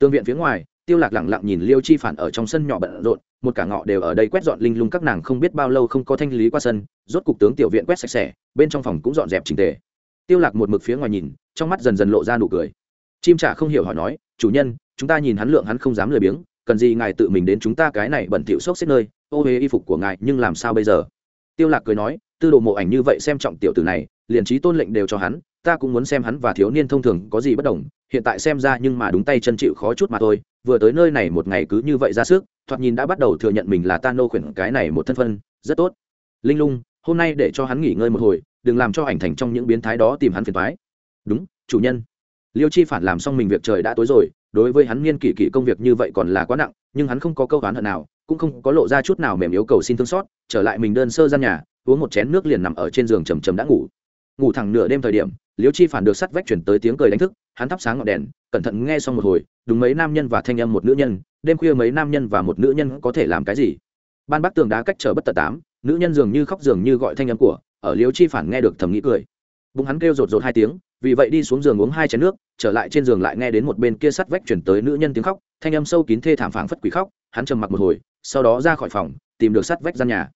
tương viện phía ngoài, tiêu lạc lặng lặng nhìn liêu chi phản ở trong sân nhỏ bận rộn, một cả ngọ đều ở đây quét dọn linh lung các nàng không biết bao lâu không có thanh lý qua sân, rốt cục tướng tiểu viện quét sạch sẽ, bên trong phòng cũng dọn dẹp chỉnh tề. Tiêu lạc một mực phía ngoài nhìn, trong mắt dần dần lộ ra nụ cười. Chim trả không hiểu hỏi nói, chủ nhân, chúng ta nhìn hắn lượng hắn không dám lười biếng, cần gì ngài tự mình đến chúng ta cái này bẩn thỉu sốc xếp nơi, ô huế y phục của ngài, nhưng làm sao bây giờ? Tiêu lạc cười nói, tư đồ mộ ảnh như vậy xem trọng tiểu tử này, liền trí tôn lệnh đều cho hắn, ta cũng muốn xem hắn và thiếu niên thông thường có gì bất đồng hiện tại xem ra nhưng mà đúng tay chân chịu khó chút mà thôi, vừa tới nơi này một ngày cứ như vậy ra sức, thoạt nhìn đã bắt đầu thừa nhận mình là ta nô khuyển cái này một thân phân, rất tốt. Linh lung, hôm nay để cho hắn nghỉ ngơi một hồi, đừng làm cho ảnh thành trong những biến thái đó tìm hắn phiền toái. Đúng, chủ nhân. Liêu chi phản làm xong mình việc trời đã tối rồi, đối với hắn niên kỷ kỷ công việc như vậy còn là quá nặng, nhưng hắn không có câu oán hận nào, cũng không có lộ ra chút nào mềm yếu cầu xin thương xót, trở lại mình đơn sơ gian nhà, uống một chén nước liền nằm ở trên giường trầm trầm đã ngủ ngủ thẳng nửa đêm thời điểm, liêu chi phản được sắt vách chuyển tới tiếng cười đánh thức, hắn thắp sáng ngọn đèn, cẩn thận nghe xong một hồi, đúng mấy nam nhân và thanh âm một nữ nhân, đêm khuya mấy nam nhân và một nữ nhân có thể làm cái gì? Ban bác tường đá cách chờ bất tật tám, nữ nhân dường như khóc dường như gọi thanh âm của, ở liêu chi phản nghe được thầm nghĩ cười. Bụng hắn kêu rột rột hai tiếng, vì vậy đi xuống giường uống hai chén nước, trở lại trên giường lại nghe đến một bên kia sắt vách chuyển tới nữ nhân tiếng khóc, thanh âm sâu kín thê thảm phảng phất quỷ khóc, hắn trầm mặc một hồi, sau đó ra khỏi phòng, tìm được sắt vách gian nhà.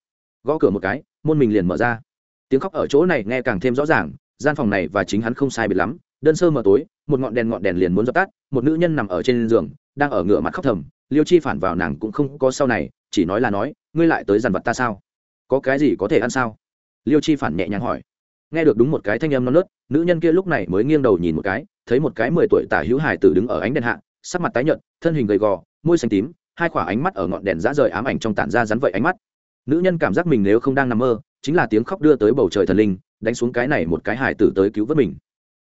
Gõ cửa một cái, môn mình liền mở ra tiếng khóc ở chỗ này nghe càng thêm rõ ràng, gian phòng này và chính hắn không sai biệt lắm, đơn sơ mờ tối, một ngọn đèn ngọn đèn liền muốn dập tắt, một nữ nhân nằm ở trên giường, đang ở ngửa mặt khóc thầm, liêu chi phản vào nàng cũng không có sau này, chỉ nói là nói, ngươi lại tới dằn vặt ta sao? Có cái gì có thể ăn sao? Liêu chi phản nhẹ nhàng hỏi. Nghe được đúng một cái thanh âm non nớt, nữ nhân kia lúc này mới nghiêng đầu nhìn một cái, thấy một cái mười tuổi tả hữu hải tử đứng ở ánh đèn hạ, sắc mặt tái nhợt, thân hình gầy gò, môi xanh tím, hai khỏa ánh mắt ở ngọn đèn dã rời ám ảnh trong tản ra rắn vậy ánh mắt. Nữ nhân cảm giác mình nếu không đang nằm mơ chính là tiếng khóc đưa tới bầu trời thần linh, đánh xuống cái này một cái hải tử tới cứu vớt mình.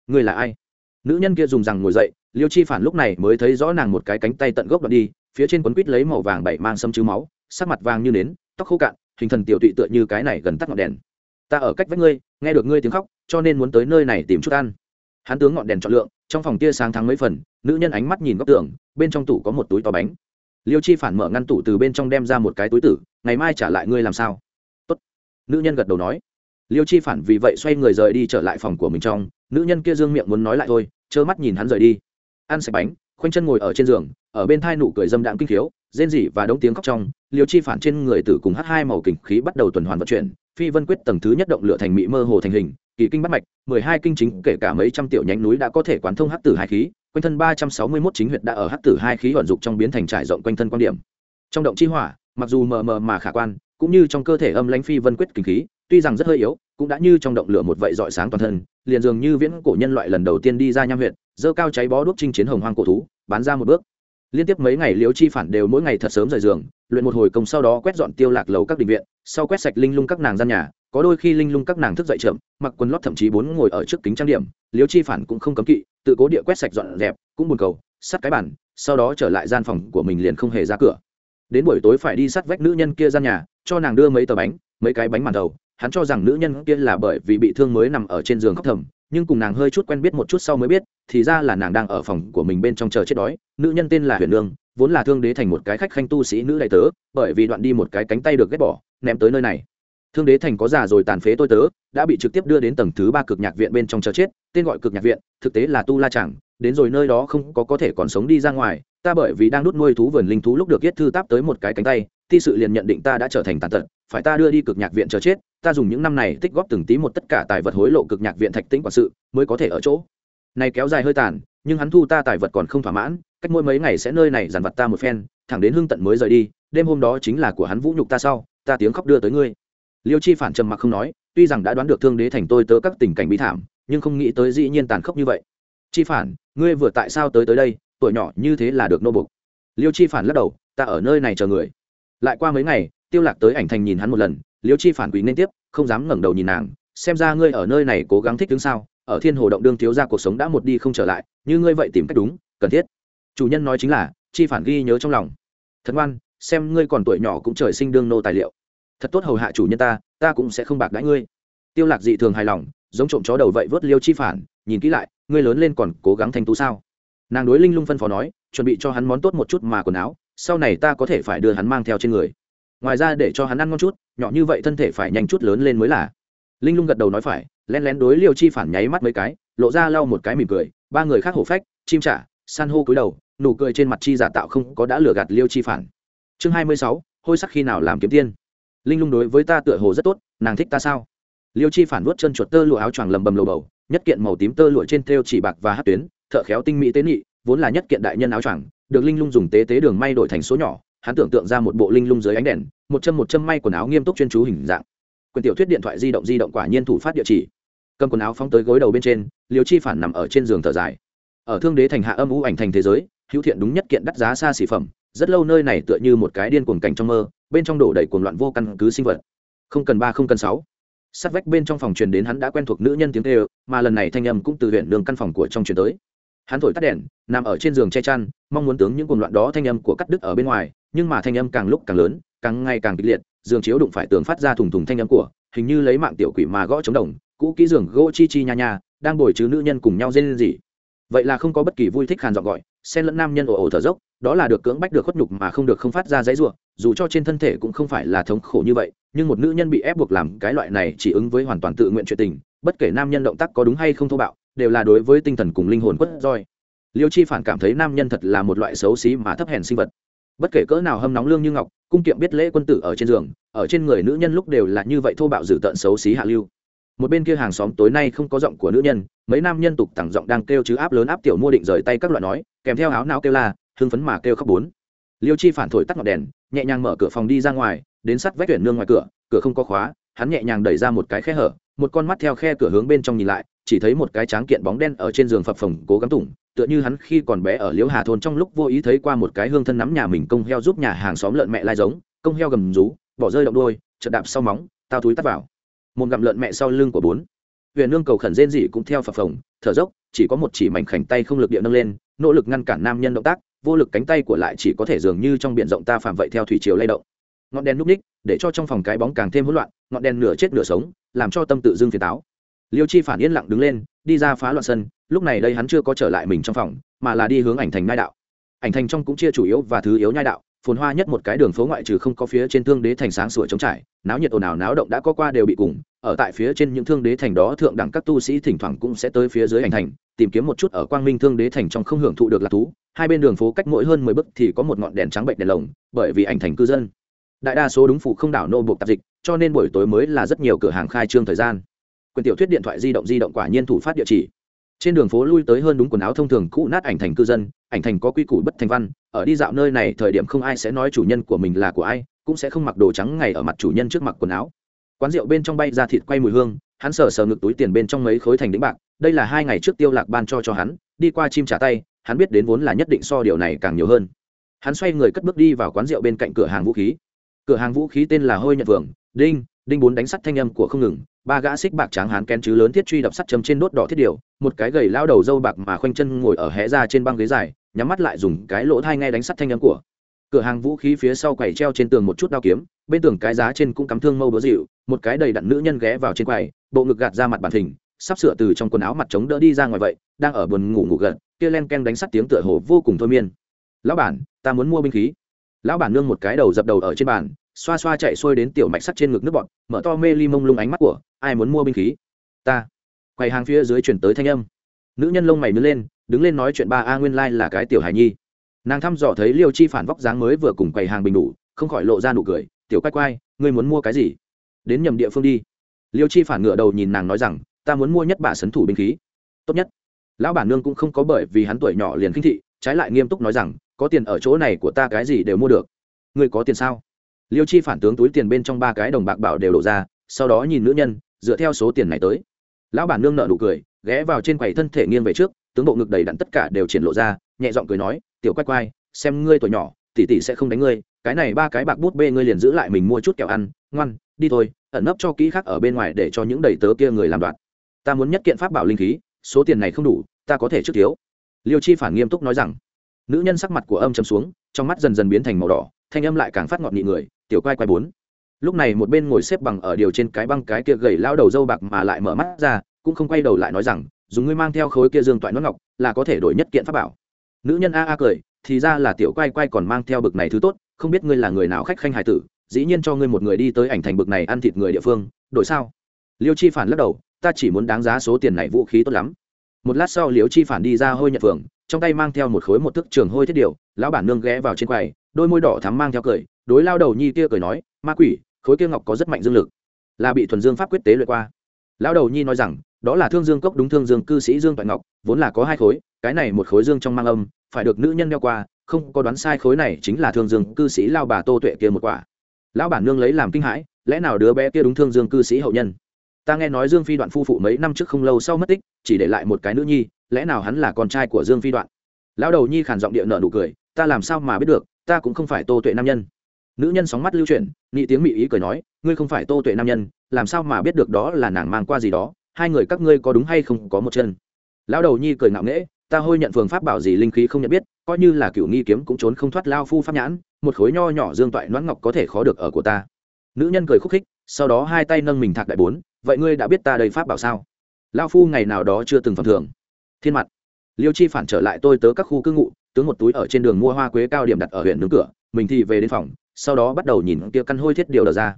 Người là ai? Nữ nhân kia dùng rằng ngồi dậy, liêu chi phản lúc này mới thấy rõ nàng một cái cánh tay tận gốc đoạn đi, phía trên quấn quýt lấy màu vàng bảy mang xâm chứ máu, sắc mặt vàng như nến, tóc khô cạn, hình thần tiểu tụy tựa như cái này gần tắt ngọn đèn. Ta ở cách với ngươi, nghe được ngươi tiếng khóc, cho nên muốn tới nơi này tìm chút ăn. Hắn tướng ngọn đèn chọn lượng, trong phòng tia sáng thắng mấy phần, nữ nhân ánh mắt nhìn góc tường, bên trong tủ có một túi to bánh. Liêu chi phản mở ngăn tủ từ bên trong đem ra một cái túi tử, ngày mai trả lại ngươi làm sao? Nữ nhân gật đầu nói. Liêu chi phản vì vậy xoay người rời đi trở lại phòng của mình trong. Nữ nhân kia dương miệng muốn nói lại thôi, trơ mắt nhìn hắn rời đi. Ăn sạch bánh, khoanh chân ngồi ở trên giường, ở bên thai nụ cười dâm đạm kinh khiếu, rên rỉ và đống tiếng khóc trong. Liêu chi phản trên người tử cùng h hai màu kình khí bắt đầu tuần hoàn vận chuyển, phi vân quyết tầng thứ nhất động lửa thành mỹ mơ hồ thành hình, kỳ kinh bắt mạch, mười hai kinh chính kể cả mấy trăm tiểu nhánh núi đã có thể quán thông hát tử hai khí, quanh thân ba trăm sáu mươi mốt chính huyệt đã ở hát tử hai khí vận dụng trong biến thành trải rộng quanh thân quan điểm. Trong động chi hỏa, mặc dù mờ mờ mà khả quan cũng như trong cơ thể âm lãnh phi vân quyết kinh khí, tuy rằng rất hơi yếu, cũng đã như trong động lửa một vậy dọi sáng toàn thân, liền dường như viễn cổ nhân loại lần đầu tiên đi ra nham huyện dơ cao cháy bó đuốc chinh chiến hồng hoang cổ thú bán ra một bước. Liên tiếp mấy ngày liễu chi phản đều mỗi ngày thật sớm rời giường, luyện một hồi công sau đó quét dọn tiêu lạc lầu các đình viện, sau quét sạch linh lung các nàng gian nhà, có đôi khi linh lung các nàng thức dậy chậm, mặc quần lót thậm chí bốn ngồi ở trước kính trang điểm, liễu chi phản cũng không cấm kỵ, tự cố địa quét sạch dọn dẹp, cũng buồn cầu, sắt cái bàn, sau đó trở lại gian phòng của mình liền không hề ra cửa. Đến buổi tối phải đi sát vách nữ nhân kia gian nhà cho nàng đưa mấy tờ bánh, mấy cái bánh màn đầu. Hắn cho rằng nữ nhân kia là bởi vì bị thương mới nằm ở trên giường khóc thầm, nhưng cùng nàng hơi chút quen biết một chút sau mới biết, thì ra là nàng đang ở phòng của mình bên trong chờ chết đói. Nữ nhân tên là huyền nương, vốn là thương đế thành một cái khách khanh tu sĩ nữ đại tớ, bởi vì đoạn đi một cái cánh tay được ghét bỏ, ném tới nơi này. Thương đế thành có già rồi tàn phế tôi tớ, đã bị trực tiếp đưa đến tầng thứ ba cực nhạc viện bên trong chờ chết. Tên gọi cực nhạc viện, thực tế là tu la chẳng, đến rồi nơi đó không có có thể còn sống đi ra ngoài. Ta bởi vì đang đút nuôi thú vườn linh thú lúc được viết thư táp tới một cái cánh tay Ti sự liền nhận định ta đã trở thành tàn tật, phải ta đưa đi cực nhạc viện chờ chết, ta dùng những năm này tích góp từng tí một tất cả tài vật hối lộ cực nhạc viện thạch tĩnh quản sự, mới có thể ở chỗ. Này kéo dài hơi tàn, nhưng hắn thu ta tài vật còn không thỏa mãn, cách mỗi mấy ngày sẽ nơi này dàn vật ta một phen, thẳng đến hương tận mới rời đi, đêm hôm đó chính là của hắn vũ nhục ta sau, ta tiếng khóc đưa tới ngươi. Liêu chi phản trầm mặc không nói, tuy rằng đã đoán được thương đế thành tôi tớ các tình cảnh bi thảm, nhưng không nghĩ tới dĩ nhiên tàn khốc như vậy. Chi phản, ngươi vừa tại sao tới tới đây, tuổi nhỏ như thế là được nô bục. Liêu chi phản lắc đầu, ta ở nơi này chờ người lại qua mấy ngày, tiêu lạc tới ảnh thành nhìn hắn một lần, liêu chi phản quý nên tiếp, không dám ngẩng đầu nhìn nàng, xem ra ngươi ở nơi này cố gắng thích đứng sao, ở thiên hồ động đương thiếu ra cuộc sống đã một đi không trở lại, như ngươi vậy tìm cách đúng, cần thiết. Chủ nhân nói chính là, chi phản ghi nhớ trong lòng. Thật ngoan, xem ngươi còn tuổi nhỏ cũng trời sinh đương nô tài liệu. Thật tốt hầu hạ chủ nhân ta ta cũng sẽ không bạc đãi ngươi. Tiêu lạc dị thường hài lòng, giống trộm chó đầu vậy vớt liêu chi phản, nhìn kỹ lại, ngươi lớn lên còn cố gắng thành tú sao? Nàng đối linh lung phân phó nói, chuẩn bị cho hắn món tốt một chút mà quần áo sau này ta có thể phải đưa hắn mang theo trên người. Ngoài ra để cho hắn ăn ngon chút, nhỏ như vậy thân thể phải nhanh chút lớn lên mới là. Linh lung gật đầu nói phải len lén đối liêu chi phản nháy mắt mấy cái, lộ ra lau một cái mỉm cười, ba người khác hổ phách, chim trả san hô cúi đầu, nụ cười trên mặt chi giả tạo không có đã lừa gạt liêu chi phản. Chương hai mươi sáu, hôi sắc khi nào làm kiếm tiên. Linh lung đối với ta tựa hồ rất tốt, nàng thích ta sao? Liêu chi phản vuốt chân chuột tơ lụa áo choàng lầm bầm lầu bầu, nhất kiện màu tím tơ lụa trên thêu chỉ bạc và hát tuyến, thợ khéo tinh mỹ tế nhị vốn là nhất kiện đại nhân áo choàng được linh lung dùng tế tế đường may đổi thành số nhỏ, hắn tưởng tượng ra một bộ linh lung dưới ánh đèn, một châm một châm may quần áo nghiêm túc chuyên chú hình dạng. Quyền tiểu thuyết điện thoại di động di động quả nhiên thủ phát địa chỉ. Cầm quần áo phóng tới gối đầu bên trên liều chi phản nằm ở trên giường thở dài. Ở thương đế thành hạ âm ú ảnh thành thế giới, hữu thiện đúng nhất kiện đắt giá xa xỉ phẩm, rất lâu nơi này tựa như một cái điên cuồng cảnh trong mơ, bên trong đổ đầy cuồng loạn vô căn cứ sinh vật. Không cần ba, không cần sáu. Sát vách bên trong phòng truyền đến hắn đã quen thuộc nữ nhân tiếng kêu, mà lần này thanh âm cũng từ huyện đường căn phòng của trong truyền tới hắn thổi tắt đèn, nằm ở trên giường che chăn, mong muốn tướng những cuồng loạn đó thanh âm của cắt đứt ở bên ngoài, nhưng mà thanh âm càng lúc càng lớn, càng ngày càng kịch liệt, giường chiếu đụng phải tường phát ra thùng thùng thanh âm của, hình như lấy mạng tiểu quỷ mà gõ chống đồng, cũ kỹ giường gỗ chi chi nha nha, đang bồi chứ nữ nhân cùng nhau dên gì vậy là không có bất kỳ vui thích khàn giọng gọi, xen lẫn nam nhân ồ ồ thở dốc, đó là được cưỡng bách được khuất nhục mà không được không phát ra dãy ruộng dù cho trên thân thể cũng không phải là thống khổ như vậy, nhưng một nữ nhân bị ép buộc làm cái loại này chỉ ứng với hoàn toàn tự nguyện chuyện tình, bất kể nam nhân động tác có đúng hay không thô bạo đều là đối với tinh thần cùng linh hồn quất roi. Liêu chi phản cảm thấy nam nhân thật là một loại xấu xí mà thấp hèn sinh vật. Bất kể cỡ nào hâm nóng lương như ngọc, cung kiệm biết lễ quân tử ở trên giường, ở trên người nữ nhân lúc đều là như vậy thô bạo dữ tợn xấu xí hạ lưu. Một bên kia hàng xóm tối nay không có giọng của nữ nhân, mấy nam nhân tục tặng giọng đang kêu chứ áp lớn áp tiểu mua định rời tay các loại nói, kèm theo áo não kêu la, hưng phấn mà kêu khóc bốn. Liêu chi phản thổi tắt ngọn đèn, nhẹ nhàng mở cửa phòng đi ra ngoài, đến sắt vách tuyển nương ngoài cửa cửa không có khóa, hắn nhẹ nhàng đẩy ra một cái khe hở, một con mắt theo khe cửa hướng bên trong nhìn lại chỉ thấy một cái tráng kiện bóng đen ở trên giường phập phồng cố gắng tủng tựa như hắn khi còn bé ở liễu hà thôn trong lúc vô ý thấy qua một cái hương thân nắm nhà mình công heo giúp nhà hàng xóm lợn mẹ lai giống, công heo gầm rú, bỏ rơi động đôi, chợt đạp sau móng, tao túi tắt vào. Một gặm lợn mẹ sau lưng của bốn. Huyền nương cầu khẩn rên rỉ cũng theo phập phồng, thở dốc, chỉ có một chỉ mảnh khảnh tay không lực địa nâng lên, nỗ lực ngăn cản nam nhân động tác, vô lực cánh tay của lại chỉ có thể dường như trong biển rộng ta phạm vậy theo thủy chiều lay động. Ngọn đèn núp ních, để cho trong phòng cái bóng càng thêm hỗn loạn, ngọn đèn nửa chết nửa sống, làm cho tâm tự dưng phiền táo liêu chi phản yên lặng đứng lên, đi ra phá loạn sân, lúc này đây hắn chưa có trở lại mình trong phòng, mà là đi hướng ảnh thành nhai đạo. Ảnh thành trong cũng chia chủ yếu và thứ yếu nhai đạo, phồn hoa nhất một cái đường phố ngoại trừ không có phía trên thương đế thành sáng sủa trống trải, náo nhiệt ồn ào náo động đã có qua đều bị cùng, ở tại phía trên những thương đế thành đó thượng đẳng các tu sĩ thỉnh thoảng cũng sẽ tới phía dưới ảnh thành, tìm kiếm một chút ở quang minh thương đế thành trong không hưởng thụ được lạc thú. Hai bên đường phố cách mỗi hơn mười bước thì có một ngọn đèn trắng bệnh đèn lồng, bởi vì ảnh thành cư dân. Đại đa số đúng phụ không đảo nô buộc tạp dịch, cho nên buổi tối mới là rất nhiều cửa hàng khai trương thời gian quyển tiểu thuyết điện thoại di động di động quả nhiên thủ phát địa chỉ. Trên đường phố lui tới hơn đúng quần áo thông thường cũ nát ảnh thành cư dân, ảnh thành có quy củ bất thành văn, ở đi dạo nơi này thời điểm không ai sẽ nói chủ nhân của mình là của ai, cũng sẽ không mặc đồ trắng ngày ở mặt chủ nhân trước mặt quần áo. Quán rượu bên trong bay ra thịt quay mùi hương, hắn sờ sờ ngực túi tiền bên trong mấy khối thành đĩnh bạc, đây là hai ngày trước tiêu lạc ban cho cho hắn, đi qua chim trả tay, hắn biết đến vốn là nhất định so điều này càng nhiều hơn. Hắn xoay người cất bước đi vào quán rượu bên cạnh cửa hàng vũ khí. Cửa hàng vũ khí tên là hôi nhật vượng, đinh đinh bốn đánh sắt thanh âm của không ngừng, ba gã xích bạc tráng hán kén chứ lớn thiết truy đập sắt châm trên đốt đỏ thiết điều, một cái gầy lao đầu dâu bạc mà khoanh chân ngồi ở hé ra trên băng ghế dài, nhắm mắt lại dùng cái lỗ thai nghe đánh sắt thanh âm của. Cửa hàng vũ khí phía sau quầy treo trên tường một chút đao kiếm, bên tường cái giá trên cũng cắm thương mâu búa dịu một cái đầy đặn nữ nhân ghé vào trên quầy, bộ ngực gạt ra mặt bản thình, sắp sửa từ trong quần áo mặt trống đỡ đi ra ngoài vậy, đang ở buồn ngủ ngủ gật, kia len ken đánh sắt tiếng tựa hồ vô cùng thôi miên. Lão bản, ta muốn mua binh khí. Lão bản nương một cái đầu dập đầu ở trên bàn xoa xoa chạy xuôi đến tiểu mạch sắt trên ngực nước bọt, mở to mê ly mông lung ánh mắt của, ai muốn mua binh khí? Ta. Quầy hàng phía dưới chuyển tới thanh âm. Nữ nhân lông mày mới lên, đứng lên nói chuyện, ba a nguyên lai là cái tiểu hải nhi. Nàng thăm dò thấy liêu chi phản vóc dáng mới vừa cùng quầy hàng bình đủ, không khỏi lộ ra nụ cười, tiểu quay quay ngươi muốn mua cái gì? Đến nhầm địa phương đi. Liêu chi phản ngựa đầu nhìn nàng nói rằng, ta muốn mua nhất bà sấn thủ binh khí. Tốt nhất. Lão bản nương cũng không có bởi vì hắn tuổi nhỏ liền khinh thị, trái lại nghiêm túc nói rằng, có tiền ở chỗ này của ta cái gì đều mua được. Ngươi có tiền sao? Liêu chi phản tướng túi tiền bên trong ba cái đồng bạc bảo đều đổ ra sau đó nhìn nữ nhân dựa theo số tiền này tới. Lão bản nương nợ nụ cười ghé vào trên quầy thân thể nghiêng về trước tướng bộ ngực đầy đặn tất cả đều triển lộ ra nhẹ giọng cười nói tiểu quách quai, xem ngươi tuổi nhỏ tỷ tỷ sẽ không đánh ngươi cái này ba cái bạc bút bê ngươi liền giữ lại mình mua chút kẹo ăn ngoan đi thôi ẩn nấp cho kỹ khác ở bên ngoài để cho những đầy tớ kia người làm đoạn. Ta muốn nhất kiện pháp bảo linh khí số tiền này không đủ ta có thể trước thiếu. Liêu chi phản nghiêm túc nói rằng. Nữ nhân sắc mặt của âm chấm xuống trong mắt dần dần biến thành màu đỏ thanh âm lại càng phát ngọt nhị người tiểu quay quay bốn. Lúc này một bên ngồi xếp bằng ở điều trên cái băng cái kia gầy lao đầu dâu bạc mà lại mở mắt ra, cũng không quay đầu lại nói rằng, dùng ngươi mang theo khối kia dương toại nó ngọc, là có thể đổi nhất kiện pháp bảo. Nữ nhân a a cười, thì ra là tiểu quay quay còn mang theo bực này thứ tốt, không biết ngươi là người nào khách khanh hải tử, dĩ nhiên cho ngươi một người đi tới ảnh thành bực này ăn thịt người địa phương, đổi sao? Liêu chi phản lắc đầu, ta chỉ muốn đáng giá số tiền này vũ khí tốt lắm. Một lát sau Liêu chi phản đi ra hôi nhật phường trong tay mang theo một khối một thức trường hôi thiết điều lão bản nương ghé vào trên quầy, đôi môi đỏ thắm mang theo cười đối lao đầu nhi kia cười nói, ma quỷ, khối kia ngọc có rất mạnh dương lực. Là bị thuần dương pháp quyết tế luyện qua. Lão đầu nhi nói rằng, đó là thương dương cốc đúng thương dương cư sĩ dương toại ngọc, vốn là có hai khối, cái này một khối dương trong mang âm, phải được nữ nhân đeo qua, không có đoán sai khối này chính là thương dương cư sĩ lao bà tô tuệ kia một quả. Lão bản nương lấy làm kinh hãi, lẽ nào đứa bé kia đúng thương dương cư sĩ hậu nhân? Ta nghe nói dương phi đoạn phu phụ mấy năm trước không lâu sau mất tích, chỉ để lại một cái nữ nhi, lẽ nào hắn là con trai của dương phi đoạn? Lão đầu nhi khản giọng địa nợ nụ cười, ta làm sao mà biết được, ta cũng không phải tô tuệ nam nhân nữ nhân sóng mắt lưu chuyển nghĩ tiếng mị ý cười nói, ngươi không phải tô tuệ nam nhân, làm sao mà biết được đó là nàng mang qua gì đó? Hai người các ngươi có đúng hay không có một chân? Lão đầu nhi cười ngạo nghễ, ta hôi nhận phường pháp bảo gì linh khí không nhận biết, coi như là cựu nghi kiếm cũng trốn không thoát lao phu pháp nhãn, một khối nho nhỏ dương toại noãn ngọc có thể khó được ở của ta. Nữ nhân cười khúc khích, sau đó hai tay nâng mình thạc đại bốn, vậy ngươi đã biết ta đầy pháp bảo sao? Lao phu ngày nào đó chưa từng phẩm thưởng. Thiên mặt. Liêu chi phản trở lại tôi tớ các khu cư ngụ, tướng một túi ở trên đường mua hoa quế cao điểm đặt ở huyện nướng cửa, mình thì về đến phòng sau đó bắt đầu nhìn kia căn hôi thiết điều đờ ra.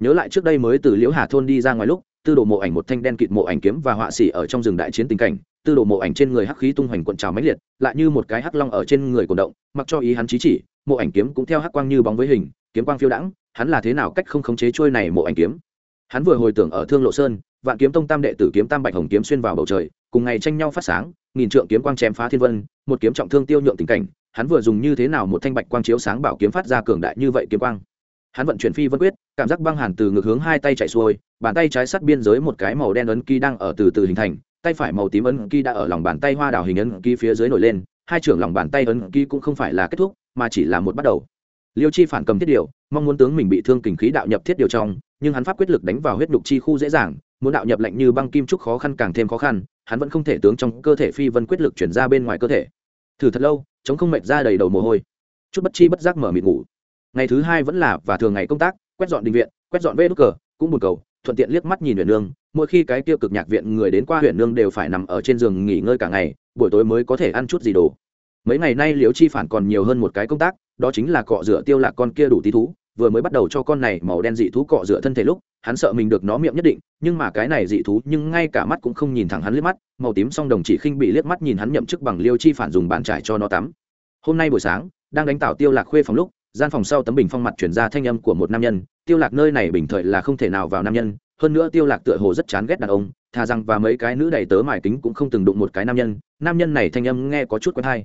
Nhớ lại trước đây mới từ liễu hà thôn đi ra ngoài lúc, tư đồ mộ ảnh một thanh đen kịt mộ ảnh kiếm và họa sĩ ở trong rừng đại chiến tình cảnh, tư đồ mộ ảnh trên người hắc khí tung hoành cuộn trào mãnh liệt, lại như một cái hắc long ở trên người cuộn động, mặc cho ý hắn chí chỉ, mộ ảnh kiếm cũng theo hắc quang như bóng với hình, kiếm quang phiêu đãng, hắn là thế nào cách không khống chế trôi này mộ ảnh kiếm? Hắn vừa hồi tưởng ở thương lộ sơn, vạn kiếm tông tam đệ tử kiếm tam bạch hồng kiếm xuyên vào bầu trời, cùng ngày tranh nhau phát sáng nghìn trượng kiếm quang chém phá thiên vân, một kiếm trọng thương tiêu nhượng tình cảnh, hắn vừa dùng như thế nào một thanh bạch quang chiếu sáng bảo kiếm phát ra cường đại như vậy kiếm quang. Hắn vận chuyển phi vân quyết, cảm giác băng hàn từ ngược hướng hai tay chạy xuôi, bàn tay trái sát biên giới một cái màu đen ấn ký đang ở từ từ hình thành, tay phải màu tím ấn ký đã ở lòng bàn tay hoa đào hình ấn ký phía dưới nổi lên, hai trưởng lòng bàn tay ấn ký cũng không phải là kết thúc, mà chỉ là một bắt đầu liêu chi phản cầm thiết điều, mong muốn tướng mình bị thương kình khí đạo nhập thiết điều trong, nhưng hắn pháp quyết lực đánh vào huyết nhục chi khu dễ dàng, muốn đạo nhập lạnh như băng kim trúc khó khăn càng thêm khó khăn, hắn vẫn không thể tướng trong cơ thể phi vân quyết lực chuyển ra bên ngoài cơ thể. Thử thật lâu, chống không mệt ra đầy đầu mồ hôi. Chút bất chi bất giác mở mịt ngủ. Ngày thứ hai vẫn là và thường ngày công tác, quét dọn định viện, quét dọn vê đốt cờ, cũng buồn cầu, thuận tiện liếc mắt nhìn huyện nương, mỗi khi cái tiêu cực nhạc viện người đến qua huyện nương đều phải nằm ở trên giường nghỉ ngơi cả ngày, buổi tối mới có thể ăn chút gì đồ. Mấy ngày nay liễu chi phản còn nhiều hơn một cái công tác đó chính là cọ rửa tiêu lạc con kia đủ tí thú, vừa mới bắt đầu cho con này màu đen dị thú cọ rửa thân thể lúc, hắn sợ mình được nó miệng nhất định, nhưng mà cái này dị thú nhưng ngay cả mắt cũng không nhìn thẳng hắn liếc mắt, màu tím song đồng chỉ khinh bị liếc mắt nhìn hắn nhậm chức bằng liêu chi phản dùng bàn trải cho nó tắm. Hôm nay buổi sáng, đang đánh tạo tiêu lạc khuê phòng lúc, gian phòng sau tấm bình phong mặt chuyển ra thanh âm của một nam nhân, tiêu lạc nơi này bình thời là không thể nào vào nam nhân, hơn nữa tiêu lạc tựa hồ rất chán ghét đàn ông, thà rằng và mấy cái nữ đầy tớ mải kính cũng không từng đụng một cái nam nhân nam nhân này thanh âm nghe có chút quen hay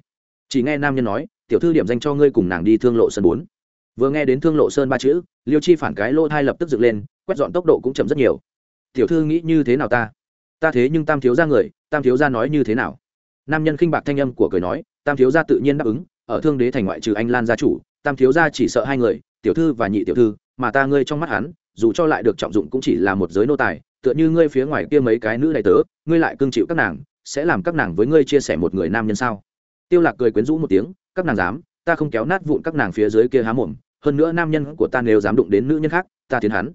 chỉ nghe nam nhân nói, tiểu thư điểm danh cho ngươi cùng nàng đi thương lộ sơn bốn. Vừa nghe đến thương lộ sơn ba chữ, liêu chi phản cái lô thai lập tức dựng lên, quét dọn tốc độ cũng chậm rất nhiều. Tiểu thư nghĩ như thế nào ta? Ta thế nhưng tam thiếu gia người, tam thiếu gia nói như thế nào? Nam nhân khinh bạc thanh âm của cười nói, tam thiếu gia tự nhiên đáp ứng, ở thương đế thành ngoại trừ anh lan gia chủ, tam thiếu gia chỉ sợ hai người, tiểu thư và nhị tiểu thư, mà ta ngươi trong mắt hắn, dù cho lại được trọng dụng cũng chỉ là một giới nô tài, tựa như ngươi phía ngoài kia mấy cái nữ đại tớ, ngươi lại cưng chịu các nàng, sẽ làm các nàng với ngươi chia sẻ một người nam nhân sao? Tiêu lạc cười quyến rũ một tiếng, các nàng dám, ta không kéo nát vụn các nàng phía dưới kia há mồm, hơn nữa nam nhân của ta nếu dám đụng đến nữ nhân khác, ta tiến hắn.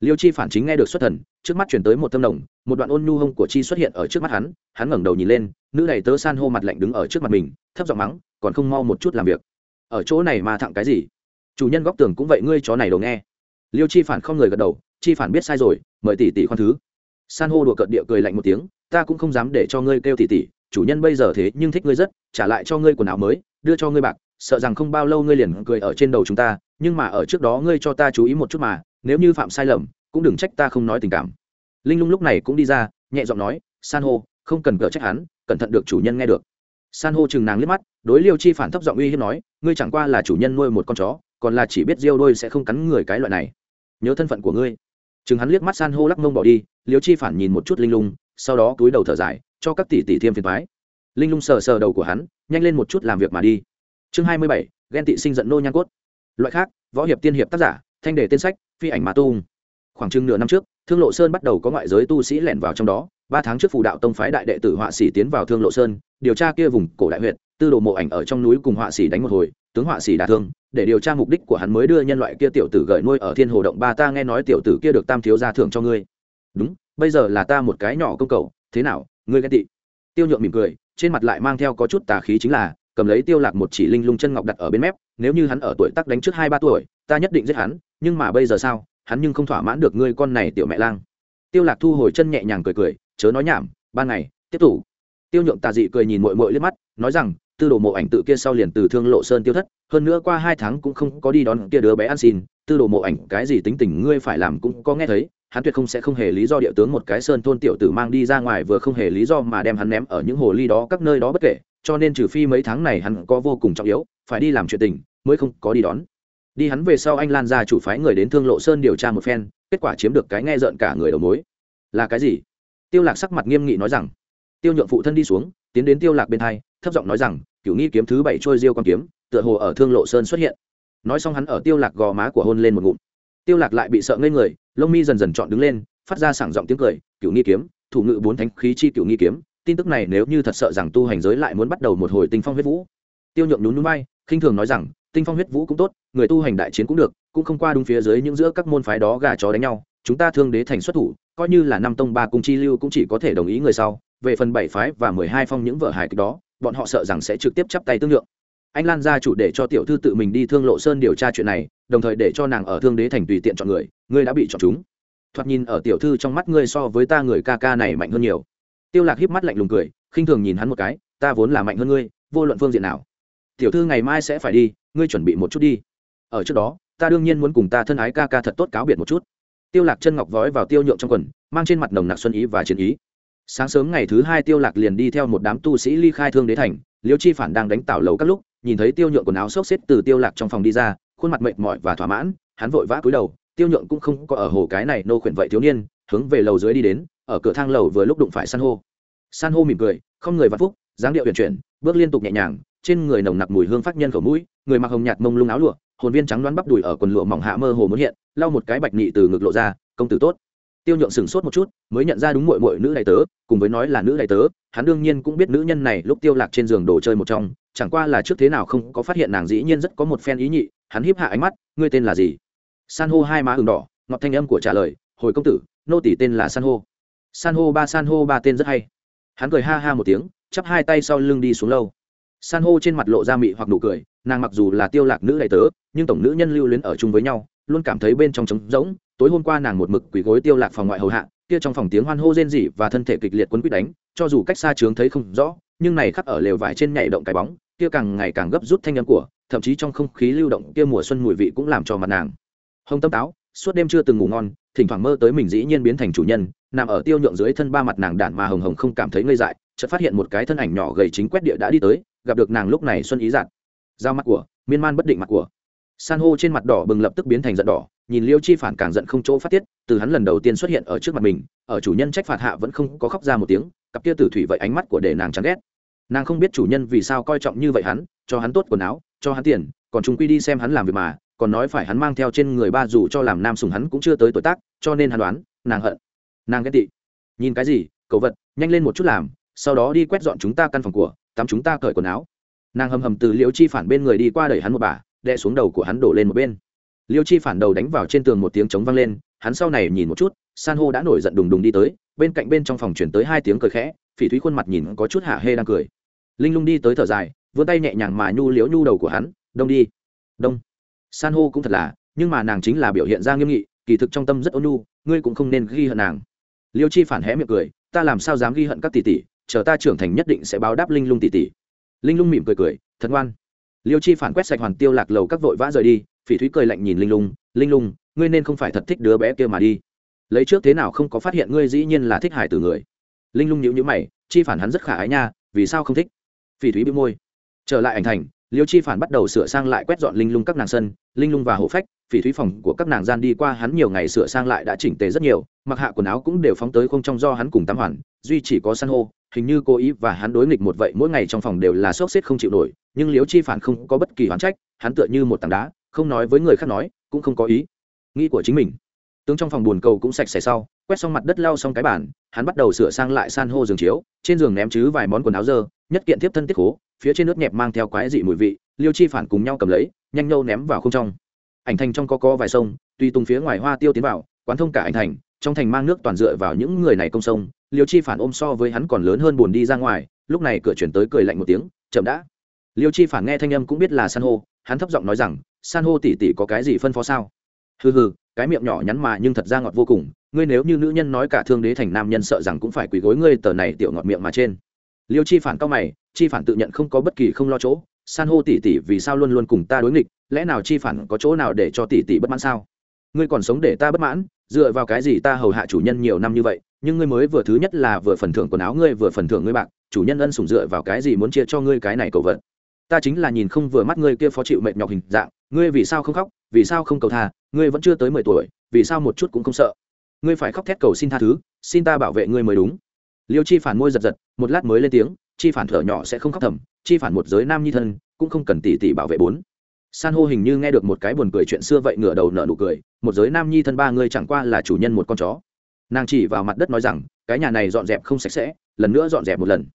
Liêu chi phản chính nghe được xuất thần, trước mắt chuyển tới một tâm đồng một đoạn ôn nhu hông của chi xuất hiện ở trước mắt hắn hắn ngẩng đầu nhìn lên, nữ đầy tớ san hô mặt lạnh đứng ở trước mặt mình, thấp giọng mắng, còn không mau một chút làm việc. Ở chỗ này mà thẳng cái gì? Chủ nhân góc tường cũng vậy ngươi chó này đồ nghe. Liêu chi phản không người gật đầu, chi phản biết sai rồi, mời tỷ tỷ khoan thứ. San hô đùa cợt địa cười lạnh một tiếng, ta cũng không dám để cho ngươi kêu tỷ tỷ, chủ nhân bây giờ thế nhưng thích ngươi rất trả lại cho ngươi quần áo mới, đưa cho ngươi bạc, sợ rằng không bao lâu ngươi liền cười ở trên đầu chúng ta, nhưng mà ở trước đó ngươi cho ta chú ý một chút mà, nếu như phạm sai lầm, cũng đừng trách ta không nói tình cảm. Linh lung lúc này cũng đi ra, nhẹ giọng nói, san hô, không cần cờ trách hắn, cẩn thận được chủ nhân nghe được. San hô chừng nàng liếc mắt, đối liêu chi phản thấp giọng uy hiếp nói, ngươi chẳng qua là chủ nhân nuôi một con chó, còn là chỉ biết diêu đôi sẽ không cắn người cái loại này. Nhớ thân phận của ngươi. Chừng hắn liếc mắt san hô lắc mông bỏ đi, liêu chi phản nhìn một chút linh lung, sau đó túi đầu thở dài, cho các tỷ tỷ thiêm phiền thoái linh lung sờ sờ đầu của hắn, nhanh lên một chút làm việc mà đi. Chương hai mươi bảy, ghen tị sinh giận nô nhan cốt. Loại khác, võ hiệp tiên hiệp tác giả, thanh đề tên sách, phi ảnh mà tung. Khoảng chừng nửa năm trước, thương lộ sơn bắt đầu có ngoại giới tu sĩ lẻn vào trong đó. Ba tháng trước phù đạo tông phái đại đệ tử họa sĩ tiến vào thương lộ sơn, điều tra kia vùng cổ đại huyện tư đồ mộ ảnh ở trong núi cùng họa sĩ đánh một hồi, tướng họa sĩ đả thương. Để điều tra mục đích của hắn mới đưa nhân loại kia tiểu tử gởi nuôi ở thiên hồ động. Ba ta nghe nói tiểu tử kia được tam thiếu gia thưởng cho ngươi. Đúng, bây giờ là ta một cái nhỏ công cầu. Thế nào, ngươi ghen tị? Tiêu nhượng mỉm cười trên mặt lại mang theo có chút tà khí chính là, cầm lấy tiêu lạc một chỉ linh lung chân ngọc đặt ở bên mép, nếu như hắn ở tuổi tác đánh trước hai ba tuổi, ta nhất định giết hắn, nhưng mà bây giờ sao, hắn nhưng không thỏa mãn được ngươi con này tiểu mẹ lang. Tiêu lạc thu hồi chân nhẹ nhàng cười cười, chớ nói nhảm, ban ngày, tiếp tục. Tiêu nhượng tà dị cười nhìn muội muội liếc mắt, nói rằng, tư đồ mộ ảnh tự kia sau liền từ thương lộ sơn tiêu thất, hơn nữa qua hai tháng cũng không có đi đón kia đứa bé ăn xin tư đồ mộ ảnh, cái gì tính tình ngươi phải làm cũng có nghe thấy, hắn tuyệt không sẽ không hề lý do địa tướng một cái sơn thôn tiểu tử mang đi ra ngoài vừa không hề lý do mà đem hắn ném ở những hồ ly đó, các nơi đó bất kể, cho nên trừ phi mấy tháng này hắn có vô cùng trọng yếu, phải đi làm chuyện tình, mới không có đi đón. Đi hắn về sau anh lan ra chủ phái người đến thương lộ sơn điều tra một phen, kết quả chiếm được cái nghe rợn cả người đầu mối. Là cái gì? Tiêu lạc sắc mặt nghiêm nghị nói rằng. Tiêu nhượng phụ thân đi xuống, tiến đến tiêu lạc bên hai, thấp giọng nói rằng, cửu nghi kiếm thứ bảy trôi diêu con kiếm, tựa hồ ở thương lộ sơn xuất hiện nói xong hắn ở tiêu lạc gò má của hôn lên một ngụm. Tiêu lạc lại bị sợ ngây người, lông mi dần dần chọn đứng lên, phát ra sảng giọng tiếng cười, cửu nghi kiếm, thủ ngự bốn thánh khí chi cửu nghi kiếm, tin tức này nếu như thật sợ rằng tu hành giới lại muốn bắt đầu một hồi tinh phong huyết vũ. Tiêu nhượng nhún nhún bay khinh thường nói rằng, tinh phong huyết vũ cũng tốt, người tu hành đại chiến cũng được, cũng không qua đúng phía dưới những giữa các môn phái đó gà chó đánh nhau, chúng ta thương đế thành xuất thủ, coi như là năm tông ba cung chi lưu cũng chỉ có thể đồng ý người sau, về phần bảy phái và mười hai phong những vở hài kịch đó, bọn họ sợ rằng sẽ trực tiếp chắp tay tương lượng anh lan gia chủ để cho tiểu thư tự mình đi thương lộ sơn điều tra chuyện này, đồng thời để cho nàng ở thương đế thành tùy tiện chọn người, ngươi đã bị chọn chúng. Thoạt nhìn ở tiểu thư trong mắt ngươi so với ta người ca ca này mạnh hơn nhiều. Tiêu lạc híp mắt lạnh lùng cười, khinh thường nhìn hắn một cái, ta vốn là mạnh hơn ngươi, vô luận phương diện nào. Tiểu thư ngày mai sẽ phải đi, ngươi chuẩn bị một chút đi. Ở trước đó, ta đương nhiên muốn cùng ta thân ái ca ca thật tốt cáo biệt một chút. Tiêu lạc chân ngọc vói vào tiêu nhượng trong quần, mang trên mặt nồng nặc xuân ý và chiến ý. Sáng sớm ngày thứ hai tiêu lạc liền đi theo một đám tu sĩ ly khai thương đế thành, liêu chi phản đang đánh tảo lầu các lúc nhìn thấy tiêu nhượng quần áo xốc xếp từ tiêu lạc trong phòng đi ra, khuôn mặt mệt mỏi và thỏa mãn, hắn vội vã cúi đầu, tiêu nhượng cũng không có ở hồ cái này nô khuyển vậy thiếu niên, hướng về lầu dưới đi đến, ở cửa thang lầu vừa lúc đụng phải san hô. San hô mỉm cười, không người vạn phúc, dáng điệu huyền chuyển, bước liên tục nhẹ nhàng, trên người nồng nặc mùi hương phát nhân khẩu mũi, người mặc hồng nhạt mông lung áo lụa, hồn viên trắng đoán bắp đùi ở quần lụa mỏng hạ mơ hồ muốn hiện, lau một cái bạch nhị từ ngực lộ ra, công tử tốt. Tiêu nhượng sửng sốt một chút, mới nhận ra đúng mội mội nữ đại tớ, cùng với nói là nữ đại tớ, hắn đương nhiên cũng biết nữ nhân này lúc tiêu lạc trên giường đồ chơi một trong chẳng qua là trước thế nào không có phát hiện nàng dĩ nhiên rất có một phen ý nhị, hắn hiếp hạ ánh mắt, ngươi tên là gì? San hô hai má ửng đỏ, ngọt thanh âm của trả lời, hồi công tử, nô tỷ tên là san hô. San hô ba, san hô ba tên rất hay. Hắn cười ha ha một tiếng, chắp hai tay sau lưng đi xuống lâu. San hô trên mặt lộ ra mị hoặc nụ cười, nàng mặc dù là tiêu lạc nữ đại tớ, nhưng tổng nữ nhân lưu luyến ở chung với nhau, luôn cảm thấy bên trong trống rỗng. Tối hôm qua nàng một mực quỳ gối tiêu lạc phòng ngoại hầu hạ, kia trong phòng tiếng hoan hô rên rỉ và thân thể kịch liệt quấn quýt đánh, cho dù cách xa trướng thấy không rõ, nhưng này khắc ở lều vải trên nhảy động cái bóng kia càng ngày càng gấp rút thanh âm của, thậm chí trong không khí lưu động kia mùa xuân mùi vị cũng làm cho mặt nàng. Hồng tâm táo, suốt đêm chưa từng ngủ ngon, thỉnh thoảng mơ tới mình dĩ nhiên biến thành chủ nhân, nằm ở tiêu nhượng dưới thân ba mặt nàng đản mà hồng hồng không cảm thấy ngây dại, chợt phát hiện một cái thân ảnh nhỏ gầy chính quét địa đã đi tới, gặp được nàng lúc này xuân ý giạt. Giao mắt của, miên man bất định mặt của. San hô trên mặt đỏ bừng lập tức biến thành giận đỏ, nhìn liêu chi phản càng giận không chỗ phát tiết, từ hắn lần đầu tiên xuất hiện ở trước mặt mình, ở chủ nhân trách phạt hạ vẫn không có khóc ra một tiếng, cặp kia tử thủy vậy ánh mắt của để nàng chán ghét nàng không biết chủ nhân vì sao coi trọng như vậy hắn, cho hắn tốt quần áo, cho hắn tiền, còn chúng quy đi xem hắn làm việc mà, còn nói phải hắn mang theo trên người ba dù cho làm nam sùng hắn cũng chưa tới tuổi tác, cho nên hắn đoán, nàng hận. Nàng ghét tị. Nhìn cái gì, cậu vật, nhanh lên một chút làm, sau đó đi quét dọn chúng ta căn phòng của, tắm chúng ta cởi quần áo. Nàng hầm hầm từ liễu chi phản bên người đi qua đẩy hắn một bà đe xuống đầu của hắn đổ lên một bên. Liêu chi phản đầu đánh vào trên tường một tiếng trống vang lên, hắn sau này nhìn một chút, san hô đã nổi giận đùng đùng đi tới, bên cạnh bên trong phòng chuyển tới hai tiếng cười khẽ, phỉ thúy khuôn mặt nhìn có chút hạ hê đang cười linh lung đi tới thở dài, vươn tay nhẹ nhàng mà nhu liếu nhu đầu của hắn, đông đi. Đông. San hô cũng thật là, nhưng mà nàng chính là biểu hiện ra nghiêm nghị, kỳ thực trong tâm rất ôn nhu, ngươi cũng không nên ghi hận nàng. Liêu chi phản hé miệng cười, ta làm sao dám ghi hận các tỷ tỷ, chờ ta trưởng thành nhất định sẽ báo đáp linh lung tỷ tỷ. Linh lung mỉm cười cười, thật ngoan. Liêu chi phản quét sạch hoàn tiêu lạc lầu các vội vã rời đi, phỉ thúy cười lạnh nhìn linh lung linh lung, ngươi nên không phải thật thích đứa bé kia mà đi. Lấy trước thế nào không có phát hiện ngươi dĩ nhiên là thích hải từ người. Linh lung nhíu nhíu mày, chi phản hắn rất khả ái nha, vì sao không thích? Phỉ thúy bị môi. Trở lại ảnh thành, liêu chi phản bắt đầu sửa sang lại quét dọn linh lung các nàng sân, linh lung và hộ phách, phỉ thúy phòng của các nàng gian đi qua hắn nhiều ngày sửa sang lại đã chỉnh tề rất nhiều, mặc hạ quần áo cũng đều phóng tới không trong do hắn cùng tắm hoàn, duy chỉ có san hô, hình như cố ý và hắn đối nghịch một vậy mỗi ngày trong phòng đều là sốc xếp không chịu nổi, nhưng liêu chi phản không có bất kỳ hoán trách, hắn tựa như một tảng đá, không nói với người khác nói, cũng không có ý nghĩ của chính mình. Tướng trong phòng buồn cầu cũng sạch sẽ sau, quét xong mặt đất lau xong cái bàn, hắn bắt đầu sửa sang lại san hô giường chiếu, trên giường ném chứ vài món quần áo dơ nhất kiện tiếp thân tiết khố, phía trên nước nhẹp mang theo quái dị mùi vị, liêu chi phản cùng nhau cầm lấy, nhanh nhâu ném vào không trong. Ảnh thành trong có có vài sông tuy tung phía ngoài hoa tiêu tiến vào, quán thông cả ảnh thành, trong thành mang nước toàn dựa vào những người này công sông. Liêu chi phản ôm so với hắn còn lớn hơn buồn đi ra ngoài, lúc này cửa chuyển tới cười lạnh một tiếng, chậm đã. Liêu chi phản nghe thanh âm cũng biết là san hô, hắn thấp giọng nói rằng, san hô tỉ tỉ có cái gì phân phó sao? Hừ hừ, cái miệng nhỏ nhắn mà nhưng thật ra ngọt vô cùng, ngươi nếu như nữ nhân nói cả thương đế thành nam nhân sợ rằng cũng phải quỳ gối ngươi tờ này tiểu ngọt miệng mà trên liêu chi phản cao mày, chi phản tự nhận không có bất kỳ không lo chỗ. San hô tỷ tỷ vì sao luôn luôn cùng ta đối nghịch? Lẽ nào chi phản có chỗ nào để cho tỷ tỷ bất mãn sao? Ngươi còn sống để ta bất mãn? Dựa vào cái gì ta hầu hạ chủ nhân nhiều năm như vậy? Nhưng ngươi mới vừa thứ nhất là vừa phần thưởng quần áo ngươi, vừa phần thưởng ngươi bạc. Chủ nhân ân sủng dựa vào cái gì muốn chia cho ngươi cái này cầu vật ta chính là nhìn không vừa mắt ngươi kia phó chịu mệt nhọc hình dạng. Ngươi vì sao không khóc? Vì sao không cầu tha? Ngươi vẫn chưa tới mười tuổi, vì sao một chút cũng không sợ? Ngươi phải khóc thét cầu xin tha thứ, xin ta bảo vệ ngươi mới đúng liêu chi phản môi giật giật, một lát mới lên tiếng, chi phản thở nhỏ sẽ không khóc thầm, chi phản một giới nam nhi thân, cũng không cần tỷ tỷ bảo vệ bốn. San hô hình như nghe được một cái buồn cười chuyện xưa vậy ngửa đầu nở nụ cười, một giới nam nhi thân ba ngươi chẳng qua là chủ nhân một con chó. Nàng chỉ vào mặt đất nói rằng, cái nhà này dọn dẹp không sạch sẽ, lần nữa dọn dẹp một lần.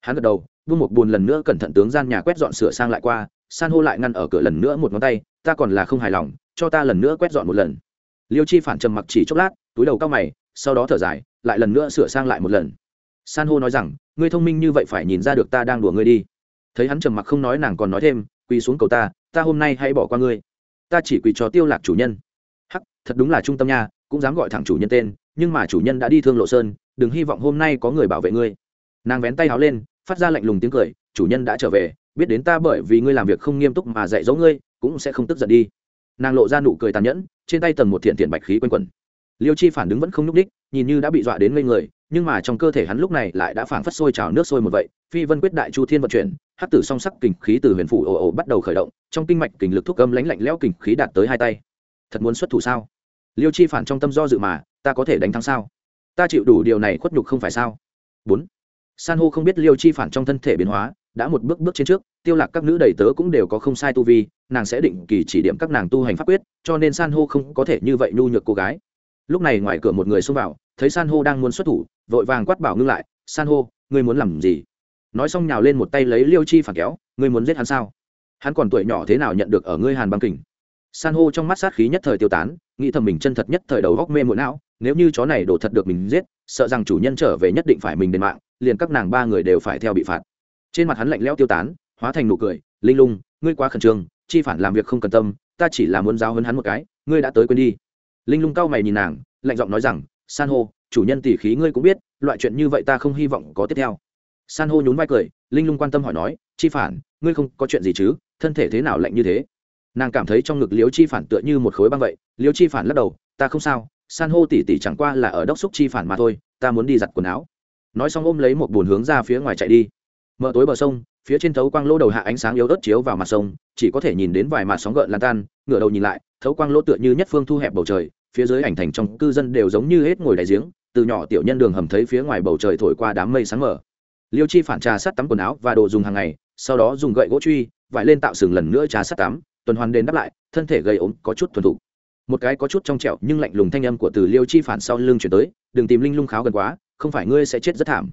Hắn gật đầu, buông một buồn lần nữa cẩn thận tướng gian nhà quét dọn sửa sang lại qua, san hô lại ngăn ở cửa lần nữa một ngón tay, ta còn là không hài lòng, cho ta lần nữa quét dọn một lần. Liêu chi phản trầm mặc chỉ chốc lát, túi đầu cao mày, sau đó thở dài, lại lần nữa sửa sang lại một lần san hô nói rằng, ngươi thông minh như vậy phải nhìn ra được ta đang đùa ngươi đi. Thấy hắn trầm mặc không nói, nàng còn nói thêm, quỳ xuống cầu ta ta hôm nay hãy bỏ qua ngươi. Ta chỉ quỳ cho tiêu lạc chủ nhân. Hắc, thật đúng là trung tâm nha, cũng dám gọi thẳng chủ nhân tên, nhưng mà chủ nhân đã đi thương lộ sơn, đừng hy vọng hôm nay có người bảo vệ ngươi. Nàng vén tay háo lên, phát ra lạnh lùng tiếng cười, chủ nhân đã trở về, biết đến ta bởi vì ngươi làm việc không nghiêm túc mà dạy dỗ ngươi, cũng sẽ không tức giận đi. Nàng lộ ra nụ cười tàn nhẫn, trên tay tầng một thiện thiện bạch khí quanh quẩn. Liêu chi phản đứng vẫn không nhúc đích nhìn như đã bị dọa đến ngây người nhưng mà trong cơ thể hắn lúc này lại đã phảng phất sôi trào nước sôi một vậy, phi vân quyết đại chu thiên vận chuyển, hắc tử song sắc kình khí từ huyền phủ ồ ồ bắt đầu khởi động, trong kinh mạch kình lực thúc âm lánh lạnh lẽo kình khí đạt tới hai tay. Thật muốn xuất thủ sao? Liêu chi phản trong tâm do dự mà, ta có thể đánh thắng sao? Ta chịu đủ điều này khuất nhục không phải sao? Bốn. San hô không biết liêu chi phản trong thân thể biến hóa, đã một bước bước trên trước, tiêu lạc các nữ đầy tớ cũng đều có không sai tu vi, nàng sẽ định kỳ chỉ điểm các nàng tu hành pháp quyết, cho nên san hô không có thể như vậy nhu nhược cô gái. Lúc này ngoài cửa một người xông vào thấy san hô đang muốn xuất thủ, vội vàng quát bảo ngưng lại, san hô, ngươi muốn làm gì? Nói xong nhào lên một tay lấy liêu chi phản kéo, ngươi muốn giết hắn sao? Hắn còn tuổi nhỏ thế nào nhận được ở ngươi hàn băng kình? San hô trong mắt sát khí nhất thời tiêu tán, nghĩ thầm mình chân thật nhất thời đầu góc mê muội não, nếu như chó này đổ thật được mình giết, sợ rằng chủ nhân trở về nhất định phải mình đền mạng, liền các nàng ba người đều phải theo bị phạt. Trên mặt hắn lạnh lẽo tiêu tán, hóa thành nụ cười, linh lung, ngươi quá khẩn trương, chi phản làm việc không cần tâm, ta chỉ là muốn giáo hơn hắn một cái, ngươi đã tới quên đi. Linh lung cao mày nhìn nàng, lạnh giọng nói rằng san hô, chủ nhân tỷ khí ngươi cũng biết, loại chuyện như vậy ta không hy vọng có tiếp theo. San hô nhún vai cười, linh lung quan tâm hỏi nói, chi phản, ngươi không có chuyện gì chứ, thân thể thế nào lạnh như thế? Nàng cảm thấy trong ngực liếu chi phản tựa như một khối băng vậy liếu chi phản lắc đầu, ta không sao, san hô tỉ tỉ chẳng qua là ở đốc xúc chi phản mà thôi, ta muốn đi giặt quần áo. Nói xong ôm lấy một bồn hướng ra phía ngoài chạy đi. Mở tối bờ sông, phía trên thấu quang lỗ đầu hạ ánh sáng yếu ớt chiếu vào mặt sông, chỉ có thể nhìn đến vài mặt sóng gợn lan tan, ngửa đầu nhìn lại, thấu quang lỗ tựa như nhất phương thu hẹp bầu trời phía dưới ảnh thành trong cư dân đều giống như hết ngồi đại giếng, từ nhỏ tiểu nhân đường hầm thấy phía ngoài bầu trời thổi qua đám mây sáng mở liêu chi phản trà sắt tắm quần áo và đồ dùng hàng ngày, sau đó dùng gậy gỗ truy, vải lên tạo sừng lần nữa trà sắt tắm, tuần hoàn đền đáp lại, thân thể gây ốm, có chút thuần thục. Một cái có chút trong trẹo nhưng lạnh lùng thanh âm của từ liêu chi phản sau lưng chuyển tới, đừng tìm linh lung kháo gần quá, không phải ngươi sẽ chết rất thảm.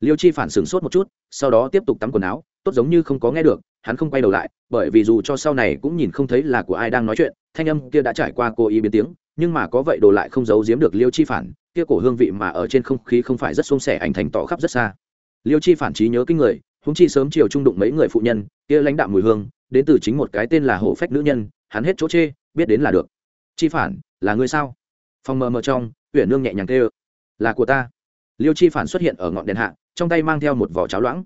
Liêu chi phản sửng sốt một chút, sau đó tiếp tục tắm quần áo, tốt giống như không có nghe được, hắn không quay đầu lại, bởi vì dù cho sau này cũng nhìn không thấy là của ai đang nói chuyện, thanh âm kia đã trải qua cô ý biến tiếng nhưng mà có vậy đồ lại không giấu giếm được liêu chi phản, kia cổ hương vị mà ở trên không khí không phải rất xôn sẻ ảnh thành tỏ khắp rất xa. Liêu chi phản trí nhớ kinh người húng chi sớm chiều trung đụng mấy người phụ nhân, kia lãnh đạm mùi hương, đến từ chính một cái tên là hổ phách nữ nhân, hắn hết chỗ chê, biết đến là được. Chi phản, là ngươi sao? Phòng mờ mờ trong Tuyển nương nhẹ nhàng tê ơ là của ta. Liêu chi phản xuất hiện ở ngọn đèn hạ, trong tay mang theo một vỏ cháo loãng.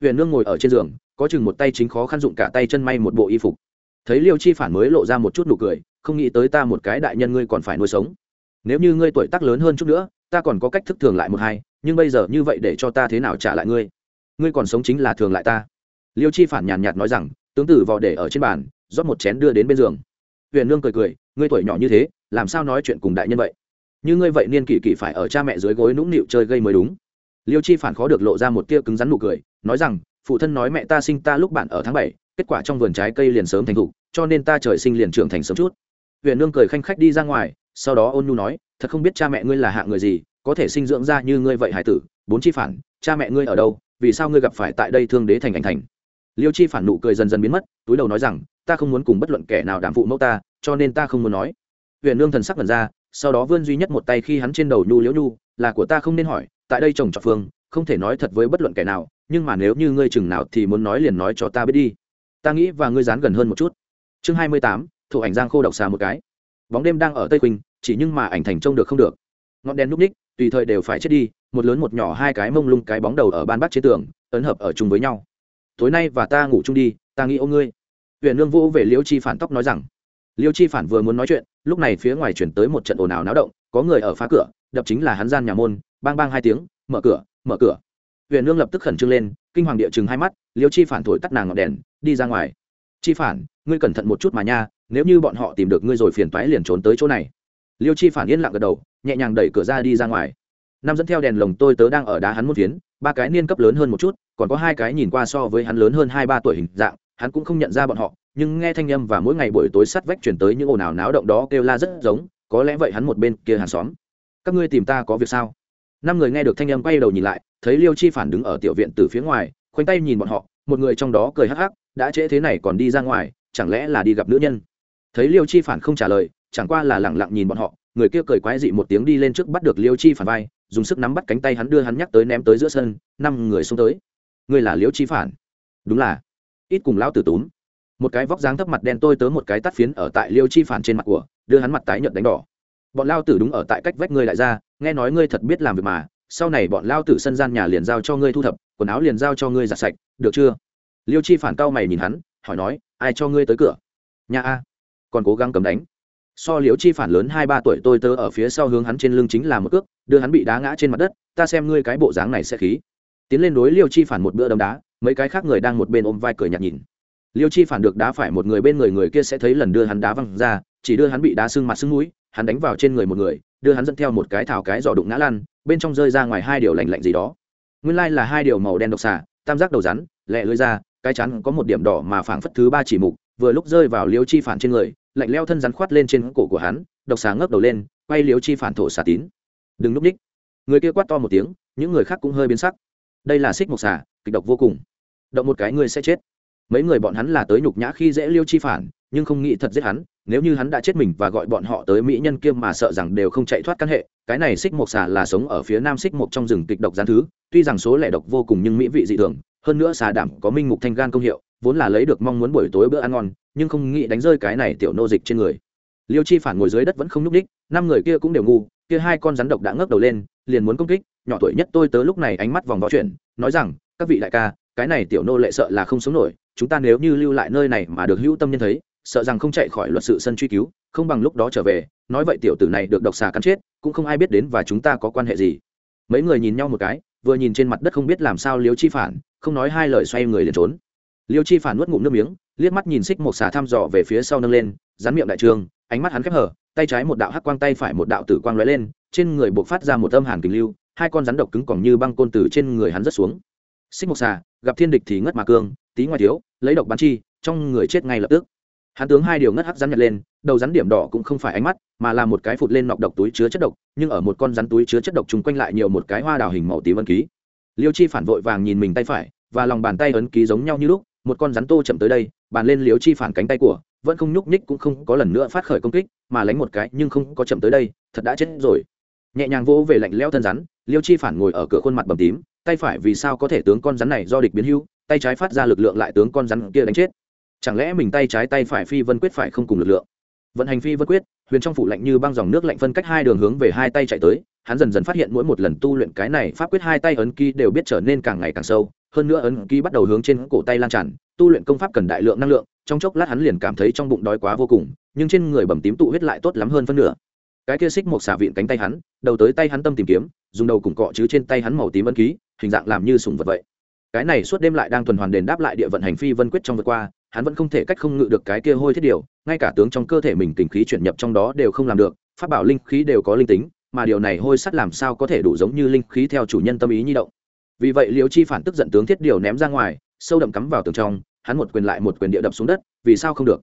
Tuyển nương ngồi ở trên giường, có chừng một tay chính khó khăn dụng cả tay chân may một bộ y phục. Thấy liêu chi phản mới lộ ra một chút nụ cười không nghĩ tới ta một cái đại nhân ngươi còn phải nuôi sống. Nếu như ngươi tuổi tác lớn hơn chút nữa, ta còn có cách thức thường lại một hai, nhưng bây giờ như vậy để cho ta thế nào trả lại ngươi? Ngươi còn sống chính là thường lại ta. Liêu chi phản nhàn nhạt nói rằng, tướng tử vò để ở trên bàn, rót một chén đưa đến bên giường. Huyền nương cười cười, ngươi tuổi nhỏ như thế, làm sao nói chuyện cùng đại nhân vậy? Như ngươi vậy niên kỷ kỷ phải ở cha mẹ dưới gối nũng nịu chơi gây mới đúng. Liêu chi phản khó được lộ ra một tia cứng rắn nụ cười, nói rằng, phụ thân nói mẹ ta sinh ta lúc bạn ở tháng bảy, kết quả trong vườn trái cây liền sớm thành thục cho nên ta trời sinh liền trưởng thành sớm chút huyện nương cười khanh khách đi ra ngoài, sau đó ôn nhu nói, thật không biết cha mẹ ngươi là hạ người gì, có thể sinh dưỡng ra như ngươi vậy hải tử, bốn chi phản, cha mẹ ngươi ở đâu, vì sao ngươi gặp phải tại đây thương đế thành ảnh thành? Liêu chi phản nụ cười dần dần biến mất, túi đầu nói rằng, ta không muốn cùng bất luận kẻ nào đảm phụ mẫu ta, cho nên ta không muốn nói. Huyện nương thần sắc vần ra, sau đó vươn duy nhất một tay khi hắn trên đầu nhu liễu nhu, là của ta không nên hỏi, tại đây chồng trọt phương, không thể nói thật với bất luận kẻ nào, nhưng mà nếu như ngươi chừng nào thì muốn nói liền nói cho ta biết đi. Ta nghĩ và ngươi dán gần hơn một chút. Chương hai mươi tám thủ ảnh giang khô độc xà một cái. Bóng đêm đang ở tây quỳnh, chỉ nhưng mà ảnh thành trông được không được. Ngọn đèn núp ních, tùy thời đều phải chết đi, một lớn một nhỏ hai cái mông lung cái bóng đầu ở ban bắc chế tường, ấn hợp ở chung với nhau. Tối nay và ta ngủ chung đi, ta nghĩ ô ngươi. Huyện nương vũ về liêu chi phản tóc nói rằng. Liêu chi phản vừa muốn nói chuyện, lúc này phía ngoài chuyển tới một trận ồn ào náo động, có người ở phá cửa, đập chính là hắn gian nhà môn, bang bang hai tiếng, mở cửa mở cửa. Huyện nương lập tức khẩn trương lên, kinh hoàng địa chừng hai mắt, liêu chi phản thổi tắt nàng ngọn đèn, đi ra ngoài. Chi phản, ngươi cẩn thận một chút mà nha nếu như bọn họ tìm được ngươi rồi phiền toái liền trốn tới chỗ này. Liêu chi phản yên lặng gật đầu, nhẹ nhàng đẩy cửa ra đi ra ngoài. Nam dẫn theo đèn lồng tôi tớ đang ở đá hắn một phiến, ba cái niên cấp lớn hơn một chút, còn có hai cái nhìn qua so với hắn lớn hơn hai ba tuổi hình dạng, hắn cũng không nhận ra bọn họ, nhưng nghe thanh âm và mỗi ngày buổi tối sắt vách chuyển tới những ồn ào náo động đó kêu la rất giống, có lẽ vậy hắn một bên kia hàng xóm. Các ngươi tìm ta có việc sao? Năm người nghe được thanh âm quay đầu nhìn lại, thấy liêu chi phản đứng ở tiểu viện từ phía ngoài, khoanh tay nhìn bọn họ, một người trong đó cười hắc hắc, đã trễ thế này còn đi ra ngoài, chẳng lẽ là đi gặp nữ nhân? Thấy liêu chi phản không trả lời, chẳng qua là lẳng lặng nhìn bọn họ, người kia cười quái dị một tiếng đi lên trước bắt được liêu chi phản vai, dùng sức nắm bắt cánh tay hắn đưa hắn nhắc tới ném tới giữa sân, năm người xuống tới. Người là liêu chi phản. Đúng là, ít cùng lão tử túm. Một cái vóc dáng thấp mặt đen tôi tớ một cái tắt phiến ở tại liêu chi phản trên mặt của, đưa hắn mặt tái nhợt đánh đỏ. Bọn lao tử đúng ở tại cách vách ngươi lại ra, nghe nói ngươi thật biết làm việc mà, sau này bọn lao tử sân gian nhà liền giao cho ngươi thu thập, quần áo liền giao cho ngươi giặt sạch, được chưa? Liêu chi phản cao mày nhìn hắn, hỏi nói, ai cho ngươi tới cửa? Nhà a còn cố gắng cấm đánh. So liễu chi phản lớn hai ba tuổi tôi tớ ở phía sau hướng hắn trên lưng chính là một cước, đưa hắn bị đá ngã trên mặt đất, ta xem ngươi cái bộ dáng này sẽ khí. Tiến lên đối liêu chi phản một bữa đấm đá, mấy cái khác người đang một bên ôm vai cười nhạt nhìn. Liêu chi phản được đá phải một người bên người người kia sẽ thấy lần đưa hắn đá văng ra, chỉ đưa hắn bị đá sưng mặt sưng mũi, hắn đánh vào trên người một người, đưa hắn dẫn theo một cái thảo cái giỏ đụng ngã lan bên trong rơi ra ngoài hai điều lạnh lạnh gì đó. Nguyên lai là hai điều màu đen độc xà, tam giác đầu rắn, lẹ lưới ra cái chắn có một điểm đỏ mà phảng phất thứ ba chỉ mục, vừa lúc rơi vào liêu chi phản trên người lạnh leo thân rắn khoát lên trên cổ của hắn, độc xà ngấp đầu lên, quay liếu chi phản thổ xà tín. Đừng núp ních. Người kia quát to một tiếng, những người khác cũng hơi biến sắc. Đây là xích mộc xà, kịch độc vô cùng. Động một cái người sẽ chết. Mấy người bọn hắn là tới nhục nhã khi dễ liêu chi phản, nhưng không nghĩ thật giết hắn, nếu như hắn đã chết mình và gọi bọn họ tới mỹ nhân kiêm mà sợ rằng đều không chạy thoát căn hệ, cái này xích mộc xà là sống ở phía nam xích mộc trong rừng kịch độc gian thứ, tuy rằng số lẻ độc vô cùng nhưng mỹ vị dị thường, hơn nữa xà đảm có minh mục thanh gan công hiệu, vốn là lấy được mong muốn buổi tối bữa ăn ngon nhưng không nghĩ đánh rơi cái này tiểu nô dịch trên người. Liêu chi phản ngồi dưới đất vẫn không nhúc ních năm người kia cũng đều ngu, kia hai con rắn độc đã ngước đầu lên, liền muốn công kích, nhỏ tuổi nhất tôi tớ lúc này ánh mắt vòng vó chuyển, nói rằng, các vị đại ca, cái này tiểu nô lệ sợ là không sống nổi, chúng ta nếu như lưu lại nơi này mà được hữu tâm nhân thấy, sợ rằng không chạy khỏi luật sự sân truy cứu, không bằng lúc đó trở về, nói vậy tiểu tử này được độc xà cắn chết, cũng không ai biết đến và chúng ta có quan hệ gì. Mấy người nhìn nhau một cái, vừa nhìn trên mặt đất không biết làm sao liêu chi phản, không nói hai lời xoay người liền trốn. Liêu chi phản nuốt ngụm nước miếng liếc mắt nhìn xích một xà thăm dò về phía sau nâng lên, rắn miệng đại trường, ánh mắt hắn khép hở, tay trái một đạo hắc quang, tay phải một đạo tử quang lóe lên, trên người buộc phát ra một âm hàn kình lưu, hai con rắn độc cứng còn như băng côn từ trên người hắn rất xuống. Xích một xà, gặp thiên địch thì ngất mà cương, tí ngoài thiếu, lấy độc bắn chi, trong người chết ngay lập tức. Hắn tướng hai điều ngất hắc rắn nhặt lên, đầu rắn điểm đỏ cũng không phải ánh mắt, mà là một cái phụt lên nọc độc túi chứa chất độc, nhưng ở một con rắn túi chứa chất độc chung quanh lại nhiều một cái hoa đào hình màu tím ấn ký. Liêu chi phản vội vàng nhìn mình tay phải, và lòng bàn tay ấn ký giống nhau như lúc một con rắn tô chậm tới đây, bàn lên liếu chi phản cánh tay của, vẫn không nhúc nhích cũng không có lần nữa phát khởi công kích, mà lánh một cái nhưng không có chậm tới đây, thật đã chết rồi. Nhẹ nhàng vỗ về lạnh leo thân rắn, liêu chi phản ngồi ở cửa khuôn mặt bầm tím, tay phải vì sao có thể tướng con rắn này do địch biến hưu, tay trái phát ra lực lượng lại tướng con rắn kia đánh chết. Chẳng lẽ mình tay trái tay phải phi vân quyết phải không cùng lực lượng? Vận hành phi vân quyết, huyền trong phủ lạnh như băng dòng nước lạnh phân cách hai đường hướng về hai tay chạy tới, hắn dần dần phát hiện mỗi một lần tu luyện cái này pháp quyết hai tay ấn ký đều biết trở nên càng ngày càng sâu hơn nữa ấn ký bắt đầu hướng trên cổ tay lan tràn, tu luyện công pháp cần đại lượng năng lượng, trong chốc lát hắn liền cảm thấy trong bụng đói quá vô cùng, nhưng trên người bầm tím tụ huyết lại tốt lắm hơn phân nửa. Cái kia xích một xà vịn cánh tay hắn, đầu tới tay hắn tâm tìm kiếm, dùng đầu cùng cọ chứ trên tay hắn màu tím ấn ký, hình dạng làm như sùng vật vậy. Cái này suốt đêm lại đang tuần hoàn đền đáp lại địa vận hành phi vân quyết trong vượt qua, hắn vẫn không thể cách không ngự được cái kia hôi thiết điều, ngay cả tướng trong cơ thể mình tình khí chuyển nhập trong đó đều không làm được phát bảo linh khí đều có linh tính, mà điều này hôi sắt làm sao có thể đủ giống như linh khí theo chủ nhân tâm ý nhi động vì vậy liễu chi phản tức giận tướng thiết điều ném ra ngoài, sâu đậm cắm vào tường trong, hắn một quyền lại một quyền địa đập xuống đất, vì sao không được?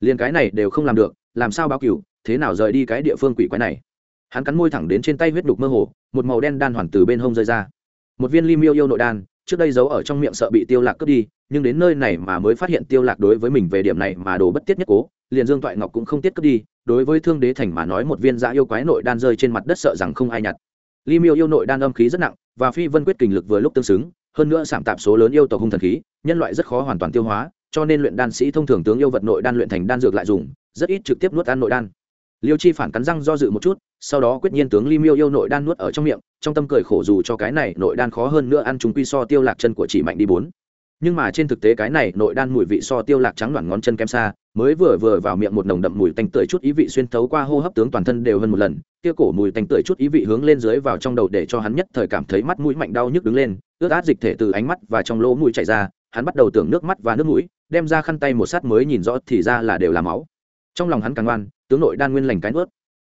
Liền cái này đều không làm được, làm sao báo cửu, thế nào rời đi cái địa phương quỷ quái này? Hắn cắn môi thẳng đến trên tay huyết đục mơ hồ, một màu đen đan hoàn từ bên hông rơi ra. Một viên lim yêu yêu nội đan, trước đây giấu ở trong miệng sợ bị tiêu lạc cướp đi, nhưng đến nơi này mà mới phát hiện tiêu lạc đối với mình về điểm này mà đồ bất tiết nhất cố, liền dương toại ngọc cũng không tiết cướp đi, đối với thương đế thành mà nói một viên dã yêu quái nội đan rơi trên mặt đất sợ rằng không ai nhặt. Ly miêu yêu nội đan âm khí rất nặng và phi vân quyết kình lực vừa lúc tương xứng, hơn nữa giảm tạp số lớn yêu tộc hung thần khí, nhân loại rất khó hoàn toàn tiêu hóa, cho nên luyện đan sĩ thông thường tướng yêu vật nội đan luyện thành đan dược lại dùng, rất ít trực tiếp nuốt ăn nội đan. Liêu chi phản cắn răng do dự một chút, sau đó quyết nhiên tướng ly miêu yêu nội đan nuốt ở trong miệng, trong tâm cười khổ dù cho cái này nội đan khó hơn nữa ăn chúng quy so tiêu lạc chân của chị mạnh đi bốn. Nhưng mà trên thực tế cái này nội đan mùi vị so tiêu lạc trắng loạn ngón chân kém xa mới vừa vừa vào miệng một nồng đậm mùi tanh tưởi chút ý vị xuyên thấu qua hô hấp tướng toàn thân đều hơn một lần. Kia cổ mùi tanh tưởi chút ý vị hướng lên dưới vào trong đầu để cho hắn nhất thời cảm thấy mắt mũi mạnh đau nhức đứng lên, ướt át dịch thể từ ánh mắt và trong lỗ mũi chảy ra, hắn bắt đầu tưởng nước mắt và nước mũi, đem ra khăn tay một sát mới nhìn rõ thì ra là đều là máu. Trong lòng hắn càng ngoan tướng nội đan nguyên lành cái ướt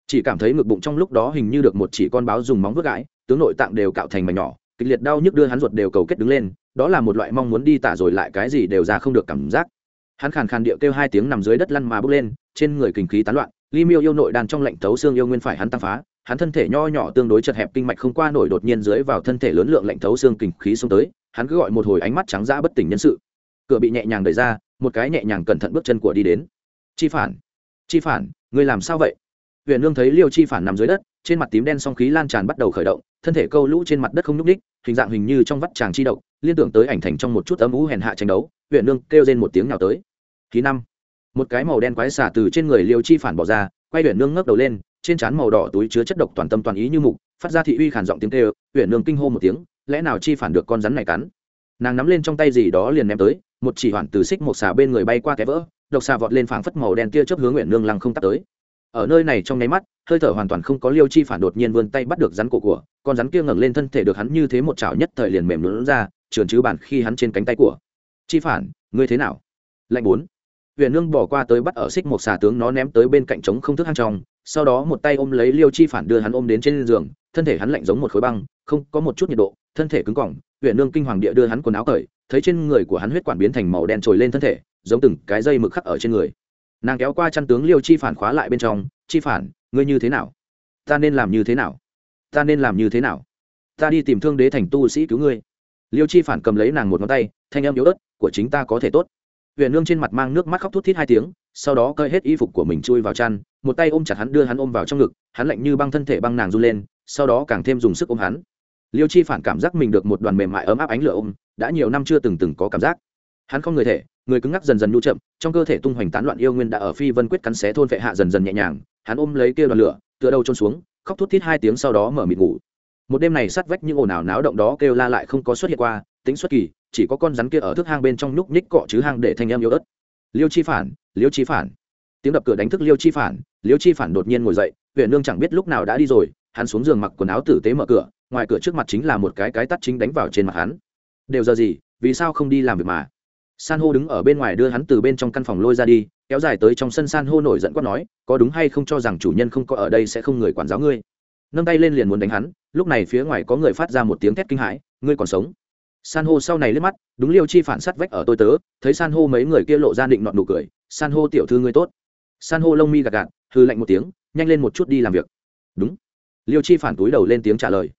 chỉ cảm thấy ngực bụng trong lúc đó hình như được một chỉ con báo dùng móng vớt gãi, tướng nội tạng đều cạo thành mảnh nhỏ, kịch liệt đau nhức đưa hắn ruột đều cầu kết đứng lên, đó là một loại mong muốn đi tả rồi lại cái gì đều ra không được cảm giác hắn khàn khàn điệu kêu hai tiếng nằm dưới đất lăn mà bước lên trên người kinh khí tán loạn ly miêu yêu nội đan trong lạnh thấu xương yêu nguyên phải hắn tăng phá hắn thân thể nho nhỏ tương đối chật hẹp kinh mạch không qua nổi đột nhiên dưới vào thân thể lớn lượng lạnh thấu xương kinh khí xông tới hắn cứ gọi một hồi ánh mắt trắng dã bất tỉnh nhân sự. Cửa bị nhẹ nhàng đẩy ra một cái nhẹ nhàng cẩn thận bước chân của đi đến. Chi phản chi phản ngươi làm sao vậy? Huyền nương thấy liêu chi phản nằm dưới đất trên mặt tím đen song khí lan tràn bắt đầu khởi động thân thể câu lũ trên mặt đất không nhúc ních hình dạng hình như trong vắt tràng chi động, liên tưởng tới ảnh thành trong một chút ấm ú hèn hạ tranh đấu huyện nương kêu lên một tiếng nào tới. Ký năm. Một cái màu đen quái xả từ trên người liêu chi phản bỏ ra, quay huyện nương ngước đầu lên, trên trán màu đỏ túi chứa chất độc toàn tâm toàn ý như mục, phát ra thị uy khản giọng tiếng kêu, huyện nương kinh hô một tiếng, lẽ nào chi phản được con rắn này cắn? Nàng nắm lên trong tay gì đó liền ném tới, một chỉ hoàn từ xích một xà bên người bay qua cái vỡ, độc xà vọt lên phảng phất màu đen kia chớp hướng huyện nương lăng không tắt tới. Ở nơi này trong nháy mắt, hơi thở hoàn toàn không có liêu chi phản đột nhiên vươn tay bắt được rắn cổ của, con rắn kia ngẩng lên thân thể được hắn như thế một chảo nhất thời liền mềm lún ra, trườn chứ bản khi hắn trên cánh tay của chi phản, ngươi thế nào? Lạnh bốn. Huyền nương bỏ qua tới bắt ở xích một xà tướng nó ném tới bên cạnh trống không thức hang trong, sau đó một tay ôm lấy liêu chi phản đưa hắn ôm đến trên giường, thân thể hắn lạnh giống một khối băng, không có một chút nhiệt độ, thân thể cứng cỏng, huyền nương kinh hoàng địa đưa hắn quần áo cởi, thấy trên người của hắn huyết quản biến thành màu đen trồi lên thân thể, giống từng cái dây mực khắc ở trên người. Nàng kéo qua chăn tướng liêu chi phản khóa lại bên trong, chi phản, ngươi như thế nào? Ta nên làm như thế nào? Ta nên làm như thế nào? Ta đi tìm thương đế thành tu sĩ cứu ngươi. Liêu chi phản cầm lấy nàng một ngón tay, thanh em yếu ớt của chính ta có thể tốt. Huyền nương trên mặt mang nước mắt khóc thút thít hai tiếng, sau đó cơi hết y phục của mình chui vào chăn, một tay ôm chặt hắn đưa hắn ôm vào trong ngực, hắn lạnh như băng thân thể băng nàng run lên, sau đó càng thêm dùng sức ôm hắn. Liêu chi phản cảm giác mình được một đoàn mềm mại ấm áp ánh lửa ôm, đã nhiều năm chưa từng từng có cảm giác. Hắn không người thể, người cứng ngắc dần dần nhu chậm, trong cơ thể tung hoành tán loạn yêu nguyên đã ở phi vân quyết cắn xé thôn vệ hạ dần dần nhẹ nhàng, hắn ôm lấy kia đoàn lửa, tựa đầu trôn xuống, khóc thút thít hai tiếng sau đó mở mịt ngủ. Một đêm này sắt vách những ồn ào náo động đó kêu la lại không có xuất hiện qua tính xuất kỳ, chỉ có con rắn kia ở thước hang bên trong nhúc nhích cọ chứ hang để thanh em yếu ớt. Liêu chi phản, liêu chi phản. Tiếng đập cửa đánh thức liêu chi phản, liêu chi phản đột nhiên ngồi dậy huyện nương chẳng biết lúc nào đã đi rồi, hắn xuống giường mặc quần áo tử tế mở cửa, ngoài cửa trước mặt chính là một cái cái tắt chính đánh vào trên mặt hắn. Đều giờ gì, vì sao không đi làm việc mà? San hô đứng ở bên ngoài đưa hắn từ bên trong căn phòng lôi ra đi, kéo dài tới trong sân san hô nổi giận quát nói, có đúng hay không cho rằng chủ nhân không có ở đây sẽ không người quản giáo ngươi? Nâng tay lên liền muốn đánh hắn, lúc này phía ngoài có người phát ra một tiếng thét kinh hãi, ngươi còn sống? San hô sau này liếc mắt, đúng liêu chi phản sát vách ở tôi tớ, thấy san hô mấy người kia lộ ra định nọn nụ cười, san hô tiểu thư ngươi tốt. San hô lông mi gạt gạt hư lạnh một tiếng, nhanh lên một chút đi làm việc. Đúng. Liêu chi phản túi đầu lên tiếng trả lời.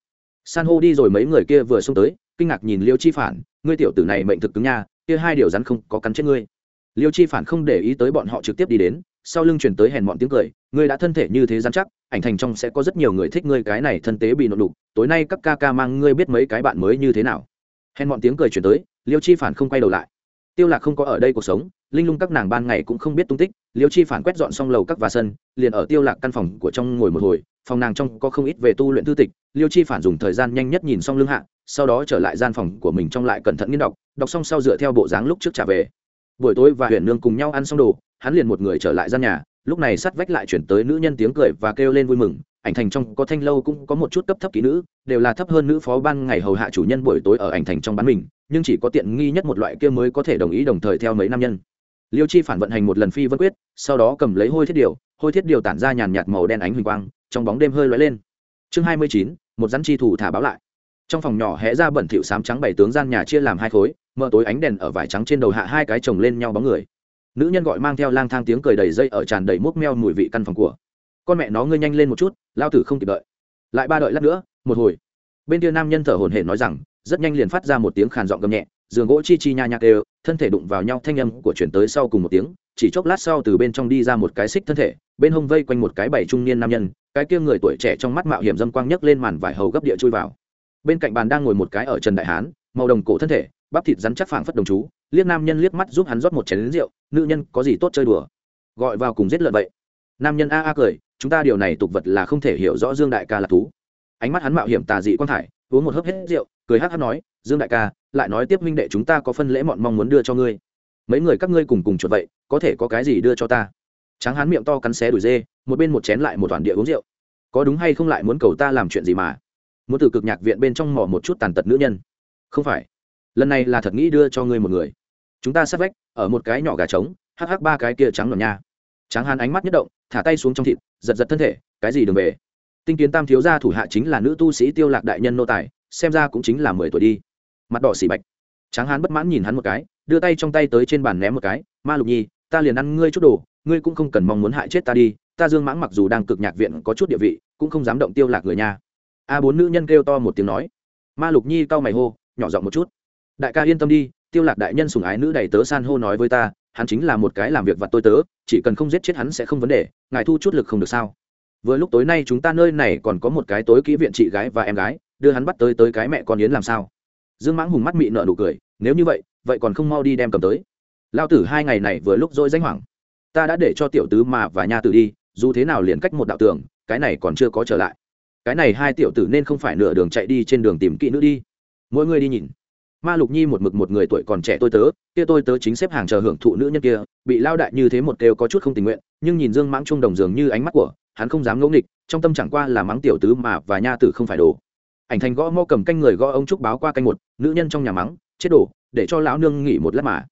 San hô đi rồi mấy người kia vừa xông tới, kinh ngạc nhìn liêu chi phản, ngươi tiểu tử này mệnh thực cứng nha, kia hai điều rắn không có cắn chết ngươi. Liêu chi phản không để ý tới bọn họ trực tiếp đi đến, sau lưng chuyển tới hèn bọn tiếng cười, ngươi đã thân thể như thế dán chắc, ảnh thành trong sẽ có rất nhiều người thích ngươi cái này thân tế bị nộp đục, tối nay các ca ca mang ngươi biết mấy cái bạn mới như thế nào hèn bọn tiếng cười chuyển tới, liêu chi phản không quay đầu lại. Tiêu lạc không có ở đây cuộc sống, linh lung các nàng ban ngày cũng không biết tung tích, liêu chi phản quét dọn xong lầu các và sân, liền ở tiêu lạc căn phòng của trong ngồi một hồi, phòng nàng trong có không ít về tu luyện thư tịch, liêu chi phản dùng thời gian nhanh nhất nhìn xong lương hạ, sau đó trở lại gian phòng của mình trong lại cẩn thận nghiên đọc đọc xong sau dựa theo bộ dáng lúc trước trả về. Buổi tối và huyền nương cùng nhau ăn xong đồ, hắn liền một người trở lại gian nhà lúc này sắt vách lại chuyển tới nữ nhân tiếng cười và kêu lên vui mừng, ảnh thành trong có thanh lâu cũng có một chút cấp thấp kỹ nữ, đều là thấp hơn nữ phó ban ngày hầu hạ chủ nhân buổi tối ở ảnh thành trong bán mình, nhưng chỉ có tiện nghi nhất một loại kia mới có thể đồng ý đồng thời theo mấy nam nhân. Liêu chi phản vận hành một lần phi vân quyết, sau đó cầm lấy hôi thiết điều, hôi thiết điều tản ra nhàn nhạt màu đen ánh huỳnh quang, trong bóng đêm hơi lóe lên. Chương hai mươi chín, một rắn chi thủ thả báo lại. Trong phòng nhỏ hẽ ra bẩn thịu sám trắng bảy tướng gian nhà chia làm hai khối, mở tối ánh đèn ở vải trắng trên đầu hạ hai cái chồng lên nhau bóng người nữ nhân gọi mang theo lang thang tiếng cười đầy dây ở tràn đầy mốc meo mùi vị căn phòng của. Con mẹ nó ngươi nhanh lên một chút, lao tử không kịp đợi. Lại ba đợi lát nữa, một hồi. Bên kia nam nhân thở hổn hển nói rằng, rất nhanh liền phát ra một tiếng khàn giọng gầm nhẹ, giường gỗ chi chi nha nhạc đều thân thể đụng vào nhau, thanh âm của chuyển tới sau cùng một tiếng, chỉ chốc lát sau từ bên trong đi ra một cái xích thân thể, bên hông vây quanh một cái bảy trung niên nam nhân, cái kia người tuổi trẻ trong mắt mạo hiểm dâm quang nhấc lên màn vải hầu gấp địa chui vào. Bên cạnh bàn đang ngồi một cái ở trần đại hán, màu đồng cổ thân thể, bắp thịt rắn chắc phảng phất đồng chú liếc nam nhân liếc mắt giúp hắn rót một chén rượu, nữ nhân, có gì tốt chơi đùa? Gọi vào cùng giết lợn vậy. Nam nhân a a cười, chúng ta điều này tục vật là không thể hiểu rõ dương đại ca là thú. Ánh mắt hắn mạo hiểm tà dị quang thải, uống một hớp hết rượu, cười hát hát nói, dương đại ca, lại nói tiếp minh đệ chúng ta có phân lễ mọn mong muốn đưa cho ngươi. Mấy người các ngươi cùng cùng chuột vậy, có thể có cái gì đưa cho ta? Tráng hắn miệng to cắn xé đuổi dê, một bên một chén lại một toàn địa uống rượu. Có đúng hay không lại muốn cầu ta làm chuyện gì mà? Muốn từ cực nhạc viện bên trong mò một chút tàn tật nữ nhân. Không phải. Lần này là thật nghĩ đưa cho ngươi một người chúng ta sát vách, ở một cái nhỏ gà trống, hắc hắc ba cái kia trắng nhọn nha. Tráng hán ánh mắt nhất động, thả tay xuống trong thịt, giật giật thân thể, cái gì đừng về. Tinh kiến tam thiếu gia thủ hạ chính là nữ tu sĩ tiêu lạc đại nhân nô tài, xem ra cũng chính là mười tuổi đi. Mặt đỏ xỉ bạch. Tráng hán bất mãn nhìn hắn một cái, đưa tay trong tay tới trên bàn ném một cái, ma lục nhi, ta liền ăn ngươi chút đồ, ngươi cũng không cần mong muốn hại chết ta đi, ta dương mãng mặc dù đang cực nhạc viện có chút địa vị, cũng không dám động tiêu lạc người nha. A bốn nữ nhân kêu to một tiếng nói. Ma lục nhi cau mày hô, nhỏ giọng một chút. Đại ca yên tâm đi tiêu lạc đại nhân sùng ái nữ đầy tớ san hô nói với ta, hắn chính là một cái làm việc vặt tôi tớ, chỉ cần không giết chết hắn sẽ không vấn đề, ngài thu chút lực không được sao? Vừa lúc tối nay chúng ta nơi này còn có một cái tối kỹ viện chị gái và em gái, đưa hắn bắt tới tới cái mẹ con yến làm sao? Dương mãng hùng mắt mị nợ nụ cười, nếu như vậy vậy còn không mau đi đem cầm tới. Lao tử hai ngày này vừa lúc dỗi danh hoảng. Ta đã để cho tiểu tứ mà và nha tử đi, dù thế nào liền cách một đạo tường, cái này còn chưa có trở lại. Cái này hai tiểu tử nên không phải nửa đường chạy đi trên đường tìm kỹ nữ đi. Mỗi người đi nhìn ma lục nhi một mực một người tuổi còn trẻ tôi tớ, kia tôi tớ chính xếp hàng chờ hưởng thụ nữ nhân kia, bị lao đại như thế một kêu có chút không tình nguyện, nhưng nhìn dương mãng trung đồng dường như ánh mắt của, hắn không dám ngẫu nghịch, trong tâm chẳng qua là mắng tiểu tứ mà và nha tử không phải đồ. Ảnh thành gõ mo cầm canh người gõ ông trúc báo qua canh một, nữ nhân trong nhà mắng, chết đồ, để cho lão nương nghỉ một lát mà.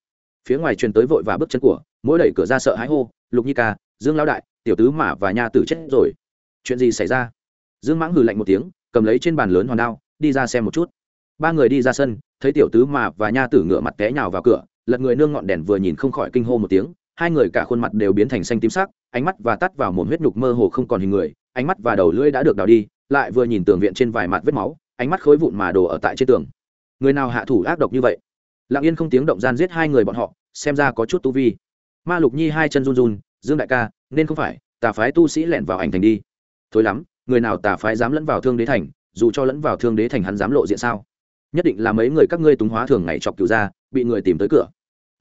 Phía ngoài truyền tới vội và bước chân của, mỗi đẩy cửa ra sợ hãi hô, lục nhi ca, dương lao đại, tiểu tứ mà và nha tử chết rồi. Chuyện gì xảy ra? Dương mãng hừ lạnh một tiếng, cầm lấy trên bàn lớn hòn đao, đi ra xem một chút ba người đi ra sân, thấy tiểu tứ mà và nha tử ngựa mặt té nhào vào cửa, lật người nương ngọn đèn vừa nhìn không khỏi kinh hô một tiếng, hai người cả khuôn mặt đều biến thành xanh tím sắc, ánh mắt và tắt vào một huyết nhục mơ hồ không còn hình người, ánh mắt và đầu lưỡi đã được đào đi, lại vừa nhìn tường viện trên vài mặt vết máu, ánh mắt khối vụn mà đổ ở tại trên tường. Người nào hạ thủ ác độc như vậy? Lặng yên không tiếng động gian giết hai người bọn họ, xem ra có chút tu vi. Ma lục nhi hai chân run run, dương đại ca, nên không phải, tà phái tu sĩ lẻn vào ảnh thành đi. Thối lắm, người nào tà phái dám lẫn vào thương đế thành, dù cho lẫn vào thương đế thành hắn dám lộ diện sao? Nhất định là mấy người các ngươi túng hóa thường ngày chọc cựu ra, bị người tìm tới cửa.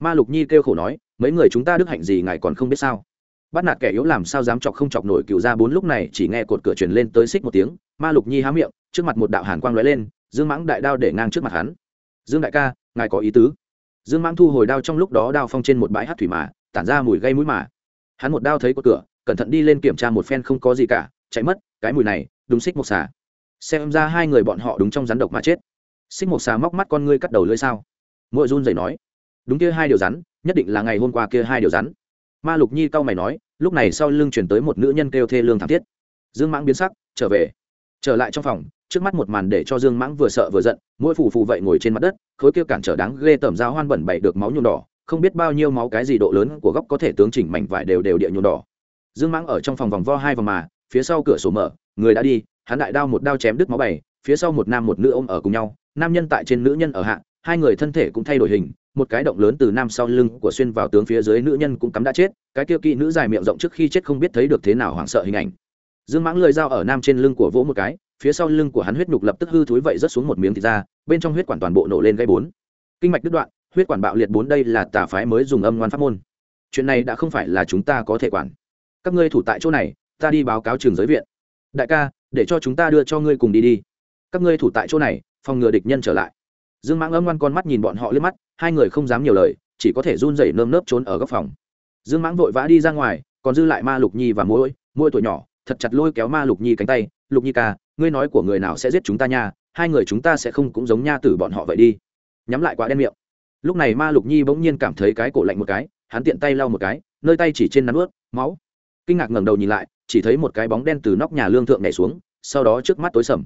Ma lục nhi kêu khổ nói, mấy người chúng ta đức hạnh gì ngài còn không biết sao? Bắt nạt kẻ yếu làm sao dám chọc không chọc nổi cựu ra bốn lúc này, chỉ nghe cột cửa truyền lên tới xích một tiếng, ma lục nhi há miệng, trước mặt một đạo hàn quang lóe lên, dương mãng đại đao để ngang trước mặt hắn. Dương đại ca, ngài có ý tứ. Dương mãng thu hồi đao trong lúc đó đao phong trên một bãi hát thủy mà, tản ra mùi gây mũi mà. Hắn một đao thấy cột cửa, cẩn thận đi lên kiểm tra một phen không có gì cả, chạy mất, cái mùi này, đúng xích một xà. Xem ra hai người bọn họ đúng trong rắn độc mà chết xích một xà móc mắt con ngươi cắt đầu lưỡi sao? Mỗi run dậy nói. Đúng kia hai điều rắn, nhất định là ngày hôm qua kia hai điều rắn. Ma lục nhi cau mày nói, lúc này sau lưng chuyển tới một nữ nhân kêu thê lương thảm thiết. Dương mãng biến sắc, trở về. Trở lại trong phòng, trước mắt một màn để cho dương mãng vừa sợ vừa giận, mỗi phù phù vậy ngồi trên mặt đất, khối kia cản trở đáng ghê tởm giáo hoan bẩn bậy được máu nhuộm đỏ, không biết bao nhiêu máu cái gì độ lớn của góc có thể tướng chỉnh mảnh vải đều đều địa nhuộm đỏ. Dương mãng ở trong phòng vòng vo hai vòng mà, phía sau cửa sổ mở, người đã đi, hắn đại đao một đao chém đứt máu bày, phía sau một nam một nữ ôm ở cùng nhau nam nhân tại trên nữ nhân ở hạ, hai người thân thể cũng thay đổi hình, một cái động lớn từ nam sau lưng của xuyên vào tướng phía dưới nữ nhân cũng cắm đã chết, cái kia kỵ nữ dài miệng rộng trước khi chết không biết thấy được thế nào hoảng sợ hình ảnh. Dương mãng lười dao ở nam trên lưng của vỗ một cái, phía sau lưng của hắn huyết nhục lập tức hư thối vậy rớt xuống một miếng thịt ra, bên trong huyết quản toàn bộ nổ lên gây bốn. Kinh mạch đứt đoạn, huyết quản bạo liệt bốn đây là tà phái mới dùng âm ngoan pháp môn. Chuyện này đã không phải là chúng ta có thể quản. Các ngươi thủ tại chỗ này, ta đi báo cáo trường giới viện. Đại ca, để cho chúng ta đưa cho ngươi cùng đi đi. Các ngươi thủ tại chỗ này phòng ngừa địch nhân trở lại. Dương mãng âm ngoan con mắt nhìn bọn họ liếc mắt, hai người không dám nhiều lời, chỉ có thể run rẩy nơm nớp trốn ở góc phòng. Dương mãng vội vã đi ra ngoài, còn dư lại ma lục nhi và mỗi mỗi tuổi nhỏ, thật chặt lôi kéo ma lục nhi cánh tay, lục nhi ca, ngươi nói của người nào sẽ giết chúng ta nha, hai người chúng ta sẽ không cũng giống nha tử bọn họ vậy đi. Nhắm lại quá đen miệng. Lúc này ma lục nhi bỗng nhiên cảm thấy cái cổ lạnh một cái, hắn tiện tay lau một cái, nơi tay chỉ trên nắn ướt, máu. Kinh ngạc ngẩng đầu nhìn lại, chỉ thấy một cái bóng đen từ nóc nhà lương thượng nhảy xuống, sau đó trước mắt tối sầm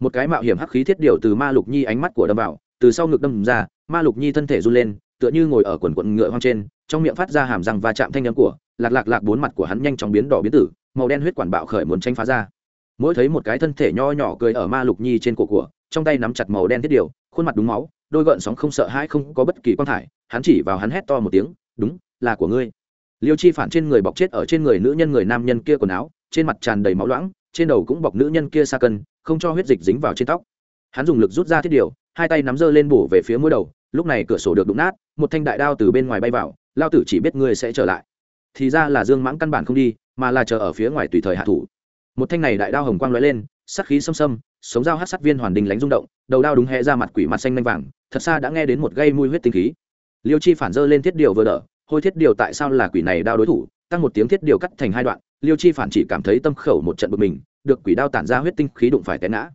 một cái mạo hiểm hắc khí thiết điều từ ma lục nhi ánh mắt của đâm vào, từ sau ngực đâm ra, ma lục nhi thân thể run lên, tựa như ngồi ở quần quận ngựa hoang trên, trong miệng phát ra hàm răng và chạm thanh nhắm của, lạc lạc lạc bốn mặt của hắn nhanh chóng biến đỏ biến tử, màu đen huyết quản bạo khởi muốn tranh phá ra. Mỗi thấy một cái thân thể nho nhỏ cười ở ma lục nhi trên cổ của, trong tay nắm chặt màu đen thiết điều, khuôn mặt đúng máu, đôi gợn sóng không sợ hãi không có bất kỳ quan thải, hắn chỉ vào hắn hét to một tiếng, đúng, là của ngươi. Liêu chi phản trên người bọc chết ở trên người nữ nhân người nam nhân kia quần áo, trên mặt tràn đầy máu loãng trên đầu cũng bọc nữ nhân kia xa cân, không cho huyết dịch dính vào trên tóc. Hắn dùng lực rút ra thiết điều, hai tay nắm dơ lên bổ về phía mũi đầu, lúc này cửa sổ được đụng nát, một thanh đại đao từ bên ngoài bay vào, lao tử chỉ biết ngươi sẽ trở lại. Thì ra là dương mãng căn bản không đi, mà là chờ ở phía ngoài tùy thời hạ thủ. Một thanh này đại đao hồng quang lóe lên sắc khí xâm xâm sống dao hát sắt viên hoàn đình lánh rung động, đầu đao đúng hẹ ra mặt quỷ mặt xanh lanh vàng, thật xa đã nghe đến một gây mùi huyết tinh khí. Liêu chi phản dơ lên thiết điều vừa đỡ, hôi thiết điều tại sao là quỷ này đao đối thủ, tăng một tiếng thiết điều cắt thành hai đoạn liêu chi phản chỉ cảm thấy tâm khẩu một trận bực mình, được quỷ đao tản ra huyết tinh khí đụng phải té ngã.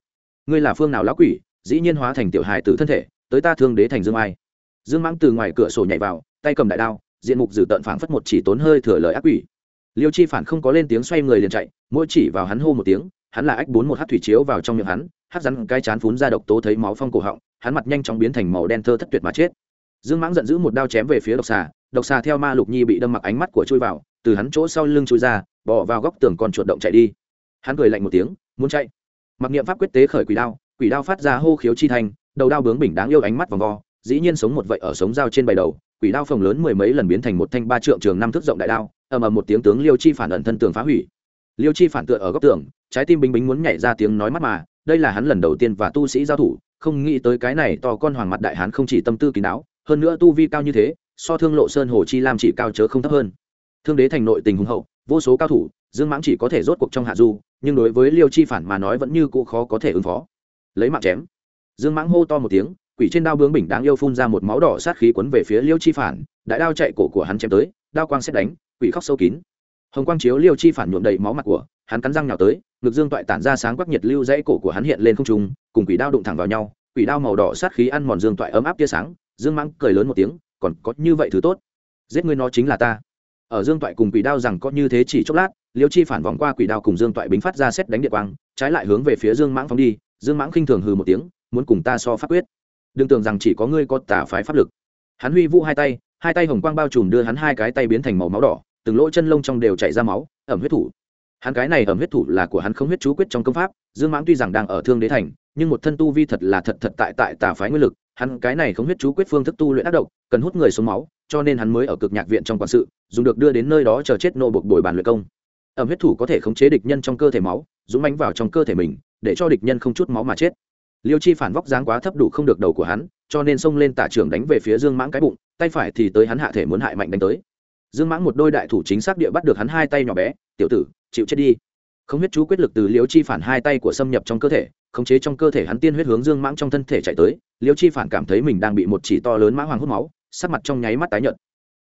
Ngươi là phương nào lão quỷ, dĩ nhiên hóa thành tiểu hài từ thân thể, tới ta thương đế thành dương ai dương mãng từ ngoài cửa sổ nhảy vào, tay cầm đại đao, diện mục dử tợn phảng phất một chỉ tốn hơi thừa lời ác quỷ. Liêu chi phản không có lên tiếng xoay người liền chạy, mỗi chỉ vào hắn hô một tiếng, hắn là ách bốn một hát thủy chiếu vào trong miệng hắn, hát rắn cái chán phún ra độc tố thấy máu phong cổ họng, hắn mặt nhanh chóng biến thành màu đen thơ thất tuyệt mà chết. Dương mãng giận dữ một đao chém về phía độc xà độc xà theo ma lục nhi bị đâm mặc ánh mắt của chui vào, từ hắn chỗ sau lưng chui ra bỏ vào góc tường còn chuột động chạy đi. Hắn cười lạnh một tiếng, muốn chạy. Mặc niệm pháp quyết tế khởi quỷ đao quỷ đao phát ra hô khiếu chi thành đầu đao bướng bỉnh đáng yêu ánh mắt vòng vo, dĩ nhiên sống một vậy ở sống dao trên bầy đầu, quỷ đao phồng lớn mười mấy lần biến thành một thanh ba trượng trường năm thước rộng đại đao, ầm ầm một tiếng tướng liêu chi phản ẩn thân tường phá hủy. Liêu chi phản tựa ở góc tường, trái tim bình bính muốn nhảy ra tiếng nói mắt mà, đây là hắn lần đầu tiên và tu sĩ giao thủ, không nghĩ tới cái này to con hoàng mặt đại hán không chỉ tâm tư kín đáo, hơn nữa tu vi cao như thế, so thương lộ sơn hồ chi lam chỉ cao chớ không thấp hơn. Thương đế thành nội tình hùng hậu vô số cao thủ, dương mãng chỉ có thể rốt cuộc trong hạ du, nhưng đối với liêu chi phản mà nói vẫn như cũ khó có thể ứng phó. Lấy mạng chém. Dương mãng hô to một tiếng, quỷ trên đao bướng bình đáng yêu phun ra một máu đỏ sát khí quấn về phía liêu chi phản, đại đao chạy cổ của hắn chém tới, đao quang xét đánh, quỷ khóc sâu kín. Hồng quang chiếu liêu chi phản nhuộm đầy máu mặt của, hắn cắn răng nhào tới, ngực dương toại tản ra sáng quắc nhiệt lưu dãy cổ của hắn hiện lên không trung, cùng quỷ đao đụng thẳng vào nhau, quỷ đao màu đỏ sát khí ăn mòn dương toại ấm áp tia sáng, dương mãng cười lớn một tiếng, còn có như vậy thứ tốt, giết ngươi nó chính là ta ở dương toại cùng quỷ đao rằng có như thế chỉ chốc lát, liêu chi phản vòng qua quỷ đao cùng dương toại bính phát ra xét đánh địa quang, trái lại hướng về phía dương mãng phóng đi, dương mãng khinh thường hừ một tiếng, muốn cùng ta so pháp quyết. Đừng tưởng rằng chỉ có ngươi có tả phái pháp lực. Hắn huy vũ hai tay hai tay hồng quang bao trùm đưa hắn hai cái tay biến thành màu máu đỏ, từng lỗ chân lông trong đều chảy ra máu, ẩm huyết thủ. Hắn cái này ẩm huyết thủ là của hắn không huyết chú quyết trong công pháp, dương mãng tuy rằng đang ở thương đế thành, nhưng một thân tu vi thật là thật thật tại tại tà phái nguyên lực, hắn cái này không huyết chú quyết phương thức tu luyện ác độc, cần hút người xuống máu cho nên hắn mới ở cực nhạc viện trong quản sự, dùng được đưa đến nơi đó chờ chết nô buộc bồi bàn luyện công. Ẩm huyết thủ có thể khống chế địch nhân trong cơ thể máu, dũng mánh vào trong cơ thể mình, để cho địch nhân không chút máu mà chết. Liêu chi phản vóc dáng quá thấp đủ không được đầu của hắn, cho nên xông lên tả trưởng đánh về phía dương mãng cái bụng, tay phải thì tới hắn hạ thể muốn hại mạnh đánh tới. Dương mãng một đôi đại thủ chính xác địa bắt được hắn hai tay nhỏ bé, tiểu tử, chịu chết đi. Không huyết chú quyết lực từ liêu chi phản hai tay của xâm nhập trong cơ thể, khống chế trong cơ thể hắn tiên huyết hướng dương mãng trong thân thể chạy tới. Liêu chi phản cảm thấy mình đang bị một chỉ to lớn mã hoàng hút máu sắc mặt trong nháy mắt tái nhợt.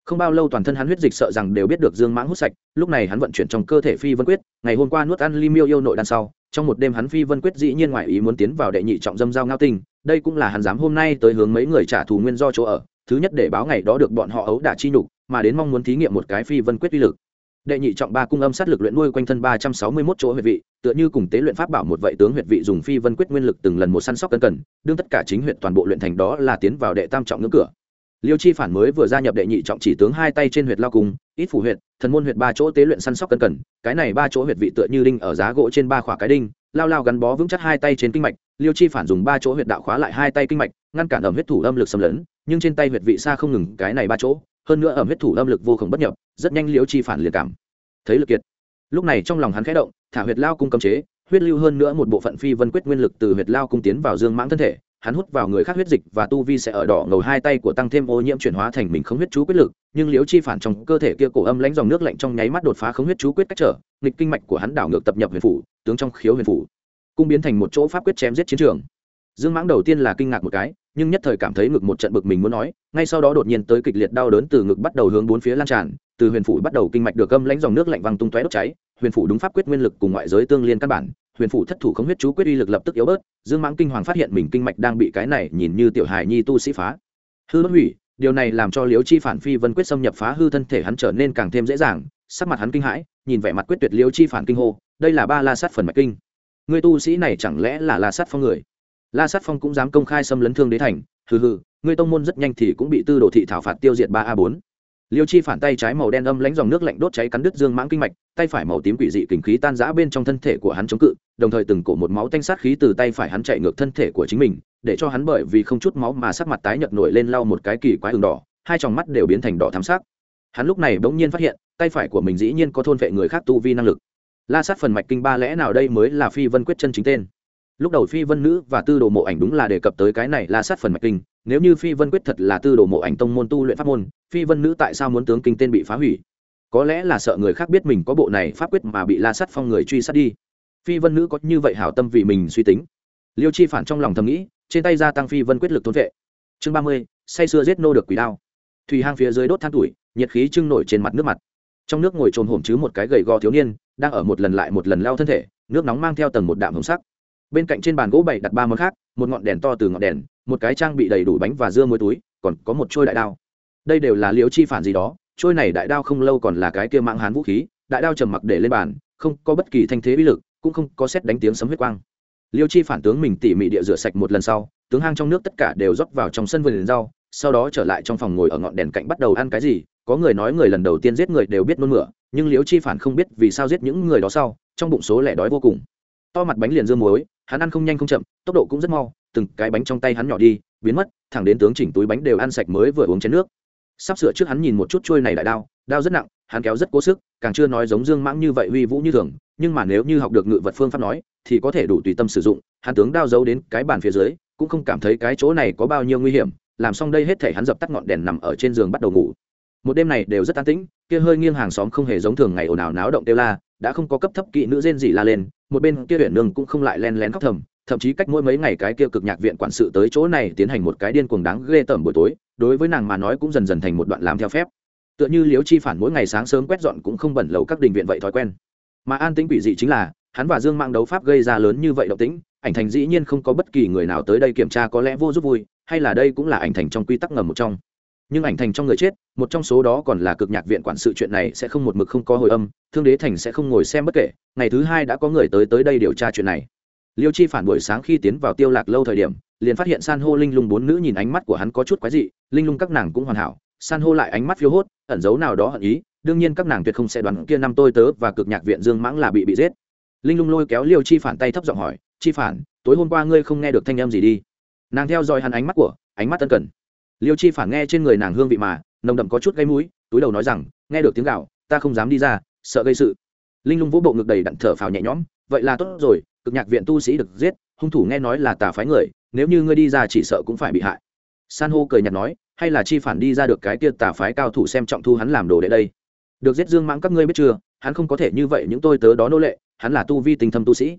Không bao lâu toàn thân hắn huyết dịch sợ rằng đều biết được dương mãng hút sạch lúc này hắn vận chuyển trong cơ thể phi vân quyết ngày hôm qua nuốt ăn ly miêu yêu nội đan sau trong một đêm hắn phi vân quyết dĩ nhiên ngoại ý muốn tiến vào đệ nhị trọng dâm giao ngao tinh đây cũng là hắn dám hôm nay tới hướng mấy người trả thù nguyên do chỗ ở thứ nhất để báo ngày đó được bọn họ ấu đả chi nhục mà đến mong muốn thí nghiệm một cái phi vân quyết uy lực. Đệ nhị trọng ba cung âm sát lực luyện nuôi quanh thân ba trăm sáu mươi mốt chỗ huyệt vị tựa như cùng tế luyện pháp bảo một vậy tướng huyệt vị dùng phi vân quyết nguyên lực từng lần một săn sóc cẩn cẩn, đương tất cả chính huyệt toàn bộ luyện thành đó là tiến vào đệ tam trọng ngưỡng cửa liêu chi phản mới vừa gia nhập đệ nhị trọng chỉ tướng hai tay trên huyệt lao cung, ít phủ huyệt, thần môn huyệt ba chỗ tế luyện săn sóc cân cần cái này ba chỗ huyệt vị tựa như đinh ở giá gỗ trên ba khỏa cái đinh, lao lao gắn bó vững chắc hai tay trên kinh mạch, liêu chi phản dùng ba chỗ huyệt đạo khóa lại hai tay kinh mạch, ngăn cản ẩm huyết thủ âm lực xâm lấn, nhưng trên tay huyệt vị xa không ngừng, cái này ba chỗ, hơn nữa ẩm huyết thủ âm lực vô cùng bất nhập, rất nhanh liêu chi phản liền cảm thấy lực kiệt. Lúc này trong lòng hắn khẽ động, thả huyệt lao cung cấm chế, huyết lưu hơn nữa một bộ phận phi vân quyết nguyên lực từ huyệt lao cung tiến vào dương mãng thân thể hắn hút vào người khác huyết dịch và tu vi sẽ ở đỏ ngầu hai tay của tăng thêm ô nhiễm chuyển hóa thành mình không huyết chú quyết lực, nhưng liễu chi phản trong cơ thể kia cổ âm lãnh dòng nước lạnh trong nháy mắt đột phá không huyết chú quyết cách trở, nghịch kinh mạch của hắn đảo ngược tập nhập huyền phủ, tướng trong khiếu huyền phủ, cung biến thành một chỗ pháp quyết chém giết chiến trường. Dương mãng đầu tiên là kinh ngạc một cái, nhưng nhất thời cảm thấy ngực một trận bực mình muốn nói, ngay sau đó đột nhiên tới kịch liệt đau đớn từ ngực bắt đầu hướng bốn phía lan tràn, từ huyền phủ bắt đầu kinh mạch được âm lãnh dòng nước lạnh văng tung tóe đốt cháy, huyền phủ đúng pháp quyết nguyên lực cùng ngoại giới tương liên căn bản huyền phủ thất thủ không huyết chú quyết uy lực lập tức yếu bớt, dương mãng kinh hoàng phát hiện mình kinh mạch đang bị cái này nhìn như tiểu hài nhi tu sĩ phá. Hư bất hủy, điều này làm cho liễu chi phản phi vân quyết xâm nhập phá hư thân thể hắn trở nên càng thêm dễ dàng, sắc mặt hắn kinh hãi, nhìn vẻ mặt quyết tuyệt liễu chi phản kinh hô, đây là ba la sát phần mạch kinh. Người tu sĩ này chẳng lẽ là la sát phong người? La sát phong cũng dám công khai xâm lấn thương đế thành, hừ hừ, người tông môn rất nhanh thì cũng bị tư đồ thị thảo phạt tiêu diệt ba a bốn. Liêu chi phản tay trái màu đen âm lãnh dòng nước lạnh đốt cháy cắn đứt dương mãng kinh mạch, tay phải màu tím quỷ dị kình khí tan rã bên trong thân thể của hắn chống cự đồng thời từng cổ một máu tanh sát khí từ tay phải hắn chạy ngược thân thể của chính mình, để cho hắn bởi vì không chút máu mà sắc mặt tái nhợt nổi lên lau một cái kỳ quái đường đỏ, hai tròng mắt đều biến thành đỏ thắm sắc. Hắn lúc này bỗng nhiên phát hiện, tay phải của mình dĩ nhiên có thôn vệ người khác tu vi năng lực. La sát phần mạch kinh ba lẽ nào đây mới là phi vân quyết chân chính tên. Lúc đầu phi vân nữ và tư đồ mộ ảnh đúng là đề cập tới cái này la sát phần mạch kinh, nếu như phi vân quyết thật là tư đồ mộ ảnh tông môn tu luyện pháp môn, phi vân nữ tại sao muốn tướng kinh tên bị phá hủy? Có lẽ là sợ người khác biết mình có bộ này pháp quyết mà bị la sát phong người truy sát đi phi vân nữ có như vậy hảo tâm vì mình suy tính. Liêu chi phản trong lòng thầm nghĩ, trên tay gia tăng phi vân quyết lực thôn vệ. Chương ba mươi, say sưa giết nô được quỷ đao. Thủy hang phía dưới đốt than tuổi, nhiệt khí trưng nổi trên mặt nước mặt. Trong nước ngồi trồn hổm chứ một cái gầy gò thiếu niên, đang ở một lần lại một lần lao thân thể, nước nóng mang theo tầng một đạm hồng sắc. Bên cạnh trên bàn gỗ bày đặt ba món khác, một ngọn đèn to từ ngọn đèn, một cái trang bị đầy đủ bánh và dưa muối túi, còn có một trôi đại đao. Đây đều là liễu chi phản gì đó trôi này đại đao không lâu còn là cái kia mạng hán vũ khí, đại đao trầm mặc để lên bàn, không có bất kỳ thanh thế uy lực cũng không có xét đánh tiếng sấm huyết quang. Liêu chi phản tướng mình tỉ mỉ địa rửa sạch một lần sau, tướng hang trong nước tất cả đều rót vào trong sân vườn rau, sau đó trở lại trong phòng ngồi ở ngọn đèn cạnh bắt đầu ăn cái gì, có người nói người lần đầu tiên giết người đều biết nôn mửa, nhưng liêu chi phản không biết vì sao giết những người đó sau, trong bụng số lẻ đói vô cùng. To mặt bánh liền dưa muối, hắn ăn không nhanh không chậm, tốc độ cũng rất mau, từng cái bánh trong tay hắn nhỏ đi, biến mất, thẳng đến tướng chỉnh túi bánh đều ăn sạch mới vừa uống chén nước. Sắp sửa trước hắn nhìn một chút trôi này đại đao đao rất nặng, hắn kéo rất cố sức, càng chưa nói giống dương mãng như vậy huy vũ như thường nhưng mà nếu như học được ngự vật phương pháp nói, thì có thể đủ tùy tâm sử dụng. Hắn tướng đao giấu đến cái bàn phía dưới, cũng không cảm thấy cái chỗ này có bao nhiêu nguy hiểm. Làm xong đây hết thể hắn dập tắt ngọn đèn nằm ở trên giường bắt đầu ngủ. Một đêm này đều rất an tĩnh, kia hơi nghiêng hàng xóm không hề giống thường ngày ồn ào náo động kêu la, đã không có cấp thấp kỵ nữ rên gì la lên, một bên kia huyện nương cũng không lại len lén khóc thầm, thậm chí cách mỗi mấy ngày cái kia cực nhạc viện quản sự tới chỗ này tiến hành một cái điên cuồng đáng ghê tởm buổi tối, đối với nàng mà nói cũng dần dần thành một đoạn làm theo phép. Tựa như liếu chi phản mỗi ngày sáng sớm quét dọn cũng không bẩn lầu các đình viện vậy thói quen mà an tĩnh quỷ dị chính là, hắn và dương mạng đấu pháp gây ra lớn như vậy động tĩnh, ảnh thành dĩ nhiên không có bất kỳ người nào tới đây kiểm tra có lẽ vô giúp vui, hay là đây cũng là ảnh thành trong quy tắc ngầm một trong. Nhưng ảnh thành trong người chết, một trong số đó còn là cực nhạc viện quản sự chuyện này sẽ không một mực không có hồi âm, thương đế thành sẽ không ngồi xem bất kể, ngày thứ hai đã có người tới tới đây điều tra chuyện này. Liêu chi phản buổi sáng khi tiến vào tiêu lạc lâu thời điểm, liền phát hiện san hô linh lung bốn nữ nhìn ánh mắt của hắn có chút quái dị, linh lung các nàng cũng hoàn hảo, san hô lại ánh mắt phiêu hốt, ẩn giấu nào đó hận ý đương nhiên các nàng tuyệt không sẽ đoán kia năm tôi tớ và cực nhạc viện dương mãng là bị bị giết. Linh lung lôi kéo liêu chi phản tay thấp giọng hỏi, chi phản, tối hôm qua ngươi không nghe được thanh âm gì đi? Nàng theo dõi hắn ánh mắt của, ánh mắt tân cần. Liêu chi phản nghe trên người nàng hương vị mà, nồng đậm có chút gây mũi, túi đầu nói rằng, nghe được tiếng gạo ta không dám đi ra, sợ gây sự. Linh lung vũ bộ ngực đầy đặn thở phào nhẹ nhõm, vậy là tốt rồi, cực nhạc viện tu sĩ được giết, hung thủ nghe nói là tà phái người, nếu như ngươi đi ra chỉ sợ cũng phải bị hại. San hô cười nhạt nói, hay là chi phản đi ra được cái kia tà phái cao thủ xem trọng thu hắn làm đồ đệ đây? Được giết dương mãng các ngươi biết chưa, hắn không có thể như vậy, những tôi tớ đó nô lệ, hắn là tu vi tinh thâm tu sĩ.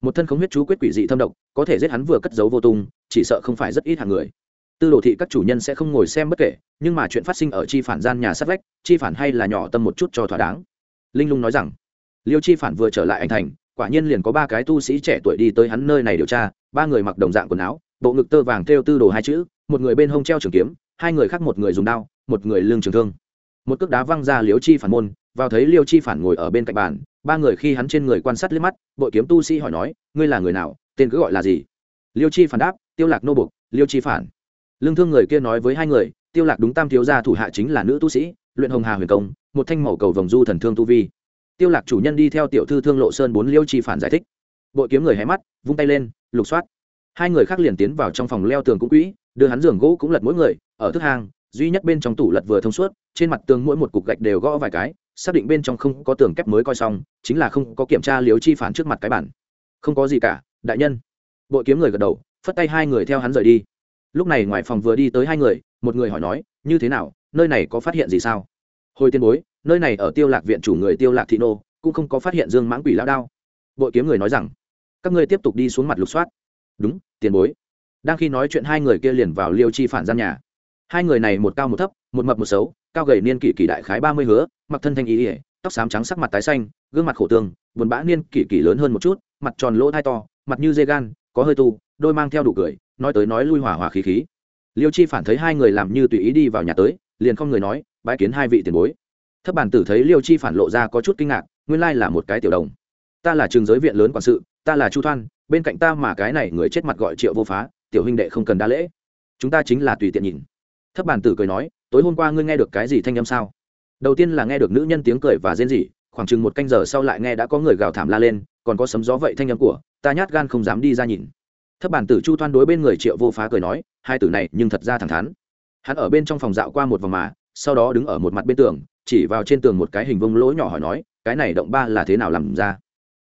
Một thân không huyết chú quyết quỷ dị thâm độc, có thể giết hắn vừa cất giấu vô tung, chỉ sợ không phải rất ít hàng người. Tư đồ thị các chủ nhân sẽ không ngồi xem bất kể, nhưng mà chuyện phát sinh ở chi phản gian nhà sát vách, chi phản hay là nhỏ tâm một chút cho thỏa đáng. Linh lung nói rằng, liêu chi phản vừa trở lại ảnh thành, quả nhiên liền có ba cái tu sĩ trẻ tuổi đi tới hắn nơi này điều tra, ba người mặc đồng dạng quần áo, bộ ngực tơ vàng theo tư đồ hai chữ, một người bên hông treo trường kiếm, hai người khác một người dùng đao, một người lương trường thương một cước đá văng ra liêu chi phản môn, vào thấy liêu chi phản ngồi ở bên cạnh bàn, ba người khi hắn trên người quan sát liếc mắt, bội kiếm tu sĩ hỏi nói, ngươi là người nào? Tên cứ gọi là gì? Liêu chi phản đáp, tiêu lạc nô bục liêu chi phản. Lương thương người kia nói với hai người, tiêu lạc đúng tam thiếu gia thủ hạ chính là nữ tu sĩ, luyện hồng hà huyền công, một thanh màu cầu vòng du thần thương tu vi. Tiêu lạc chủ nhân đi theo tiểu thư thương lộ sơn bốn liêu chi phản giải thích. Bội kiếm người hé mắt, vung tay lên, lục soát. Hai người khác liền tiến vào trong phòng leo tường cũng quỹ, đưa hắn giường gỗ cũng lật mỗi người, ở thức hang duy nhất bên trong tủ lật vừa thông suốt, trên mặt tường mỗi một cục gạch đều gõ vài cái, xác định bên trong không có tường kép mới coi xong, chính là không có kiểm tra liếu chi phản trước mặt cái bản. Không có gì cả, đại nhân. Bội kiếm người gật đầu, phất tay hai người theo hắn rời đi. Lúc này ngoài phòng vừa đi tới hai người, một người hỏi nói, như thế nào, nơi này có phát hiện gì sao? Hồi tiên bối, nơi này ở tiêu lạc viện chủ người tiêu lạc thị nô, cũng không có phát hiện dương mãng quỷ lão đao. Bội kiếm người nói rằng, các ngươi tiếp tục đi xuống mặt lục soát. Đúng tiền bối. Đang khi nói chuyện hai người kia liền vào liêu chi phản gian nhà hai người này một cao một thấp, một mập một xấu, cao gầy niên kỷ kỷ đại khái ba mươi hứa, mặc thân thanh ý ỉa tóc xám trắng sắc mặt tái xanh, gương mặt khổ tương, buồn bã niên kỷ kỷ lớn hơn một chút, mặt tròn lỗ thai to, mặt như dây gan, có hơi tu, đôi mang theo đủ cười, nói tới nói lui hỏa hỏa khí khí. Liêu chi phản thấy hai người làm như tùy ý đi vào nhà tới, liền không người nói bãi kiến hai vị tiền bối. Thấp bản tử thấy liêu chi phản lộ ra có chút kinh ngạc, nguyên lai là một cái tiểu đồng. Ta là trường giới viện lớn quản sự, ta là chu thoan, bên cạnh ta mà cái này người chết mặt gọi triệu vô phá, tiểu huynh đệ không cần đa lễ. Chúng ta chính là tùy tiện nhìn thấp bản tử cười nói, tối hôm qua ngươi nghe được cái gì thanh âm sao? Đầu tiên là nghe được nữ nhân tiếng cười và rên rỉ, khoảng chừng một canh giờ sau lại nghe đã có người gào thảm la lên, còn có sấm gió vậy thanh âm của, ta nhát gan không dám đi ra nhìn. Thấp bản tử chu thoan đối bên người triệu vô phá cười nói, hai tử này nhưng thật ra thẳng thắn. Hắn ở bên trong phòng dạo qua một vòng mà, sau đó đứng ở một mặt bên tường, chỉ vào trên tường một cái hình vông lỗ nhỏ hỏi nói, cái này động ba là thế nào làm ra?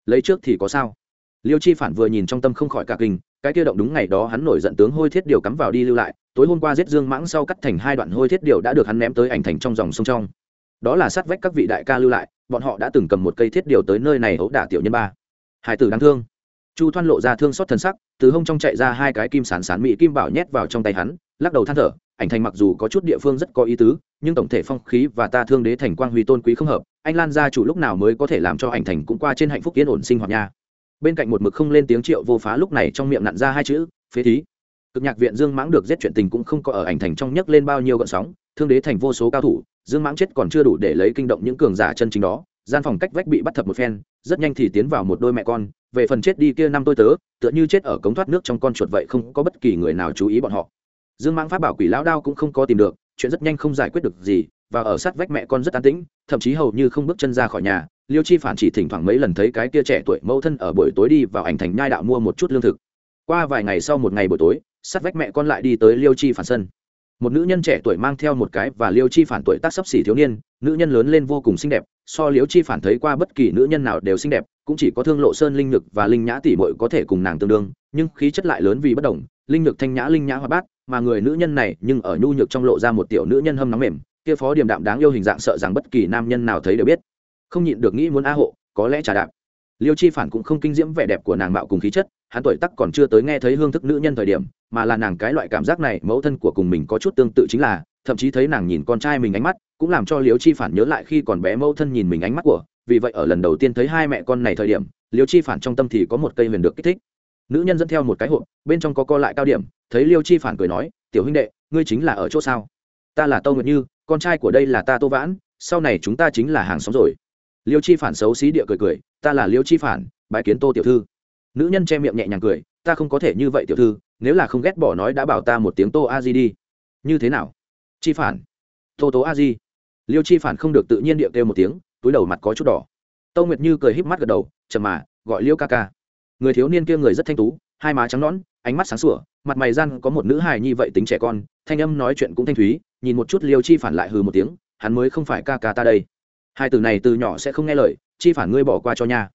Lấy trước thì có sao? Liêu chi phản vừa nhìn trong tâm không khỏi cả kinh cái kia động đúng ngày đó hắn nổi giận tướng hôi thiết điều cắm vào đi lưu lại, tối hôm qua giết dương mãng sau cắt thành hai đoạn hôi thiết điều đã được hắn ném tới ảnh thành trong dòng sông trong. Đó là sát vách các vị đại ca lưu lại, bọn họ đã từng cầm một cây thiết điều tới nơi này ấu đả tiểu nhân ba. Hải tử đáng thương. Chu thoan lộ ra thương xót thân sắc, từ hông trong chạy ra hai cái kim sán sán mỹ kim bảo nhét vào trong tay hắn, lắc đầu than thở, ảnh thành mặc dù có chút địa phương rất có ý tứ, nhưng tổng thể phong khí và ta thương đế thành quang huy tôn quý không hợp, anh lan gia chủ lúc nào mới có thể làm cho ảnh thành cũng qua trên hạnh phúc yên ổn sinh hoạt nha bên cạnh một mực không lên tiếng triệu vô phá lúc này trong miệng nặn ra hai chữ, phế thí. Cực nhạc viện dương mãng được giết chuyện tình cũng không có ở ảnh thành trong nhấc lên bao nhiêu gợn sóng, thương đế thành vô số cao thủ, dương mãng chết còn chưa đủ để lấy kinh động những cường giả chân chính đó, gian phòng cách vách bị bắt thập một phen, rất nhanh thì tiến vào một đôi mẹ con, về phần chết đi kia năm tôi tớ, tựa như chết ở cống thoát nước trong con chuột vậy không có bất kỳ người nào chú ý bọn họ. Dương mãng pháp bảo quỷ lão đao cũng không có tìm được, chuyện rất nhanh không giải quyết được gì, và ở sát vách mẹ con rất an tĩnh, thậm chí hầu như không bước chân ra khỏi nhà liêu chi phản chỉ thỉnh thoảng mấy lần thấy cái kia trẻ tuổi mẫu thân ở buổi tối đi vào ảnh thành nhai đạo mua một chút lương thực. Qua vài ngày sau một ngày buổi tối, sát vách mẹ con lại đi tới liêu chi phản sân. Một nữ nhân trẻ tuổi mang theo một cái và liêu chi phản tuổi tác sấp xỉ thiếu niên, nữ nhân lớn lên vô cùng xinh đẹp, so liêu chi phản thấy qua bất kỳ nữ nhân nào đều xinh đẹp, cũng chỉ có thương lộ sơn linh lực và linh nhã tỷ bội có thể cùng nàng tương đương, nhưng khí chất lại lớn vì bất đồng, linh lực thanh nhã, linh nhã hoa bát, mà người nữ nhân này nhưng ở nhu nhược trong lộ ra một tiểu nữ nhân hâm nóng mềm, kia phó điềm đạm đáng yêu hình dạng sợ rằng bất kỳ nam nhân nào thấy đều biết không nhịn được nghĩ muốn a hộ, có lẽ trà đạp. Liêu chi phản cũng không kinh diễm vẻ đẹp của nàng mạo cùng khí chất, hắn tuổi tắc còn chưa tới nghe thấy hương thức nữ nhân thời điểm, mà là nàng cái loại cảm giác này, mẫu thân của cùng mình có chút tương tự chính là, thậm chí thấy nàng nhìn con trai mình ánh mắt, cũng làm cho liêu chi phản nhớ lại khi còn bé mẫu thân nhìn mình ánh mắt của, vì vậy ở lần đầu tiên thấy hai mẹ con này thời điểm, liêu chi phản trong tâm thì có một cây huyền được kích thích. Nữ nhân dẫn theo một cái hộp, bên trong có co lại cao điểm, thấy liêu chi phản cười nói, tiểu huynh đệ, ngươi chính là ở chỗ sao? Ta là tâu nguyệt như, con trai của đây là ta tô vãn, sau này chúng ta chính là hàng xóm rồi liêu chi phản xấu xí địa cười cười, ta là liêu chi phản bãi kiến tô tiểu thư. Nữ nhân che miệng nhẹ nhàng cười, ta không có thể như vậy tiểu thư, nếu là không ghét bỏ nói đã bảo ta một tiếng tô a di đi. Như thế nào? Chi phản. Tô tố a di. Liêu chi phản không được tự nhiên địa kêu một tiếng, túi đầu mặt có chút đỏ. Tâu nguyệt như cười híp mắt gật đầu chầm mà, gọi liêu ca ca. Người thiếu niên kia người rất thanh tú, hai má trắng nõn, ánh mắt sáng sủa, mặt mày răn có một nữ hài như vậy tính trẻ con, thanh âm nói chuyện cũng thanh thúy, nhìn một chút liêu chi phản lại hừ một tiếng, hắn mới không phải ca ca ta đây hai từ này từ nhỏ sẽ không nghe lời, chi phản ngươi bỏ qua cho nha.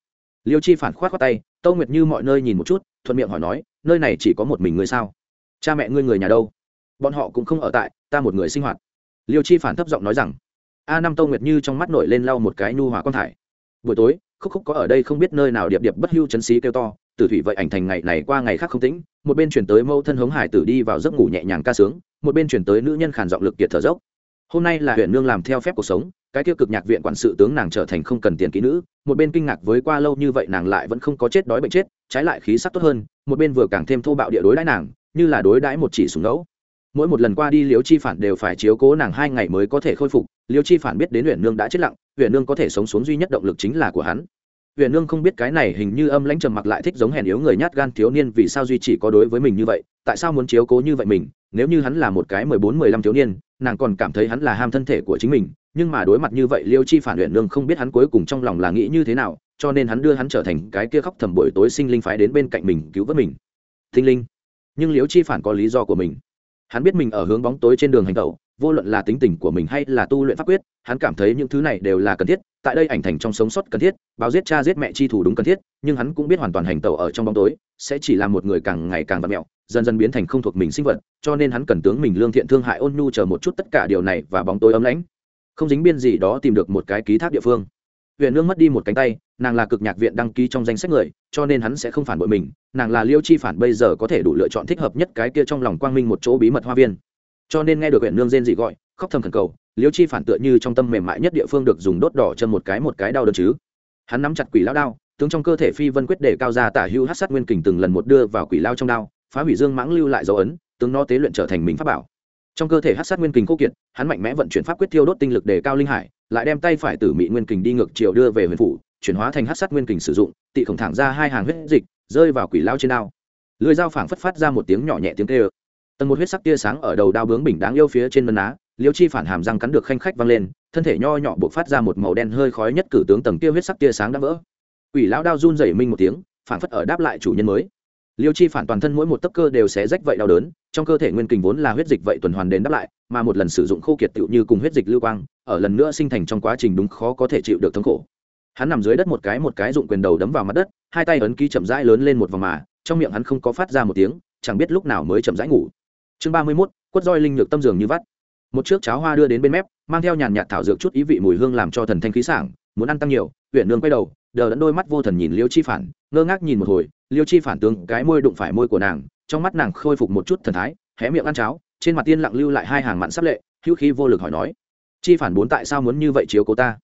Liêu chi phản khoát khoát tay, tâu nguyệt như mọi nơi nhìn một chút, thuận miệng hỏi nói, nơi này chỉ có một mình ngươi sao? Cha mẹ ngươi người nhà đâu? Bọn họ cũng không ở tại, ta một người sinh hoạt. Liêu chi phản thấp giọng nói rằng, a năm tâu nguyệt như trong mắt nổi lên lau một cái nu hòa con thải. Buổi tối, khúc khúc có ở đây không biết nơi nào điệp điệp bất hưu chấn xí kêu to, tử thủy vậy ảnh thành ngày này qua ngày khác không tĩnh, một bên chuyển tới mâu thân hống hải tử đi vào giấc ngủ nhẹ nhàng ca sướng, một bên chuyển tới nữ nhân khản giọng lực kiệt thở dốc hôm nay là huyện nương làm theo phép cuộc sống, cái tiêu cực nhạc viện quản sự tướng nàng trở thành không cần tiền kỹ nữ, một bên kinh ngạc với qua lâu như vậy nàng lại vẫn không có chết đói bệnh chết, trái lại khí sắc tốt hơn, một bên vừa càng thêm thô bạo địa đối đãi nàng, như là đối đãi một chỉ súng ngẫu. Mỗi một lần qua đi liễu chi phản đều phải chiếu cố nàng hai ngày mới có thể khôi phục, liễu chi phản biết đến huyện nương đã chết lặng, huyện nương có thể sống xuống duy nhất động lực chính là của hắn. Huyện nương không biết cái này hình như âm lãnh trầm mặc lại thích giống hèn yếu người nhát gan thiếu niên vì sao duy chỉ có đối với mình như vậy, tại sao muốn chiếu cố như vậy mình, nếu như hắn là một cái mười bốn mười lăm thiếu niên nàng còn cảm thấy hắn là ham thân thể của chính mình, nhưng mà đối mặt như vậy, liêu chi phản luyện nương không biết hắn cuối cùng trong lòng là nghĩ như thế nào, cho nên hắn đưa hắn trở thành cái kia khóc thầm buổi tối sinh linh phái đến bên cạnh mình cứu vớt mình. Thinh linh. Nhưng liêu chi phản có lý do của mình. Hắn biết mình ở hướng bóng tối trên đường hành tẩu, vô luận là tính tình của mình hay là tu luyện pháp quyết, hắn cảm thấy những thứ này đều là cần thiết, tại đây ảnh thành trong sống sót cần thiết, báo giết cha giết mẹ chi thủ đúng cần thiết, nhưng hắn cũng biết hoàn toàn hành tẩu ở trong bóng tối, sẽ chỉ là một người càng ngày càng vặt mẹo dần dần biến thành không thuộc mình sinh vật, cho nên hắn cần tướng mình lương thiện thương hại ôn nhu chờ một chút tất cả điều này và bóng tối ấm lãnh. Không dính biên gì đó tìm được một cái ký thác địa phương. Huyện nương mất đi một cánh tay, nàng là cực nhạc viện đăng ký trong danh sách người, cho nên hắn sẽ không phản bội mình, nàng là liêu chi phản bây giờ có thể đủ lựa chọn thích hợp nhất cái kia trong lòng quang minh một chỗ bí mật hoa viên. Cho nên nghe được huyện nương rên dị gọi, khóc thầm khẩn cầu, liêu chi phản tựa như trong tâm mềm mại nhất địa phương được dùng đốt đỏ chân một cái một cái đau đớn chứ. Hắn nắm chặt quỷ lao đao, tướng trong cơ thể phi vân quyết để cao ra tả hưu hát sát nguyên kình từng lần một đưa vào quỷ lao trong đao phá hủy dương mãng lưu lại dấu ấn, tướng nó tế luyện trở thành mình pháp bảo. Trong cơ thể hát sát nguyên kình khô kiệt, hắn mạnh mẽ vận chuyển pháp quyết thiêu đốt tinh lực để cao linh hải, lại đem tay phải tử mị nguyên kình đi ngược chiều đưa về huyền phủ, chuyển hóa thành hát sát nguyên kình sử dụng, tị khổng thẳng ra hai hàng huyết dịch, rơi vào quỷ lao trên đao. Lưới dao phảng phất phát ra một tiếng nhỏ nhẹ tiếng kêu. Tầng một huyết sắc tia sáng ở đầu đao bướng bình đáng yêu phía trên mân á, liêu chi phản hàm răng cắn được khanh khách văng lên, thân thể nho nhỏ buộc phát ra một màu đen hơi khói nhất cử tướng tầng tia huyết sắc tia sáng đã vỡ. Quỷ lão đao run rẩy minh một tiếng, phảng phất ở đáp lại chủ nhân mới liêu chi phản toàn thân mỗi một tấc cơ đều sẽ rách vậy đau đớn, trong cơ thể nguyên kình vốn là huyết dịch vậy tuần hoàn đến đáp lại, mà một lần sử dụng khô kiệt tựu như cùng huyết dịch lưu quang, ở lần nữa sinh thành trong quá trình đúng khó có thể chịu được thống khổ. Hắn nằm dưới đất một cái một cái dụng quyền đầu đấm vào mặt đất, hai tay ấn ký chậm rãi lớn lên một vòng mà, trong miệng hắn không có phát ra một tiếng, chẳng biết lúc nào mới chậm rãi ngủ. Chương ba mươi mốt, quất roi linh nhược tâm dường như vắt. Một chiếc cháo hoa đưa đến bên mép, mang theo nhàn nhạt thảo dược chút ý vị mùi hương làm cho thần thanh khí sảng, muốn ăn tăng nhiều huyện nương quay đầu, đờ đẫn đôi mắt vô thần nhìn liêu chi phản, ngơ ngác nhìn một hồi liêu chi phản tướng cái môi đụng phải môi của nàng, trong mắt nàng khôi phục một chút thần thái, hé miệng ăn cháo, trên mặt tiên lặng lưu lại hai hàng mặn sắp lệ, hữu khí vô lực hỏi nói, chi phản bốn tại sao muốn như vậy chiếu cố ta?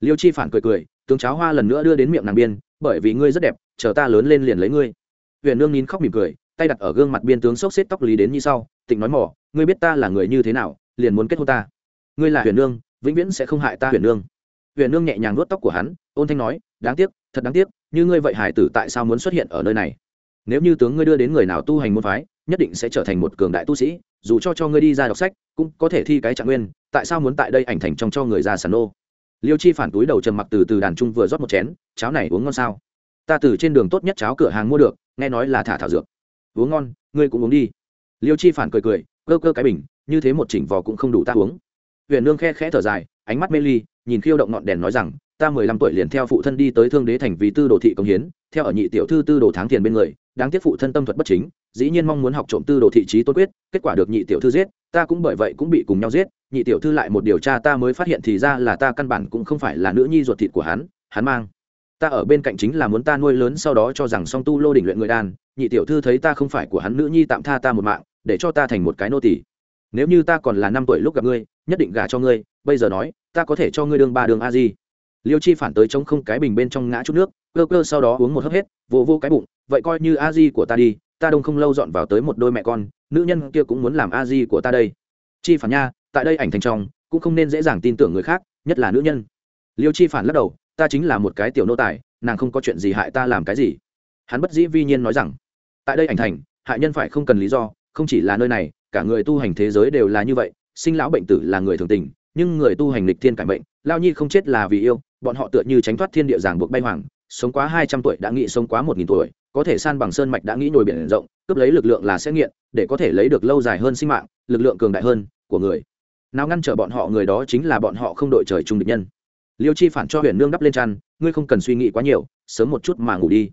Liêu chi phản cười cười, tướng cháo hoa lần nữa đưa đến miệng nàng biên, bởi vì ngươi rất đẹp, chờ ta lớn lên liền lấy ngươi. Huyền nương nín khóc mỉm cười, tay đặt ở gương mặt biên tướng xốc xếp tóc lý đến như sau, tịnh nói mỏ, ngươi biết ta là người như thế nào, liền muốn kết hôn ta? Ngươi là huyền nương, vĩnh viễn sẽ không hại ta, huyền nương. Huyền nương nhẹ nhàng nuốt tóc của hắn, ôn thanh nói đáng tiếc, thật đáng tiếc, như ngươi vậy hải tử tại sao muốn xuất hiện ở nơi này? Nếu như tướng ngươi đưa đến người nào tu hành môn phái, nhất định sẽ trở thành một cường đại tu sĩ, dù cho cho ngươi đi ra đọc sách, cũng có thể thi cái trạng nguyên, tại sao muốn tại đây ảnh thành trong cho người ra sàn nô? Liêu chi phản túi đầu trầm mặc từ từ đàn trung vừa rót một chén, cháo này uống ngon sao? Ta từ trên đường tốt nhất cháo cửa hàng mua được, nghe nói là thả thảo dược. Uống ngon, ngươi cũng uống đi. Liêu chi phản cười cười, cơ cơ cái bình, như thế một chỉnh vò cũng không đủ ta uống. Huyền nương khe khẽ thở dài, ánh mắt mê ly, nhìn khiêu động ngọn đèn nói rằng ta mười lăm tuổi liền theo phụ thân đi tới thương đế thành vì tư đồ thị công hiến, theo ở nhị tiểu thư tư đồ tháng tiền bên người, đáng tiếc phụ thân tâm thuật bất chính, dĩ nhiên mong muốn học trộm tư đồ thị trí tôn quyết, kết quả được nhị tiểu thư giết, ta cũng bởi vậy cũng bị cùng nhau giết, nhị tiểu thư lại một điều tra ta mới phát hiện thì ra là ta căn bản cũng không phải là nữ nhi ruột thịt của hắn hắn mang ta ở bên cạnh chính là muốn ta nuôi lớn sau đó cho rằng song tu lô đỉnh luyện người đàn, nhị tiểu thư thấy ta không phải của hắn nữ nhi tạm tha ta một mạng, để cho ta thành một cái nô tỳ. nếu như ta còn là năm tuổi lúc gặp ngươi, nhất định gả cho ngươi, bây giờ nói, ta có thể cho ngươi đương ba đường a di liêu chi phản tới chống không cái bình bên trong ngã chút nước, cơ cơ sau đó uống một hớp hết vô vô cái bụng, vậy coi như a di của ta đi, ta đông không lâu dọn vào tới một đôi mẹ con, nữ nhân kia cũng muốn làm a di của ta đây. Chi phản nha, tại đây ảnh thành trong, cũng không nên dễ dàng tin tưởng người khác, nhất là nữ nhân. Liêu chi phản lắc đầu, ta chính là một cái tiểu nô tài, nàng không có chuyện gì hại ta làm cái gì. Hắn bất dĩ vi nhiên nói rằng, tại đây ảnh thành, hại nhân phải không cần lý do, không chỉ là nơi này, cả người tu hành thế giới đều là như vậy, sinh lão bệnh tử là người thường tình, nhưng người tu hành lịch thiên cải mệnh lao nhi không chết là vì yêu bọn họ tựa như tránh thoát thiên địa giảng buộc bay hoàng, sống quá hai trăm tuổi đã nghĩ sống quá một nghìn tuổi, có thể san bằng sơn mạch đã nghĩ nhồi biển rộng, cướp lấy lực lượng là sẽ nghiện, để có thể lấy được lâu dài hơn sinh mạng, lực lượng cường đại hơn của người. Nào ngăn trở bọn họ người đó chính là bọn họ không đội trời chung địch nhân. Liêu chi phản cho huyền nương đắp lên chăn, ngươi không cần suy nghĩ quá nhiều, sớm một chút mà ngủ đi.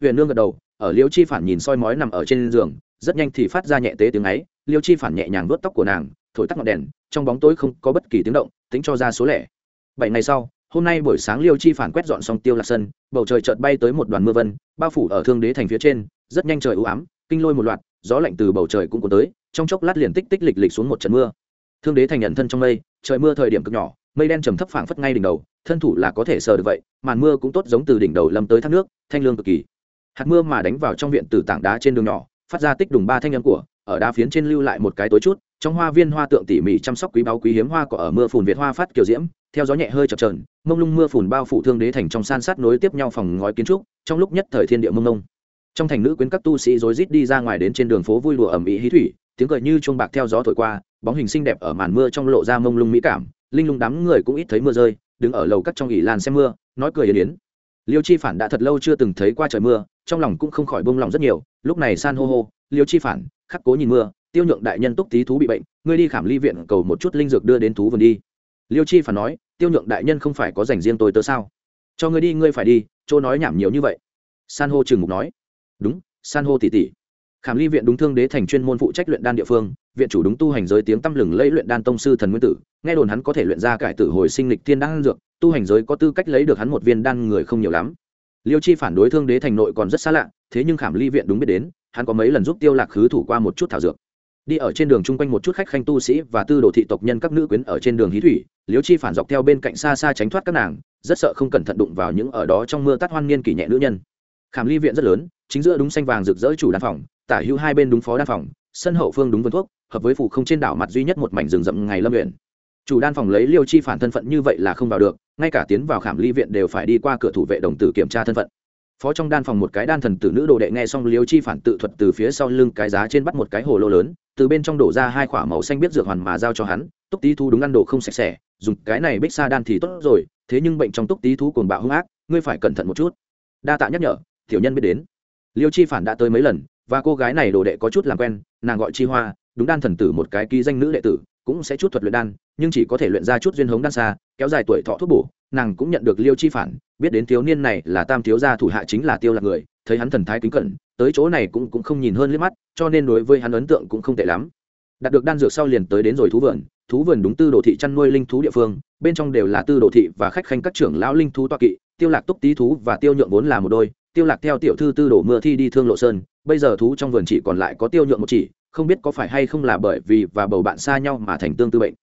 Huyền nương gật đầu, ở liêu chi phản nhìn soi mói nằm ở trên giường, rất nhanh thì phát ra nhẹ tế tiếng ấy, liêu chi phản nhẹ nhàng vớt tóc của nàng, thổi tắt ngọn đèn, trong bóng tối không có bất kỳ tiếng động, tính cho ra số lẻ. Bảy ngày sau hôm nay buổi sáng liêu chi phản quét dọn xong tiêu lạc sân bầu trời chợt bay tới một đoàn mưa vân, bao phủ ở thương đế thành phía trên, rất nhanh trời u ám, kinh lôi một loạt, gió lạnh từ bầu trời cũng cuốn tới, trong chốc lát liền tích tích lịch lịch xuống một trận mưa. Thương đế thành nhận thân trong mây, trời mưa thời điểm cực nhỏ, mây đen trầm thấp phảng phất ngay đỉnh đầu, thân thủ là có thể sờ được vậy, màn mưa cũng tốt giống từ đỉnh đầu lâm tới thác nước, thanh lương cực kỳ. Hạt mưa mà đánh vào trong viện từ tảng đá trên đường nhỏ, phát ra tích đùng ba thanh âm của, ở đá phiến trên lưu lại một cái tối chút, trong hoa viên hoa tượng tỉ mỉ chăm sóc quý báu quý hiếm hoa cỏ ở mưa phùn việt hoa phát kiều diễm theo gió nhẹ hơi chập trờn mông lung mưa phùn bao phủ thương đế thành trong san sát nối tiếp nhau phòng ngói kiến trúc, trong lúc nhất thời thiên địa mông lung. Trong thành nữ quyến các tu sĩ rối rít đi ra ngoài đến trên đường phố vui lụa ẩm ý hí thủy, tiếng cười như chuông bạc theo gió thổi qua, bóng hình xinh đẹp ở màn mưa trong lộ ra mông lung mỹ cảm, linh lung đám người cũng ít thấy mưa rơi, đứng ở lầu cắt trong ỉ lan xem mưa, nói cười yên yến. Liêu chi phản đã thật lâu chưa từng thấy qua trời mưa, trong lòng cũng không khỏi bông lòng rất nhiều, lúc này san hô hô, liêu chi phản, khắc cố nhìn mưa, tiêu nhượng đại nhân túc tí thú bị bệnh, ngươi đi khảm ly viện cầu một chút linh dược đưa đến thú vườn đi liêu chi phản nói, tiêu nhượng đại nhân không phải có dành riêng tôi tớ sao? Cho ngươi đi, ngươi phải đi, chỗ nói nhảm nhiều như vậy. San hô trừng mục nói, đúng, san hô tỷ tỷ. khảm ly viện đúng thương đế thành chuyên môn phụ trách luyện đan địa phương, viện chủ đúng tu hành giới tiếng tăm lừng lẫy luyện đan tông sư thần nguyên tử, nghe đồn hắn có thể luyện ra cải tử hồi sinh lịch thiên đan dược, tu hành giới có tư cách lấy được hắn một viên đan người không nhiều lắm. Liêu chi phản đối thương đế thành nội còn rất xa lạ, thế nhưng khảm ly viện đúng biết đến, hắn có mấy lần giúp tiêu lạc khứ thủ qua một chút thảo dược đi ở trên đường chung quanh một chút khách khanh tu sĩ và tư đồ thị tộc nhân các nữ quyến ở trên đường hí thủy liếu chi phản dọc theo bên cạnh xa xa tránh thoát các nàng, rất sợ không cẩn thận đụng vào những ở đó trong mưa tắt hoan niên kỷ nhẹ nữ nhân. Khảm ly viện rất lớn, chính giữa đúng xanh vàng rực rỡ chủ đan phòng, tả hữu hai bên đúng phó đan phòng, sân hậu phương đúng vân thuốc, hợp với phủ không trên đảo mặt duy nhất một mảnh rừng rậm ngày lâm huyện. Chủ đan phòng lấy liêu chi phản thân phận như vậy là không vào được, ngay cả tiến vào khảm ly viện đều phải đi qua cửa thủ vệ đồng tử kiểm tra thân phận. Phó trong đan phòng một cái đan thần tử nữ đồ đệ nghe xong liêu chi phản tự thuật từ phía sau lưng cái giá trên bắt một cái hồ lô lớn từ bên trong đổ ra hai quả màu xanh biết dược hoàn mà giao cho hắn, túc tí thu đúng ăn đồ không sạch sẽ, dùng cái này bích sa đan thì tốt rồi, thế nhưng bệnh trong túc tí thú cồn bạo hung ác, ngươi phải cẩn thận một chút. Đa tạ nhắc nhở, tiểu nhân biết đến. Liêu chi phản đã tới mấy lần, và cô gái này đồ đệ có chút làm quen, nàng gọi chi hoa, đúng đan thần tử một cái ký danh nữ đệ tử, cũng sẽ chút thuật luyện đan, nhưng chỉ có thể luyện ra chút duyên hống đan xa, kéo dài tuổi thọ thuốc bổ, nàng cũng nhận được liêu chi phản, biết đến thiếu niên này là tam thiếu gia thủ hạ chính là tiêu lạc người, thấy hắn thần thái kính cẩn tới chỗ này cũng cũng không nhìn hơn liếc mắt, cho nên đối với hắn ấn tượng cũng không tệ lắm. Đạt được đan dược sau liền tới đến rồi thú vườn thú vườn đúng tư đồ thị chăn nuôi linh thú địa phương, bên trong đều là tư đồ thị và khách khanh các trưởng lão linh thú toa kỵ, tiêu lạc túc tý thú và tiêu nhượng vốn là một đôi, tiêu lạc theo tiểu thư tư đồ mưa thi đi thương lộ sơn, bây giờ thú trong vườn chỉ còn lại có tiêu nhượng một chỉ, không biết có phải hay không là bởi vì và bầu bạn xa nhau mà thành tương tư bệnh.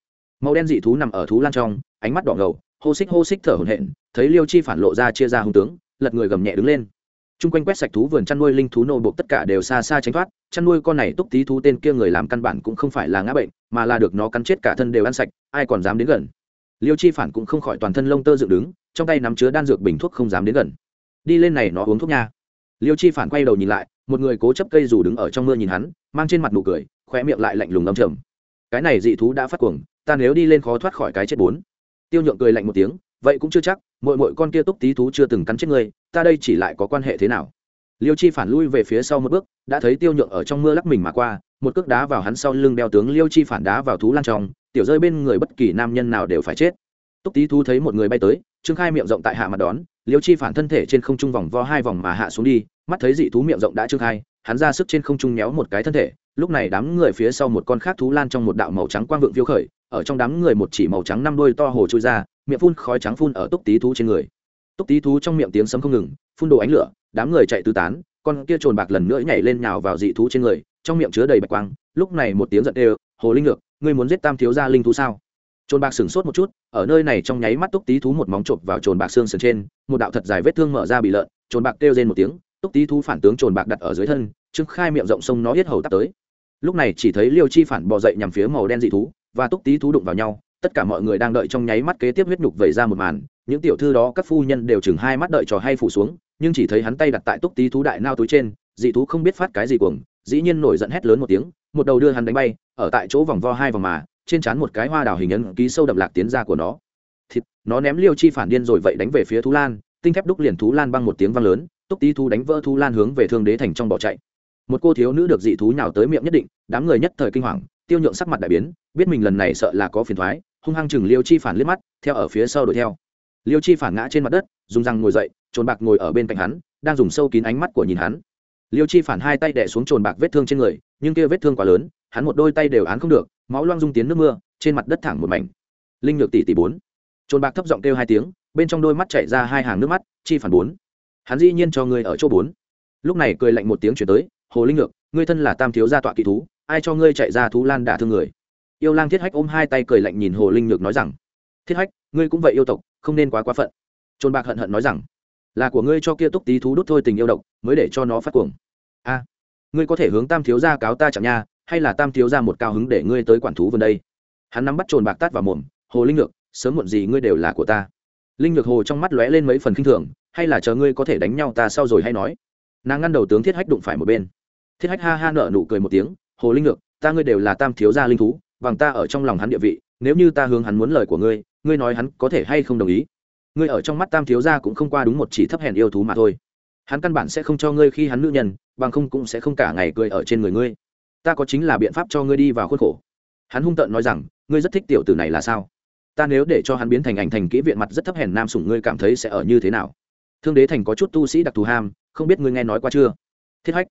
Màu đen dị thú nằm ở thú lan trong, ánh mắt đỏ ngầu, hô xích hô xích thở hổn hển, thấy liêu chi phản lộ ra chia ra hung tướng, lật người gầm nhẹ đứng lên chung quanh quét sạch thú vườn chăn nuôi linh thú nô buộc tất cả đều xa xa tránh thoát, chăn nuôi con này túc tí thú tên kia người làm căn bản cũng không phải là ngã bệnh, mà là được nó cắn chết cả thân đều ăn sạch, ai còn dám đến gần. Liêu chi phản cũng không khỏi toàn thân lông tơ dựng đứng, trong tay nắm chứa đan dược bình thuốc không dám đến gần. Đi lên này nó uống thuốc nha. Liêu chi phản quay đầu nhìn lại, một người cố chấp cây dù đứng ở trong mưa nhìn hắn, mang trên mặt nụ cười khoe miệng lại lạnh lùng ngâm trầm. Cái này dị thú đã phát cuồng, ta nếu đi lên khó thoát khỏi cái chết bốn. Tiêu nhượng cười lạnh một tiếng vậy cũng chưa chắc mỗi mỗi con kia túc tí thú chưa từng cắn chết ngươi, ta đây chỉ lại có quan hệ thế nào? Liêu chi phản lui về phía sau một bước, đã thấy tiêu nhượng ở trong mưa lắc mình mà qua, một cước đá vào hắn sau lưng đeo tướng liêu chi phản đá vào thú lan trong, tiểu rơi bên người bất kỳ nam nhân nào đều phải chết. Túc tí thú thấy một người bay tới, trương khai miệng rộng tại hạ mặt đón, liêu chi phản thân thể trên không trung vòng vo hai vòng mà hạ xuống đi, mắt thấy dị thú miệng rộng đã trương khai, hắn ra sức trên không trung méo một cái thân thể, lúc này đám người phía sau một con khác thú lan trong một đạo màu trắng quang vượng phiêu khởi, ở trong đám người một chỉ màu trắng năm đôi to hồ trôi ra miệng phun khói trắng phun ở túc tí thú trên người. Túc tí thú trong miệng tiếng sấm không ngừng, phun đồ ánh lửa, đám người chạy tứ tán, con kia trồn bạc lần nữa nhảy lên nhào vào dị thú trên người, trong miệng chứa đầy bạch quang, lúc này một tiếng giận đều, hồ linh ngược, ngươi muốn giết tam thiếu gia linh thú sao? Trồn bạc sửng sốt một chút, ở nơi này trong nháy mắt túc tí thú một móng chộp vào trồn bạc xương sườn trên, một đạo thật dài vết thương mở ra bị lợn, trồn bạc kêu lên một tiếng, túc tí thú phản tướng trồn bạc đặt ở dưới thân, trương khai miệng rộng sông nó hết hầu tắt tới. Lúc này chỉ thấy liêu chi phản bò dậy nhằm phía màu đen dị thú, và túc tí thú đụng vào nhau tất cả mọi người đang đợi trong nháy mắt kế tiếp huyết nhục vẩy ra một màn, những tiểu thư đó các phu nhân đều chừng hai mắt đợi trò hay phủ xuống, nhưng chỉ thấy hắn tay đặt tại túc tí thú đại nao túi trên, dị thú không biết phát cái gì cuồng, dĩ nhiên nổi giận hét lớn một tiếng, một đầu đưa hắn đánh bay, ở tại chỗ vòng vo hai vòng mà, trên trán một cái hoa đào hình ấn ký sâu đậm lạc tiến ra của nó. Thịt, nó ném liêu chi phản điên rồi vậy đánh về phía thú lan, tinh thép đúc liền thú lan băng một tiếng vang lớn, túc tí thú đánh vỡ thú lan hướng về thương đế thành trong bỏ chạy. Một cô thiếu nữ được dị thú nhào tới miệng nhất định, đám người nhất thời kinh hoàng, tiêu nhượng sắc mặt đại biến, biết mình lần này sợ là có phiền thoái hung hăng chừng liêu chi phản liếc mắt, theo ở phía sau đuổi theo. Liêu chi phản ngã trên mặt đất, dùng răng ngồi dậy, trồn bạc ngồi ở bên cạnh hắn, đang dùng sâu kín ánh mắt của nhìn hắn. Liêu chi phản hai tay đẻ xuống trồn bạc vết thương trên người, nhưng kia vết thương quá lớn, hắn một đôi tay đều án không được, máu loang dung tiến nước mưa, trên mặt đất thẳng một mảnh. Linh ngược tỷ tỷ bốn. Trồn bạc thấp giọng kêu hai tiếng, bên trong đôi mắt chảy ra hai hàng nước mắt, chi phản bốn. Hắn dĩ nhiên cho ngươi ở chỗ bốn. Lúc này cười lạnh một tiếng chuyển tới, hồ linh ngược ngươi thân là tam thiếu gia tọa kỳ thú, ai cho ngươi chạy ra thú lan đả thương người? Yêu lang thiết hách ôm hai tay cười lạnh nhìn hồ linh nhược nói rằng thiết hách ngươi cũng vậy yêu tộc không nên quá quá phận. Trôn bạc hận hận nói rằng là của ngươi cho kia túc tí thú đốt thôi tình yêu độc mới để cho nó phát cuồng. A ngươi có thể hướng tam thiếu gia cáo ta chẳng nha hay là tam thiếu gia một cao hứng để ngươi tới quản thú vườn đây? Hắn nắm bắt trồn bạc tát vào mồm hồ linh nhược sớm muộn gì ngươi đều là của ta. Linh nhược hồ trong mắt lóe lên mấy phần khinh thường hay là chờ ngươi có thể đánh nhau ta sau rồi hay nói? Nàng ngăn đầu tướng thiết hách đụng phải một bên. Thiết hách ha ha nở nụ cười một tiếng hồ linh Nhược, ta ngươi đều là tam thiếu gia linh thú bằng ta ở trong lòng hắn địa vị, nếu như ta hướng hắn muốn lời của ngươi ngươi nói hắn có thể hay không đồng ý? Ngươi ở trong mắt tam thiếu gia cũng không qua đúng một chỉ thấp hèn yêu thú mà thôi. Hắn căn bản sẽ không cho ngươi khi hắn nữ nhân, bằng không cũng sẽ không cả ngày cười ở trên người ngươi. Ta có chính là biện pháp cho ngươi đi vào khuôn khổ. Hắn hung tợn nói rằng, ngươi rất thích tiểu tử này là sao? Ta nếu để cho hắn biến thành ảnh thành kỹ viện mặt rất thấp hèn nam sủng ngươi cảm thấy sẽ ở như thế nào? Thương đế thành có chút tu sĩ đặc thù ham, không biết ngươi nghe nói qua chưa? Thiết hách,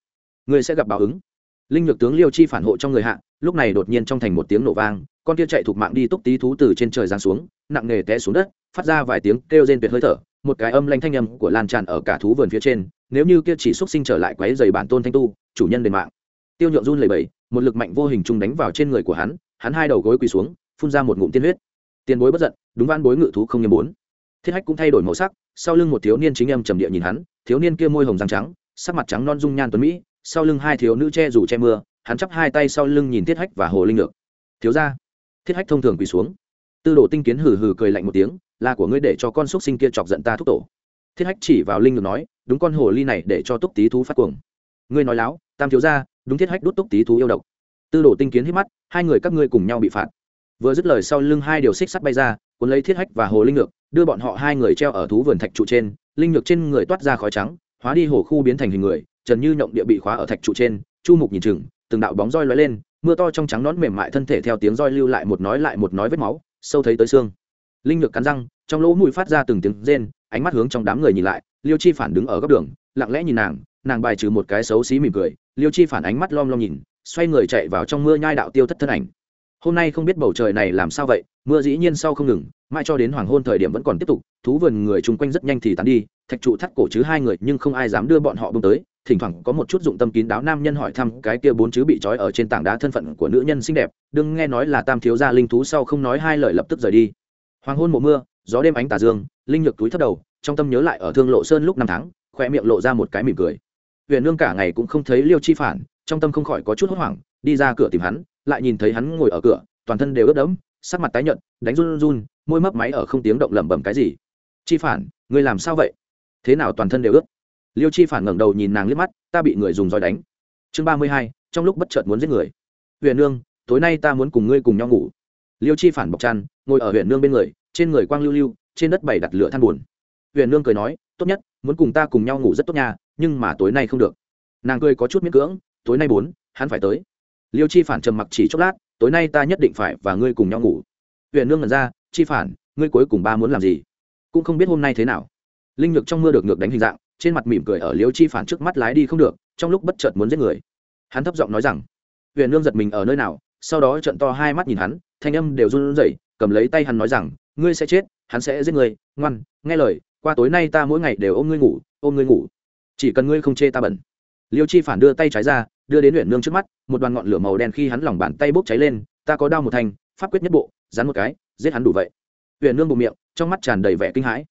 ngươi sẽ gặp báo ứng linh nhược tướng liêu chi phản hộ trong người hạ, lúc này đột nhiên trong thành một tiếng nổ vang, con kia chạy thuộc mạng đi túc tí thú từ trên trời giáng xuống, nặng nề té xuống đất, phát ra vài tiếng kêu rên tuyệt hơi thở, một cái âm lanh thanh âm của lan tràn ở cả thú vườn phía trên, nếu như kia chỉ xúc sinh trở lại quấy dày bản tôn thanh tu, chủ nhân đền mạng. Tiêu nhượng run lẩy bẩy, một lực mạnh vô hình trung đánh vào trên người của hắn hắn hai đầu gối quỳ xuống, phun ra một ngụm tiên huyết. Tiền bối bất giận, đúng van bối ngự thú không nghiêm bốn. Thiết hách cũng thay đổi màu sắc, sau lưng một thiếu niên chính âm trầm địa nhìn hắn, thiếu niên kia môi hồng răng trắng, sắc mặt trắng non dung nhan tuấn mỹ sau lưng hai thiếu nữ che dù che mưa, hắn chắp hai tay sau lưng nhìn thiết hách và hồ linh ngược thiếu ra thiết hách thông thường quỳ xuống. Tư đồ tinh kiến hừ hừ cười lạnh một tiếng là của ngươi để cho con xúc sinh kia chọc giận ta thúc tổ. Thiết hách chỉ vào linh ngược nói, đúng con hồ ly này để cho túc tí thú phát cuồng. Ngươi nói láo, tam thiếu ra đúng thiết hách đút túc tí thú yêu độc. Tư đồ tinh kiến hít mắt, hai người các ngươi cùng nhau bị phạt. Vừa dứt lời sau lưng hai điều xích sắt bay ra, cuốn lấy thiết hách và hồ linh ngược đưa bọn họ hai người treo ở thú vườn thạch trụ trên, linh ngược trên người toát ra khói trắng, hóa đi hồ khu biến thành hình người trần như nhộng địa bị khóa ở thạch trụ trên, chu mục nhìn chừng, từng đạo bóng roi lóe lên, mưa to trong trắng nón mềm mại thân thể theo tiếng roi lưu lại một nói lại một nói vết máu, sâu thấy tới xương. Linh nhược cắn răng, trong lỗ mũi phát ra từng tiếng rên, ánh mắt hướng trong đám người nhìn lại, liêu chi phản đứng ở góc đường, lặng lẽ nhìn nàng nàng bài trừ một cái xấu xí mỉm cười, liêu chi phản ánh mắt lom lom nhìn, xoay người chạy vào trong mưa nhai đạo tiêu thất thân ảnh. Hôm nay không biết bầu trời này làm sao vậy, mưa dĩ nhiên sau không ngừng, mãi cho đến hoàng hôn thời điểm vẫn còn tiếp tục, thú vườn người chung quanh rất nhanh thì tán đi, thạch trụ thắt cổ chứ hai người nhưng không ai dám đưa bọn họ bông tới thỉnh thoảng có một chút dụng tâm kín đáo nam nhân hỏi thăm cái kia bốn chứ bị trói ở trên tảng đá thân phận của nữ nhân xinh đẹp, đừng nghe nói là tam thiếu gia linh thú sau không nói hai lời lập tức rời đi. Hoàng hôn mùa mưa, gió đêm ánh tà dương, linh nhược túi thấp đầu, trong tâm nhớ lại ở thương lộ sơn lúc năm tháng, khoe miệng lộ ra một cái mỉm cười. Huyền nương cả ngày cũng không thấy liêu chi phản, trong tâm không khỏi có chút hốt hoảng, đi ra cửa tìm hắn, lại nhìn thấy hắn ngồi ở cửa, toàn thân đều ướt đẫm, sắc mặt tái nhợt, đánh run run, môi mấp máy ở không tiếng động lẩm bẩm cái gì. Chi phản, ngươi làm sao vậy? Thế nào toàn thân đều ướt? Liêu chi phản ngẩng đầu nhìn nàng liếc mắt, ta bị người dùng roi đánh. Chương ba mươi hai, trong lúc bất chợt muốn giết người. Huyền nương, tối nay ta muốn cùng ngươi cùng nhau ngủ. Liêu chi phản bọc chăn, ngồi ở huyền nương bên người, trên người quang lưu lưu, trên đất bày đặt lửa than buồn. Huyền nương cười nói, tốt nhất, muốn cùng ta cùng nhau ngủ rất tốt nha, nhưng mà tối nay không được. Nàng cười có chút miễn cưỡng, tối nay bốn, hắn phải tới. Liêu chi phản trầm mặc chỉ chốc lát, tối nay ta nhất định phải và ngươi cùng nhau ngủ. Huyền nương ngẩn ra, chi phản, ngươi cuối cùng ba muốn làm gì? Cũng không biết hôm nay thế nào. Linh lực trong mưa được ngược đánh hình dạng trên mặt mỉm cười ở liêu chi phản trước mắt lái đi không được, trong lúc bất chợt muốn giết người. Hắn thấp giọng nói rằng, huyền nương giật mình ở nơi nào? Sau đó trận to hai mắt nhìn hắn, thanh âm đều run rẩy, cầm lấy tay hắn nói rằng, ngươi sẽ chết, hắn sẽ giết người, ngoan, nghe lời, qua tối nay ta mỗi ngày đều ôm ngươi ngủ, ôm ngươi ngủ. Chỉ cần ngươi không chê ta bẩn. Liêu chi phản đưa tay trái ra, đưa đến huyện nương trước mắt, một đoàn ngọn lửa màu đen khi hắn lòng bàn tay bốc cháy lên, ta có đau một thanh, pháp quyết nhất bộ dán một cái, giết hắn đủ vậy. Huyện nương bụng miệng, trong mắt tràn đầy vẻ kinh hãi.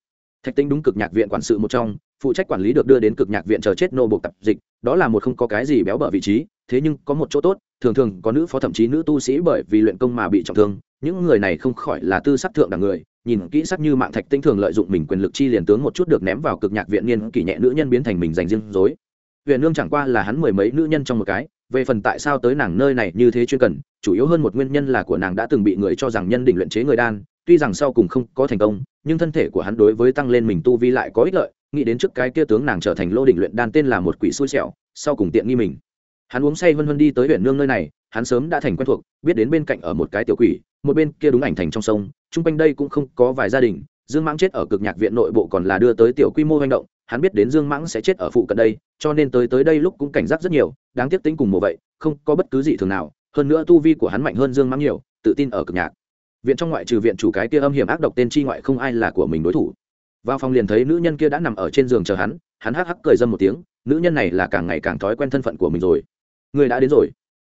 Thạch tinh đúng cực nhạc viện quản sự một trong phụ trách quản lý được đưa đến cực nhạc viện chờ chết nô buộc tập dịch, đó là một không có cái gì béo bở vị trí, thế nhưng có một chỗ tốt, thường thường có nữ phó thậm chí nữ tu sĩ bởi vì luyện công mà bị trọng thương, những người này không khỏi là tư sắc thượng đẳng người, nhìn kỹ sắc như mạng thạch tinh thường lợi dụng mình quyền lực chi liền tướng một chút được ném vào cực nhạc viện niên kỷ nhẹ nữ nhân biến thành mình dành riêng dối huyện nương chẳng qua là hắn mười mấy nữ nhân trong một cái, về phần tại sao tới nàng nơi này như thế chuyên cần, chủ yếu hơn một nguyên nhân là của nàng đã từng bị người cho rằng nhân định luyện chế người đan tuy rằng sau cùng không có thành công, nhưng thân thể của hắn đối với tăng lên mình tu vi lại có ích lợi, nghĩ đến trước cái kia tướng nàng trở thành lô đỉnh luyện đan tên là một quỷ xui xẻo, sau cùng tiện nghi mình. Hắn uống say vân vân đi tới huyện nương nơi này, hắn sớm đã thành quen thuộc, biết đến bên cạnh ở một cái tiểu quỷ, một bên kia đúng ảnh thành trong sông, chung quanh đây cũng không có vài gia đình, dương mãng chết ở cực nhạc viện nội bộ còn là đưa tới tiểu quy mô hành động, hắn biết đến dương mãng sẽ chết ở phụ cận đây, cho nên tới tới đây lúc cũng cảnh giác rất nhiều, đáng tiếc tính cùng mùa vậy, không có bất cứ gì thường nào, hơn nữa tu vi của hắn mạnh hơn dương mãng nhiều, tự tin ở cực nhạc viện trong ngoại trừ viện chủ cái kia âm hiểm ác độc tên chi ngoại không ai là của mình đối thủ. Vào phòng liền thấy nữ nhân kia đã nằm ở trên giường chờ hắn hắn hắc hắc cười dâm một tiếng, nữ nhân này là càng ngày càng thói quen thân phận của mình rồi. Người đã đến rồi.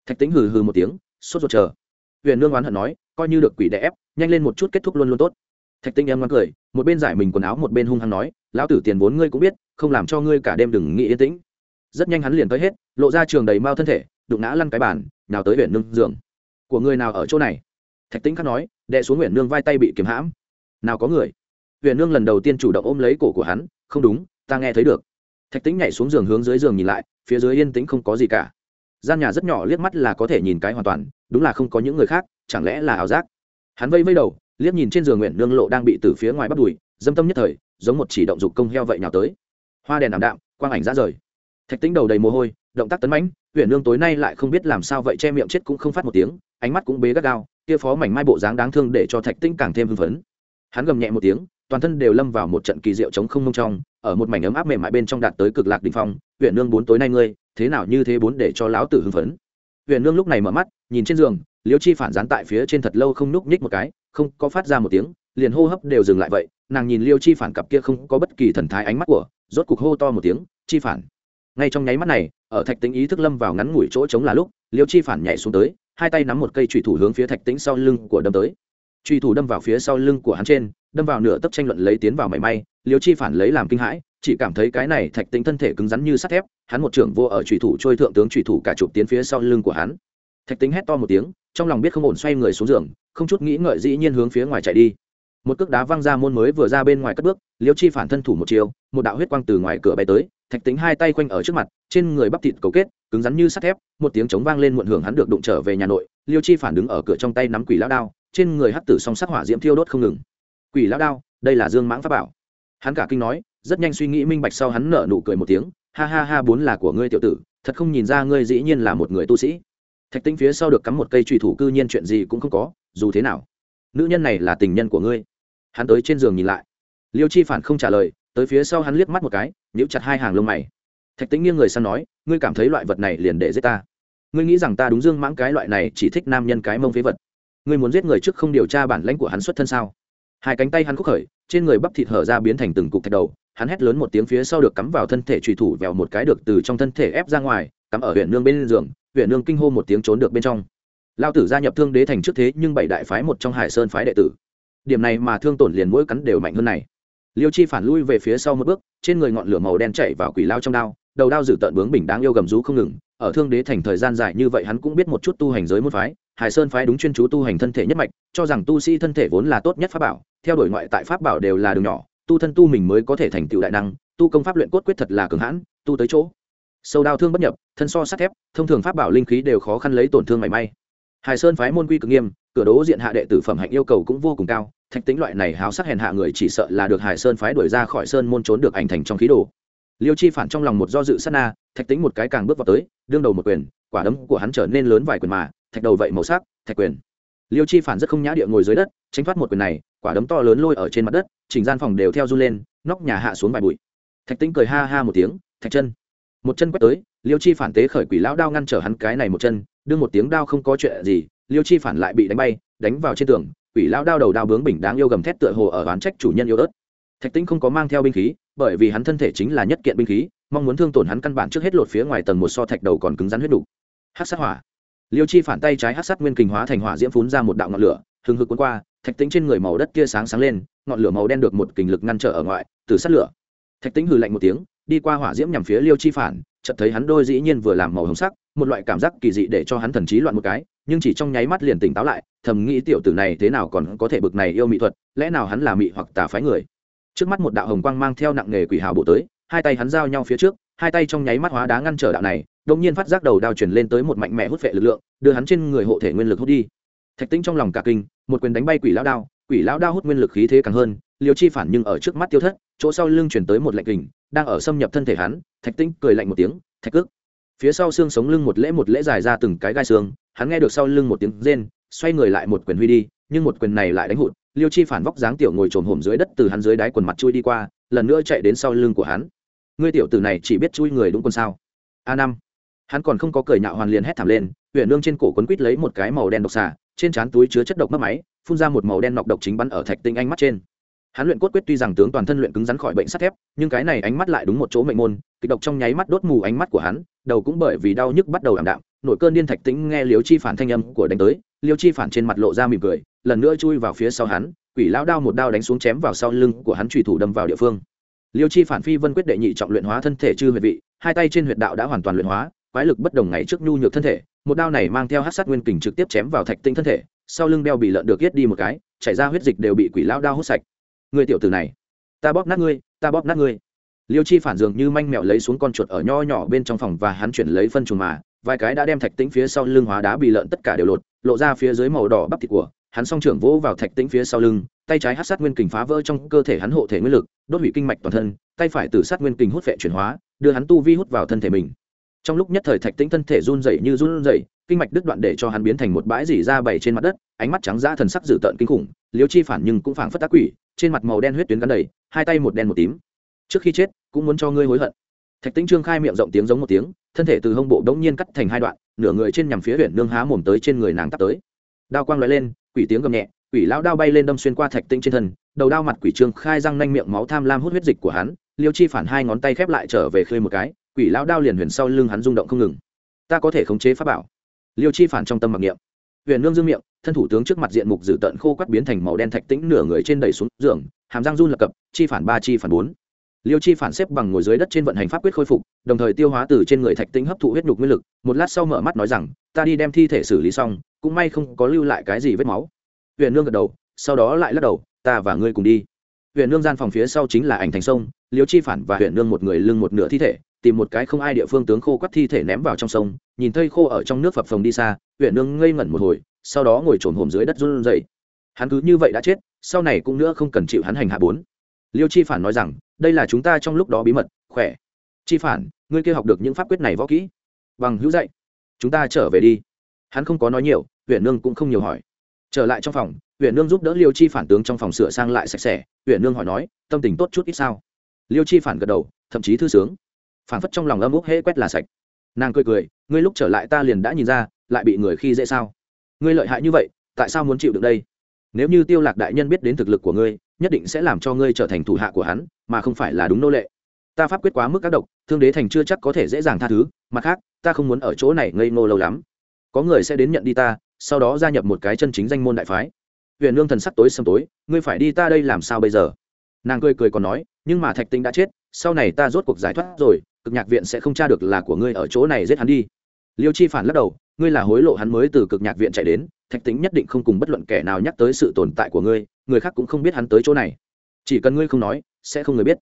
Thạch tính hừ hừ một tiếng, sốt ruột chờ. Huyền nương oán hận nói, coi như được quỷ đẻ ép, nhanh lên một chút kết thúc luôn luôn tốt. Thạch tinh em ngoan cười, một bên giải mình quần áo một bên hung hăng nói, lão tử tiền vốn ngươi cũng biết, không làm cho ngươi cả đêm đừng nghĩ yên tĩnh. Rất nhanh hắn liền tới hết, lộ ra trường đầy mao thân thể, đụng ngã lăn cái bàn nào tới huyện nương giường. Của người nào ở chỗ này? Thạch tĩnh khắc nói đệ xuống huyện nương vai tay bị kiếm hãm. Nào có người. Huyện nương lần đầu tiên chủ động ôm lấy cổ của hắn, không đúng, ta nghe thấy được. Thạch tĩnh nhảy xuống giường hướng dưới giường nhìn lại, phía dưới yên tĩnh không có gì cả. Gian nhà rất nhỏ, liếc mắt là có thể nhìn cái hoàn toàn, đúng là không có những người khác, chẳng lẽ là ảo giác? Hắn vây vây đầu, liếc nhìn trên giường nguyện nương lộ đang bị từ phía ngoài bắt đùi, dâm tâm nhất thời, giống một chỉ động dục công heo vậy nào tới. Hoa đèn ảm đạm, quang ảnh ra rời. Thạch tính đầu đầy mồ hôi, động tác tấn mãnh huyện nương tối nay lại không biết làm sao vậy, che miệng chết cũng không phát một tiếng, ánh mắt cũng bế gắt gao kia phó mảnh mai bộ dáng đáng thương để cho thạch tinh càng thêm hưng phấn. Hắn gầm nhẹ một tiếng, toàn thân đều lâm vào một trận kỳ diệu chống không mông trong, ở một mảnh ấm áp mềm mại bên trong đạt tới cực lạc đ phong. Huyện nương bốn tối nay ngươi, thế nào như thế bốn để cho lão tử hưng phấn? Huyện nương lúc này mở mắt, nhìn trên giường, liêu chi phản dán tại phía trên thật lâu không núc nhích một cái, không có phát ra một tiếng, liền hô hấp đều dừng lại vậy. Nàng nhìn liêu chi phản cặp kia không có bất kỳ thần thái ánh mắt của, rốt cục hô to một tiếng, chi phản. Ngay trong nháy mắt này, ở thạch tính ý thức lâm vào ngắn ngủi chỗ trống là lúc, liêu chi phản nhảy xuống tới hai tay nắm một cây trùy thủ hướng phía thạch tĩnh sau lưng của đâm tới. Truy thủ đâm vào phía sau lưng của hắn trên, đâm vào nửa tấc tranh luận lấy tiến vào mảy may liều chi phản lấy làm kinh hãi, chỉ cảm thấy cái này thạch tĩnh thân thể cứng rắn như sắt thép, hắn một trưởng vô ở trùy thủ trôi thượng tướng trùy thủ cả chụp tiến phía sau lưng của hắn. Thạch tĩnh hét to một tiếng, trong lòng biết không ổn xoay người xuống giường, không chút nghĩ ngợi dĩ nhiên hướng phía ngoài chạy đi. Một cước đá văng ra môn mới vừa ra bên ngoài cất bước, liêu chi phản thân thủ một chiều một đạo huyết quang từ ngoài cửa bay tới thạch tính hai tay quanh ở trước mặt, trên người bắp thịt cầu kết, cứng rắn như sắt thép, một tiếng chống vang lên muộn hưởng hắn được đụng trở về nhà nội, liêu chi phản đứng ở cửa trong tay nắm quỷ lão đao, trên người hắt tử song sắc hỏa diễm thiêu đốt không ngừng. Quỷ lão đao, đây là dương mãng pháp bảo. Hắn cả kinh nói, rất nhanh suy nghĩ minh bạch sau hắn nở nụ cười một tiếng, ha ha ha, bốn là của ngươi tiểu tử, thật không nhìn ra ngươi dĩ nhiên là một người tu sĩ. Thạch tính phía sau được cắm một cây trùy thủ cư nhiên chuyện gì cũng không có, dù thế nào. Nữ nhân này là tình nhân của ngươi. Hắn tới trên giường nhìn lại. Liêu chi phản không trả lời tới phía sau hắn liếc mắt một cái, nhíu chặt hai hàng lông mày. Thạch tính nghiêng người sang nói, ngươi cảm thấy loại vật này liền để giết ta? Ngươi nghĩ rằng ta đúng dương mãng cái loại này chỉ thích nam nhân cái mông phế vật? Ngươi muốn giết người trước không điều tra bản lãnh của hắn xuất thân sao? Hai cánh tay hắn khúc khởi, trên người bắp thịt hở ra biến thành từng cục thạch đầu, hắn hét lớn một tiếng phía sau được cắm vào thân thể trùy thủ vèo một cái được từ trong thân thể ép ra ngoài, cắm ở huyện nương bên giường, huyện nương kinh hô một tiếng trốn được bên trong. Lao tử gia nhập thương đế thành trước thế nhưng bảy đại phái một trong hải sơn phái đệ tử. Điểm này mà thương tổn liền mỗi cắn đều mạnh hơn này liêu chi phản lui về phía sau một bước, trên người ngọn lửa màu đen chạy vào quỷ lao trong đao, đầu đao dự tận bướng bình đáng yêu gầm rú không ngừng, ở thương đế thành thời gian dài như vậy hắn cũng biết một chút tu hành giới môn phái, hải sơn phái đúng chuyên chú tu hành thân thể nhất mạch, cho rằng tu sĩ thân thể vốn là tốt nhất pháp bảo, theo đuổi ngoại tại pháp bảo đều là đường nhỏ, tu thân tu mình mới có thể thành tựu đại năng, tu công pháp luyện cốt quyết thật là cường hãn, tu tới chỗ. Sâu đao thương bất nhập, thân so sắt thép, thông thường pháp bảo linh khí đều khó khăn lấy tổn thương mảy may. Hải sơn phái môn quy cực nghiêm, cửa đố diện hạ đệ tử phẩm hạnh yêu cầu cũng vô cùng cao thạch tính loại này háo sắc hèn hạ người chỉ sợ là được hải sơn phái đuổi ra khỏi sơn môn trốn được ảnh thành trong khí đồ. Liêu chi phản trong lòng một do dự sát na, thạch tính một cái càng bước vào tới, đương đầu một quyền, quả đấm của hắn trở nên lớn vài quyền mà, thạch đầu vậy màu sắc, thạch quyền. Liêu chi phản rất không nhã địa ngồi dưới đất, tránh thoát một quyền này, quả đấm to lớn lôi ở trên mặt đất, chỉnh gian phòng đều theo run lên, nóc nhà hạ xuống vài bụi. Thạch tính cười ha ha một tiếng, thạch chân. Một chân quét tới, liêu chi phản tế khởi quỷ lão đao ngăn trở hắn cái này một chân, đương một tiếng đao không có chuyện gì, liêu chi phản lại bị đánh bay, đánh vào trên tường quỷ lão đao đầu đao bướng bình đáng yêu gầm thét tựa hồ ở oán trách chủ nhân yêu ớt. Thạch tĩnh không có mang theo binh khí, bởi vì hắn thân thể chính là nhất kiện binh khí, mong muốn thương tổn hắn căn bản trước hết lột phía ngoài tầng một so thạch đầu còn cứng rắn huyết đủ. hát sát hỏa. Liêu chi phản tay trái hát sát nguyên kình hóa thành hỏa diễm phún ra một đạo ngọn lửa, hừng hực cuốn qua, thạch tĩnh trên người màu đất kia sáng sáng lên, ngọn lửa màu đen được một kình lực ngăn trở ở ngoại, từ sát lửa. Thạch tĩnh hừ lạnh một tiếng, đi qua hỏa diễm nhằm phía liêu chi phản, chợt thấy hắn đôi dĩ nhiên vừa làm màu hồng sắc, một loại cảm giác kỳ dị để cho hắn thần trí loạn một cái nhưng chỉ trong nháy mắt liền tỉnh táo lại, thầm nghĩ tiểu tử này thế nào còn có thể bực này yêu mỹ thuật, lẽ nào hắn là mị hoặc tà phái người? Trước mắt một đạo hồng quang mang theo nặng nghề quỷ hào bộ tới, hai tay hắn giao nhau phía trước, hai tay trong nháy mắt hóa đá ngăn trở đạo này đông nhiên phát giác đầu đao chuyển lên tới một mạnh mẽ hút vệ lực lượng, đưa hắn trên người hộ thể nguyên lực hút đi. Thạch tinh trong lòng cả kinh, một quyền đánh bay quỷ lão đao, quỷ lão đao hút nguyên lực khí thế càng hơn liều chi phản nhưng ở trước mắt tiêu thất, chỗ sau lưng chuyển tới một lạnh kình, đang ở xâm nhập thân thể hắn, thạch tinh cười lạnh một tiếng, thạch cước. Phía sau xương sống lưng một lễ một lễ dài ra từng cái gai xương hắn nghe được sau lưng một tiếng rên, xoay người lại một quyền huy đi, nhưng một quyền này lại đánh hụt, liêu chi phản vóc dáng tiểu ngồi trồn hổm dưới đất từ hắn dưới đáy quần mặt chui đi qua, lần nữa chạy đến sau lưng của hắn. Ngươi tiểu tử này chỉ biết chui người đúng quân sao? A năm. Hắn còn không có cười nhạo hoàn liền hét thảm lên huyện nương trên cổ quấn quít lấy một cái màu đen độc xà, trên trán túi chứa chất độc mất máy, phun ra một màu đen nọc độc chính bắn ở thạch tinh anh mắt trên. Hắn luyện cốt quyết tuy rằng tướng toàn thân luyện cứng rắn khỏi bệnh sắt thép, nhưng cái này ánh mắt lại đúng một chỗ mệnh môn, kịch độc trong nháy mắt đốt mù ánh mắt của hắn, đầu cũng bởi vì đau nhức bắt đầu ảm đạm nội cơn điên thạch tĩnh nghe liêu chi phản thanh âm của đánh tới, liêu chi phản trên mặt lộ ra mỉm cười, lần nữa chui vào phía sau hắn, quỷ lão đao một đao đánh xuống chém vào sau lưng của hắn trùy thủ đâm vào địa phương. Liêu chi phản phi vân quyết đệ nhị trọng luyện hóa thân thể chư huyệt vị, hai tay trên huyệt đạo đã hoàn toàn luyện hóa, quái lực bất đồng ngày trước nhu nhược thân thể, một đao này mang theo hát sát nguyên kình trực tiếp chém vào thạch tinh thân thể, sau lưng đeo bị lợn được yết đi một cái, chảy ra huyết dịch đều bị quỷ lão đao hút sạch. Người tiểu tử này, ta bóp nát ngươi, ta bóp nát ngươi. Liêu chi phản dường như manh mẹo lấy xuống con chuột ở nho nhỏ bên trong phòng và hắn chuyển lấy phân trùng mà vài cái đã đem thạch tĩnh phía sau lưng hóa đá bị lợn tất cả đều lột, lộ ra phía dưới màu đỏ bắp thịt của. Hắn song trưởng vỗ vào thạch tĩnh phía sau lưng, tay trái hát sát nguyên kình phá vỡ trong cơ thể hắn hộ thể nguyên lực, đốt hủy kinh mạch toàn thân, tay phải từ sát nguyên kình hút vệ chuyển hóa, đưa hắn tu vi hút vào thân thể mình. Trong lúc nhất thời thạch tĩnh thân thể run rẩy như run rẩy, kinh mạch đứt đoạn để cho hắn biến thành một bãi dỉ ra bày trên mặt đất, ánh mắt trắng da thần sắc dữ tợn kinh khủng, liêu chi phản nhưng cũng phảng phất tác quỷ, trên mặt màu đen huyết tuyến gắn đầy, hai tay một đen một tím. Trước khi chết, cũng muốn cho ngươi hối hận. Thạch tĩnh trương khai miệng rộng tiếng giống một tiếng thân thể từ hông bộ đống nhiên cắt thành hai đoạn, nửa người trên nhằm phía huyện nương há mồm tới trên người nàng tắt tới. Đao quang lóe lên, quỷ tiếng gầm nhẹ, quỷ lão đao bay lên đâm xuyên qua thạch tinh trên thân, đầu đao mặt quỷ trương khai răng nanh miệng máu tham lam hút huyết dịch của hắn, liêu chi phản hai ngón tay khép lại trở về khơi một cái, quỷ lão đao liền huyền sau lưng hắn rung động không ngừng. Ta có thể khống chế pháp bảo. Liêu chi phản trong tâm mặc niệm. Huyền nương dương miệng, thân thủ tướng trước mặt diện mục dữ tận khô quắt biến thành màu đen thạch tĩnh nửa người trên đẩy xuống giường, hàm răng run lập cập, chi phản ba, chi phản bốn liêu chi phản xếp bằng ngồi dưới đất trên vận hành pháp quyết khôi phục, đồng thời tiêu hóa từ trên người thạch tĩnh hấp thụ huyết nhục nguyên lực, một lát sau mở mắt nói rằng, ta đi đem thi thể xử lý xong, cũng may không có lưu lại cái gì vết máu. Huyền nương gật đầu, sau đó lại lắc đầu, ta và ngươi cùng đi. Huyền nương gian phòng phía sau chính là ảnh thành sông, liêu chi phản và huyền nương một người lưng một nửa thi thể, tìm một cái không ai địa phương tướng khô quắt thi thể ném vào trong sông, nhìn thấy khô ở trong nước phập phồng đi xa, huyền nương ngây ngẩn một hồi, sau đó ngồi trồn hồm dưới đất run rẩy. Hắn cứ như vậy đã chết, sau này cũng nữa không cần chịu hắn hành hạ bốn liêu chi phản nói rằng, đây là chúng ta trong lúc đó bí mật, khỏe. Chi phản, ngươi kia học được những pháp quyết này võ kỹ. Bằng hữu dạy, chúng ta trở về đi. Hắn không có nói nhiều huyện nương cũng không nhiều hỏi. Trở lại trong phòng huyện nương giúp đỡ liêu chi phản tướng trong phòng sửa sang lại sạch sẽ. Huyện nương hỏi nói, tâm tình tốt chút ít sao? Liêu chi phản gật đầu, thậm chí thư sướng. Phản phất trong lòng âm úc hễ quét là sạch. Nàng cười cười, ngươi lúc trở lại ta liền đã nhìn ra, lại bị người khi dễ sao? Ngươi lợi hại như vậy, tại sao muốn chịu được đây? Nếu như tiêu lạc đại nhân biết đến thực lực của ngươi nhất định sẽ làm cho ngươi trở thành thủ hạ của hắn, mà không phải là đúng nô lệ. Ta pháp quyết quá mức các độc, thương đế thành chưa chắc có thể dễ dàng tha thứ, mặt khác, ta không muốn ở chỗ này ngây ngô lâu lắm. Có người sẽ đến nhận đi ta, sau đó gia nhập một cái chân chính danh môn đại phái. Huyền lương thần sắc tối sầm tối, ngươi phải đi ta đây làm sao bây giờ? Nàng cười cười còn nói, nhưng mà thạch tinh đã chết, sau này ta rốt cuộc giải thoát rồi, cực nhạc viện sẽ không tra được là của ngươi ở chỗ này giết hắn đi. Liêu chi phản lắc đầu ngươi là hối lộ hắn mới từ cực nhạc viện chạy đến, thạch tính nhất định không cùng bất luận kẻ nào nhắc tới sự tồn tại của ngươi, người khác cũng không biết hắn tới chỗ này. Chỉ cần ngươi không nói, sẽ không người biết.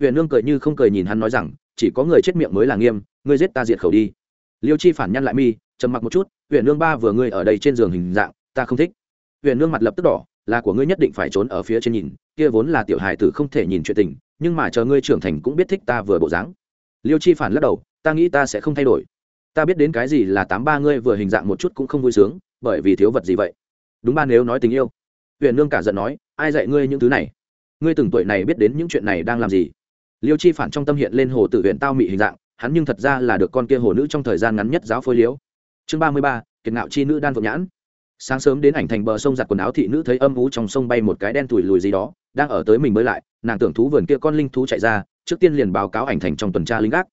Huyền nương cười như không cười nhìn hắn nói rằng, chỉ có người chết miệng mới là nghiêm, ngươi giết ta diệt khẩu đi. Liêu chi phản nhăn lại mi, trầm mặc một chút, huyền nương ba vừa ngươi ở đây trên giường hình dạng, ta không thích. Huyền nương mặt lập tức đỏ, là của ngươi nhất định phải trốn ở phía trên nhìn, kia vốn là tiểu hài tử không thể nhìn chuyện tình, nhưng mà chờ ngươi trưởng thành cũng biết thích ta vừa bộ dáng. Liêu chi phản lắc đầu, ta nghĩ ta sẽ không thay đổi ta biết đến cái gì là tám ba ngươi vừa hình dạng một chút cũng không vui sướng, bởi vì thiếu vật gì vậy? Đúng ba nếu nói tình yêu. Huyền nương cả giận nói, ai dạy ngươi những thứ này? Ngươi từng tuổi này biết đến những chuyện này đang làm gì? Liêu chi phản trong tâm hiện lên hồ tử huyện tao mị hình dạng, hắn nhưng thật ra là được con kia hồ nữ trong thời gian ngắn nhất giáo phối liếu chương ba mươi ba, kiệt ngạo chi nữ đan vượng nhãn. Sáng sớm đến ảnh thành bờ sông giặt quần áo thị nữ thấy âm ú trong sông bay một cái đen tủi lùi gì đó, đang ở tới mình mới lại, nàng tưởng thú vườn kia con linh thú chạy ra, trước tiên liền báo cáo ảnh thành trong tuần tra lính gác.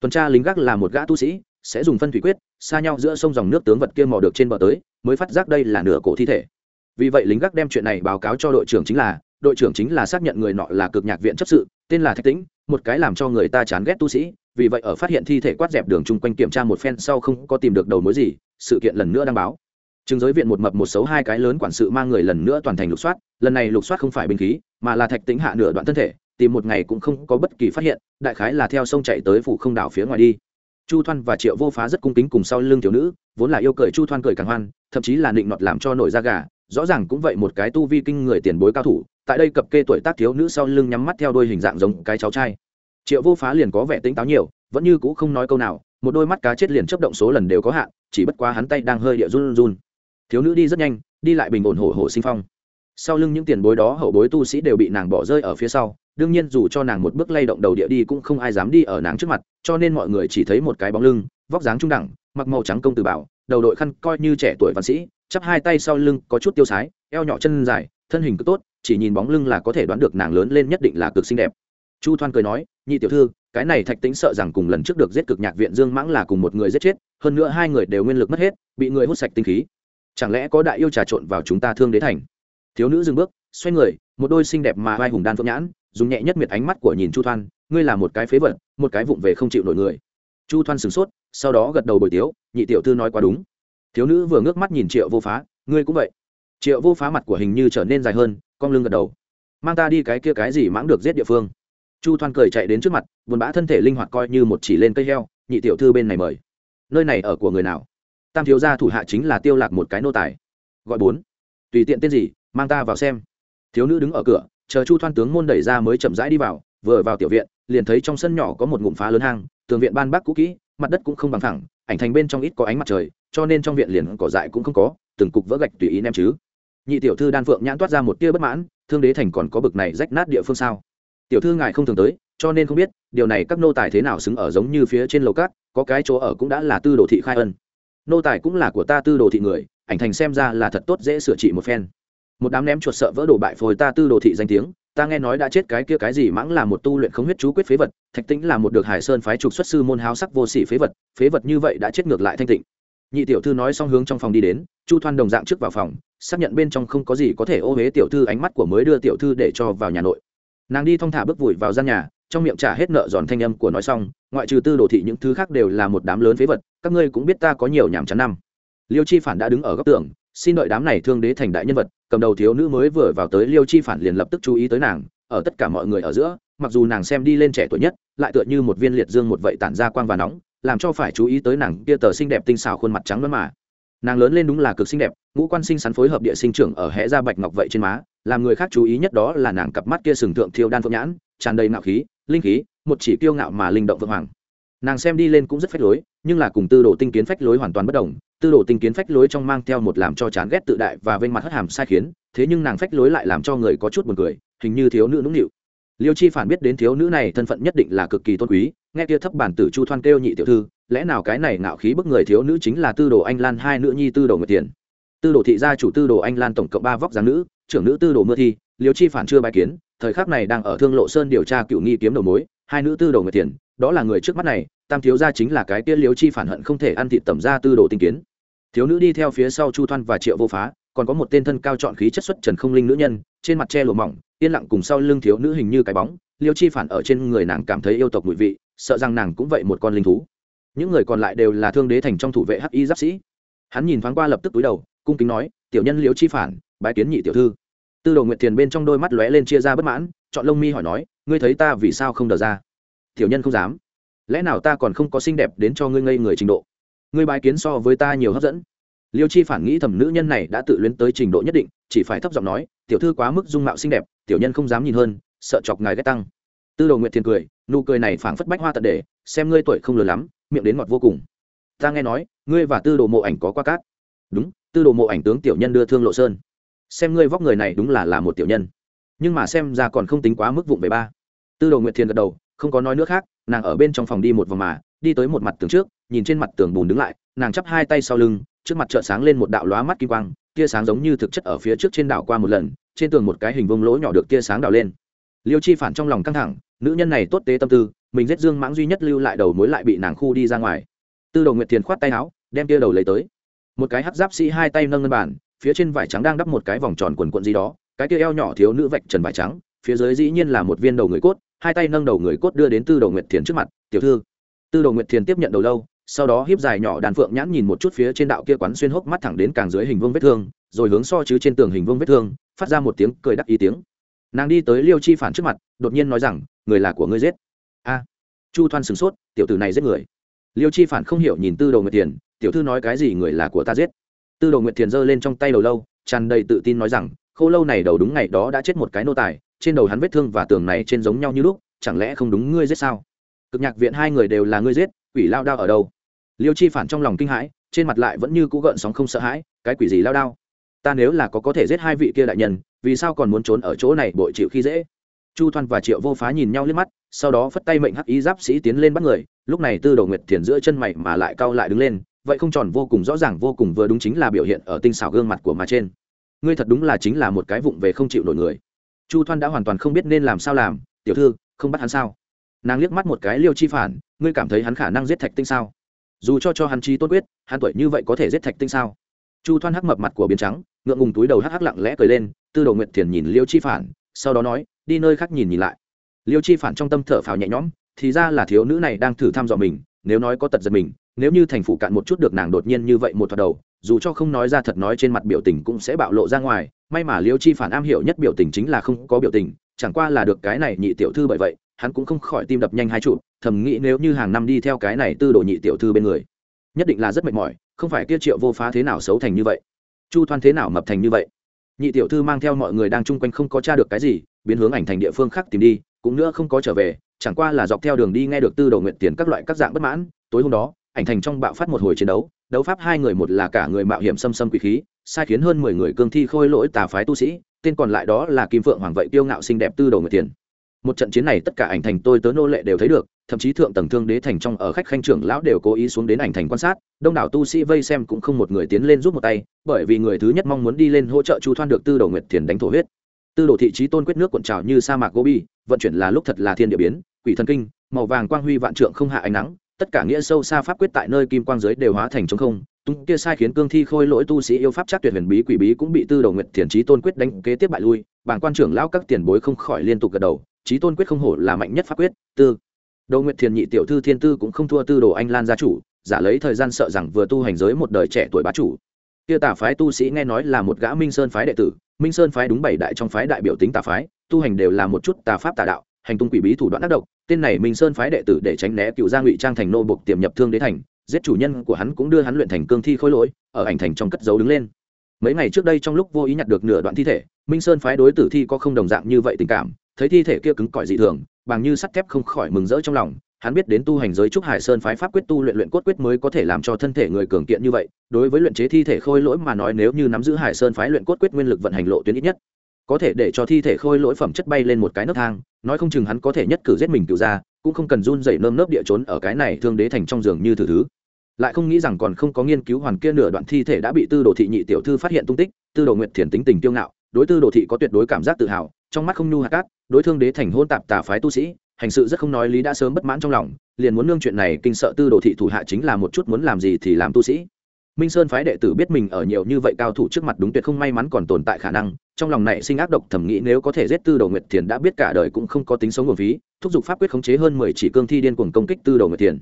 Tuần tra lính gác là một gã tu sĩ sẽ dùng phân thủy quyết xa nhau giữa sông dòng nước tướng vật kia mò được trên bờ tới mới phát giác đây là nửa cổ thi thể vì vậy lính gác đem chuyện này báo cáo cho đội trưởng chính là đội trưởng chính là xác nhận người nọ là cực nhạc viện chấp sự tên là thạch tĩnh một cái làm cho người ta chán ghét tu sĩ vì vậy ở phát hiện thi thể quát dẹp đường chung quanh kiểm tra một phen sau không có tìm được đầu mối gì sự kiện lần nữa đăng báo chứng giới viện một mập một xấu hai cái lớn quản sự mang người lần nữa toàn thành lục soát, lần này lục soát không phải binh khí, mà là thạch tĩnh hạ nửa đoạn thân thể, tìm một ngày cũng không có bất kỳ phát hiện, đại khái là theo sông chạy tới phủ không đảo phía ngoài đi. Chu Thoan và Triệu Vô Phá rất cung kính cùng sau lưng thiếu nữ, vốn là yêu cười Chu Thoan cười càng hoan, thậm chí là định nọt làm cho nổi da gà, rõ ràng cũng vậy một cái tu vi kinh người tiền bối cao thủ, tại đây cập kê tuổi tác thiếu nữ sau lưng nhắm mắt theo đôi hình dạng giống cái cháu trai. Triệu Vô Phá liền có vẻ tính táo nhiều, vẫn như cũ không nói câu nào, một đôi mắt cá chết liền chớp động số lần đều có hạn, chỉ bất quá hắn tay đang hơi địa run run thiếu nữ đi rất nhanh đi lại bình ổn hổ hổ sinh phong sau lưng những tiền bối đó hậu bối tu sĩ đều bị nàng bỏ rơi ở phía sau đương nhiên dù cho nàng một bước lay động đầu địa đi cũng không ai dám đi ở nàng trước mặt, cho nên mọi người chỉ thấy một cái bóng lưng, vóc dáng trung đẳng, mặc màu trắng công tử bảo, đầu đội khăn coi như trẻ tuổi văn sĩ, chắp hai tay sau lưng có chút tiêu sái, eo nhỏ chân dài, thân hình cực tốt, chỉ nhìn bóng lưng là có thể đoán được nàng lớn lên nhất định là cực xinh đẹp. Chu thoan cười nói, nhị tiểu thư, cái này thạch tính sợ rằng cùng lần trước được giết cực nhạc viện dương mãng là cùng một người giết chết, hơn nữa hai người đều nguyên lực mất hết, bị người hút sạch tinh khí. Chẳng lẽ có đại yêu trà trộn vào chúng ta thương đế thành? Thiếu nữ dừng bước, xoay người, một đôi xinh đẹp mà vai hùng đan phượng nhãn dùng nhẹ nhất miệt ánh mắt của nhìn chu thoan, ngươi là một cái phế vật, một cái vụng về không chịu nổi người. Chu thoan sửng sốt, sau đó gật đầu bồi tiếu, nhị tiểu thư nói quá đúng. Thiếu nữ vừa ngước mắt nhìn triệu vô phá, ngươi cũng vậy. Triệu vô phá mặt của hình như trở nên dài hơn, cong lưng gật đầu. Mang ta đi cái kia cái gì mãng được giết địa phương? Chu thoan cười chạy đến trước mặt, buồn bã thân thể linh hoạt coi như một chỉ lên cây heo, nhị tiểu thư bên này mời. Nơi này ở của người nào? Tam thiếu gia thủ hạ chính là tiêu lạc một cái nô tài. Gọi bốn. Tùy tiện tên gì, mang ta vào xem. Thiếu nữ đứng ở cửa chờ chu thoan tướng môn đẩy ra mới chậm rãi đi vào, vừa vào tiểu viện, liền thấy trong sân nhỏ có một ngụm phá lớn hang, tường viện ban bác cũ kỹ, mặt đất cũng không bằng thẳng ảnh thành bên trong ít có ánh mặt trời, cho nên trong viện liền cỏ dại cũng không có, từng cục vỡ gạch tùy ý ném chứ. Nhị tiểu thư đan phượng nhãn toát ra một tia bất mãn, thương đế thành còn có bực này rách nát địa phương sao? Tiểu thư ngài không thường tới, cho nên không biết, điều này các nô tài thế nào xứng ở giống như phía trên lầu cát, có cái chỗ ở cũng đã là tư đồ thị khai ân. Nô tài cũng là của ta tư đồ thị người, ảnh thành xem ra là thật tốt dễ sửa trị một phen một đám ném chuột sợ vỡ đổ bại phôi ta tư đồ thị danh tiếng, ta nghe nói đã chết cái kia cái gì mãng là một tu luyện không huyết chú quyết phế vật, thạch tĩnh là một được hải sơn phái trục xuất sư môn háo sắc vô sỉ phế vật phế vật như vậy đã chết ngược lại thanh tịnh. Nhị tiểu thư nói xong hướng trong phòng đi đến, chu thoan đồng dạng trước vào phòng, xác nhận bên trong không có gì có thể ô huế tiểu thư ánh mắt của mới đưa tiểu thư để cho vào nhà nội. Nàng đi thong thả bước vùi vào gian nhà, trong miệng trả hết nợ giòn thanh âm của nói xong, ngoại trừ tư đồ thị những thứ khác đều là một đám lớn phế vật, các ngươi cũng biết ta có nhiều nhảm chán năm. Liêu chi phản đã đứng ở góc tường xin đợi đám này thương đế thành đại nhân vật, cầm đầu thiếu nữ mới vừa vào tới liêu chi phản liền lập tức chú ý tới nàng, ở tất cả mọi người ở giữa, mặc dù nàng xem đi lên trẻ tuổi nhất, lại tựa như một viên liệt dương một vậy tản ra quang và nóng, làm cho phải chú ý tới nàng kia tờ xinh đẹp tinh xào khuôn mặt trắng lớn mà. Nàng lớn lên đúng là cực xinh đẹp, ngũ quan sinh sắn phối hợp địa sinh trưởng ở hẽ ra bạch ngọc vậy trên má, làm người khác chú ý nhất đó là nàng cặp mắt kia sừng thượng thiêu đan phượng nhãn, tràn đầy ngạo khí, linh khí, một chỉ kiêu ngạo mà linh động vượng hoàng nàng xem đi lên cũng rất phách lối, nhưng là cùng tư đồ tinh kiến phách lối hoàn toàn bất đồng. Tư đồ tinh kiến phách lối trong mang theo một làm cho chán ghét tự đại và vênh mặt hất hàm sai khiến, thế nhưng nàng phách lối lại làm cho người có chút buồn cười, hình như thiếu nữ nũng nịu. Liêu chi phản biết đến thiếu nữ này thân phận nhất định là cực kỳ tôn quý, nghe kia thấp bản tử chu thoan kêu nhị tiểu thư, lẽ nào cái này ngạo khí bức người thiếu nữ chính là tư đồ anh lan hai nữ nhi tư đồ người tiền? Tư đồ thị gia chủ tư đồ anh lan tổng cộng ba vóc dáng nữ, trưởng nữ tư đồ mưa thi, liêu chi phản chưa bài kiến, thời khắc này đang ở thương lộ sơn điều tra cựu nghi kiếm đầu mối hai nữ tư đồ người tiền đó là người trước mắt này, tam thiếu gia chính là cái kia liếu chi phản hận không thể ăn thịt tẩm ra tư đồ tinh kiến. Thiếu nữ đi theo phía sau chu thoan và triệu vô phá, còn có một tên thân cao chọn khí chất xuất trần không linh nữ nhân, trên mặt che lụa mỏng, yên lặng cùng sau lưng thiếu nữ hình như cái bóng liêu chi phản ở trên người nàng cảm thấy yêu tộc mùi vị, sợ rằng nàng cũng vậy một con linh thú. Những người còn lại đều là thương đế thành trong thủ vệ hắc y giáp sĩ. Hắn nhìn thoáng qua lập tức túi đầu, cung kính nói, tiểu nhân liêu chi phản, bái kiến nhị tiểu thư. Tư đồ nguyệt tiền bên trong đôi mắt lóe lên chia ra bất mãn, chọn lông mi hỏi nói ngươi thấy ta vì sao không đờ ra? Tiểu nhân không dám. Lẽ nào ta còn không có xinh đẹp đến cho ngươi ngây người trình độ? Ngươi bái kiến so với ta nhiều hấp dẫn. Liêu chi phản nghĩ thầm nữ nhân này đã tự luyến tới trình độ nhất định, chỉ phải thấp giọng nói, tiểu thư quá mức dung mạo xinh đẹp, tiểu nhân không dám nhìn hơn, sợ chọc ngài ghét tăng. Tư đồ nguyệt thiền cười, nụ cười này phảng phất bách hoa tận để, xem ngươi tuổi không lừa lắm, miệng đến ngọt vô cùng. Ta nghe nói, ngươi và tư đồ mộ ảnh có qua cát. Đúng, tư đồ mộ ảnh tướng tiểu nhân đưa thương lộ sơn. Xem ngươi vóc người này đúng là là một tiểu nhân nhưng mà xem ra còn không tính quá mức vụng về ba. Tư đồ nguyệt thiền gật đầu, không có nói nữa khác, nàng ở bên trong phòng đi một vòng mà, đi tới một mặt tường trước, nhìn trên mặt tường bùn đứng lại, nàng chắp hai tay sau lưng, trước mặt chợ sáng lên một đạo lóa mắt kim quang, tia sáng giống như thực chất ở phía trước trên đảo qua một lần, trên tường một cái hình vông lỗ nhỏ được tia sáng đào lên. Liêu chi phản trong lòng căng thẳng, nữ nhân này tốt tế tâm tư, mình giết dương mãng duy nhất lưu lại đầu mối lại bị nàng khu đi ra ngoài. Tư đồ nguyệt thiền khoát tay áo, đem tia đầu lấy tới. Một cái hắc giáp sĩ hai tay nâng ngân bản phía trên vải trắng đang đắp một cái vòng tròn quần quận gì đó cái tia eo nhỏ thiếu nữ vạch trần vải trắng, phía dưới dĩ nhiên là một viên đầu người cốt, hai tay nâng đầu người cốt đưa đến tư đầu nguyệt thiền trước mặt, tiểu thư. Tư đầu nguyệt thiền tiếp nhận đầu lâu, sau đó hiếp dài nhỏ đàn phượng nhãn nhìn một chút phía trên đạo kia quán xuyên hốc mắt thẳng đến càng dưới hình vương vết thương, rồi hướng so chứ trên tường hình vương vết thương, phát ra một tiếng cười đắc ý tiếng. Nàng đi tới liêu chi phản trước mặt, đột nhiên nói rằng, người là của ngươi giết. A. Chu thoan sửng sốt, tiểu tử này giết người. Liêu chi phản không hiểu nhìn tư đầu nguyệt thiền, tiểu thư nói cái gì người là của ta giết? Tư đầu nguyệt thiền giơ lên trong tay đầu lâu, tràn đầy tự tin nói rằng khâu lâu này đầu đúng ngày đó đã chết một cái nô tài, trên đầu hắn vết thương và tường này trên giống nhau như lúc, chẳng lẽ không đúng ngươi giết sao? Cực nhạc viện hai người đều là ngươi giết, quỷ lao đao ở đâu? Liêu chi phản trong lòng kinh hãi, trên mặt lại vẫn như cũ gợn sóng không sợ hãi, cái quỷ gì lao đao? Ta nếu là có có thể giết hai vị kia đại nhân, vì sao còn muốn trốn ở chỗ này bội chịu khi dễ? Chu thoan và triệu vô phá nhìn nhau liếc mắt, sau đó phất tay mệnh hắc ý giáp sĩ tiến lên bắt người, lúc này tư đầu nguyệt thiền giữa chân mày mà lại cau lại đứng lên, vậy không tròn vô cùng rõ ràng, vô cùng vừa đúng chính là biểu hiện ở tinh xảo gương mặt của mà trên ngươi thật đúng là chính là một cái vụng về không chịu nổi người. Chu thoan đã hoàn toàn không biết nên làm sao làm, tiểu thư, không bắt hắn sao? Nàng liếc mắt một cái liêu chi phản, ngươi cảm thấy hắn khả năng giết thạch tinh sao? Dù cho cho hắn chi tốt quyết, hắn tuổi như vậy có thể giết thạch tinh sao? Chu thoan hắc mập mặt của biến trắng, ngượng ngùng túi đầu hắc hắc lặng lẽ cười lên, tư đồ nguyệt thiền nhìn liêu chi phản, sau đó nói, đi nơi khác nhìn nhìn lại. Liêu chi phản trong tâm thở phào nhẹ nhõm, thì ra là thiếu nữ này đang thử thăm dò mình, nếu nói có tật giật mình, nếu như thành phủ cạn một chút được nàng đột nhiên như vậy một thoạt đầu dù cho không nói ra thật nói trên mặt biểu tình cũng sẽ bạo lộ ra ngoài, may mà liêu chi phản am hiểu nhất biểu tình chính là không có biểu tình, chẳng qua là được cái này nhị tiểu thư bởi vậy, hắn cũng không khỏi tim đập nhanh hai trụ, thầm nghĩ nếu như hàng năm đi theo cái này tư đồ nhị tiểu thư bên người, nhất định là rất mệt mỏi, không phải kia triệu vô phá thế nào xấu thành như vậy, chu thoan thế nào mập thành như vậy. Nhị tiểu thư mang theo mọi người đang chung quanh không có t r a được cái gì, biến hướng ảnh thành địa phương khác tìm đi, cũng nữa không có trở về, chẳng qua là dọc theo đường đi nghe được tư đồ nguyện tiền các loại các dạng bất mãn, tối hôm đó, ảnh thành trong bạo phát một hồi chiến đấu đấu pháp hai người một là cả người mạo hiểm xâm xâm quỷ khí, sai khiến hơn mười người cương thi khôi lỗi tà phái tu sĩ, tên còn lại đó là kim phượng hoàng vậy tiêu ngạo xinh đẹp tư đồ nguyệt tiền. Một trận chiến này tất cả ảnh thành tôi tớ nô lệ đều thấy được, thậm chí thượng tầng thương đế thành trong ở khách khanh trưởng lão đều cố ý xuống đến ảnh thành quan sát, đông đảo tu sĩ vây xem cũng không một người tiến lên giúp một tay, bởi vì người thứ nhất mong muốn đi lên hỗ trợ chu thoan được tư đồ nguyệt thiền đánh thổ huyết. Tư đồ thị trí tôn quyết nước cuộn trào như sa mạc gobi, vận chuyển là lúc thật là thiên địa biến, quỷ thần kinh, màu vàng quang huy vạn trượng không hạ ánh nắng tất cả nghĩa sâu xa pháp quyết tại nơi kim quang giới đều hóa thành trống không, tung kia sai khiến cương thi khôi lỗi tu sĩ yêu pháp chắc tuyệt huyền bí quỷ bí cũng bị tư đầu nguyệt thiền trí tôn quyết đánh kế tiếp bại lui, bảng quan trưởng lão các tiền bối không khỏi liên tục gật đầu, trí tôn quyết không hổ là mạnh nhất pháp quyết, tư. Đầu nguyệt thiền nhị tiểu thư thiên tư cũng không thua tư đồ anh lan gia chủ, giả lấy thời gian sợ rằng vừa tu hành giới một đời trẻ tuổi bá chủ. Kia tà phái tu sĩ nghe nói là một gã minh sơn phái đệ tử, minh sơn phái đúng bảy đại trong phái đại biểu tính tà phái, tu hành đều là một chút tà pháp tà đạo hành tung quỷ bí thủ đoạn ác độc, tên này minh sơn phái đệ tử để tránh né cựu gia ngụy trang thành nô bộc tiềm nhập thương đế thành, giết chủ nhân của hắn cũng đưa hắn luyện thành cương thi khối lỗi, ở ảnh thành trong cất dấu đứng lên. Mấy ngày trước đây trong lúc vô ý nhặt được nửa đoạn thi thể, minh sơn phái đối tử thi có không đồng dạng như vậy tình cảm, thấy thi thể kia cứng cỏi dị thường, bằng như sắt thép không khỏi mừng rỡ trong lòng, hắn biết đến tu hành giới trúc hải sơn phái pháp quyết tu luyện luyện cốt quyết mới có thể làm cho thân thể người cường kiện như vậy, đối với luyện chế thi thể khôi lỗi mà nói nếu như nắm giữ hải sơn phái luyện cốt quyết nguyên lực vận hành lộ tuyến ít nhất có thể để cho thi thể khôi lỗi phẩm chất bay lên một cái nấc thang, nói không chừng hắn có thể nhất cử giết mình cựu ra cũng không cần run dậy nơm nớp địa trốn ở cái này thương đế thành trong giường như thử thứ. Lại không nghĩ rằng còn không có nghiên cứu hoàn kia nửa đoạn thi thể đã bị tư đồ thị nhị tiểu thư phát hiện tung tích, tư đồ nguyệt thiền tính tình tiêu ngạo, đối tư đồ thị có tuyệt đối cảm giác tự hào, trong mắt không nhu hạt cát, đối thương đế thành hôn tạp tà phái tu sĩ, hành sự rất không nói lý đã sớm bất mãn trong lòng, liền muốn nương chuyện này kinh sợ tư đồ thị thủ hạ chính là một chút muốn làm gì thì làm tu sĩ minh sơn phái đệ tử biết mình ở nhiều như vậy cao thủ trước mặt đúng tuyệt không may mắn còn tồn tại khả năng, trong lòng này sinh ác độc thẩm nghĩ nếu có thể giết tư Đầu nguyệt thiền đã biết cả đời cũng không có tính sống nguồn phí, thúc giục pháp quyết khống chế hơn mười chỉ cương thi điên cuồng công kích tư Đầu nguyệt thiền.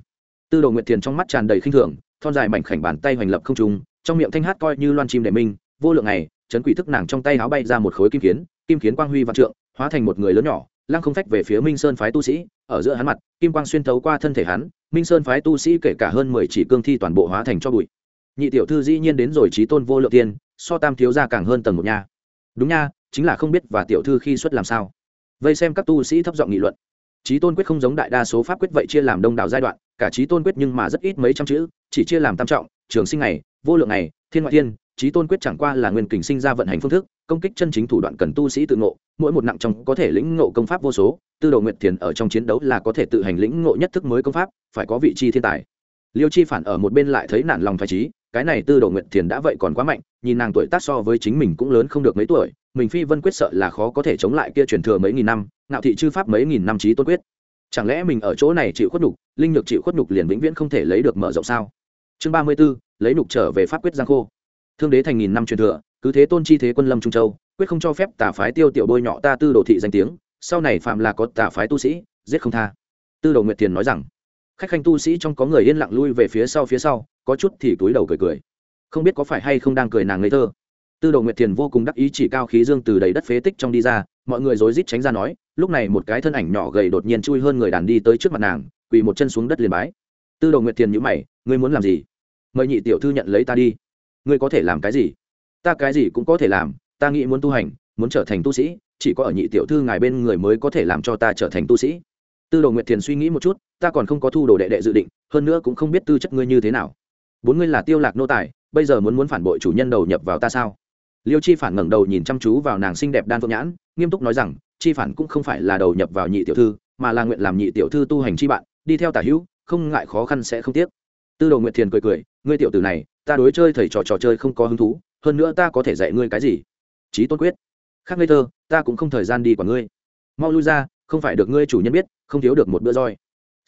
Tư Đầu nguyệt thiền trong mắt tràn đầy khinh thường, thon dài mảnh khảnh bàn tay hoành lập không trung, trong miệng thanh hát coi như loan chim đệ minh vô lượng này chấn quỷ thức nàng trong tay áo bay ra một khối kim kiến kim kiến quang huy vạn trượng, hóa thành một người lớn nhỏ, lăng không phách về phía minh sơn phái tu sĩ, ở giữa hắn mặt, kim quang xuyên thấu qua thân thể hắn, minh sơn phái tu sĩ kể cả hơn mười chỉ cương thi toàn bộ hóa thành cho bụi nhị tiểu thư dĩ nhiên đến rồi trí tôn vô lượng tiên, so tam thiếu ra càng hơn tầng một nha. Đúng nha, chính là không biết và tiểu thư khi xuất làm sao. Vây xem các tu sĩ thấp giọng nghị luận. Trí tôn quyết không giống đại đa số pháp quyết vậy chia làm đông đảo giai đoạn, cả trí tôn quyết nhưng mà rất ít mấy trăm chữ, chỉ chia làm tam trọng, trường sinh này vô lượng này thiên ngoại thiên, trí tôn quyết chẳng qua là nguyên kình sinh ra vận hành phương thức, công kích chân chính thủ đoạn cần tu sĩ tự ngộ, mỗi một nặng trong có thể lĩnh ngộ công pháp vô số, tư đồ nguyệt thiền ở trong chiến đấu là có thể tự hành lĩnh ngộ nhất thức mới công pháp, phải có vị chi thiên tài. Liêu chi phản ở một bên lại thấy nản lòng phải trí cái này tư đồ nguyệt thiền đã vậy còn quá mạnh, nhìn nàng tuổi tác so với chính mình cũng lớn không được mấy tuổi, mình phi vân quyết sợ là khó có thể chống lại kia truyền thừa mấy nghìn năm, ngạo thị chư pháp mấy nghìn năm trí tôn quyết. Chẳng lẽ mình ở chỗ này chịu khuất nhục, linh nhược chịu khuất nhục liền vĩnh viễn không thể lấy được mở rộng sao? Chương ba mươi b ố lấy nhục trở về pháp quyết giang khô. Thương đế thành nghìn năm truyền thừa, cứ thế tôn chi thế quân lâm trung châu, quyết không cho phép tà phái tiêu tiểu bôi nhọ ta tư đồ thị danh tiếng, sau này phạm là có tà phái tu sĩ, giết không tha. Tư đồ nguyệt Thiền nói rằng khách khanh tu sĩ trong có người yên lặng lui về phía sau phía sau, có chút thì túi đầu cười cười. Không biết có phải hay không đang cười nàng ngây thơ. Tư đồ nguyệt thiền vô cùng đắc ý chỉ cao khí dương từ đầy đất phế tích trong đi ra, mọi người rối rít tránh ra nói, lúc này một cái thân ảnh nhỏ gầy đột nhiên chui hơn người đàn đi tới trước mặt nàng, quỳ một chân xuống đất liền bái. Tư đồ nguyệt thiền nhữ mày, ngươi muốn làm gì? Mời nhị tiểu thư nhận lấy ta đi. Ngươi có thể làm cái gì? Ta cái gì cũng có thể làm, ta nghĩ muốn tu hành, muốn trở thành tu sĩ, chỉ có ở nhị tiểu thư ngài bên người mới có thể làm cho ta trở thành tu sĩ. Tư đồ nguyệt thiền suy nghĩ một chút ta còn không có thu đồ đệ đệ dự định, hơn nữa cũng không biết tư chất ngươi như thế nào. Bốn ngươi là tiêu lạc nô tài, bây giờ muốn muốn phản bội chủ nhân đầu nhập vào ta sao? Liêu chi phản ngẩng đầu nhìn chăm chú vào nàng xinh đẹp đan phượng nhãn, nghiêm túc nói rằng, chi phản cũng không phải là đầu nhập vào nhị tiểu thư, mà là nguyện làm nhị tiểu thư tu hành chi bạn, đi theo tả hữu, không ngại khó khăn sẽ không tiếc. Tư đồ nguyệt thiền cười cười, ngươi tiểu tử này, ta đối chơi thầy trò trò chơi không có hứng thú, hơn nữa ta có thể dạy ngươi cái gì? Trí tôn quyết. Khác ngây thơ, ta cũng không thời gian đi của ngươi. Mau lui ra, không phải được ngươi chủ nhân biết, không thiếu được một bữa roi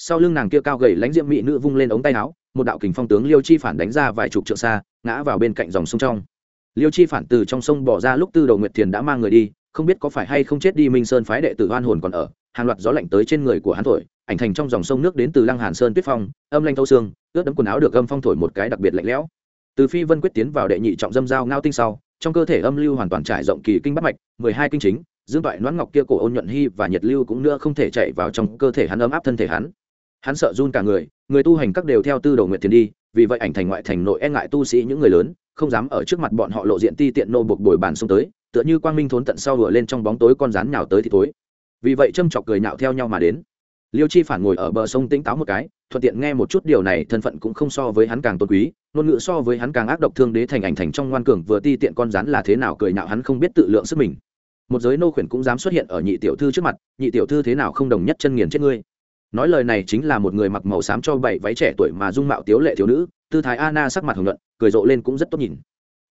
sau lưng nàng kia cao gầy lãnh diệm mỹ nữ vung lên ống tay áo, một đạo kình phong tướng liêu chi phản đánh ra vài chục trượng xa, ngã vào bên cạnh dòng sông trong. Liêu chi phản từ trong sông bỏ ra lúc tư đầu nguyệt thiền đã mang người đi, không biết có phải hay không chết đi minh sơn phái đệ tử oan hồn còn ở, hàng loạt gió lạnh tới trên người của hắn thổi, ảnh thành trong dòng sông nước đến từ lăng hàn sơn tuyết phong, âm lanh thâu xương, ướt đẫm quần áo được âm phong thổi một cái đặc biệt lạnh lẽo. Từ phi vân quyết tiến vào đệ nhị trọng dâm dao ngao tinh sau, trong cơ thể âm lưu hoàn toàn trải rộng kỳ kinh bắt mạch, mười hai kinh chính, dương toại noãn ngọc kia cổ ôn nhuận hy và nhiệt lưu cũng nữa không thể chạy vào trong cơ thể hắn ấm áp thân thể hắn hắn sợ run cả người người tu hành các đều theo tư đầu nguyện thiền đi, vì vậy ảnh thành ngoại thành nội e ngại tu sĩ những người lớn, không dám ở trước mặt bọn họ lộ diện ti tiện nô buộc bồi bàn xông tới, tựa như quang minh thốn tận sau vừa lên trong bóng tối con rắn nhào tới thì tối vì vậy châm chọc cười nhạo theo nhau mà đến. Liêu chi phản ngồi ở bờ sông tĩnh táo một cái, thuận tiện nghe một chút điều này, thân phận cũng không so với hắn càng tôn quý, ngôn ngữ so với hắn càng ác độc thương đế thành ảnh thành trong ngoan cường vừa ti tiện con rắn là thế nào cười nhạo hắn không biết tự lượng sức mình. Một giới nô khuyển cũng dám xuất hiện ở nhị tiểu thư trước mặt, nhị tiểu thư thế nào không đồng nhất chân nghiền chết ngươi nói lời này chính là một người mặc màu xám cho bảy váy trẻ tuổi mà dung mạo tiếu lệ thiếu nữ, tư thái ana sắc mặt hồng luận cười rộ lên cũng rất tốt nhìn.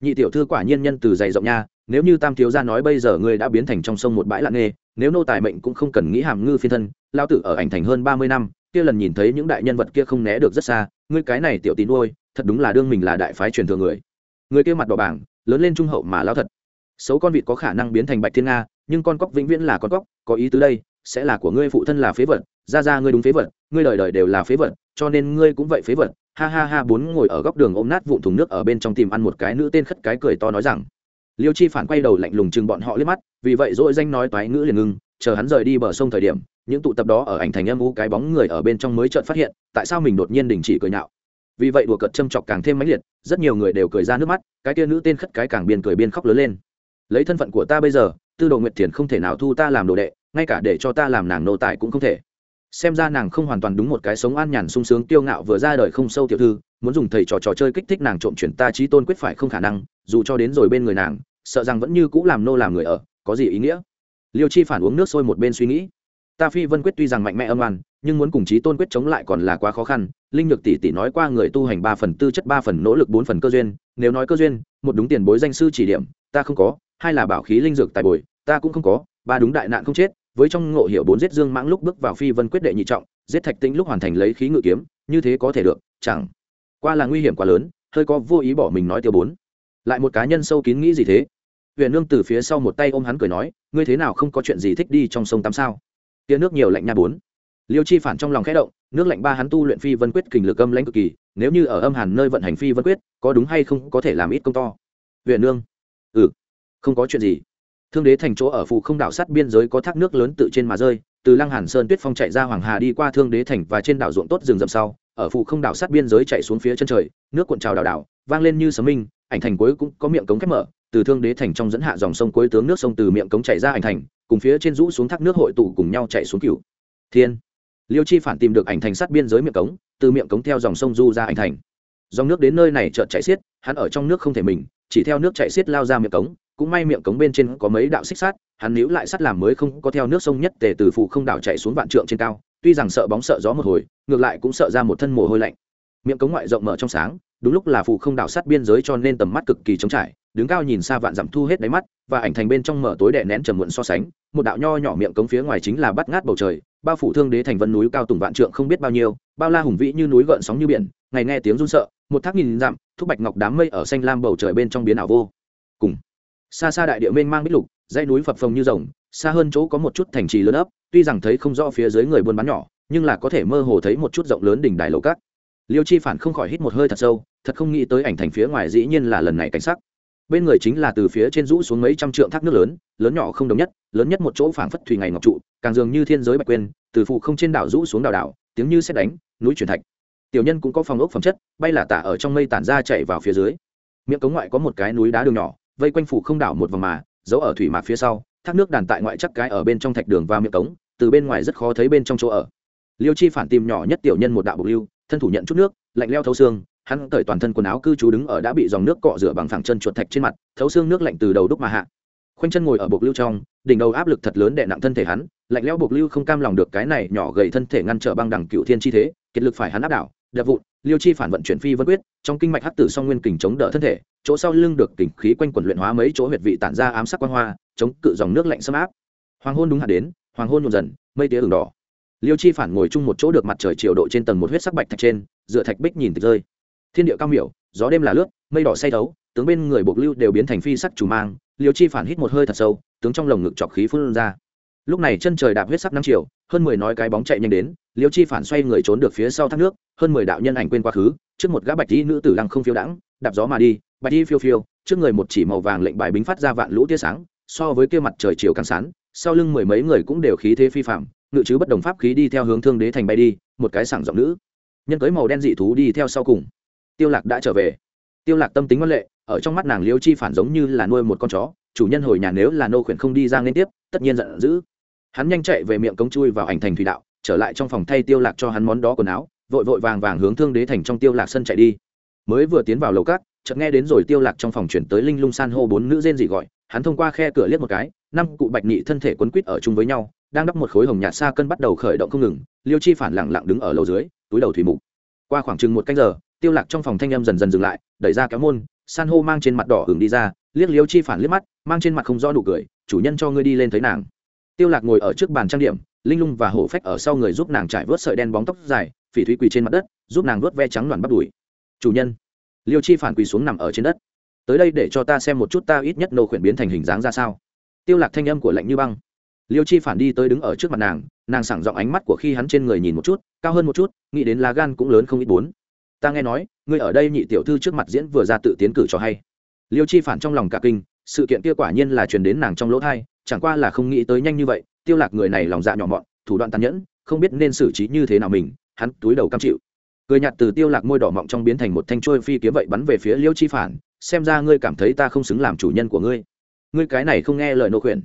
Nhị tiểu thư quả nhiên nhân từ dày rộng nha, nếu như tam thiếu gia nói bây giờ ngươi đã biến thành trong sông một bãi lặng nghề, nếu nô tài mệnh cũng không cần nghĩ hàm ngư phiên thân lao tử ở ảnh thành hơn ba mươi năm, kia lần nhìn thấy những đại nhân vật kia không né được rất xa, ngươi cái này tiểu tín nuôi, thật đúng là đương mình là đại phái truyền thừa người. Người kia mặt đỏ bảng lớn lên trung hậu mà lao thật. Xấu con vịt có khả năng biến thành bạch thiên nga, nhưng con cóc vĩnh viễn là con cóc, có ý tứ đây, sẽ là của ngươi phụ thân là phế vật ra ra, ngươi đúng phế vật, ngươi đời đời đều là phế vật, cho nên ngươi cũng vậy phế vật. Ha ha ha, bốn ngồi ở góc đường ôm nát vụn thùng nước ở bên trong tìm ăn một cái nữ tên khất cái cười to nói rằng. Liêu chi phản quay đầu lạnh lùng chừng bọn họ liếc mắt, vì vậy dỗi danh nói toái ngữ liền ngưng, chờ hắn rời đi bờ sông thời điểm, những tụ tập đó ở ảnh thành âm u cái bóng người ở bên trong mới chợt phát hiện, tại sao mình đột nhiên đình chỉ cười nhạo. Vì vậy đùa cợt châm chọc càng thêm mãnh liệt, rất nhiều người đều cười ra nước mắt, cái kia nữ tên khất cái càng biên cười biên khóc lớn lên. Lấy thân phận của ta bây giờ, tư đồ nguyệt thiền không thể nào thu ta làm đồ đệ, ngay cả để cho ta làm nàng nô tài cũng không thể xem ra nàng không hoàn toàn đúng một cái sống an nhàn sung sướng tiêu ngạo vừa ra đời không sâu tiểu thư, muốn dùng thầy trò trò chơi kích thích nàng trộm chuyển ta trí tôn quyết phải không khả năng, dù cho đến rồi bên người nàng, sợ rằng vẫn như cũ làm nô làm người ở, có gì ý nghĩa? Liêu chi phản uống nước sôi một bên suy nghĩ. Ta phi vân quyết tuy rằng mạnh mẽ âm oan, nhưng muốn cùng chí tôn quyết chống lại còn là quá khó khăn, linh nhược tỷ tỷ nói qua người tu hành ba phần tư chất ba phần nỗ lực bốn phần cơ duyên, nếu nói cơ duyên, một đúng tiền bối danh sư chỉ điểm, ta không có, hai là bảo khí linh dược tài bồi, ta cũng không có, ba đúng đại nạn không chết với trong ngộ hiệu bốn giết dương mãng lúc bước vào phi vân quyết đệ nhị trọng, giết thạch tĩnh lúc hoàn thành lấy khí ngự kiếm, như thế có thể được, chẳng qua là nguy hiểm quá lớn, hơi có vô ý bỏ mình nói tiêu bốn. Lại một cá nhân sâu kín nghĩ gì thế? Huyền nương từ phía sau một tay ôm hắn cười nói, ngươi thế nào không có chuyện gì thích đi trong sông tắm sao? Tia nước nhiều lạnh nha bốn. Liêu chi phản trong lòng khẽ động, nước lạnh ba hắn tu luyện phi vân quyết kình lực âm lãnh cực kỳ, nếu như ở âm hàn nơi vận hành phi vân quyết, có đúng hay không có thể làm ít công to? Huyền nương. Ừ không có chuyện gì thương đế thành chỗ ở phụ không đảo sát biên giới có thác nước lớn tự trên mà rơi, từ lăng hàn sơn tuyết phong chạy ra hoàng hà đi qua thương đế thành và trên đảo ruộng tốt rừng rậm sau, ở phụ không đảo sát biên giới chạy xuống phía chân trời, nước cuộn trào đảo đảo, vang lên như sấm minh, ảnh thành cuối cũng có miệng cống khép mở, từ thương đế thành trong dẫn hạ dòng sông cuối tướng nước sông từ miệng cống chảy ra ảnh thành, cùng phía trên rũ xuống thác nước hội tụ cùng nhau chạy xuống cửu. Thiên. Liêu chi phản tìm được ảnh thành sát biên giới miệng cống, từ miệng cống theo dòng sông du ra ảnh thành. Dòng nước đến nơi này chợt chạy xiết, hắn ở trong nước không thể mình, chỉ theo nước chạy xiết lao ra miệng cống cũng may miệng cống bên trên có mấy đạo xích sát hắn níu lại sắt làm mới không có theo nước sông nhất tề từ phụ không đảo chạy xuống vạn trượng trên cao, tuy rằng sợ bóng sợ gió một hồi, ngược lại cũng sợ ra một thân mồ hôi lạnh. Miệng cống ngoại rộng mở trong sáng, đúng lúc là phụ không đảo sát biên giới cho nên tầm mắt cực kỳ trống trải, đứng cao nhìn xa vạn dặm thu hết đáy mắt, và ảnh thành bên trong mở tối đè nén trầm muộn so sánh, một đạo nho nhỏ miệng cống phía ngoài chính là bắt ngát bầu trời, bao phủ thương đế thành vân núi cao tùng vạn trượng không biết bao nhiêu, bao la hùng vĩ như núi gợn sóng như biển, ngày nghe tiếng run sợ, một thác nghìn dặm, thúc bạch ngọc đám mây ở xanh lam bầu trời bên trong biến ảo vô cùng xa xa đại địa mênh mang bích lục, dãy núi phập phồng như rồng, xa hơn chỗ có một chút thành trì lớn ấp, tuy rằng thấy không rõ phía dưới người buôn bán nhỏ, nhưng là có thể mơ hồ thấy một chút rộng lớn đỉnh đài lầu cát. Liêu chi phản không khỏi hít một hơi thật sâu, thật không nghĩ tới ảnh thành phía ngoài dĩ nhiên là lần này cảnh sắc. Bên người chính là từ phía trên rũ xuống mấy trăm trượng thác nước lớn lớn nhỏ không đồng nhất, lớn nhất một chỗ phảng phất thủy ngày ngọc trụ, càng dường như thiên giới bạch quên, từ phụ không trên đảo rũ xuống đảo đảo, tiếng như xét đánh, núi chuyển thạch. Tiểu nhân cũng có phòng ốc phẩm chất, bay là tả ở trong mây tản ra chạy vào phía dưới. Miệng cống ngoại có một cái núi đá đường nhỏ vây quanh phủ không đảo một vòng mà, giấu ở thủy mạc phía sau, thác nước đàn tại ngoại chắc cái ở bên trong thạch đường và miệng cống, từ bên ngoài rất khó thấy bên trong chỗ ở. Liêu chi phản tìm nhỏ nhất tiểu nhân một đạo bục lưu, thân thủ nhận chút nước, lạnh leo thấu xương, hắn cởi toàn thân quần áo cư trú đứng ở đã bị dòng nước cọ rửa bằng phẳng chân chuột thạch trên mặt, thấu xương nước lạnh từ đầu đúc mà hạ. Khoanh chân ngồi ở bục lưu trong, đỉnh đầu áp lực thật lớn đè nặng thân thể hắn, lạnh leo bục lưu không cam lòng được cái này nhỏ gầy thân thể ngăn trở băng đẳng cựu thiên chi thế, kiệt lực phải hắn áp đảo, đập vụn liêu chi phản vận chuyển phi vân quyết, trong kinh mạch hắc tử song nguyên kình chống đỡ thân thể, chỗ sau lưng được kình khí quanh quần luyện hóa mấy chỗ huyệt vị tản ra ám sắc quan hoa, chống cự dòng nước lạnh xâm áp. Hoàng hôn đúng hạn đến, hoàng hôn nhộn dần, mây tía ửng đỏ. Liêu chi phản ngồi chung một chỗ được mặt trời chiều độ trên tầng một huyết sắc bạch thạch trên, dựa thạch bích nhìn từ rơi. Thiên địa cao miểu, gió đêm là lướt, mây đỏ say thấu tướng bên người buộc lưu đều biến thành phi sắc chủ mang, liêu chi phản hít một hơi thật sâu, tướng trong lồng ngực trọc khí phun ra. Lúc này chân trời đạp huyết sắc năm chiều hơn mười nói cái bóng chạy nhanh đến, liêu chi phản xoay người trốn được phía sau thác nước, hơn mười đạo nhân ảnh quên quá khứ, trước một gã bạch y nữ tử lăng không phiêu đãng, đạp gió mà đi, bạch y phiêu phiêu, trước người một chỉ màu vàng lệnh bài bính phát ra vạn lũ tia sáng, so với kia mặt trời chiều càng sáng, sau lưng mười mấy người cũng đều khí thế phi phạm ngự chứ bất đồng pháp khí đi theo hướng thương đế thành bay đi, một cái sảng giọng nữ. Nhân tới màu đen dị thú đi theo sau cùng. Tiêu lạc đã trở về. Tiêu lạc tâm tính ngoan lệ, ở trong mắt nàng liêu chi phản giống như là nuôi một con chó, chủ nhân hồi nhà nếu là nô khuyển không đi ra liên tiếp, tất nhiên giận dữ hắn nhanh chạy về miệng cống chui vào ảnh thành thủy đạo, trở lại trong phòng thay tiêu lạc cho hắn món đó quần áo, vội vội vàng vàng hướng thương đế thành trong tiêu lạc sân chạy đi. Mới vừa tiến vào lầu cát chợt nghe đến rồi tiêu lạc trong phòng chuyển tới linh lung san hô bốn nữ rên dị gọi, hắn thông qua khe cửa liếc một cái, năm cụ bạch nhị thân thể quấn quít ở chung với nhau, đang đắp một khối hồng nhạt xa cân bắt đầu khởi động không ngừng, liêu chi phản lặng lặng đứng ở lầu dưới, túi đầu thủy mục. Qua khoảng chừng một canh giờ, tiêu lạc trong phòng thanh âm dần dần dừng lại, đẩy ra kéo môn, san hô mang trên mặt đỏ hưởng đi ra, liếc liêu chi phản liếc mắt, mang trên mặt không rõ đủ cười, chủ nhân cho ngươi đi lên thấy nàng tiêu lạc ngồi ở trước bàn trang điểm, linh lung và hổ phách ở sau người giúp nàng trải vớt sợi đen bóng tóc dài, phỉ thúy quỳ trên mặt đất, giúp nàng vớt ve trắng loạn bắt đùi. Chủ nhân. Liêu chi phản quỳ xuống nằm ở trên đất. Tới đây để cho ta xem một chút ta ít nhất nô khuyển biến thành hình dáng ra sao. Tiêu lạc thanh âm của lạnh như băng. Liêu chi phản đi tới đứng ở trước mặt nàng nàng sảng giọng ánh mắt của khi hắn trên người nhìn một chút, cao hơn một chút, nghĩ đến lá gan cũng lớn không ít bốn. Ta nghe nói, ngươi ở đây nhị tiểu thư trước mặt diễn vừa ra tự tiến cử cho hay. Liêu chi phản trong lòng cả kinh sự kiện kia quả nhiên là truyền đến nàng trong lỗ thai, chẳng qua là không nghĩ tới nhanh như vậy, tiêu lạc người này lòng dạ nhỏ mọn, thủ đoạn tàn nhẫn, không biết nên xử trí như thế nào mình, hắn túi đầu cam chịu. Cười nhạt từ tiêu lạc môi đỏ mọng trong biến thành một thanh trôi phi kiếm vậy bắn về phía liêu chi phản, xem ra ngươi cảm thấy ta không xứng làm chủ nhân của ngươi. Ngươi cái này không nghe lời nô khuyển.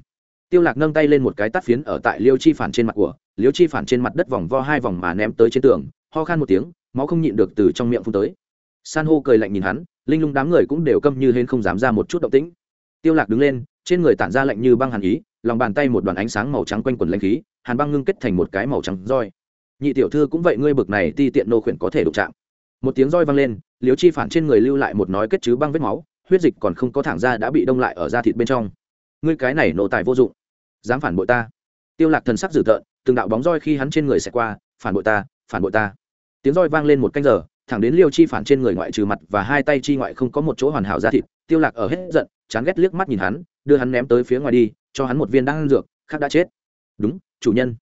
Tiêu lạc nâng tay lên một cái tát phiến ở tại liêu chi phản trên mặt của, liêu chi phản trên mặt đất vòng vo hai vòng mà ném tới trên tường, ho khan một tiếng, máu không nhịn được từ trong miệng phun tới. San hô cười lạnh nhìn hắn, linh lung đám người cũng đều câm như hên không dám ra một chút động tĩnh tiêu lạc đứng lên, trên người tản ra lạnh như băng hàn ý, lòng bàn tay một đoàn ánh sáng màu trắng quanh quần lãnh khí, hàn băng ngưng kết thành một cái màu trắng roi. Nhị tiểu thư cũng vậy, ngươi bực này ti tiện nô khuyển có thể đụng chạm. Một tiếng roi vang lên liếu chi phản trên người lưu lại một nói kết chứ băng vết máu, huyết dịch còn không có thẳng ra đã bị đông lại ở da thịt bên trong. Ngươi cái này nổ tài vô dụng. Dám phản bội ta. Tiêu lạc thần sắc dữ tợn, từng đạo bóng roi khi hắn trên người sẽ qua, phản bội ta, phản bội ta. Tiếng roi vang lên một canh giờ, thẳng đến liêu chi phản trên người ngoại trừ mặt và hai tay chi ngoại không có một chỗ hoàn hảo da thịt, tiêu lạc ở hết giận chán ghét liếc mắt nhìn hắn, đưa hắn ném tới phía ngoài đi, cho hắn một viên đan dược, khác đã chết. Đúng, chủ nhân.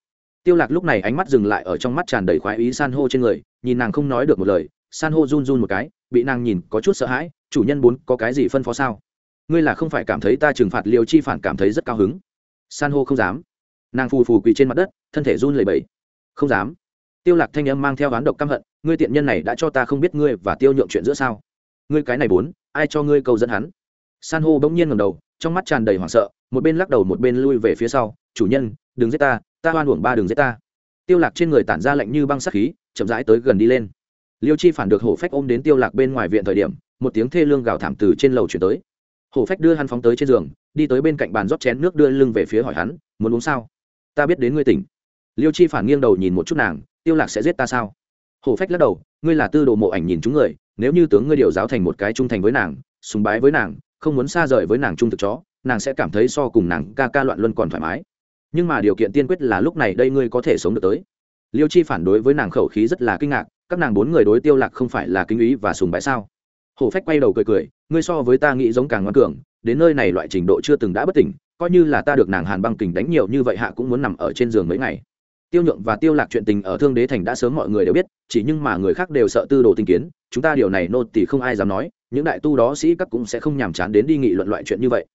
Tiêu lạc lúc này ánh mắt dừng lại ở trong mắt tràn đầy khoái ý san hô trên người, nhìn nàng không nói được một lời, san hô run run một cái, bị nàng nhìn có chút sợ hãi, chủ nhân muốn có cái gì phân phó sao? Ngươi là không phải cảm thấy ta trừng phạt liều chi phản cảm thấy rất cao hứng. San hô không dám. Nàng phù phù quỳ trên mặt đất, thân thể run lẩy bẩy. Không dám. Tiêu lạc thanh âm mang theo ván độc căm hận, ngươi tiện nhân này đã cho ta không biết ngươi và tiêu nhượng chuyện giữa sao? Ngươi cái này bốn, ai cho ngươi cầu dẫn hắn? San hô bỗng nhiên ngẩng đầu, trong mắt tràn đầy hoảng sợ, một bên lắc đầu một bên lui về phía sau, chủ nhân, đừng giết ta ta hoan uổng ba đường giết ta. Tiêu lạc trên người tản ra lạnh như băng sắc khí, chậm rãi tới gần đi lên. Liêu chi phản được hổ phách ôm đến tiêu lạc bên ngoài viện thời điểm, một tiếng thê lương gào thảm từ trên lầu chuyển tới. Hổ phách đưa hắn phóng tới trên giường, đi tới bên cạnh bàn rót chén nước đưa lưng về phía hỏi hắn, muốn uống sao? Ta biết đến ngươi tỉnh. Liêu chi phản nghiêng đầu nhìn một chút nàng, tiêu lạc sẽ giết ta sao? Hổ phách lắc đầu, ngươi là tư đồ mộ ảnh nhìn chúng người, nếu như tướng ngươi điều giáo thành một cái trung thành với nàng, sùng bái với nàng không muốn xa rời với nàng trung thực chó, nàng sẽ cảm thấy so cùng nàng ca ca loạn luân còn thoải mái. Nhưng mà điều kiện tiên quyết là lúc này đây ngươi có thể sống được tới. Liêu chi phản đối với nàng khẩu khí rất là kinh ngạc, các nàng bốn người đối tiêu lạc không phải là kinh ý và sùng bái sao? Hổ phách quay đầu cười cười, ngươi so với ta nghĩ giống càng ngoan cường, đến nơi này loại trình độ chưa từng đã bất tỉnh, coi như là ta được nàng hàn băng kình đánh nhiều như vậy hạ cũng muốn nằm ở trên giường mấy ngày. Tiêu nhượng và tiêu lạc chuyện tình ở thương đế thành đã sớm mọi người đều biết, chỉ nhưng mà người khác đều sợ tư đồ tinh kiến, chúng ta điều này nô tỳ không ai dám nói những đại tu đó sĩ các cũng sẽ không nhàm chán đến đi nghị luận loại chuyện như vậy.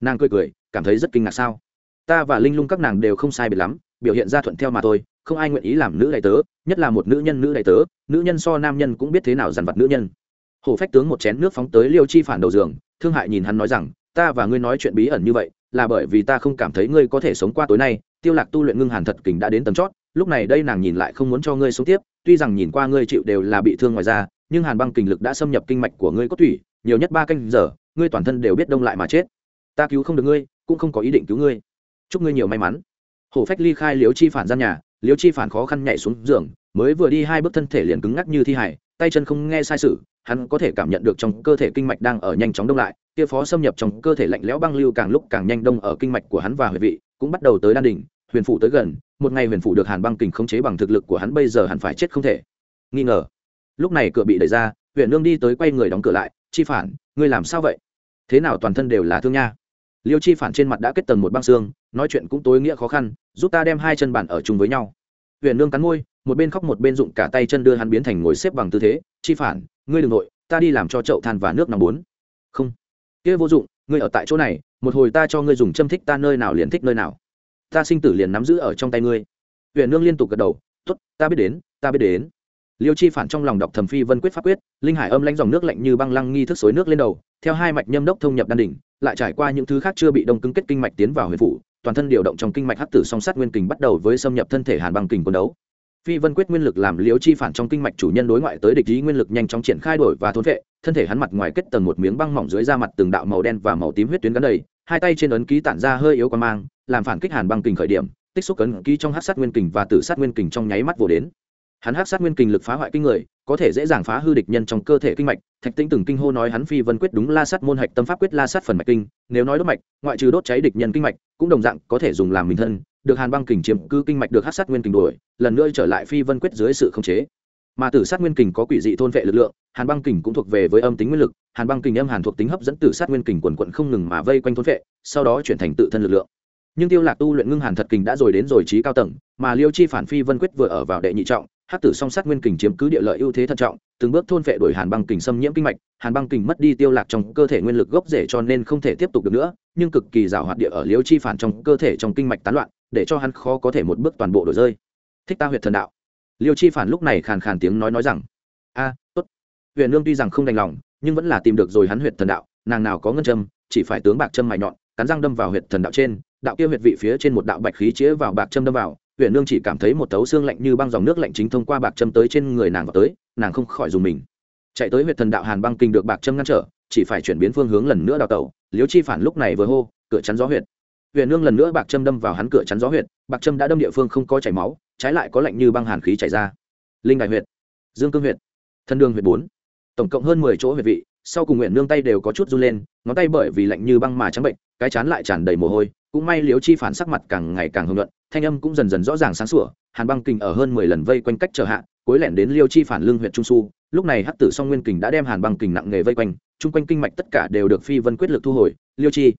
Nàng cười cười, cảm thấy rất kinh ngạc sao? Ta và linh lung các nàng đều không sai biệt lắm, biểu hiện ra thuận theo mà thôi, không ai nguyện ý làm nữ đại tớ, nhất là một nữ nhân nữ đại tớ, nữ nhân so nam nhân cũng biết thế nào dằn vặt nữ nhân. Hồ phách tướng một chén nước phóng tới liêu chi phản đầu giường, thương hại nhìn hắn nói rằng, ta và ngươi nói chuyện bí ẩn như vậy, là bởi vì ta không cảm thấy ngươi có thể sống qua tối nay, tiêu lạc tu luyện ngưng hàn thật kình đã đến tầm chót, lúc này đây nàng nhìn lại không muốn cho ngươi sống tiếp, tuy rằng nhìn qua ngươi chịu đều là bị thương ngoài da nhưng hàn băng kình lực đã xâm nhập kinh mạch của ngươi có thủy nhiều nhất ba canh giờ, ngươi toàn thân đều biết đông lại mà chết. Ta cứu không được ngươi, cũng không có ý định cứu ngươi. Chúc ngươi nhiều may mắn. Hổ phách ly khai liếu chi phản gian nhà liếu chi phản khó khăn nhảy xuống giường, mới vừa đi hai bước thân thể liền cứng ngắc như thi hải tay chân không nghe sai sự, hắn có thể cảm nhận được trong cơ thể kinh mạch đang ở nhanh chóng đông lại, kia phó xâm nhập trong cơ thể lạnh lẽo băng lưu càng lúc càng nhanh đông ở kinh mạch của hắn và huệ vị, cũng bắt đầu tới đan đỉnh, huyền phủ tới gần, một ngày huyền phủ được hàn băng kình khống chế bằng thực lực của hắn, bây giờ hẳn phải chết không thể. Nghi ngờ lúc này cửa bị đẩy ra huyện nương đi tới quay người đóng cửa lại, chi phản, ngươi làm sao vậy? Thế nào toàn thân đều là thương nha? Liêu chi phản trên mặt đã kết tầng một băng xương, nói chuyện cũng tối nghĩa khó khăn, giúp ta đem hai chân bạn ở chung với nhau. Huyện nương cắn môi, một bên khóc một bên dụng cả tay chân đưa hắn biến thành ngồi xếp bằng tư thế, chi phản, ngươi đ ừ n g nội, ta đi làm cho chậu than và nước nóng bốn. Không. Kia vô dụng, ngươi ở tại chỗ này, một hồi ta cho ngươi dùng châm thích ta nơi nào liền thích nơi nào. Ta sinh tử liền nắm giữ ở trong tay ngươi. Huyện nương liên tục gật đầu t ố t ta biết đến, ta biết đến liêu chi phản trong lòng đọc thầm phi vân quyết pháp quyết, linh hải âm lanh dòng nước lạnh như băng lăng nghi thức xối nước lên đầu, theo hai mạch nhâm đốc thông nhập đan đỉnh, lại trải qua những thứ khác chưa bị đông cứng kết kinh mạch tiến vào huyền phủ, toàn thân điều động trong kinh mạch hắc tử song sát nguyên kình bắt đầu với xâm nhập thân thể hàn băng kình quân đấu. Phi vân quyết nguyên lực làm Liêu chi phản trong kinh mạch chủ nhân đối ngoại tới địch ý nguyên lực nhanh chóng triển khai đổi và thôn vệ, thân thể hắn mặt ngoài kết tầng một miếng băng mỏng dưới da mặt từng đạo màu đen và màu tím huyết tuyến gắn đầy, hai tay trên ấn ký tản ra hơi yếu quan mang, làm phản kích hàn băng kình khởi điểm, tích xúc ấn ký trong hắc sát nguyên kình và tử sát nguyên kình trong nháy mắt vô đến hắn hát sát nguyên kình lực phá hoại kinh người, có thể dễ dàng phá hư địch nhân trong cơ thể kinh mạch. Thạch Tĩnh từng kinh hô nói hắn phi vân quyết đúng la sát môn hạch tâm pháp quyết la sát phần mạch kinh, nếu nói đốt mạch, ngoại trừ đốt cháy địch nhân kinh mạch, cũng đồng dạng có thể dùng làm mình thân, được hàn băng kình chiếm cư kinh mạch được hát sát nguyên kình đuổi, lần nữa trở lại phi vân quyết dưới sự khống chế. Mà tử sát nguyên kình có quỷ dị thôn vệ lực lượng, hàn băng kình cũng thuộc về với âm tính nguyên lực, hàn băng kình âm hàn thuộc tính hấp dẫn tử sát nguyên kình quần quận không ngừng mà vây quanh thôn vệ, sau đó chuyển thành tự thân lực lượng. Nhưng tiêu lạc tu luyện ngưng hàn thật kình đã rồi đến rồi trí cao tầng, mà liêu chi phản phi vân quyết vừa ở vào đệ nhị trọng hát tử song sát nguyên kình chiếm cứ địa lợi ưu thế thận trọng, từng bước thôn vệ đuổi hàn băng kình xâm nhiễm kinh mạch, hàn băng kình mất đi tiêu lạc trong cơ thể nguyên lực gốc rễ cho nên không thể tiếp tục được nữa, nhưng cực kỳ rào hoạt địa ở liễu chi phản trong cơ thể trong kinh mạch tán loạn, để cho hắn khó có thể một bước toàn bộ đổi rơi. Thích ta huyệt thần đạo. Liêu chi phản lúc này khàn khàn tiếng nói nói rằng, a, tốt. Huyền nương tuy rằng không đành lòng, nhưng vẫn là tìm được rồi hắn huyệt thần đạo, nàng nào có ngân châm, chỉ phải tướng bạc châm mài nhọn, cắn răng đâm vào huyệt thần đạo trên, đạo kia huyệt vị phía trên một đạo bạch khí chĩa vào bạc châm đâm vào huyện nương chỉ cảm thấy một tấu xương lạnh như băng dòng nước lạnh chính thông qua bạc châm tới trên người nàng vào tới, nàng không khỏi dùng mình. Chạy tới huyệt thần đạo hàn băng kinh được bạc châm ngăn trở, chỉ phải chuyển biến phương hướng lần nữa đào tẩu liếu chi phản lúc này vừa hô, cửa chắn gió huyệt. Huyện nương lần nữa bạc châm đâm vào hắn cửa chắn gió huyệt, bạc châm đã đâm địa phương không có chảy máu, trái lại có lạnh như băng hàn khí chảy ra. Linh đại huyệt, dương cương huyệt, thân đường huyệt bốn, tổng cộng hơn mười chỗ huyệt vị, sau cùng nguyện nương tay đều có chút run lên, ngón tay bởi vì lạnh như băng mà trắng bệnh, cái chán lại tràn đầy mồ hôi, cũng may liếu chi phản sắc mặt càng ngày càng hưng luận thanh âm cũng dần dần rõ ràng sáng sủa, hàn băng kình ở hơn mười lần vây quanh cách chờ hạ, cuối lẻn đến liêu chi phản lương huyện trung su lúc này hắc tử song nguyên kình đã đem hàn băng kình nặng nghề vây quanh, chung quanh kinh mạch tất cả đều được phi vân quyết lực thu hồi. Liêu chi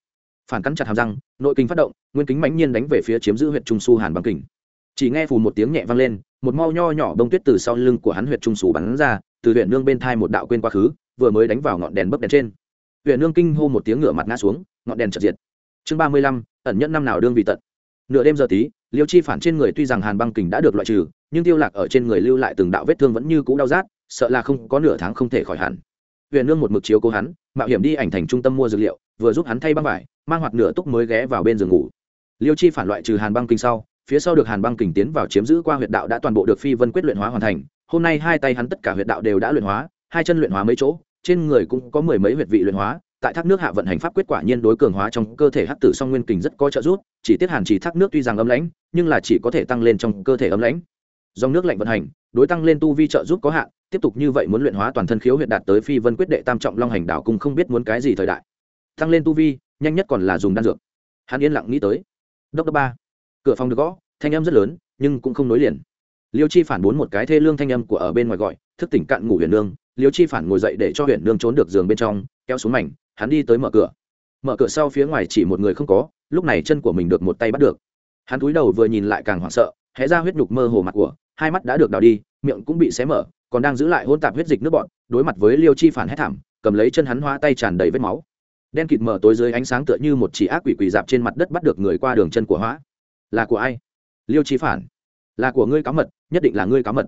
phản cắn chặt hàm răng, nội kinh phát động, nguyên kính mãnh nhiên đánh về phía chiếm giữ huyện trung su hàn băng kình. Chỉ nghe phù một tiếng nhẹ vang lên, một mau nho nhỏ bông tuyết từ sau lưng của hắn huyện trung su bắn ra, từ huyện nương bên thai một đạo quên quá khứ, vừa mới đánh vào ngọn đèn bấc đèn trên. Huyện nương kinh hô một tiếng ngửa mặt ngã xuống, ngọn đèn chợt diệt. Chương ba mươi lăm, ẩn nhất năm nào đương vì tận. Nửa đêm giờ tí liêu chi phản trên người tuy rằng hàn băng kình đã được loại trừ, nhưng tiêu lạc ở trên người lưu lại từng đạo vết thương vẫn như cũ đau rát, sợ là không có nửa tháng không thể khỏi hẳn. Huyền nương một mực chiếu cố hắn, mạo hiểm đi ảnh thành trung tâm mua dược liệu, vừa giúp hắn thay băng vải, mang hoạt nửa túc mới ghé vào bên giường ngủ. Liêu chi phản loại trừ hàn băng kình sau, phía sau được hàn băng kình tiến vào chiếm giữ qua huyệt đạo đã toàn bộ được phi vân quyết luyện hóa hoàn thành, hôm nay hai tay hắn tất cả huyệt đạo đều đã luyện hóa, hai chân luyện hóa mấy chỗ, trên người cũng có mười mấy huyệt vị luyện hóa, tại thác nước hạ vận hành pháp quyết quả nhiên đối cường hóa trong cơ thể hắc tử song nguyên kình rất có trợ giúp, chỉ tiết hàn chỉ thác nước tuy rằng ấm lãnh nhưng là chỉ có thể tăng lên trong cơ thể ấm lãnh. Dòng nước lạnh vận hành, đối tăng lên tu vi trợ giúp có hạn, tiếp tục như vậy muốn luyện hóa toàn thân khiếu huyện đạt tới phi vân quyết đệ tam trọng long hành đảo cung không biết muốn cái gì thời đại. Tăng lên tu vi, nhanh nhất còn là dùng đan dược. Hắn yên lặng nghĩ tới. Đốc đốc ba. Cửa phòng được gõ, thanh âm rất lớn, nhưng cũng không nối liền. Liêu chi phản bốn một cái thê lương thanh âm của ở bên ngoài gọi, thức tỉnh cạn ngủ huyền nương. Liêu chi phản ngồi dậy để cho huyền nương trốn được giường bên trong, kéo xuống mảnh, hắn đi tới mở cửa. Mở cửa sau phía ngoài chỉ một người không có, lúc này chân của mình được một tay bắt được hắn cúi đầu vừa nhìn lại càng hoảng sợ, hé ra huyết nhục mơ hồ mặt của, hai mắt đã được đào đi, miệng cũng bị xé mở, còn đang giữ lại hôn tạp huyết dịch nước bọn đối mặt với liêu chi phản hét thảm, cầm lấy chân hắn hóa tay tràn đầy vết máu. Đen kịt mở tối dưới ánh sáng tựa như một chỉ ác quỷ quỳ dạp trên mặt đất bắt được người qua đường chân của hóa. Là của ai? Liêu chi phản. Là của ngươi cá mật, nhất định là ngươi cá mật.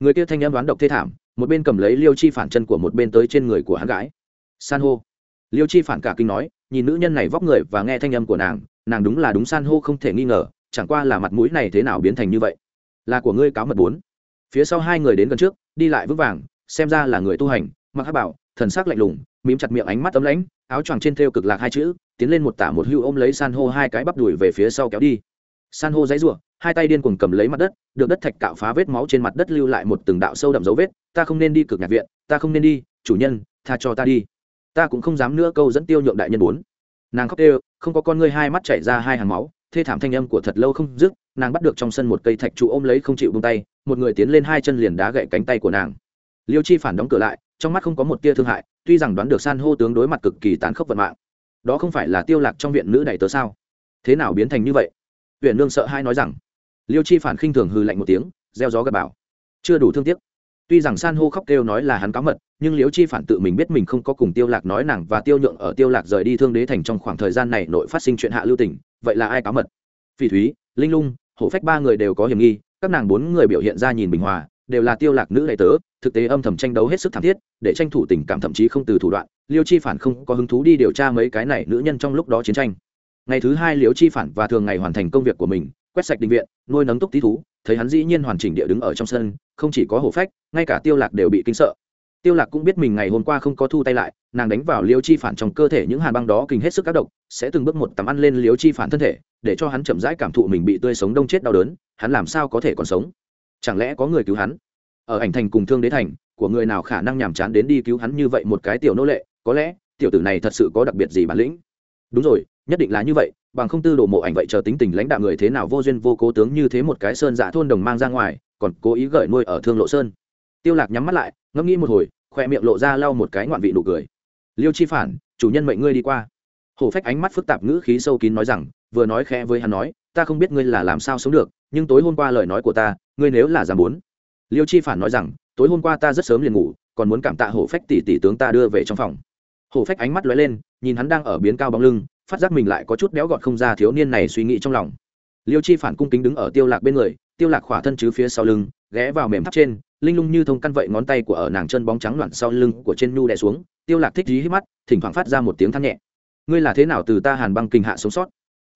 Người kia thanh em đoán độc thê thảm, một bên cầm lấy liêu chi phản chân của một bên tới trên người của hắn gái. San hô. Liêu chi phản cả kinh nói, nhìn nữ nhân này vóc người và nghe thanh âm của nàng nàng đúng là đúng san hô không thể nghi ngờ, chẳng qua là mặt mũi này thế nào biến thành như vậy? Là của ngươi cáo mật bốn. Phía sau hai người đến gần trước, đi lại vững vàng, xem ra là người tu hành, mặc hát bảo, thần sắc lạnh lùng, mím chặt miệng ánh mắt ấm lãnh, áo choàng trên thêu cực lạc hai chữ, tiến lên một tả một hưu ôm lấy san hô hai cái bắp đùi về phía sau kéo đi. San hô dãy ruộng hai tay điên cuồng cầm lấy mặt đất, được đất thạch cạo phá vết máu trên mặt đất lưu lại một từng đạo sâu đậm dấu vết, ta không nên đi cực nhạc viện, ta không nên đi, chủ nhân, tha cho ta đi. Ta cũng không dám nữa câu dẫn tiêu nhượng đại nhân bốn. Nàng khóc đều không có con ngươi hai mắt chảy ra hai hàng máu, thê thảm thanh âm của thật lâu không dứt, nàng bắt được trong sân một cây thạch trụ ôm lấy không chịu bông tay, một người tiến lên hai chân liền đá gậy cánh tay của nàng. Liêu chi phản đóng cửa lại, trong mắt không có một tia thương hại, tuy rằng đoán được san hô tướng đối mặt cực kỳ tán khốc vận mạng. Đó không phải là tiêu lạc trong viện nữ đại tớ sao? Thế nào biến thành như vậy? Huyện nương sợ hai nói rằng. Liêu chi phản khinh thường hừ lạnh một tiếng, gieo gió gật bảo chưa đủ thương tiếc tuy rằng san hô khóc kêu nói là hắn cáo mật, nhưng liễu chi phản tự mình biết mình không có cùng tiêu lạc nói nàng và tiêu nhượng ở tiêu lạc rời đi thương đế thành trong khoảng thời gian này nội phát sinh chuyện hạ lưu tình, vậy là ai cáo mật? Phỉ thúy, linh lung, hổ phách ba người đều có hiểm nghi, các nàng bốn người biểu hiện ra nhìn bình hòa, đều là tiêu lạc nữ đại tớ, thực tế âm thầm tranh đấu hết sức thảm thiết, để tranh thủ tình cảm thậm chí không từ thủ đoạn, liêu chi phản không có hứng thú đi điều tra mấy cái này nữ nhân trong lúc đó chiến tranh. Ngày thứ hai liêu chi phản và thường ngày hoàn thành công việc của mình, quét sạch đình viện, nuôi nấng túc tí thú thấy hắn dĩ nhiên hoàn chỉnh địa đứng ở trong sân, không chỉ có hổ phách, ngay cả tiêu lạc đều bị kinh sợ. Tiêu lạc cũng biết mình ngày hôm qua không có thu tay lại, nàng đánh vào liêu chi phản trong cơ thể những hàn băng đó kinh hết sức các độc, sẽ từng bước một tắm ăn lên liêu chi phản thân thể, để cho hắn chậm rãi cảm thụ mình bị tươi sống đông chết đau đớn, hắn làm sao có thể còn sống? Chẳng lẽ có người cứu hắn? Ở ảnh thành cùng thương đế thành, của người nào khả năng nhảm chán đến đi cứu hắn như vậy một cái tiểu nô lệ, có lẽ tiểu tử này thật sự có đặc biệt gì bản lĩnh? Đúng rồi, nhất định là như vậy bằng không tư đồ mộ ảnh vậy chờ tính tình lãnh đạo người thế nào vô duyên vô cố tướng như thế một cái sơn dạ thôn đồng mang ra ngoài, còn cố ý gởi nuôi ở thương lộ sơn. Tiêu lạc nhắm mắt lại, ngẫm nghĩ một hồi, khoe miệng lộ ra lau một cái ngoạn vị nụ cười. Liêu chi phản, chủ nhân mệnh ngươi đi qua. Hổ phách ánh mắt phức tạp ngữ khí sâu kín nói rằng, vừa nói khẽ với hắn nói, ta không biết ngươi là làm sao sống được, nhưng tối hôm qua lời nói của ta, ngươi nếu là dám muốn. Liêu chi phản nói rằng, tối hôm qua ta rất sớm liền ngủ, còn muốn cảm tạ hổ phách tỷ tỷ tướng ta đưa về trong phòng. Hổ phách ánh mắt lóe lên, nhìn hắn đang ở biến cao bóng lưng phát giác mình lại có chút béo gọt không ra thiếu niên này suy nghĩ trong lòng. Liêu chi phản cung kính đứng ở tiêu lạc bên người, tiêu lạc khỏa thân chứ phía sau lưng, ghé vào mềm tháp trên, linh lung như thông căn vậy ngón tay của ở nàng chân bóng trắng loạn sau lưng của trên nhu đè xuống, tiêu lạc thích dí hít mắt, thỉnh thoảng phát ra một tiếng than nhẹ. Ngươi là thế nào từ ta hàn băng kinh hạ sống sót?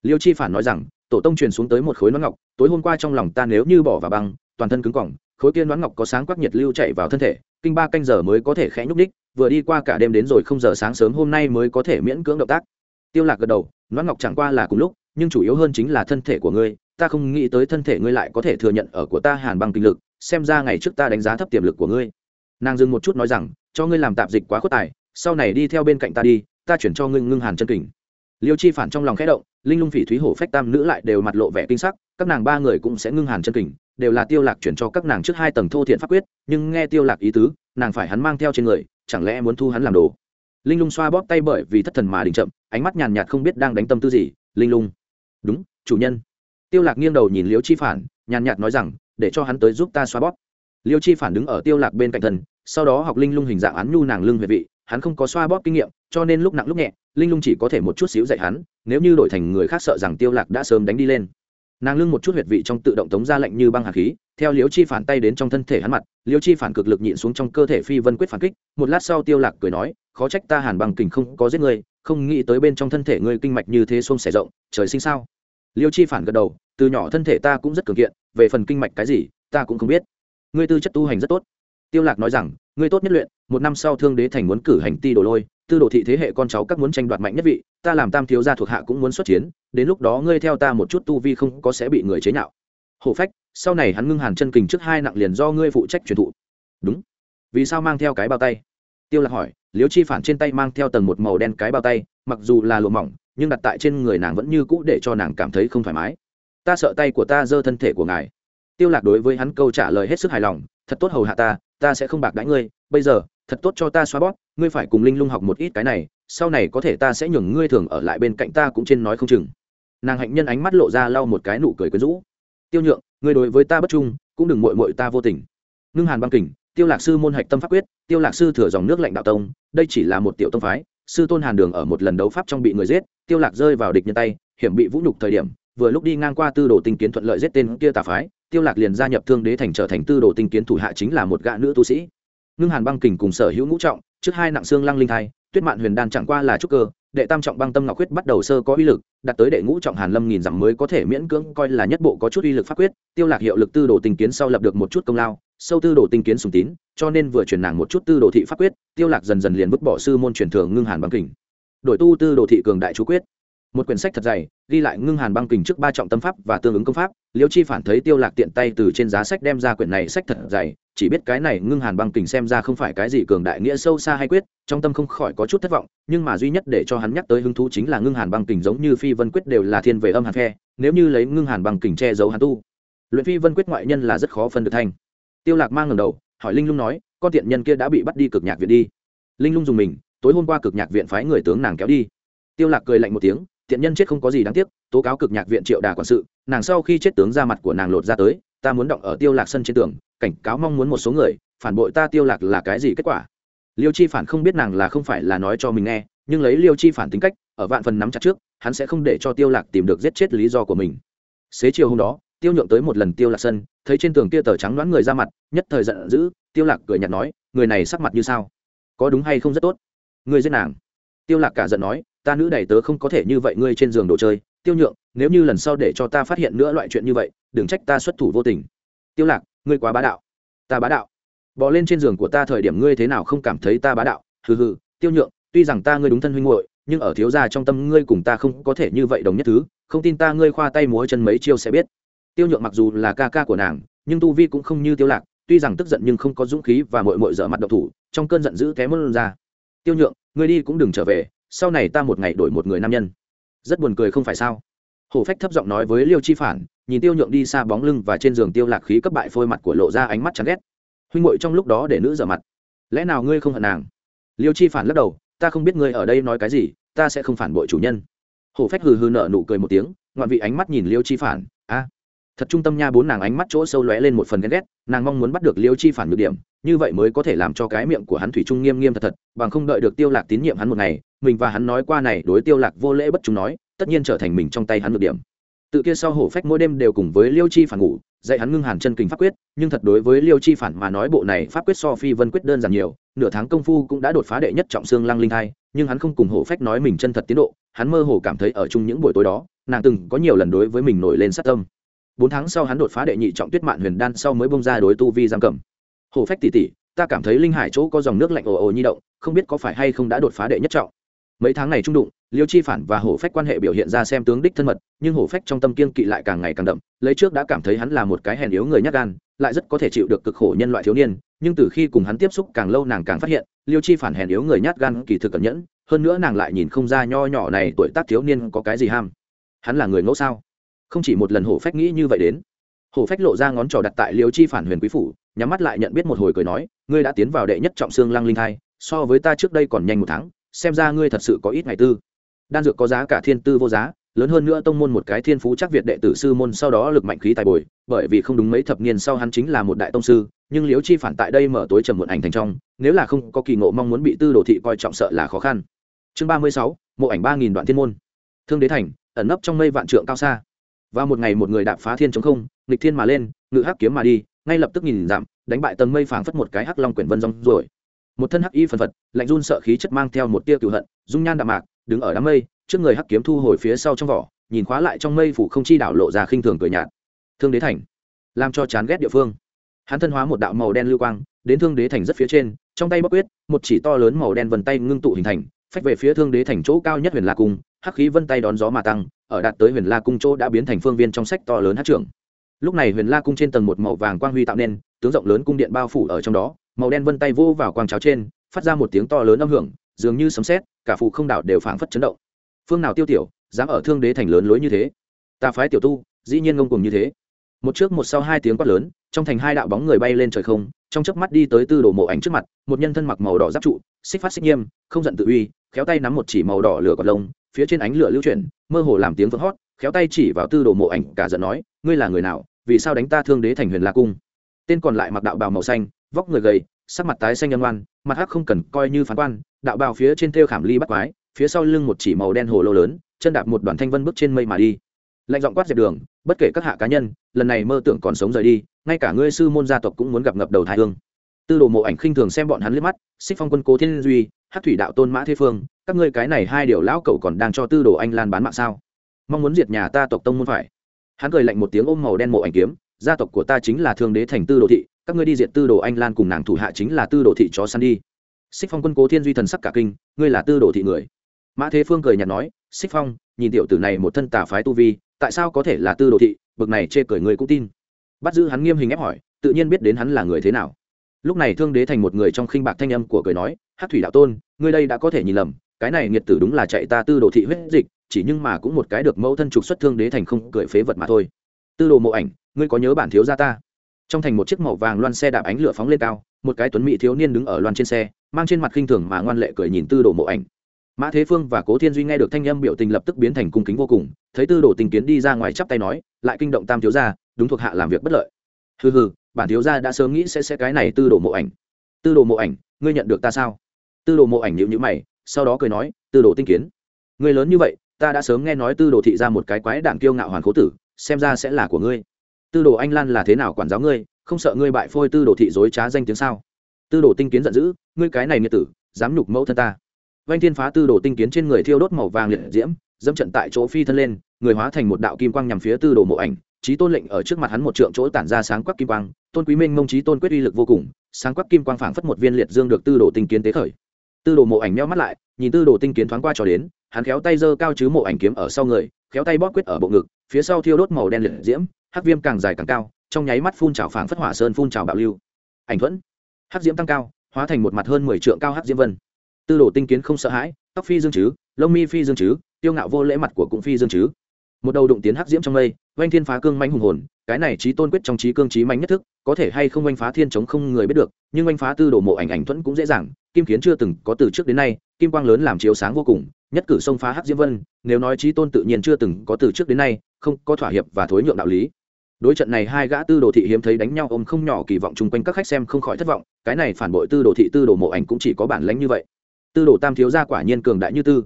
Liêu chi phản nói rằng, tổ tông truyền xuống tới một khối nón ngọc, tối hôm qua trong lòng ta nếu như bỏ vào băng, toàn thân cứng cỏng, khối kia nón ngọc có sáng quắc nhiệt lưu chạy vào thân thể, kinh ba canh giờ mới có thể khẽ nhúc đích vừa đi qua cả đêm đến rồi không giờ sáng sớm hôm nay mới có thể miễn cưỡng động tác tiêu lạc gật đầu, noãn ngọc chẳng qua là cùng lúc, nhưng chủ yếu hơn chính là thân thể của ngươi. Ta không nghĩ tới thân thể ngươi lại có thể thừa nhận ở của ta hàn băng kinh lực, xem ra ngày trước ta đánh giá thấp tiềm lực của ngươi. Nàng dừng một chút nói rằng, cho ngươi làm tạp dịch quá khuất tài, sau này đi theo bên cạnh ta đi, ta chuyển cho ngươi ngưng hàn chân kình. Liêu chi phản trong lòng khẽ động, linh lung phỉ thúy hổ phách tam nữ lại đều mặt lộ vẻ kinh sắc, các nàng ba người cũng sẽ ngưng hàn chân kình, đều là tiêu lạc chuyển cho các nàng trước hai tầng thô thiện pháp quyết, nhưng nghe tiêu lạc ý tứ, nàng phải hắn mang theo trên người, chẳng lẽ muốn thu hắn làm đồ? Linh lung xoa bóp tay bởi vì thất thần mà đình chậm, ánh mắt nhàn nhạt không biết đang đánh tâm tư gì. Linh lung. Đúng, chủ nhân. Tiêu lạc nghiêng đầu nhìn liêu chi phản, nhàn nhạt nói rằng, để cho hắn tới giúp ta xoa bóp. Liêu chi phản đứng ở tiêu lạc bên cạnh thần, sau đó học linh lung hình dạng án nhu nàng lưng huyệt vị, hắn không có xoa bóp kinh nghiệm, cho nên lúc nặng lúc nhẹ, linh lung chỉ có thể một chút xíu dạy hắn, nếu như đổi thành người khác sợ rằng tiêu lạc đã sớm đánh đi lên. Nàng lưng một chút huyệt vị trong tự động tống ra lạnh như băng hàn khí theo liêu chi phản tay đến trong thân thể hắn mặt liêu chi phản cực lực nhịn xuống trong cơ thể phi vân quyết phản kích, một lát sau tiêu lạc cười nói, khó trách ta hàn bằng kình không có giết ngươi, không nghĩ tới bên trong thân thể ngươi kinh mạch như thế xuông xẻ rộng, trời sinh sao? Liêu chi phản gật đầu, từ nhỏ thân thể ta cũng rất cường kiện, về phần kinh mạch cái gì, ta cũng không biết. Ngươi tư chất tu hành rất tốt. Tiêu lạc nói rằng, ngươi tốt nhất luyện, một năm sau thương đế thành muốn cử hành ti đồ lôi, tư đồ thị thế hệ con cháu các muốn tranh đoạt mạnh nhất vị, ta làm tam thiếu gia thuộc hạ cũng muốn xuất chiến, đến lúc đó ngươi theo ta một chút tu vi không có sẽ bị người chế nhạo. Hổ phách sau này hắn ngưng hàn chân kình trước hai nặng liền do ngươi phụ trách truyền thụ. Đúng. Vì sao mang theo cái bao tay? Tiêu lạc hỏi liếu chi phản trên tay mang theo tầng một màu đen cái bao tay, mặc dù là lụa mỏng, nhưng đặt tại trên người nàng vẫn như cũ để cho nàng cảm thấy không thoải mái. Ta sợ tay của ta dơ thân thể của ngài. Tiêu lạc đối với hắn câu trả lời hết sức hài lòng, thật tốt hầu hạ ta ta sẽ không bạc đãi ngươi, bây giờ, thật tốt cho ta xóa bóp, ngươi phải cùng linh lung học một ít cái này, sau này có thể ta sẽ nhường ngươi thường ở lại bên cạnh ta cũng trên nói không chừng. Nàng hạnh nhân ánh mắt lộ ra lau một cái nụ cười quyến rũ. Tiêu nhượng ngươi đối với ta bất trung, cũng đừng muội muội ta vô tình. Ngưng hàn băng kình, tiêu lạc sư môn hạch tâm pháp quyết, tiêu lạc sư thừa dòng nước lạnh đạo tông, đây chỉ là một tiểu tông phái, sư tôn hàn đường ở một lần đấu pháp trong bị người giết, tiêu lạc rơi vào địch nhân tay, hiểm bị vũ nhục thời điểm, vừa lúc đi ngang qua tư đồ tinh kiến thuận lợi giết tên kia tà phái, tiêu lạc liền gia nhập thương đế thành trở thành tư đồ tinh kiến thủ hạ chính là một gã nữ tu sĩ. Ngưng hàn băng kình cùng sở hữu ngũ trọng, trước hai nặng xương lăng linh thai, tuyết mạn huyền đan chẳng qua là trúc cơ đệ tam trọng băng tâm ngọc quyết bắt đầu sơ có uy lực, đạt tới đệ ngũ trọng hàn lâm nghìn dặm mới có thể miễn cưỡng coi là nhất bộ có chút uy lực pháp quyết, tiêu lạc hiệu lực tư đồ tình kiến sau lập được một chút công lao, sâu tư đồ tình kiến sùng tín, cho nên vừa truyền nàng một chút tư đồ thị pháp quyết, tiêu lạc dần dần liền vứt bỏ sư môn truyền thường ngưng hàn băng kình. Đổi tu tư đồ thị cường đại chú quyết một quyển sách thật dày, ghi lại ngưng hàn băng kình trước ba trọng tâm pháp và tương ứng công pháp. Liêu chi phản thấy tiêu lạc tiện tay từ trên giá sách đem ra quyển này sách thật dày, chỉ biết cái này ngưng hàn băng kình xem ra không phải cái gì cường đại nghĩa sâu xa hay quyết, trong tâm không khỏi có chút thất vọng, nhưng mà duy nhất để cho hắn nhắc tới hứng thú chính là ngưng hàn băng kình giống như phi vân quyết đều là thiên về âm hàn phe, nếu như lấy ngưng hàn băng kình che giấu hàn tu, luyện phi vân quyết ngoại nhân là rất khó phân được thành. Tiêu lạc mang ngẩng đầu, hỏi linh lung nói, con tiện nhân kia đã bị bắt đi cực nhạc viện đi. Linh lung dùng mình, tối hôm qua cực nhạc viện phái người tướng nàng kéo đi. Tiêu lạc cười lạnh một tiếng tiện nhân chết không có gì đáng tiếc, tố cáo cực nhạc viện triệu đà quản sự, nàng sau khi chết tướng ra mặt của nàng lột ra tới, ta muốn động ở tiêu lạc sân trên tường, cảnh cáo mong muốn một số người, phản bội ta tiêu lạc là cái gì kết quả? Liêu chi phản không biết nàng là không phải là nói cho mình nghe, nhưng lấy liêu chi phản tính cách, ở vạn phần nắm chặt trước, hắn sẽ không để cho tiêu lạc tìm được giết chết lý do của mình. Xế chiều hôm đó, tiêu nhượng tới một lần tiêu lạc sân, thấy trên tường kia tờ trắng đoán người ra mặt, nhất thời giận dữ, tiêu lạc cười nhạt nói, người này sắc mặt như sao? Có đúng hay không rất tốt? Người giết nàng? Tiêu lạc cả giận nói ta nữ đầy tớ không có thể như vậy ngươi trên giường đồ chơi, tiêu nhượng, nếu như lần sau để cho ta phát hiện nữa loại chuyện như vậy, đừng trách ta xuất thủ vô tình. Tiêu lạc, ngươi quá bá đạo. Ta bá đạo. Bò lên trên giường của ta thời điểm ngươi thế nào không cảm thấy ta bá đạo? Hừ hừ, tiêu nhượng, tuy rằng ta ngươi đúng thân huynh muội, nhưng ở thiếu gia trong tâm ngươi cùng ta không có thể như vậy đồng nhất thứ, không tin ta ngươi khoa tay múa chân mấy chiêu sẽ biết. Tiêu nhượng mặc dù là ca ca của nàng, nhưng tu vi cũng không như tiêu lạc, tuy rằng tức giận nhưng không có dũng khí và mội mội dở mặt độc thủ, trong cơn giận dữ té mất ra. Tiêu nhượng, ngươi đi cũng đừng trở về sau này ta một ngày đổi một người nam nhân. Rất buồn cười không phải sao? Hổ phách thấp giọng nói với liêu chi phản, nhìn tiêu nhượng đi xa bóng lưng và trên giường tiêu lạc khí cấp bại phôi mặt của lộ ra ánh mắt chán ghét. Huynh ngội trong lúc đó để nữ dở mặt. Lẽ nào ngươi không hận nàng? Liêu chi phản lắc đầu, ta không biết ngươi ở đây nói cái gì, ta sẽ không phản bội chủ nhân. Hổ phách hừ hừ nở nụ cười một tiếng, ngoạn vị ánh mắt nhìn liêu chi phản, a. Thật trung tâm nha bốn nàng ánh mắt chỗ sâu lóe lên một phần ghen ghét, nàng mong muốn bắt được liêu chi phản nhược điểm, như vậy mới có thể làm cho cái miệng của hắn thủy trung nghiêm nghiêm thật thật, bằng không đợi được tiêu lạc tín nhiệm hắn một ngày mình và hắn nói qua này, đối tiêu lạc vô lễ bất chúng nói, tất nhiên trở thành mình trong tay hắn được điểm. Tự kia sau hổ phách mỗi đêm đều cùng với liêu chi phản ngủ, dạy hắn ngưng hàn chân kình pháp quyết, nhưng thật đối với liêu chi phản mà nói bộ này pháp quyết so phi vân quyết đơn giản nhiều, nửa tháng công phu cũng đã đột phá đệ nhất trọng xương lăng linh thai, nhưng hắn không cùng hổ phách nói mình chân thật tiến độ, hắn mơ hồ cảm thấy ở chung những buổi tối đó, nàng từng có nhiều lần đối với mình nổi lên sát tâm. Bốn tháng sau hắn đột phá đệ nhị trọng tuyết mạn huyền đan sau mới bông ra đối tu vi giam cầm. Hổ phách tỉ tỉ ta cảm thấy linh hải chỗ có dòng nước lạnh ồ ồ nhi động, không biết có phải hay không đã đột phá đệ nhất trọng mấy tháng này trung đụng, liêu chi phản và hổ phách quan hệ biểu hiện ra xem tướng đích thân mật, nhưng hổ phách trong tâm kiên kỵ lại càng ngày càng đậm, lấy trước đã cảm thấy hắn là một cái hèn yếu người nhát gan, lại rất có thể chịu được cực khổ nhân loại thiếu niên, nhưng từ khi cùng hắn tiếp xúc càng lâu nàng càng phát hiện, liêu chi phản hèn yếu người nhát gan kỳ thực cẩn nhẫn, hơn nữa nàng lại nhìn không ra nho nhỏ này tuổi tác thiếu niên có cái gì ham. Hắn là người ngẫu sao? Không chỉ một lần hổ phách nghĩ như vậy đến. Hổ phách lộ ra ngón trỏ đặt tại liêu chi phản huyền quý phủ, nhắm mắt lại nhận biết một hồi cười nói, ngươi đã tiến vào đệ nhất trọng xương lăng linh thai, so với ta trước đây còn nhanh một tháng xem ra ngươi thật sự có ít ngày tư. Đan dược có giá cả thiên tư vô giá, lớn hơn nữa tông môn một cái thiên phú chắc việt đệ tử sư môn sau đó lực mạnh khí tài bồi, bởi vì không đúng mấy thập niên sau hắn chính là một đại tông sư, nhưng liễu chi phản tại đây mở tối trầm muộn ảnh thành trong, nếu là không có kỳ ngộ mong muốn bị tư đồ thị coi trọng sợ là khó khăn. Chương ba mươi sáu, mộ ảnh ba nghìn đoạn thiên môn. Thương đế thành, ẩn nấp trong mây vạn trượng cao xa. Vào một ngày một người đạp phá thiên chống không, nghịch thiên mà lên, ngự hắc kiếm mà đi, ngay lập tức nhìn giảm, đánh bại tầng mây phảng phất một cái hắc long quyển vân rong rồi một thân hắc y phần phật, lạnh run sợ khí chất mang theo một tia cựu hận, dung nhan đạm mạc, đứng ở đám mây, trước người hắc kiếm thu hồi phía sau trong vỏ, nhìn khóa lại trong mây phủ không chi đảo lộ ra khinh thường cười nhạt. Thương đế thành, làm cho chán ghét địa phương. Hắn thân hóa một đạo màu đen lưu quang, đến thương đế thành rất phía trên, trong tay bắc quyết, một chỉ to lớn màu đen vân tay ngưng tụ hình thành, phách về phía thương đế thành chỗ cao nhất huyền la cung, hắc khí vân tay đón gió mà tăng, ở đạt tới huyền la cung chỗ đã biến thành phương viên trong sách to lớn hát trưởng. Lúc này huyền la cung trên tầng một màu vàng quang huy tạo nên, tướng rộng lớn cung điện bao phủ ở trong đó màu đen vân tay vô vào quang cháo trên, phát ra một tiếng to lớn âm hưởng, dường như sấm sét, cả phụ không đảo đều phảng phất chấn động. Phương nào tiêu tiểu, dám ở thương đế thành lớn lối như thế? Ta phái tiểu tu, dĩ nhiên ngông cùng như thế. Một trước một sau hai tiếng quát lớn, trong thành hai đạo bóng người bay lên trời không, trong chớp mắt đi tới tư đồ mộ ảnh trước mặt, một nhân thân mặc màu đỏ giáp trụ, xích phát xích nghiêm, không giận tự uy, khéo tay nắm một chỉ màu đỏ lửa cọt lông, phía trên ánh lửa lưu chuyển, mơ hồ làm tiếng vỡ hót, khéo tay chỉ vào tư đồ mộ ảnh, cả giận nói, ngươi là người nào, vì sao đánh ta thương đế thành huyền la cung? Tên còn lại mặc đạo bào màu xanh vóc người gầy, sắc mặt tái xanh nhăn ngoan, mặt hắc không cần coi như phán quan, đạo bào phía trên thêu khảm ly bắt quái, phía sau lưng một chỉ màu đen hồ lô lớn, chân đạp một đoàn thanh vân bước trên mây mà đi. Lạnh giọng quát dẹp đường, bất kể các hạ cá nhân, lần này mơ tưởng còn sống rời đi, ngay cả ngươi sư môn gia tộc cũng muốn gặp ngập đầu thái hương. Tư đồ mộ ảnh khinh thường xem bọn hắn liếc mắt, xích phong quân cố thiên duy hát thủy đạo tôn mã thế phương, các ngươi cái này hai điều lão cậu còn đang cho tư đồ anh lan bán mạng sao? Mong muốn diệt nhà ta tộc tông muốn phải. Hắn cười lạnh một tiếng ôm màu đen mộ ảnh kiếm, gia tộc của ta chính là thương đế thành tư đồ thị các ngươi đi diệt tư đồ anh lan cùng nàng thủ hạ chính là tư đồ thị chó săn đi. Xích phong quân cố thiên duy thần sắc cả kinh, ngươi là tư đồ thị người. Mã thế phương cười nhạt nói, xích phong, nhìn tiểu tử này một thân tà phái tu vi, tại sao có thể là tư đồ thị? Bực này chê cười người cũng tin. Bắt giữ hắn nghiêm hình ép hỏi, tự nhiên biết đến hắn là người thế nào. Lúc này thương đế thành một người trong khinh bạc thanh âm của cười nói hát thủy đạo tôn, ngươi đây đã có thể nhìn lầm, cái này nghiệt tử đúng là chạy ta tư đồ thị huyết dịch, chỉ nhưng mà cũng một cái được mẫu thân trục xuất thương đế thành không cười phế vật mà thôi. Tư đồ mộ ảnh, ngươi có nhớ bản thiếu gia ta? Trong thành một chiếc màu vàng loan xe đạp ánh lửa phóng lên cao, một cái tuấn mỹ thiếu niên đứng ở loan trên xe, mang trên mặt khinh thường mà ngoan lệ cười nhìn tư đồ mộ ảnh. Mã thế phương và cố thiên duy nghe được thanh âm biểu tình lập tức biến thành cung kính vô cùng, thấy tư đồ tình kiến đi ra ngoài chắp tay nói, lại kinh động tam thiếu gia, đúng thuộc hạ làm việc bất lợi. Hừ hừ, bản thiếu gia đã sớm nghĩ sẽ sẽ cái này tư đồ mộ ảnh. Tư đồ mộ ảnh, ngươi nhận được ta sao? Tư đồ mộ ảnh nhịu nhữ mày, sau đó cười nói, tư đồ tinh kiến. Người lớn như vậy, ta đã sớm nghe nói tư đồ thị ra một cái quái đảng kiêu ngạo hoàn cố tử, xem ra sẽ là của ngươi tư đồ anh lan là thế nào quản giáo ngươi, không sợ ngươi bại phôi tư đồ thị dối trá danh tiếng sao? Tư đồ tinh kiến giận dữ, ngươi cái này nghĩa tử, dám nhục mẫu thân ta. Vanh thiên phá tư đồ tinh kiến trên người thiêu đốt màu vàng liệt diễm, dẫm trận tại chỗ phi thân lên, người hóa thành một đạo kim quang nhằm phía tư đồ mộ ảnh trí tôn lệnh ở trước mặt hắn một trượng chỗ tản ra sáng quắc kim quang, tôn quý minh mông trí tôn quyết uy lực vô cùng, sáng quắc kim quang phảng phất một viên liệt dương được tư đồ tinh kiến tế khởi. Tư đồ mộ ảnh meo mắt lại, nhìn tư đồ tinh kiến thoáng qua cho đến, hắn khéo tay giơ cao chứ mộ ảnh kiếm ở sau người, khéo tay bóp quyết ở bộ ngực, phía sau thiêu đốt màu đen liệt diễm hắc viêm càng dài càng cao, trong nháy mắt phun trào phảng phất hỏa sơn phun trào bạo lưu. Ảnh thuẫn. Hắc diễm tăng cao, hóa thành một mặt hơn mười trượng cao hắc diễm vân. Tư đồ tinh kiến không sợ hãi, tóc phi dương chứ, lông mi phi dương chứ, tiêu ngạo vô lễ mặt của cũng phi dương chứ. Một đầu đụng tiến hắc diễm trong mây, oanh thiên phá cương manh hùng hồn, cái này trí tôn quyết trong trí cương trí mạnh nhất thức, có thể hay không oanh phá thiên chống không người biết được, nhưng oanh phá tư đồ mộ ảnh ảnh thuẫn cũng dễ dàng, kim kiến chưa từng có từ trước đến nay, kim quang lớn làm chiếu sáng vô cùng, nhất cử xông phá hắc diễm vân, nếu nói trí tôn tự nhiên chưa từng có từ trước đến nay, không có thỏa hiệp và thối nhượng đạo lý đối trận này hai gã tư đồ thị hiếm thấy đánh nhau ôm không nhỏ kỳ vọng chung quanh các khách xem không khỏi thất vọng, cái này phản bội tư đồ thị tư đồ mộ ảnh cũng chỉ có bản lánh như vậy. Tư đồ tam thiếu gia quả nhiên cường đại như tư.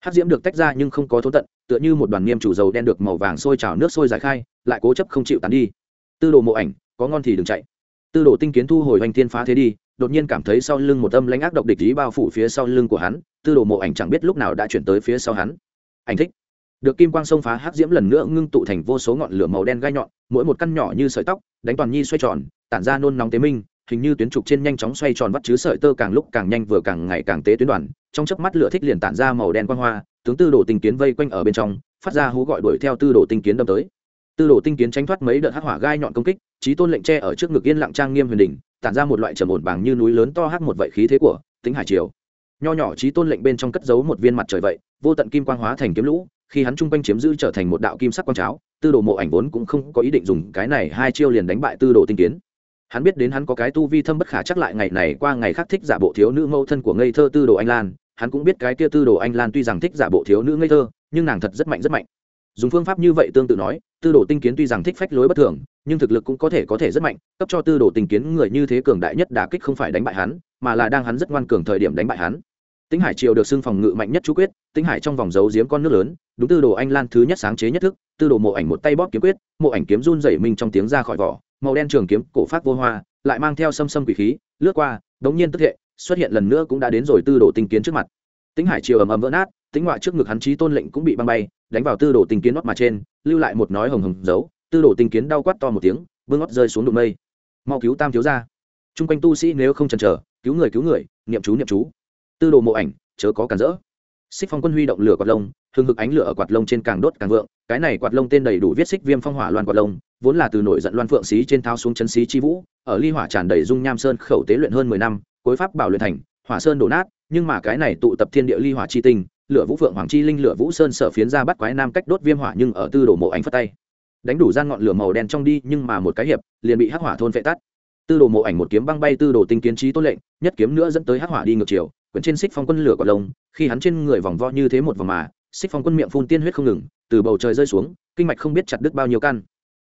Hát diễm được tách ra nhưng không có thốn tận, tựa như một đoàn niêm chủ dầu đen được màu vàng sôi trào nước sôi giải khai, lại cố chấp không chịu tán đi. Tư đồ mộ ảnh, có ngon thì đừng chạy. Tư đồ tinh kiến thu hồi hoành thiên phá thế đi, đột nhiên cảm thấy sau lưng một âm lãnh ác độc địch ý bao phủ phía sau lưng của hắn, tư đồ mộ ảnh chẳng biết lúc nào đã chuyển tới phía sau hắn. Anh thích được kim quang sông phá hắc diễm lần nữa ngưng tụ thành vô số ngọn lửa màu đen gai nhọn, mỗi một căn nhỏ như sợi tóc, đánh toàn nhi xoay tròn, tản ra nôn nóng tế minh, hình như tuyến trục trên nhanh chóng xoay tròn vắt chứ sợi tơ càng lúc càng nhanh vừa càng ngày càng tế tuyến đoàn. Trong chớp mắt lửa thích liền tản ra màu đen quang hoa, tướng tư đồ tinh kiến vây quanh ở bên trong, phát ra hú gọi đuổi theo tư đồ tinh kiến đâm tới. Tư đồ tinh kiến tránh thoát mấy đợt hắc hỏa gai nhọn công kích trí tôn lệnh tre ở trước ngực yên lặng trang nghiêm huyền đỉnh, tản ra một loại trầm ổn bằng như núi lớn to hắc một vậy khí thế của tính hải triều. Nho nhỏ trí tôn lệnh bên trong cất giấu một viên mặt trời vậy, vô tận kim quang hóa thành kiếm lũ khi hắn trung quanh chiếm giữ trở thành một đạo kim sắc quang cháo, tư đồ mộ ảnh vốn cũng không có ý định dùng cái này hai chiêu liền đánh bại tư đồ tinh kiến. Hắn biết đến hắn có cái tu vi thâm bất khả chắc lại ngày này qua ngày khác thích giả bộ thiếu nữ mâu thân của ngây thơ tư đồ anh lan, hắn cũng biết cái kia tư đồ anh lan tuy rằng thích giả bộ thiếu nữ ngây thơ, nhưng nàng thật rất mạnh rất mạnh. Dùng phương pháp như vậy tương tự nói, tư đồ tinh kiến tuy rằng thích phách lối bất thường, nhưng thực lực cũng có thể có thể rất mạnh, cấp cho tư đồ tinh kiến người như thế cường đại nhất đả kích không phải đánh bại hắn, mà là đang hắn rất ngoan cường thời điểm đánh bại hắn. Tĩnh Hải Triều được xưng phòng ngự mạnh nhất chú quyết, Tĩnh Hải trong vòng giấu giếm con nước lớn, đúng tư đồ anh lan thứ nhất sáng chế nhất thức, tư đồ mộ ảnh một tay bóp kiếm quyết, mộ ảnh kiếm run rẩy mình trong tiếng ra khỏi vỏ, màu đen trường kiếm cổ phát vô hoa, lại mang theo xâm xâm quỷ khí, lướt qua, đống nhiên tức hệ, xuất hiện lần nữa cũng đã đến rồi tư đồ tinh kiến trước mặt. Tĩnh Hải Triều ầm ầm vỡ nát, Tĩnh ngoại trước ngực hắn chí tôn lệnh cũng bị băng bay, đánh vào tư đồ tinh kiến nót mà trên, lưu lại một nói hồng hồng dấu, tư đồ tinh kiến đau quát to một tiếng, vương nót rơi xuống đụng mây. Mau cứu tam thiếu gia. Trung quanh tu sĩ nếu không chần chờ, cứu người cứu người, niệm chú niệm chú. Tư đồ mộ ảnh, chớ có cản rỡ. Xích phong quân huy động lửa quạt lông hừng hực ánh lửa ở quạt lông trên càng đốt càng vượng cái này quạt lông tên đầy đủ viết xích viêm phong hỏa loan quạt lông vốn là từ nổi giận loan phượng xí trên thao xuống chân xí chi vũ ở ly hỏa tràn đầy dung nham sơn khẩu tế luyện hơn mười năm cuối pháp bảo luyện thành hỏa sơn đổ nát nhưng mà cái này tụ tập thiên địa ly hỏa chi tinh lửa vũ phượng hoàng chi linh lửa vũ sơn sở phiến ra bắt quái nam cách đốt viêm hỏa nhưng ở tư đồ mộ ảnh phất tay. Đánh đủ ra ngọn lửa màu đen trong đi nhưng mà một cái hiệp liền bị hắc hỏa thôn vệ tắt. Tư đồ mộ ảnh một kiếm băng bay tư đồ tinh kiến trí tốt lệnh nhất kiếm nữa dẫn tới hắc hỏa đi ngược chiều quyển trên xích phong quân lửa quả lông, khi hắn trên người vòng vo như thế một vòng mà, xích phong quân miệng phun tiên huyết không ngừng, từ bầu trời rơi xuống, kinh mạch không biết chặt đứt bao nhiêu căn.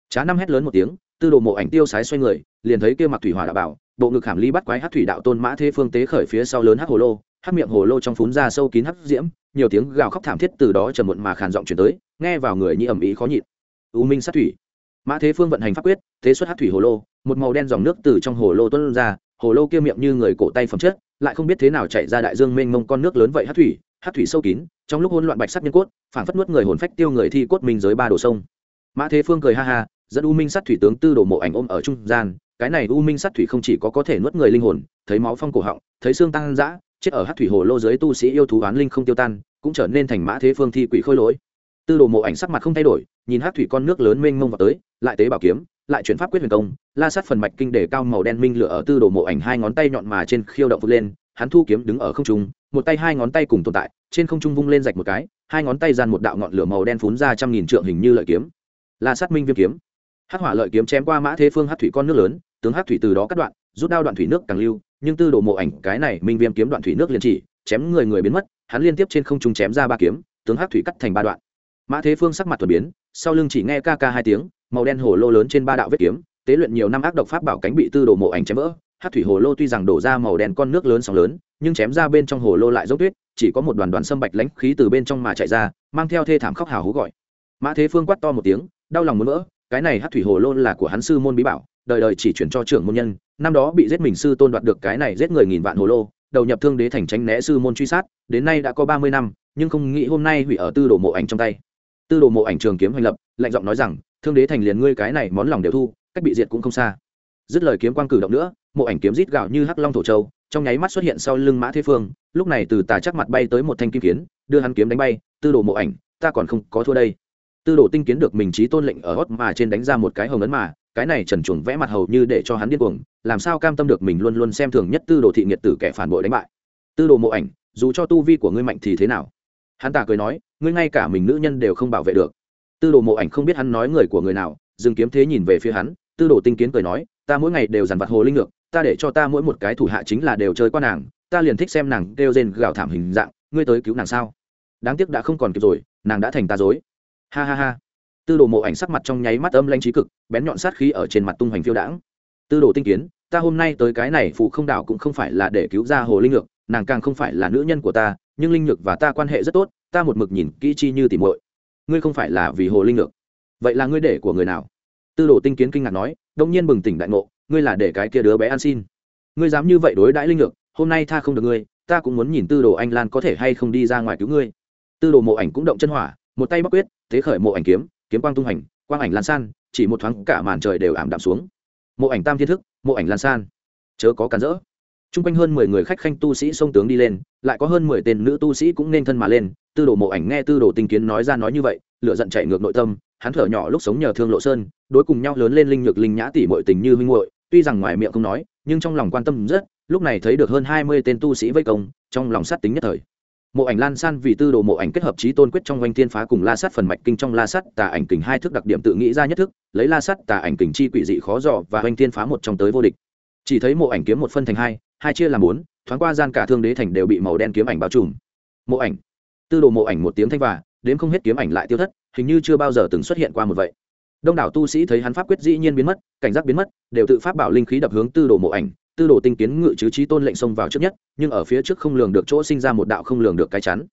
Trá năm hét lớn một tiếng, tư đồ mộ ảnh tiêu sái xoay người, liền thấy kia mặc thủy hỏa đạo bảo, bộ ngực hàm ly bắt quái hát thủy đạo tôn mã thế phương tế khởi phía sau lớn hát hồ lô hát miệng hồ lô trong phún ra sâu kín hát diễm, nhiều tiếng gào khóc thảm thiết từ đó trầm muộn mà khàn giọng chuyển tới, nghe vào người như ẩm ý khó nhịn. U minh sát thủy. Mã thế phương vận hành pháp quyết thế xuất hát thủy hồ lô, một màu đen dòng nước từ trong hồ lô tuân ra hồ lô kia miệng như người cổ tay phẩm chất, lại không biết thế nào chạy ra đại dương mênh mông con nước lớn vậy, hát thủy hát thủy sâu kín, trong lúc hỗn loạn bạch sắc nhân cốt phản phất nuốt người hồn phách tiêu người thi cốt mình dưới ba đồ sông. Mã thế phương cười ha ha, dẫn u minh sát thủy tướng tư đồ mộ ảnh ôm ở trung gian, cái này u minh sát thủy không chỉ có có thể nuốt người linh hồn, thấy máu phong cổ họng, thấy xương tăng dã, chết ở hát thủy hồ lô dưới tu sĩ yêu thú oán linh không tiêu tan, cũng trở nên thành mã thế phương thi quỷ khôi lỗi. Tư đồ mộ ảnh sắc mặt không thay đổi, nhìn hát thủy con nước lớn mênh mông vào tới, lại tế bảo kiếm lại chuyển pháp quyết huyền công, la sát phần mạch kinh để cao màu đen minh lửa ở tư đồ mộ ảnh hai ngón tay nhọn mà trên khiêu động vượt lên, hắn thu kiếm đứng ở không trung, một tay hai ngón tay cùng tồn tại, trên không trung vung lên rạch một cái, hai ngón tay dàn một đạo ngọn lửa màu đen phún ra trăm nghìn trượng hình như lợi kiếm. La sát minh viêm kiếm. Hắc hỏa lợi kiếm chém qua mã thế phương hắc thủy con nước lớn, tướng hắc thủy từ đó cắt đoạn, rút đao đoạn thủy nước càng lưu, nhưng tư đồ mộ ảnh cái này minh viêm kiếm đoạn thủy nước liền chỉ, chém người người biến mất, hắn liên tiếp trên không trung chém ra ba kiếm, tướng hắc thủy cắt thành ba đoạn mã thế phương sắc mặt thuần biến, sau lưng chỉ nghe ca ca hai tiếng, màu đen hồ lô lớn trên ba đạo vết kiếm, tế luyện nhiều năm ác độc pháp bảo cánh bị tư đồ mộ ảnh chém vỡ. Hát thủy hồ lô tuy rằng đổ ra màu đen con nước lớn sóng lớn, nhưng chém ra bên trong hồ lô lại dốc tuyết, chỉ có một đoàn đoàn sâm bạch lãnh khí từ bên trong mà chạy ra, mang theo thê thảm khóc hào hú gọi. Mã thế phương quát to một tiếng, đau lòng muốn vỡ, cái này hát thủy hồ lô là của hắn sư môn bí bảo, đời đời chỉ chuyển cho trưởng môn nhân, năm đó bị giết mình sư tôn đoạt được cái này giết người nghìn vạn hồ lô, đầu nhập thương đế thành tránh né sư môn truy sát, đến nay đã có ba mươi năm, nhưng không nghĩ hôm nay hủy ở tư đồ mộ ảnh trong tay tư đồ mộ ảnh trường kiếm hành lập, lạnh giọng nói rằng, thương đế thành liền ngươi cái này món lòng đều thu, cách bị diệt cũng không xa. Dứt lời kiếm quang cử động nữa, mộ ảnh kiếm rít gạo như hắc long thổ châu, trong nháy mắt xuất hiện sau lưng mã thế phương, lúc này từ tà chắc mặt bay tới một thanh kim kiến đưa hắn kiếm đánh bay, tư đồ mộ ảnh, ta còn không có thua đây. Tư đồ tinh kiến được mình trí tôn lệnh ở hót mà trên đánh ra một cái hồng ấn mà, cái này trần chuồng vẽ mặt hầu như để cho hắn điên cuồng, làm sao cam tâm được mình luôn luôn xem thường nhất tư đồ thị nghiệt tử kẻ phản bội đánh bại. Tư đồ mộ ảnh, dù cho tu vi của ngươi mạnh thì thế nào? Hắn ta cười nói, ngươi ngay cả mình nữ nhân đều không bảo vệ được. Tư đồ mộ ảnh không biết hắn nói người của người nào, dừng kiếm thế nhìn về phía hắn, tư đồ tinh kiến cười nói, ta mỗi ngày đều dằn vặt hồ linh ngược, ta để cho ta mỗi một cái thủ hạ chính là đều chơi qua nàng, ta liền thích xem nàng kêu rên gào thảm hình dạng, ngươi tới cứu nàng sao? Đáng tiếc đã không còn kịp rồi, nàng đã thành ta dối. Ha ha ha. Tư đồ mộ ảnh sắc mặt trong nháy mắt âm lanh trí cực, bén nhọn sát khí ở trên mặt tung hoành phiêu đãng. Tư đồ tinh kiến, ta hôm nay tới cái này phụ không đảo cũng không phải là để cứu ra hồ linh ngược, nàng càng không phải là nữ nhân của ta nhưng linh nhược và ta quan hệ rất tốt ta một mực nhìn kỹ chi như tìm muội. Ngươi không phải là vì hồ linh lực, vậy là ngươi để của người nào? Tư đồ tinh kiến kinh ngạc nói đông nhiên bừng tỉnh đại ngộ ngươi là để cái kia đứa bé ăn xin. Ngươi dám như vậy đối đãi linh lực, hôm nay tha không được ngươi ta cũng muốn nhìn tư đồ anh lan có thể hay không đi ra ngoài cứu ngươi. Tư đồ mộ ảnh cũng động chân hỏa một tay bắc quyết thế khởi mộ ảnh kiếm kiếm quang tung hành quang ảnh lan san chỉ một thoáng cả màn trời đều ảm đạm xuống. Mộ ảnh tam thiên thức mộ ảnh lan san. Chớ có cản rỡ t r u n g quanh hơn mười người khách khanh tu sĩ sông tướng đi lên, lại có hơn mười tên nữ tu sĩ cũng nên thân mà lên. Tư đồ mộ ảnh nghe tư đồ tinh kiến nói ra nói như vậy lựa giận chạy ngược nội tâm. Hắn thở nhỏ lúc sống nhờ thương lộ sơn, đối cùng nhau lớn lên linh nhược linh nhã tỷ muội tình như huynh muội, tuy rằng ngoài miệng không nói, nhưng trong lòng quan tâm rất, lúc này thấy được hơn hai mươi tên tu sĩ vây công, trong lòng sát tính nhất thời. Mộ ảnh lan san vì tư đồ mộ ảnh kết hợp trí tôn quyết trong oanh thiên phá cùng la sát phần mạch kinh trong la sát tà ảnh kình hai thức đặc điểm tự nghĩ ra nhất thức, lấy la sát tà ảnh kình chi quỷ dị khó dò và oanh thiên phá một trong tới vô địch. Chỉ thấy mộ ảnh kiếm một phân thành hai hai chia làm bốn, thoáng qua gian cả thương đế thành đều bị màu đen kiếm ảnh bao trùm. Mộ ảnh. Tư đồ mộ ảnh một tiếng thanh và đến không hết kiếm ảnh lại tiêu thất, hình như chưa bao giờ từng xuất hiện qua một vậy. Đông đảo tu sĩ thấy hắn pháp quyết dĩ nhiên biến mất, cảnh giác biến mất, đều tự pháp bảo linh khí đập hướng tư đồ mộ ảnh. Tư đồ tinh kiến ngự chứ trí tôn lệnh xông vào trước nhất, nhưng ở phía trước không lường được chỗ sinh ra một đạo không lường được cái chắn.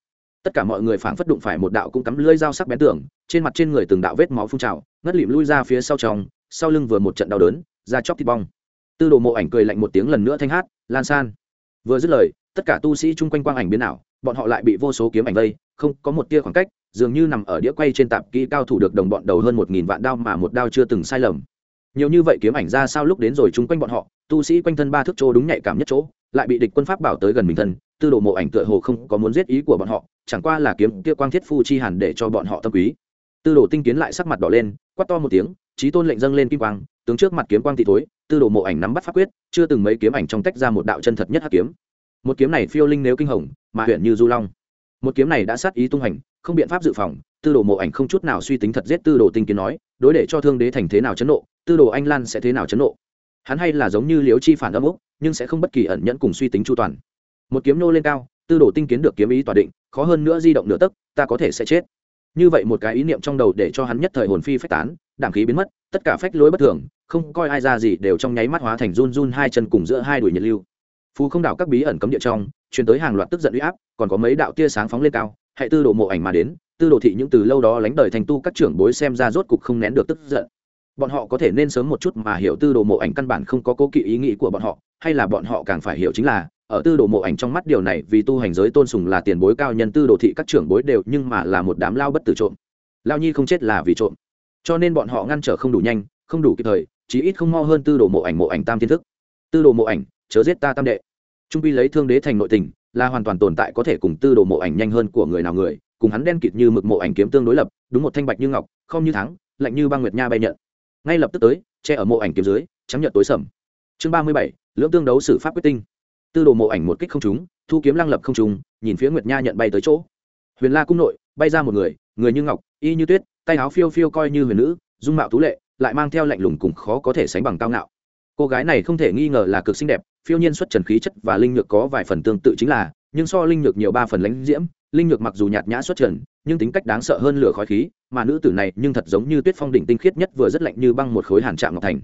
Tất cả mọi người phảng phất đụng phải một đạo cũng cắm lưỡi dao sắc bén tưởng trên mặt trên người từng đạo vết máu phun trào, ngất lịm lui ra phía sau trong, sau lưng vừa một trận đau đớn ra chóc thịt bong tư đồ mộ ảnh cười lạnh một tiếng lần nữa thanh hát, lan san. Vừa dứt lời, tất cả tu sĩ chung quanh quang ảnh biến ảo, bọn họ lại bị vô số kiếm ảnh vây, không, có một tia khoảng cách, dường như nằm ở đĩa quay trên tạp kỹ cao thủ được đồng bọn đầu hơn một nghìn vạn đao mà một đao chưa từng sai lầm. Nhiều như vậy kiếm ảnh ra sao lúc đến rồi chung quanh bọn họ, tu sĩ quanh thân ba thước chỗ đúng nhạy cảm nhất chỗ, lại bị địch quân pháp bảo tới gần mình thân, tư đồ mộ ảnh tựa hồ không có muốn giết ý của bọn họ, chẳng qua là kiếm kia quang thiết phu chi hẳn để cho bọn họ tâm quý. Tư đồ tinh kiến lại sắc mặt đỏ lên, quát to một tiếng trí tôn lệnh dâng lên kim quang, tướng trước mặt kiếm quang thị thối tư đồ mộ ảnh nắm bắt pháp quyết, chưa từng mấy kiếm ảnh trong tách ra một đạo chân thật nhất hắc kiếm. Một kiếm này phiêu linh nếu kinh hồng, mà huyện như du long. Một kiếm này đã sát ý tung hành, không biện pháp dự phòng, tư đồ mộ ảnh không chút nào suy tính thật giết tư đồ tinh kiến nói, đối để cho thương đế thành thế nào chấn nộ, tư đồ anh lan sẽ thế nào chấn nộ. Hắn hay là giống như liếu chi phản âm úc, nhưng sẽ không bất kỳ ẩn nhẫn cùng suy tính chu toàn. Một kiếm nô lên cao, tư đồ tinh kiến được kiếm ý tỏa định, khó hơn nữa di động nửa tấc, ta có thể sẽ chết. Như vậy một cái ý niệm trong đầu để cho hắn nhất thời hồn phi phách tán đảm khí biến mất, tất cả phách lối bất thường không coi ai ra gì đều trong nháy mắt hóa thành run run hai chân cùng giữa hai đùi nhiệt lưu. Phú không đảo các bí ẩn cấm địa trong, truyền tới hàng loạt tức giận uy áp, còn có mấy đạo tia sáng phóng lên cao hệ tư đồ mộ ảnh mà đến, tư đồ thị những từ lâu đó lánh đời thành tu các trưởng bối xem ra rốt cục không nén được tức giận. Bọn họ có thể nên sớm một chút mà hiểu tư đồ mộ ảnh căn bản không có cố kỵ ý nghĩ của bọn họ, hay là bọn họ càng phải hiểu chính là, ở tư đồ mộ ảnh trong mắt điều này vì tu hành giới tôn sùng là tiền bối cao nhân tư đồ thị các trưởng bối đều nhưng mà là một đám lao bất tử trộm. Lao nhi không chết là vì trộm. Cho nên bọn họ ngăn trở không đủ nhanh, không đủ kịp thời chí ít không mo hơn tư đồ mộ ảnh mộ ảnh tam thiên thức. Tư đồ mộ ảnh, chớ giết ta tam đệ. Trung pi lấy thương đế thành nội tình, là hoàn toàn tồn tại có thể cùng tư đồ mộ ảnh nhanh hơn của người nào người, cùng hắn đen kịt như mực mộ ảnh kiếm tương đối lập, đúng một thanh bạch như ngọc, không như thắng, lạnh như băng nguyệt nha bay nhận. Ngay lập tức tới, che ở mộ ảnh kiếm dưới, chấm nhận tối sầm. Chương ba mươi bảy, lưỡng tương đấu xử pháp quyết tinh. Tư đồ mộ ảnh một kích không trúng, thu kiếm lăng lập không trúng, nhìn phía nguyệt nha nhận bay tới chỗ. Huyền la cung nội, bay ra một người người như ngọc, y như tuyết, tay áo phiêu phiêu coi như huyền nữ, dung mạo tú lệ lại mang theo lạnh lùng cùng khó có thể sánh bằng cao ngạo. Cô gái này không thể nghi ngờ là cực xinh đẹp, phiêu nhiên xuất trần khí chất và linh nhược có vài phần tương tự chính là, nhưng so linh nhược nhiều ba phần lãnh diễm, linh nhược mặc dù nhạt nhã xuất trần, nhưng tính cách đáng sợ hơn lửa khói khí, mà nữ tử này nhưng thật giống như tuyết phong đỉnh tinh khiết nhất vừa rất lạnh như băng một khối hàn trạm ngọc thành.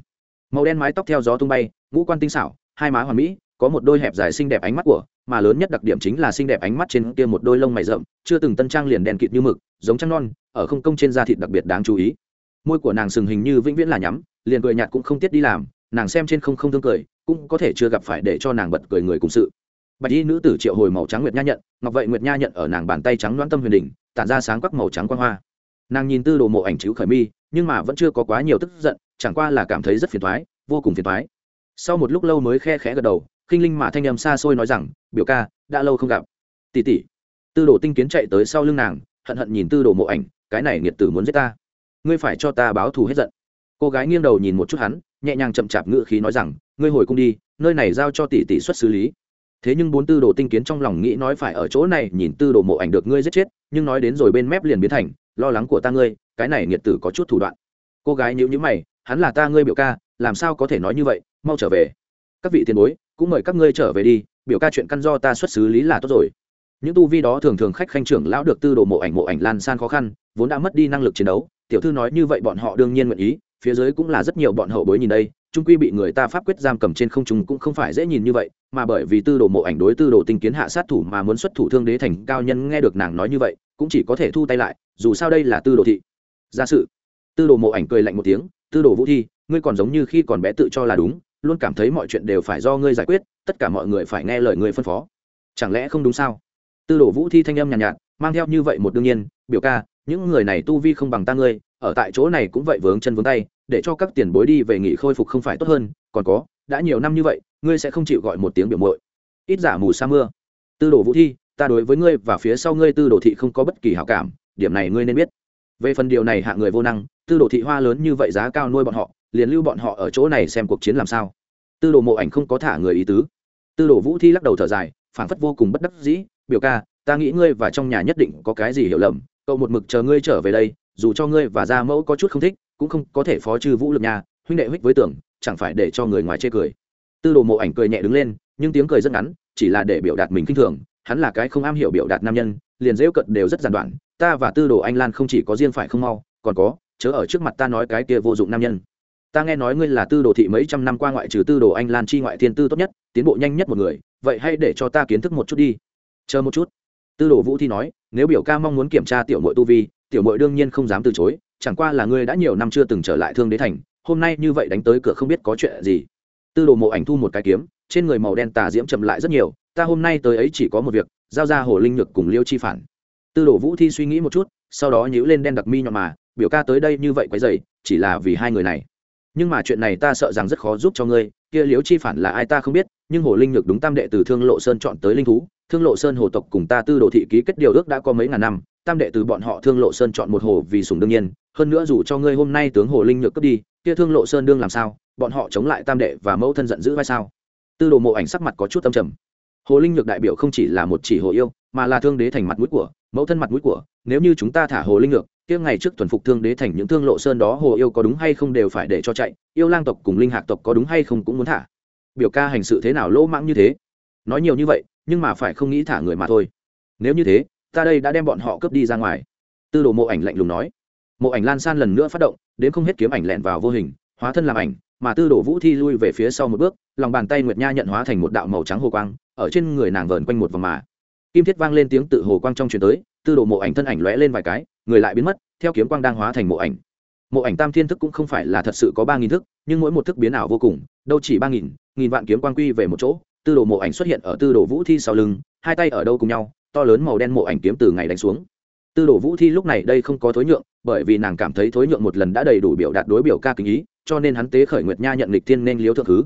Màu đen mái tóc theo gió tung bay, ngũ quan tinh xảo, hai má hoàn mỹ, có một đôi hẹp dài xinh đẹp ánh mắt của, mà lớn nhất đặc điểm chính là xinh đẹp ánh mắt trên kia một đôi lông mày rậm, chưa từng tân trang liền đèn kịt như mực, giống trăng non, ở không công trên da thịt đặc biệt đáng chú ý môi của nàng sừng hình như vĩnh viễn là nhắm, liền cười nhạt cũng không tiết đi làm, nàng xem trên không không thương cười, cũng có thể chưa gặp phải để cho nàng bật cười người cùng sự. Bạch y nữ tử triệu hồi màu trắng nguyệt nha nhận, ngọc vậy nguyệt nha nhận ở nàng bàn tay trắng đoán tâm huyền đỉnh, tản ra sáng quắc màu trắng quang hoa. Nàng nhìn tư đồ mộ ảnh chữ khởi mi, nhưng mà vẫn chưa có quá nhiều tức giận, chẳng qua là cảm thấy rất phiền thoái vô cùng phiền thoái sau một lúc lâu mới khe khẽ gật đầu, khinh linh mà thanh em xa xôi nói rằng, biểu ca, đã lâu không gặp. Tỷ tỷ. Tư đồ tinh kiến chạy tới sau lưng nàng, hận hận nhìn tư đồ mộ ảnh, cái này nghiệt tử muốn giết ta ngươi phải cho ta báo thù hết giận. Cô gái nghiêng đầu nhìn một chút hắn, nhẹ nhàng chậm chạp ngự khí nói rằng, ngươi hồi cung đi, nơi này giao cho tỷ tỷ xuất xử lý. Thế nhưng bốn tư đồ tinh kiến trong lòng nghĩ nói phải ở chỗ này, nhìn tư đồ mộ ảnh được ngươi giết chết, nhưng nói đến rồi bên mép liền biến thành, lo lắng của ta ngươi, cái này nghiệt tử có chút thủ đoạn. Cô gái nhíu nhíu mày, hắn là ta ngươi biểu ca, làm sao có thể nói như vậy, mau trở về. Các vị tiền bối, cũng mời các ngươi trở về đi, biểu ca chuyện căn do ta xuất xứ lý là tốt rồi những tu vi đó thường thường khách khanh trưởng lão được tư đồ mộ ảnh mộ ảnh lan san khó khăn, vốn đã mất đi năng lực chiến đấu. Tiểu thư nói như vậy bọn họ đương nhiên nguyện ý, phía dưới cũng là rất nhiều bọn hậu bối nhìn đây trung quy bị người ta pháp quyết giam cầm trên không trung cũng không phải dễ nhìn như vậy, mà bởi vì tư đồ mộ ảnh đối tư đồ tinh kiến hạ sát thủ mà muốn xuất thủ thương đế thành cao nhân nghe được nàng nói như vậy, cũng chỉ có thể thu tay lại, dù sao đây là tư đồ thị. Gia sự. Tư đồ mộ ảnh cười lạnh một tiếng, tư đồ vũ thi, ngươi còn giống như khi còn bé tự cho là đúng, luôn cảm thấy mọi chuyện đều phải do ngươi giải quyết, tất cả mọi người phải nghe lời ngươi phân phó. Chẳng lẽ không đúng sao? Tư đồ vũ thi thanh âm nhàn nhạt, nhạt mang theo như vậy một đương nhiên biểu ca những người này tu vi không bằng ta ngươi ở tại chỗ này cũng vậy vướng chân vướng tay để cho các tiền bối đi về nghỉ khôi phục không phải tốt hơn còn có đã nhiều năm như vậy ngươi sẽ không chịu gọi một tiếng biểu muội. Ít giả mù sa mưa. Tư đồ vũ thi ta đối với ngươi và phía sau ngươi tư đồ thị không có bất kỳ hảo cảm điểm này ngươi nên biết. Về phần điều này hạ người vô năng tư đồ thị hoa lớn như vậy giá cao nuôi bọn họ liền lưu bọn họ ở chỗ này xem cuộc chiến làm sao. Tư đồ mộ ảnh không có thả người ý tứ. Tư đồ vũ thi lắc đầu thở dài phảng phất vô cùng bất đắc dĩ biểu ca, ta nghĩ ngươi và trong nhà nhất định có cái gì hiểu lầm, cậu một mực chờ ngươi trở về đây, dù cho ngươi và gia mẫu có chút không thích, cũng không có thể phó trừ vũ lực nhà huynh đệ huyết với tưởng, chẳng phải để cho người ngoài chê cười. Tư đồ mộ ảnh cười nhẹ đứng lên, nhưng tiếng cười rất ngắn, chỉ là để biểu đạt mình kinh thường, hắn là cái không am hiểu biểu đạt nam nhân, liền dễu cận đều rất giản đoạn, ta và tư đồ anh lan không chỉ có riêng phải không mau, còn có, chớ ở trước mặt ta nói cái kia vô dụng nam nhân. Ta nghe nói ngươi là tư đồ thị mấy trăm năm qua ngoại trừ tư đồ anh lan chi ngoại thiên tư tốt nhất, tiến bộ nhanh nhất một người, vậy hãy để cho ta kiến thức một chút đi chờ một chút. Tư đồ vũ thi nói, nếu biểu ca mong muốn kiểm tra tiểu mội tu vi, tiểu mội đương nhiên không dám từ chối, chẳng qua là ngươi đã nhiều năm chưa từng trở lại thương đế thành, hôm nay như vậy đánh tới cửa không biết có chuyện gì. Tư đồ mộ ảnh thu một cái kiếm, trên người màu đen tà diễm chậm lại rất nhiều, ta hôm nay tới ấy chỉ có một việc, giao ra hồ linh nhược cùng liêu chi phản. Tư đồ vũ thi suy nghĩ một chút, sau đó nhíu lên đen đặc mi nhọn mà, biểu ca tới đây như vậy quấy dày chỉ là vì hai người này. Nhưng mà chuyện này ta sợ rằng rất khó giúp cho ngươi, kia liễu chi phản là ai ta không biết, nhưng hồ linh nhược đúng tam đệ từ thương lộ sơn chọn tới linh thú thương lộ sơn hồ tộc cùng ta tư đồ thị ký kết điều ước đã có mấy ngàn năm, tam đệ từ bọn họ thương lộ sơn chọn một hồ vì sùng đương nhiên, hơn nữa dù cho ngươi hôm nay tướng hồ linh nhược cướp đi, kia thương lộ sơn đương làm sao, bọn họ chống lại tam đệ và mẫu thân giận dữ vai sao? Tư đồ mộ ảnh sắc mặt có chút tâm trầm. Hồ linh nhược đại biểu không chỉ là một chỉ hồ yêu, mà là thương đế thành mặt mũi của, mẫu thân mặt mũi của. Nếu như chúng ta thả hồ linh nhược, kia ngày trước thuần phục thương đế thành những thương lộ sơn đó, hồ yêu có đúng hay không đều phải để cho chạy, yêu lang tộc cùng linh hạc tộc có đúng hay không cũng muốn thả. Biểu ca hành sự thế nào lỗ mãng như thế? Nói nhiều như vậy nhưng mà phải không nghĩ thả người mà thôi. Nếu như thế, ta đây đã đem bọn họ cướp đi ra ngoài. Tư đồ mộ ảnh lạnh lùng nói. Mộ ảnh lan san lần nữa phát động, đến không hết kiếm ảnh lẹn vào vô hình, hóa thân làm ảnh, mà tư đồ vũ thi lui về phía sau một bước, lòng bàn tay nguyệt nha nhận hóa thành một đạo màu trắng hồ quang, ở trên người nàng vờn quanh một vòng mà. Kim thiết vang lên tiếng tự hồ quang trong truyền tới, tư đồ mộ ảnh thân ảnh lóe lên vài cái, người lại biến mất, theo kiếm quang đang hóa thành mộ ảnh. Mộ ảnh tam thiên thức cũng không phải là thật sự có ba nghìn thức, nhưng mỗi một thức biến ảo vô cùng, đâu chỉ ba nghìn nghìn vạn kiếm quang quy về một chỗ tư đồ mộ ảnh xuất hiện ở tư đồ vũ thi sau lưng, hai tay ở đâu cùng nhau, to lớn màu đen mộ ảnh kiếm từ ngày đánh xuống. Tư đồ vũ thi lúc này đây không có thối nhượng, bởi vì nàng cảm thấy thối nhượng một lần đã đầy đủ biểu đạt đối biểu ca kính ý, cho nên hắn tế khởi nguyệt nha nhận lịch thiên nên liếu thượng thứ.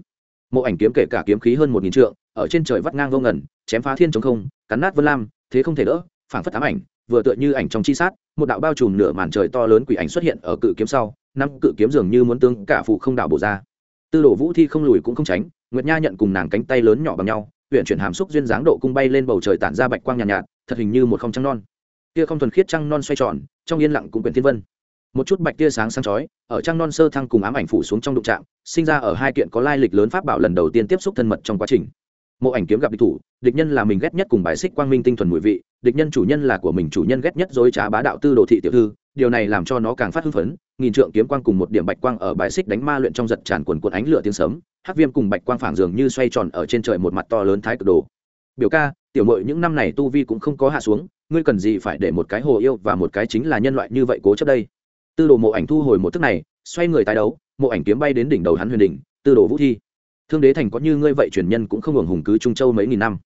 Mộ ảnh kiếm kể cả kiếm khí hơn một nghìn trượng, ở trên trời vắt ngang vô ngẩn chém phá thiên chống không, cắn nát vân lam, thế không thể đỡ, phảng phất ám ảnh, vừa tựa như ảnh trong chi sát, một đạo bao trùm nửa màn trời to lớn quỷ ảnh xuất hiện ở cự kiếm sau, năm cự kiếm dường như muốn tướng cả phụ không đảo bổ ra. Tư đồ vũ thi không lùi cũng không tránh nguyệt nha nhận cùng nàng cánh tay lớn nhỏ bằng nhau huyện chuyển hàm xúc duyên dáng độ cung bay lên bầu trời tản ra bạch quang nhàn nhạt, nhạt thật hình như một không trăng non. Kia không thuần khiết trăng non xoay tròn trong yên lặng cũng quyển thiên vân. Một chút bạch tia sáng sáng chói ở trăng non sơ thăng cùng ám ảnh phủ xuống trong đụng trạm sinh ra ở hai kiện có lai lịch lớn pháp bảo lần đầu tiên tiếp xúc thân mật trong quá trình mộ ảnh kiếm gặp địch thủ, địch nhân là mình ghét nhất cùng bài xích quang minh tinh thuần mùi vị, địch nhân chủ nhân là của mình chủ nhân ghét nhất dối trá bá đạo tư đồ thị tiểu thư, điều này làm cho nó càng phát hưng phấn, nghìn trượng kiếm quang cùng một điểm bạch quang ở bài xích đánh ma luyện trong giật tràn quần cuộn ánh lửa tiếng sấm, hắc viêm cùng bạch quang phảng dường như xoay tròn ở trên trời một mặt to lớn thái cực đồ. Biểu ca, tiểu mội những năm này tu vi cũng không có hạ xuống, ngươi cần gì phải để một cái hồ yêu và một cái chính là nhân loại như vậy cố chấp đây? Tư đồ mộ ảnh thu hồi một thức này, xoay người tái đấu, mộ ảnh kiếm bay đến đỉnh đầu hắn huyền đỉnh, tư đồ vũ thi thương đế thành có như ngươi vậy truyền nhân cũng không hưởng hùng cứ trung châu mấy nghìn năm.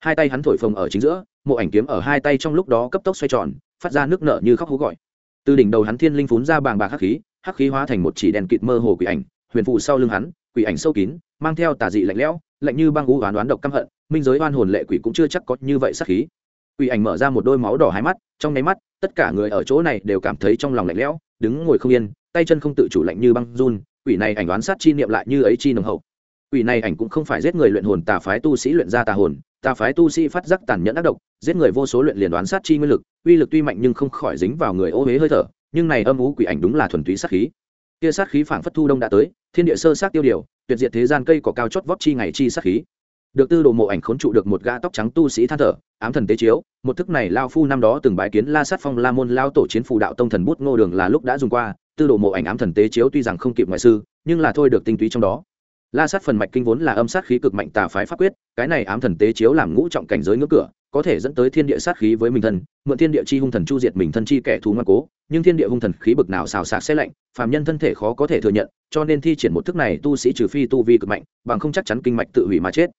Hai tay hắn thổi phồng ở chính giữa, mộ ảnh kiếm ở hai tay trong lúc đó cấp tốc xoay tròn, phát ra nước nợ như khóc hú gọi. Từ đỉnh đầu hắn thiên linh phún ra bàng bạc hắc khí hắc khí hóa thành một chỉ đèn kịt mơ hồ quỷ ảnh, huyền phụ sau lưng hắn, quỷ ảnh sâu kín, mang theo tà dị lạnh lẽo, lạnh như băng u oán đoán độc căm hận, minh giới oan hồn lệ quỷ cũng chưa chắc có như vậy sắc khí. Quỷ ảnh mở ra một đôi máu đỏ hai mắt, trong nháy mắt, tất cả người ở chỗ này đều cảm thấy trong lòng lạnh lẽo, đứng ngồi không yên, tay chân không tự chủ lạnh như băng run, quỷ này ảnh đoán sát chi niệm lại như ấy chi nồng hậu quỷ này ảnh cũng không phải giết người luyện hồn, tà phái tu sĩ luyện ra tà hồn, tà phái tu sĩ phát giác tàn nhẫn ác độc, giết người vô số luyện liền đoán sát chi nguyên lực, uy lực tuy mạnh nhưng không khỏi dính vào người ô huế hơi thở, nhưng này âm ú quỷ ảnh đúng là thuần túy sát khí. Kia sát khí phảng phất thu đông đã tới, thiên địa sơ sát tiêu điều, tuyệt diệt thế gian cây cỏ cao chót vót chi ngày chi sát khí. Được tư đồ mộ ảnh khốn trụ được một gã tóc trắng tu sĩ than thở, ám thần tế chiếu, một thức này lao phu năm đó từng bái kiến la sát phong, la môn, lao tổ chiến phù đạo tông thần bút ngô đường là lúc đã dùng qua, tư đồ mộ ảnh ám thần tế chiếu tuy rằng không kịp ngoại sư, nhưng là thôi được tinh túy trong đó la sát phần mạch kinh vốn là âm sát khí cực mạnh tà phái pháp quyết, cái này ám thần tế chiếu làm ngũ trọng cảnh giới ngưỡng cửa, có thể dẫn tới thiên địa sát khí với mình thân, mượn thiên địa chi hung thần chu diệt mình thân chi kẻ thù ngoan cố, nhưng thiên địa hung thần khí bực nào xào xạc xe lạnh, phàm nhân thân thể khó có thể thừa nhận, cho nên thi triển một thức này tu sĩ trừ phi tu vi cực mạnh, bằng không chắc chắn kinh mạch tự hủy mà chết.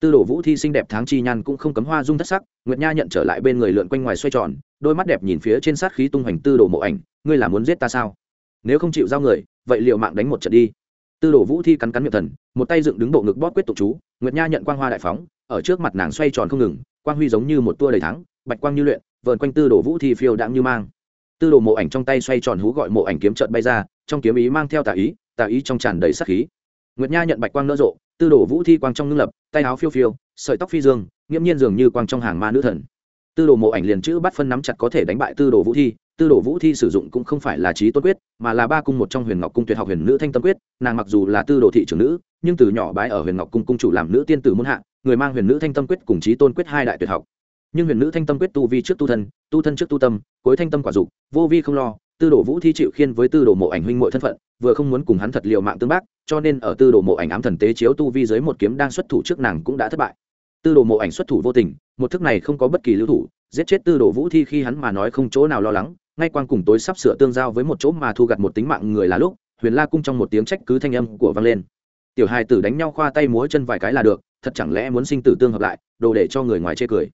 Tư đồ vũ thi xinh đẹp tháng chi nhan cũng không cấm hoa dung thất sắc, nguyệt nha nhận trở lại bên người lượn quanh ngoài xoay tròn, đôi mắt đẹp nhìn phía trên sát khí tung hoành tư đồ mộ ảnh, ngươi là muốn giết ta sao? Nếu không chịu giao người, vậy liệu mạng đánh một trận đi tư đồ vũ thi cắn cắn miệng thần, một tay dựng đứng bộ ngực bóp quyết tục chú, nguyệt nha nhận quang hoa đại phóng, ở trước mặt nàng xoay tròn không ngừng, quang huy giống như một tua đầy thắng, bạch quang như luyện vợn quanh tư đồ vũ thi phiêu đãng như mang. Tư đồ mộ ảnh trong tay xoay tròn hú gọi mộ ảnh kiếm trợn bay ra, trong kiếm ý mang theo tà ý tà ý trong tràn đầy sắc khí. Nguyệt nha nhận bạch quang nỡ rộ, tư đồ vũ thi quang trong ngưng lập, tay áo phiêu phiêu, sợi tóc phi dương, nghiễm nhiên dường như quang trong hàng ma nữ thần. Tư đồ mộ ảnh liền chữ bắt phân nắm chặt có thể đánh bại tư đồ vũ thi tư đồ vũ thi sử dụng cũng không phải là trí tôn quyết, mà là ba cung một trong huyền ngọc cung tuyệt học huyền nữ thanh tâm quyết, nàng mặc dù là tư đồ thị trưởng nữ, nhưng từ nhỏ bái ở huyền ngọc cung cung chủ làm nữ tiên tử muôn hạ, người mang huyền nữ thanh tâm quyết cùng trí tôn quyết hai đại tuyệt học. Nhưng huyền nữ thanh tâm quyết tu vi trước tu thân tu thân trước tu tâm, cuối thanh tâm quả dục, vô vi không lo, tư đồ vũ thi chịu khiên với tư đồ mộ ảnh huynh mội thân phận, vừa không muốn cùng hắn thật liệu mạng tương bác, cho nên ở tư đồ mộ ảnh ám thần tế chiếu tu vi dưới một kiếm đang xuất thủ trước nàng cũng đã thất bại. Tư đồ mộ ảnh xuất thủ vô tình, một thức này không có bất kỳ lưu thủ, giết chết tư đồ vũ thi khi hắn mà nói không chỗ nào lo lắng ngay quan cùng tối sắp sửa tương giao với một chỗ mà thu gặt một tính mạng người là lúc, huyền la cung trong một tiếng trách cứ thanh âm của vang lên. Tiểu hài tử đánh nhau khoa tay múa chân vài cái là được, thật chẳng lẽ muốn sinh tử tương hợp lại, đồ để cho người ngoài chê cười.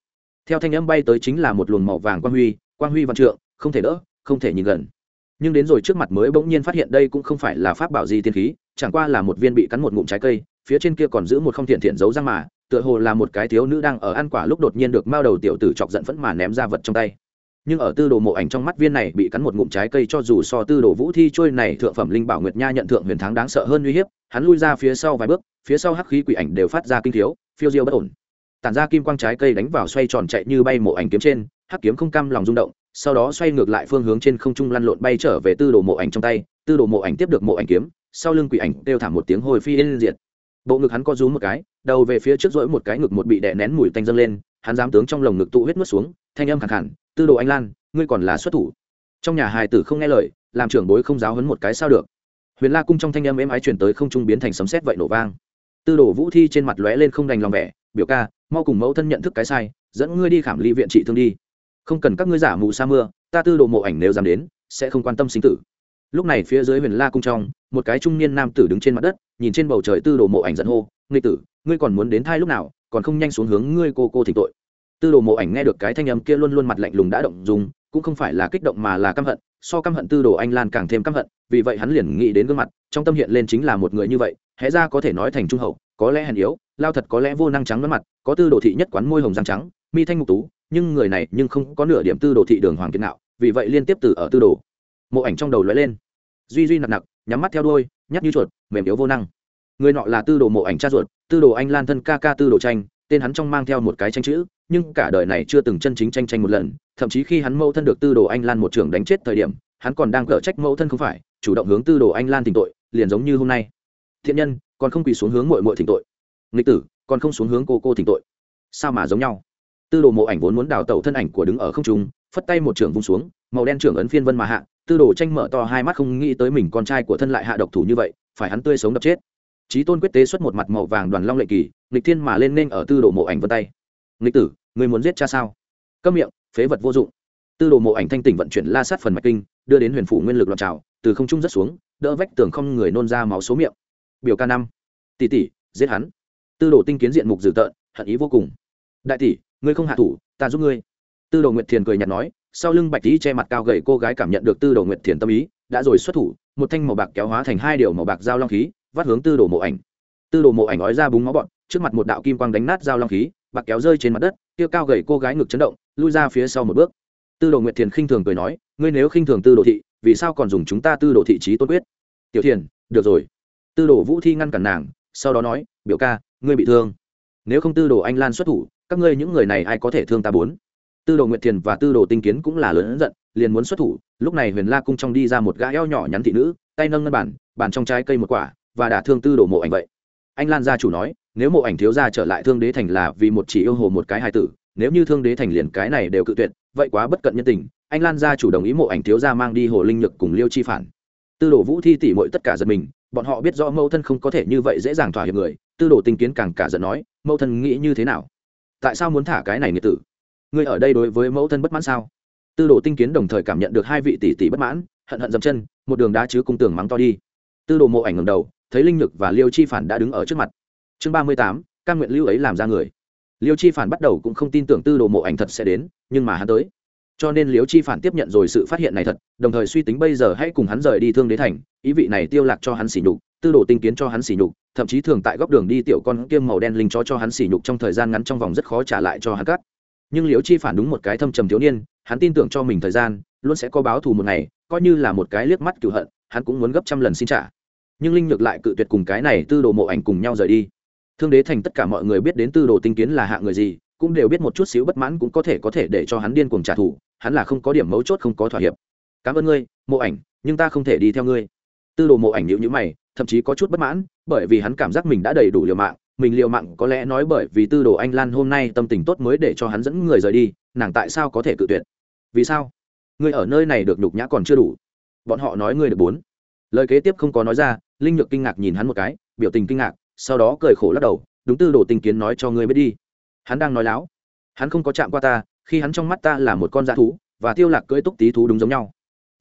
Theo thanh âm bay tới chính là một luồng màu vàng quang huy quang huy văn trượng, không thể đỡ, không thể nhìn gần. Nhưng đến rồi trước mặt mới bỗng nhiên phát hiện đây cũng không phải là pháp bảo gì tiên khí, chẳng qua là một viên bị cắn một ngụm trái cây, phía trên kia còn giữ một không thiện thiện giấu răng mà, tựa hồ là một cái thiếu nữ đang ở ăn quả lúc đột nhiên được mao đầu tiểu tử chọc giận phẫn mà ném ra vật trong tay nhưng ở tư đồ mộ ảnh trong mắt viên này bị cắn một ngụm trái cây cho dù so tư đồ vũ thi trôi này thượng phẩm linh bảo nguyệt nha nhận thượng huyền thắng đáng sợ hơn uy hiếp, hắn lui ra phía sau vài bước, phía sau hắc khí quỷ ảnh đều phát ra kinh thiếu phiêu diêu bất ổn. Tản ra kim quang trái cây đánh vào xoay tròn chạy như bay mộ ảnh kiếm trên, hắc kiếm không cam lòng rung động, sau đó xoay ngược lại phương hướng trên không trung lăn lộn bay trở về tư đồ mộ ảnh trong tay, tư đồ mộ ảnh tiếp được mộ ảnh kiếm, sau lưng quỷ ảnh kêu thảm một tiếng hồi phi lên diệt. Bộ ngực hắn có rú một cái, đầu về phía trước rỗi một cái ngực một bị đè nén mùi tanh dâng lên, hắn dám tướng trong lồng ngực tụ huyết nuốt xuống, thanh âm khẳng khẳng tư đồ anh lan, ngươi còn là xuất thủ. Trong nhà hài tử không nghe lời, làm trưởng bối không giáo hấn một cái sao được. Huyền la cung trong thanh âm êm ái chuyển tới không trung biến thành sấm sét vậy nổ vang. Tư đồ vũ thi trên mặt lóe lên không đành lòng vẻ, biểu ca, mau cùng mẫu thân nhận thức cái sai, dẫn ngươi đi khảm ly viện trị thương đi. Không cần các ngươi giả mù sa mưa, ta tư đồ mộ ảnh nếu dám đến, sẽ không quan tâm sinh tử. Lúc này phía dưới huyền la cung trong, một cái trung niên nam tử đứng trên mặt đất, nhìn trên bầu trời tư đồ mộ ảnh giận hô, ngươi tử, ngươi còn muốn đến thai lúc nào, còn không nhanh xuống hướng ngươi cô cô thỉnh tội tư đồ mộ ảnh nghe được cái thanh âm kia luôn luôn mặt lạnh lùng đã động dùng, cũng không phải là kích động mà là căm hận, so căm hận tư đồ anh lan càng thêm căm hận, vì vậy hắn liền nghĩ đến gương mặt, trong tâm hiện lên chính là một người như vậy hẽ ra có thể nói thành trung hậu, có lẽ hèn yếu, lao thật có lẽ vô năng trắng mất mặt, có tư đồ thị nhất quán môi hồng răng trắng, mi thanh ngục tú, nhưng người này nhưng không có nửa điểm tư đồ thị đường hoàng kiến nạo vì vậy liên tiếp từ ở tư đồ. Mộ ảnh trong đầu lóe lên, duy duy nặc nặc, nhắm mắt theo đôi nhắc như chuột, mềm yếu vô năng. Người nọ là tư đồ mộ ảnh cha ruột, tư đồ anh lan thân ca ca tư đồ tranh tên hắn trong mang theo một cái tranh chữ, nhưng cả đời này chưa từng chân chính tranh tranh một lần, thậm chí khi hắn mẫu thân được tư đồ anh lan một trường đánh chết thời điểm, hắn còn đang cở trách mẫu thân không phải, chủ động hướng tư đồ anh lan tỉnh tội, liền giống như hôm nay. Thiện nhân, còn không quỳ xuống hướng mội mội thỉnh tội. Nghịch tử, còn không xuống hướng cô cô thỉnh tội. Sao mà giống nhau? Tư đồ mộ ảnh vốn muốn đào tẩu thân ảnh của đứng ở không trung, phất tay một trường vung xuống, màu đen trưởng ấn phiên vân mà hạ, tư đồ tranh mở to hai mắt không nghĩ tới mình con trai của thân lại hạ độc thủ như vậy, phải hắn tươi sống đập chết trí tôn quyết tế xuất một mặt màu vàng đoàn long lệ kỳ, nghịch thiên mà lên nên ở tư đồ mộ ảnh vân tay. Nghịch tử, người muốn giết cha sao? Câm miệng, phế vật vô dụng. Tư đồ mộ ảnh thanh tỉnh vận chuyển la sát phần mạch kinh, đưa đến huyền phủ nguyên lực loạn trào, từ không trung rất xuống, đỡ vách tường không người nôn ra máu số miệng. Biểu ca năm. Tỷ tỷ, giết hắn. Tư đồ tinh kiến diện mục dữ tợn, hận ý vô cùng. Đại tỷ, ngươi không hạ thủ, ta giúp ngươi. Tư đồ nguyệt thiền cười nhạt nói, sau lưng bạch tý che mặt cao gầy cô gái cảm nhận được tư đồ nguyệt thiền tâm ý, đã rồi xuất thủ, một thanh màu bạc kéo hóa thành hai điều màu bạc giao long khí vắt hướng tư đồ mộ ảnh. Tư đồ mộ ảnh ói ra búng máu bọn, trước mặt một đạo kim quang đánh nát dao long khí, bạc kéo rơi trên mặt đất, kia cao gầy cô gái ngực chấn động, lui ra phía sau một bước. Tư đồ nguyệt thiền khinh thường cười nói, ngươi nếu khinh thường tư đồ thị, vì sao còn dùng chúng ta tư đồ thị trí tốt quyết? Tiểu thiền, được rồi. Tư đồ vũ thi ngăn cản nàng, sau đó nói, biểu ca, ngươi bị thương. Nếu không tư đồ anh lan xuất thủ, các ngươi những người này ai có thể thương ta bốn? Tư đồ nguyệt thiền và tư đồ tinh kiến cũng là lớn giận, liền muốn xuất thủ, lúc này huyền la cung trong đi ra một gã eo nhỏ nhắn thị nữ, tay nâng ngân bản bàn trong trái cây một quả và đả thương tư đồ mộ ảnh vậy. Anh lan gia chủ nói, nếu mộ ảnh thiếu gia trở lại thương đế thành là vì một chỉ yêu hồ một cái hài tử, nếu như thương đế thành liền cái này đều cự tuyệt, vậy quá bất cận nhân tình, anh lan gia chủ đồng ý mộ ảnh thiếu gia mang đi hồ linh nhược cùng liêu chi phản. Tư đồ vũ thi tỉ mội tất cả giật mình, bọn họ biết rõ mẫu thân không có thể như vậy dễ dàng thỏa hiệp người, tư đồ tinh kiến càng cả giận nói, mẫu thân nghĩ như thế nào? Tại sao muốn thả cái này nghiệt tử? Ngươi ở đây đối với mẫu thân bất mãn sao? Tư đồ tinh kiến đồng thời cảm nhận được hai vị tỷ tỷ bất mãn, hận hận dầm chân, một đường đá chứ cung tường mắng to đi. Tư đồ mộ ảnh ngầm đầu thấy linh lực và liêu chi phản đã đứng ở trước mặt chương ba mươi tám căn nguyện lưu ấy làm ra người liêu chi phản bắt đầu cũng không tin tưởng tư đồ mộ ảnh thật sẽ đến nhưng mà hắn tới cho nên liêu chi phản tiếp nhận rồi sự phát hiện này thật đồng thời suy tính bây giờ hãy cùng hắn rời đi thương đế thành ý vị này tiêu lạc cho hắn xỉ nhục tư đồ tinh kiến cho hắn xỉ nhục thậm chí thường tại góc đường đi tiểu con kiêm màu đen linh chó cho hắn xỉ nhục trong thời gian ngắn trong vòng rất khó trả lại cho hắn cắt nhưng liêu chi phản đúng một cái thâm trầm thiếu niên hắn tin tưởng cho mình thời gian luôn sẽ có báo thù một ngày coi như là một cái liếc mắt cựu hận hắn cũng muốn gấp trăm lần xin trả nhưng linh nhược lại cự tuyệt cùng cái này tư đồ mộ ảnh cùng nhau rời đi. Thương đế thành tất cả mọi người biết đến tư đồ tinh kiến là hạ người gì, cũng đều biết một chút xíu bất mãn cũng có thể có thể để cho hắn điên cuồng trả thù, hắn là không có điểm mấu chốt không có thỏa hiệp. Cảm ơn ngươi, mộ ảnh, nhưng ta không thể đi theo ngươi. Tư đồ mộ ảnh nhịu nhữ mày, thậm chí có chút bất mãn, bởi vì hắn cảm giác mình đã đầy đủ liều mạng, mình liều mạng có lẽ nói bởi vì tư đồ anh lan hôm nay tâm tình tốt mới để cho hắn dẫn người rời đi, nàng tại sao có thể cự tuyệt? Vì sao? Ngươi ở nơi này được nhục nhã còn chưa đủ. Bọn họ nói ngươi được bốn lời kế tiếp không có nói ra, linh nhược kinh ngạc nhìn hắn một cái, biểu tình kinh ngạc, sau đó cười khổ lắc đầu, đúng tư đồ tinh kiến nói cho ngươi biết đi. Hắn đang nói láo. Hắn không có chạm qua ta, khi hắn trong mắt ta là một con dã thú, và tiêu lạc cưỡi túc tí thú đúng giống nhau.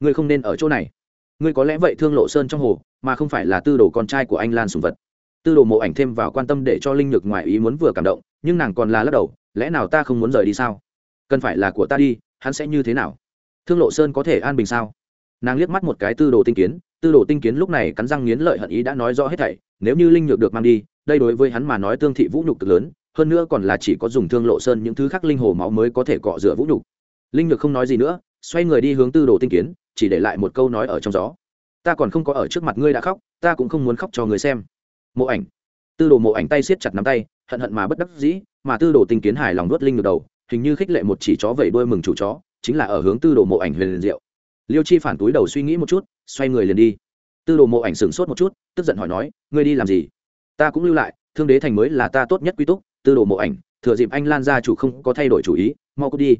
Ngươi không nên ở chỗ này. Ngươi có lẽ vậy thương lộ sơn trong hồ, mà không phải là tư đồ con trai của anh lan sùng vật. Tư đồ mộ ảnh thêm vào quan tâm để cho linh nhược ngoài ý muốn vừa cảm động, nhưng nàng còn là lắc đầu, lẽ nào ta không muốn rời đi sao? Cần phải là của ta đi, hắn sẽ như thế nào? Thương lộ sơn có thể an bình sao? Nàng liếc mắt một cái tư đồ tinh kiến tư đồ tinh kiến lúc này cắn răng nghiến lợi hận ý đã nói rõ hết thảy, nếu như linh nhược được mang đi, đây đối với hắn mà nói tương thị vũ nhục cực lớn, hơn nữa còn là chỉ có dùng thương lộ sơn những thứ khác linh hồ máu mới có thể cọ rửa vũ nhục. Linh nhược không nói gì nữa, xoay người đi hướng tư đồ tinh kiến, chỉ để lại một câu nói ở trong gió. Ta còn không có ở trước mặt ngươi đã khóc, ta cũng không muốn khóc cho người xem. Mộ ảnh. Tư đồ mộ ảnh tay siết chặt nắm tay, hận hận mà bất đắc dĩ, mà tư đồ tinh kiến hài lòng đốt linh ngược đầu, hình như khích lệ một chỉ chó vẩy đuôi mừng chủ chó, chính là ở hướng tư đồ mộ ảnh huyền liền diệu. Liêu chi phản túi đầu suy nghĩ một chút xoay người liền đi. Tư đồ mộ ảnh sửng sốt một chút, tức giận hỏi nói, ngươi đi làm gì? Ta cũng lưu lại, thương đế thành mới là ta tốt nhất quy túc. Tư đồ mộ ảnh, thừa dịp anh lan gia chủ không có thay đổi chủ ý, mau cút đi.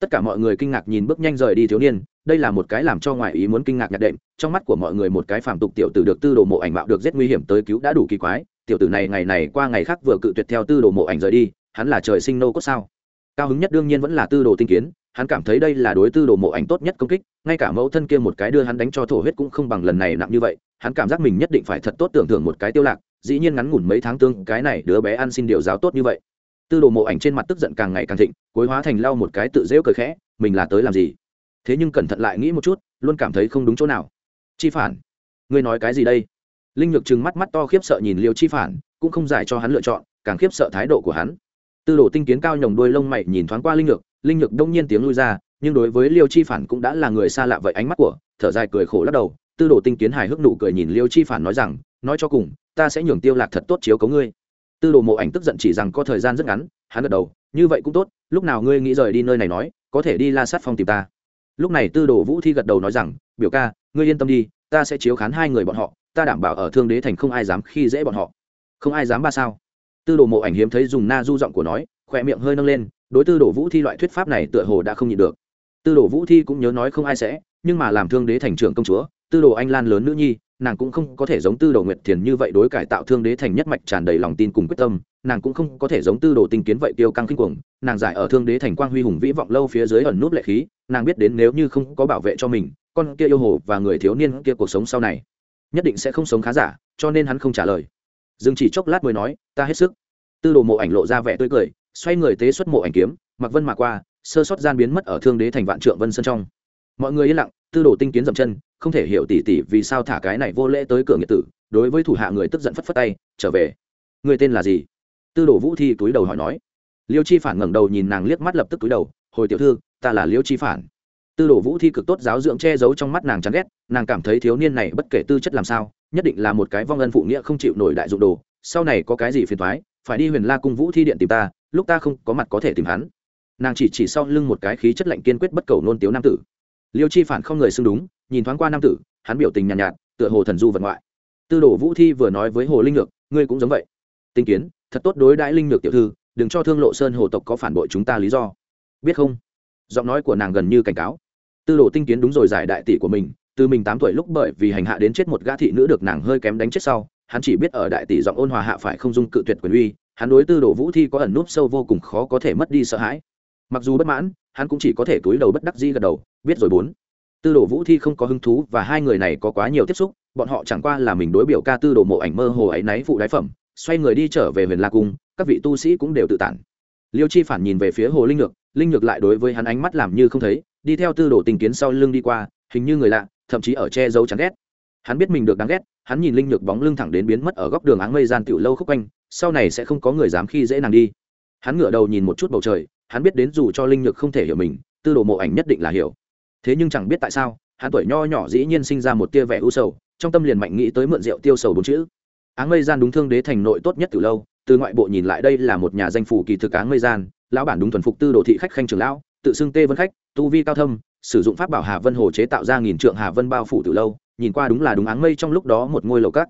Tất cả mọi người kinh ngạc nhìn bước nhanh rời đi thiếu niên, đây là một cái làm cho ngoại ý muốn kinh ngạc nhạc đệm, trong mắt của mọi người một cái phàm tục tiểu tử được tư đồ mộ ảnh mạo được rất nguy hiểm tới cứu đã đủ kỳ quái, tiểu tử này ngày này qua ngày khác vừa cự tuyệt theo tư đồ mộ ảnh rời đi, hắn là trời sinh nô cốt sao? Cao hứng nhất đương nhiên vẫn là tư đồ tinh kiến hắn cảm thấy đây là đối tư đồ mộ ảnh tốt nhất công kích, ngay cả mẫu thân kia một cái đưa hắn đánh cho thổ huyết cũng không bằng lần này nặng như vậy, hắn cảm giác mình nhất định phải thật tốt tưởng thưởng một cái tiêu lạc, dĩ nhiên ngắn ngủn mấy tháng tương, cái này đứa bé ăn xin điều giáo tốt như vậy. Tư đồ mộ ảnh trên mặt tức giận càng ngày càng thịnh, cuối hóa thành lau một cái tự dễu cười khẽ, mình là tới làm gì? Thế nhưng cẩn thận lại nghĩ một chút, luôn cảm thấy không đúng chỗ nào. Chi phản? Ngươi nói cái gì đây? Linh nhược trừng mắt mắt to khiếp sợ nhìn liêu chi phản, cũng không giải cho hắn lựa chọn, càng khiếp sợ thái độ của hắn tư đồ tinh kiến cao nhồng đuôi lông mày nhìn thoáng qua linh nhược linh nhược đông nhiên tiếng lui ra, nhưng đối với liêu chi phản cũng đã là người xa lạ vậy ánh mắt của, thở dài cười khổ lắc đầu, tư đồ tinh kiến hài hước nụ cười nhìn liêu chi phản nói rằng, nói cho cùng, ta sẽ nhường tiêu lạc thật tốt chiếu cấu ngươi. Tư đồ mộ ảnh tức giận chỉ rằng có thời gian rất ngắn, hắn gật đầu, như vậy cũng tốt, lúc nào ngươi nghĩ rời đi nơi này nói, có thể đi la sát phong tìm ta. Lúc này tư đồ vũ thi gật đầu nói rằng, biểu ca, ngươi yên tâm đi, ta sẽ chiếu khán hai người bọn họ, ta đảm bảo ở thương đế thành không ai dám khi dễ bọn họ. Không ai dám ba sao? Tư đồ mộ ảnh hiếm thấy dùng na du giọng của nói, khỏe miệng hơi nâng lên, đối tư đồ vũ thi loại thuyết pháp này tựa hồ đã không nhịn được. Tư đồ vũ thi cũng nhớ nói không ai sẽ, nhưng mà làm thương đế thành trưởng công chúa, tư đồ anh lan lớn nữ nhi, nàng cũng không có thể giống tư đồ nguyệt thiền như vậy đối cải tạo thương đế thành nhất mạch tràn đầy lòng tin cùng quyết tâm, nàng cũng không có thể giống tư đồ tinh kiến vậy tiêu căng kinh cuồng, nàng giải ở thương đế thành quang huy hùng vĩ vọng lâu phía dưới ẩn nút lệ khí, nàng biết đến nếu như không có bảo vệ cho mình, con kia yêu hồ và người thiếu niên kia cuộc sống sau này, nhất định sẽ không sống khá giả, cho nên hắn không trả lời dừng chỉ chốc lát mới nói, ta hết sức. Tư đồ mộ ảnh lộ ra vẻ tươi cười, xoay người tế xuất mộ ảnh kiếm, mặc vân mà qua, sơ sót gian biến mất ở thương đế thành vạn trượng vân sân trong. Mọi người yên lặng, tư đồ tinh kiến dậm chân, không thể hiểu tỉ tỉ vì sao thả cái này vô lễ tới cửa nghĩa tử, đối với thủ hạ người tức giận phất phất tay, trở về. Người tên là gì? Tư đồ vũ thi túi đầu hỏi nói. Liêu chi phản ngẩng đầu nhìn nàng liếc mắt lập tức túi đầu, hồi tiểu thư, ta là liêu chi phản tư đồ vũ thi cực tốt giáo dưỡng che giấu trong mắt nàng chán ghét nàng cảm thấy thiếu niên này bất kể tư chất làm sao nhất định là một cái vong ân phụ nghĩa không chịu nổi đại dụng đồ sau này có cái gì phiền thoái phải đi huyền la cung vũ thi điện tìm ta lúc ta không có mặt có thể tìm hắn. Nàng chỉ chỉ sau lưng một cái khí chất lạnh kiên quyết bất cầu nôn tiếu nam tử. Liêu chi phản không người xưng đúng nhìn thoáng qua nam tử hắn biểu tình nhàn nhạt, nhạt tựa hồ thần du vật ngoại. Tư đồ vũ thi vừa nói với hồ linh ngược ngươi cũng giống vậy. Tinh kiến thật tốt đối đãi linh ngược tiểu thư đừng cho thương lộ sơn hồ tộc có phản bội chúng ta lý do. Biết không? Giọng nói của nàng gần như cảnh cáo tư đồ tinh kiến đúng rồi giải đại tỷ của mình, từ mình tám tuổi lúc bởi vì hành hạ đến chết một gã thị nữ được nàng hơi kém đánh chết sau, hắn chỉ biết ở đại tỷ giọng ôn hòa hạ phải không dung cự tuyệt quyền uy, hắn đối tư đồ vũ thi có ẩn núp sâu vô cùng khó có thể mất đi sợ hãi. Mặc dù bất mãn, hắn cũng chỉ có thể túi đầu bất đắc di gật đầu, biết rồi bốn. Tư đồ vũ thi không có hứng thú và hai người này có quá nhiều tiếp xúc, bọn họ chẳng qua là mình đối biểu ca tư đồ mộ ảnh mơ hồ ấy náy phụ đái phẩm, xoay người đi trở về huyền la cung, các vị tu sĩ cũng đều tự tản. Liêu chi phản nhìn về phía hồ linh ngược linh nhược lại đối với hắn ánh mắt làm như không thấy, đi theo tư đồ tình kiến sau lưng đi qua, hình như người lạ, thậm chí ở che giấu chán ghét. Hắn biết mình được đáng ghét, hắn nhìn linh nhược bóng lưng thẳng đến biến mất ở góc đường áng mây gian tiểu lâu khúc quanh, sau này sẽ không có người dám khi dễ nàng đi. Hắn ngửa đầu nhìn một chút bầu trời, hắn biết đến dù cho linh nhược không thể hiểu mình, tư đồ mộ ảnh nhất định là hiểu. Thế nhưng chẳng biết tại sao, hắn tuổi nho nhỏ dĩ nhiên sinh ra một tia vẻ u sầu, trong tâm liền mạnh nghĩ tới mượn rượu tiêu sầu bốn chữ. Áng mây gian đúng thương đế thành nội tốt nhất từ lâu, từ ngoại bộ nhìn lại đây là một nhà danh phủ kỳ thực áng mây gian lão bản đúng thuần phục tư đồ thị khách khanh trưởng lão, tự xưng tê vân khách, tu vi cao thâm, sử dụng pháp bảo hà vân hồ chế tạo ra nghìn trượng hà vân bao phủ từ lâu, nhìn qua đúng là đúng áng mây trong lúc đó một ngôi lầu cát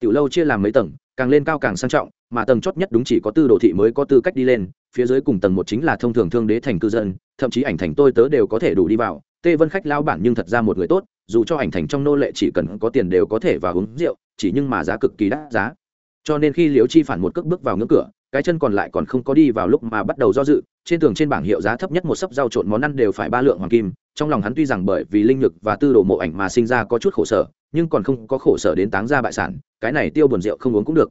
tiểu lâu chia làm mấy tầng, càng lên cao càng sang trọng, mà tầng chót nhất đúng chỉ có tư đồ thị mới có tư cách đi lên, phía dưới cùng tầng một chính là thông thường thương đế thành cư dân, thậm chí ảnh thành tôi tớ đều có thể đủ đi vào. Tê vân khách lao bản nhưng thật ra một người tốt, dù cho ảnh thành trong nô lệ chỉ cần có tiền đều có thể vào uống rượu, chỉ nhưng mà giá cực kỳ đắt giá. Cho nên khi liễu chi phản một cước bước vào ngưỡng cửa cái chân còn lại còn không có đi vào lúc mà bắt đầu do dự, trên tường trên bảng hiệu giá thấp nhất một sấp rau trộn món ăn đều phải ba lượng hoàng kim, trong lòng hắn tuy rằng bởi vì linh lực và tư đồ mộ ảnh mà sinh ra có chút khổ sở, nhưng còn không có khổ sở đến táng ra bại sản, cái này tiêu buồn rượu không uống cũng được.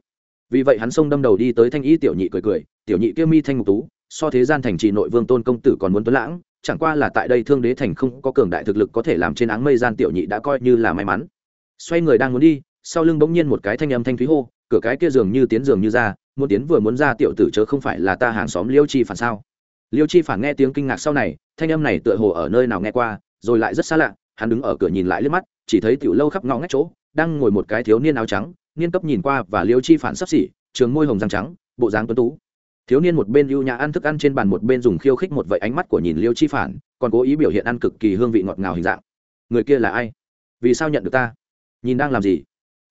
Vì vậy hắn xông đâm đầu đi tới thanh y tiểu nhị cười cười, tiểu nhị kia mi thanh ngục tú, so thế gian thành trì nội vương tôn công tử còn muốn tuấn lãng, chẳng qua là tại đây thương đế thành không có cường đại thực lực có thể làm trên áng mây gian tiểu nhị đã coi như là may mắn. Xoay người đang muốn đi, sau lưng bỗng nhiên một cái thanh âm thanh thúy hô, cửa cái kia dường như tiến dường như ra muốn tiến vừa muốn ra tiểu tử chớ không phải là ta hàng xóm liêu chi phản sao? Liêu chi phản nghe tiếng kinh ngạc sau này, thanh âm này tựa hồ ở nơi nào nghe qua, rồi lại rất xa lạ, hắn đứng ở cửa nhìn lại liếc mắt, chỉ thấy tiểu lâu khắp ngõ ngách chỗ, đang ngồi một cái thiếu niên áo trắng niên cấp nhìn qua và liêu chi phản sắp xỉ, trường môi hồng răng trắng, bộ dáng tuấn tú. Thiếu niên một bên ưu nhã ăn thức ăn trên bàn, một bên dùng khiêu khích một vậy ánh mắt của nhìn liêu chi phản, còn cố ý biểu hiện ăn cực kỳ hương vị ngọt ngào hình dạng. Người kia là ai? Vì sao nhận được ta? Nhìn đang làm gì?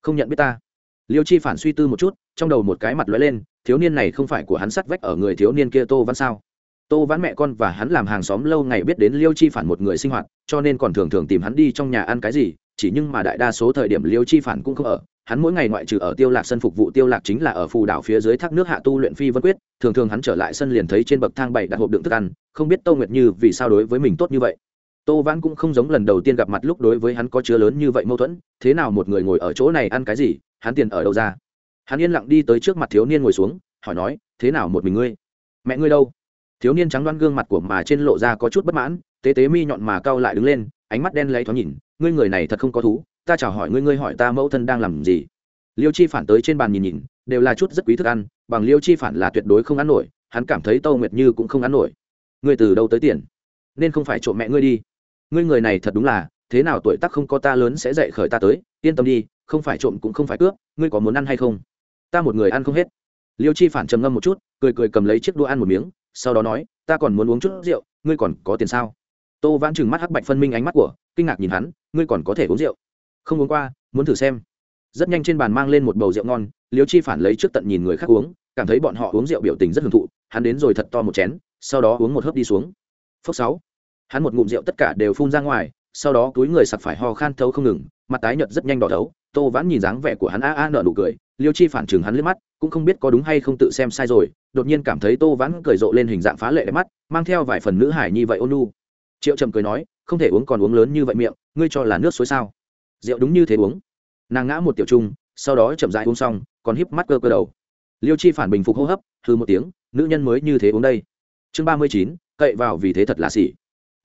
Không nhận biết ta liêu chi phản suy tư một chút, trong đầu một cái mặt lóe lên, thiếu niên này không phải của hắn sắt vách ở người thiếu niên kia tô văn sao? Tô vãn mẹ con và hắn làm hàng xóm lâu ngày biết đến liêu chi phản một người sinh hoạt, cho nên còn thường thường tìm hắn đi trong nhà ăn cái gì, chỉ nhưng mà đại đa số thời điểm liêu chi phản cũng không ở. Hắn mỗi ngày ngoại trừ ở tiêu lạc sân phục vụ tiêu lạc chính là ở phù đảo phía dưới thác nước hạ tu luyện phi vân quyết, thường thường hắn trở lại sân liền thấy trên bậc thang bảy đặt hộp đựng thức ăn, không biết tô nguyệt như vì sao đối với mình tốt như vậy tô vãn cũng không giống lần đầu tiên gặp mặt lúc đối với hắn có chứa lớn như vậy mâu thuẫn, thế nào một người ngồi ở chỗ này ăn cái gì, hắn tiền ở đâu ra? Hắn yên lặng đi tới trước mặt thiếu niên ngồi xuống, hỏi nói, thế nào một mình ngươi? Mẹ ngươi đâu? Thiếu niên trắng đoan gương mặt của mà trên lộ ra có chút bất mãn, tế tế mi nhọn mà cao lại đứng lên, ánh mắt đen lấy thoáng nhìn, ngươi người này thật không có thú, ta chào hỏi ngươi ngươi hỏi ta mẫu thân đang làm gì. Liêu chi phản tới trên bàn nhìn nhìn, đều là chút rất quý thức ăn, bằng liêu chi phản là tuyệt đối không ăn nổi, hắn cảm thấy tâu nguyệt như cũng không ăn nổi. Ngươi từ đâu tới tiền? Nên không phải trộm mẹ ngươi đi ngươi người này thật đúng là, thế nào tuổi tác không có ta lớn sẽ dậy khởi ta tới, yên tâm đi, không phải trộm cũng không phải cướp, ngươi có muốn ăn hay không? Ta một người ăn không hết. Liêu chi phản trầm ngâm một chút, cười cười cầm lấy chiếc đũa ăn một miếng, sau đó nói, ta còn muốn uống chút rượu, ngươi còn có tiền sao? Tô vãn trừng mắt hắc bạch phân minh ánh mắt của, kinh ngạc nhìn hắn, ngươi còn có thể uống rượu? Không uống qua, muốn thử xem. Rất nhanh trên bàn mang lên một bầu rượu ngon, liêu chi phản lấy trước tận nhìn người khác uống, cảm thấy bọn họ uống rượu biểu tình rất hưởng thụ, hắn đến rồi thật to một chén, sau đó uống một hớp đi xuống. Phốc sáu hắn một ngụm rượu tất cả đều phun ra ngoài, sau đó túi người sặc phải ho khan thấu không ngừng, mặt tái nhợt rất nhanh đỏ thấu, tô vãn nhìn dáng vẻ của hắn a a nở nụ cười, liêu chi phản chừng hắn lên mắt, cũng không biết có đúng hay không tự xem sai rồi, đột nhiên cảm thấy tô vãn cười rộ lên hình dạng phá lệ đẹp mắt, mang theo vài phần nữ hải như vậy ôn nu triệu trầm cười nói, không thể uống còn uống lớn như vậy miệng, ngươi cho là nước suối sao? Rượu đúng như thế uống. Nàng ngã một tiểu trung, sau đó chậm dại uống xong, còn híp mắt cơ cơ đầu. Liêu chi phản bình phục hô hấp hư một tiếng, nữ nhân mới như thế uống đây. Chương ba mươi chín, cậy vào vì thế thật là xỉ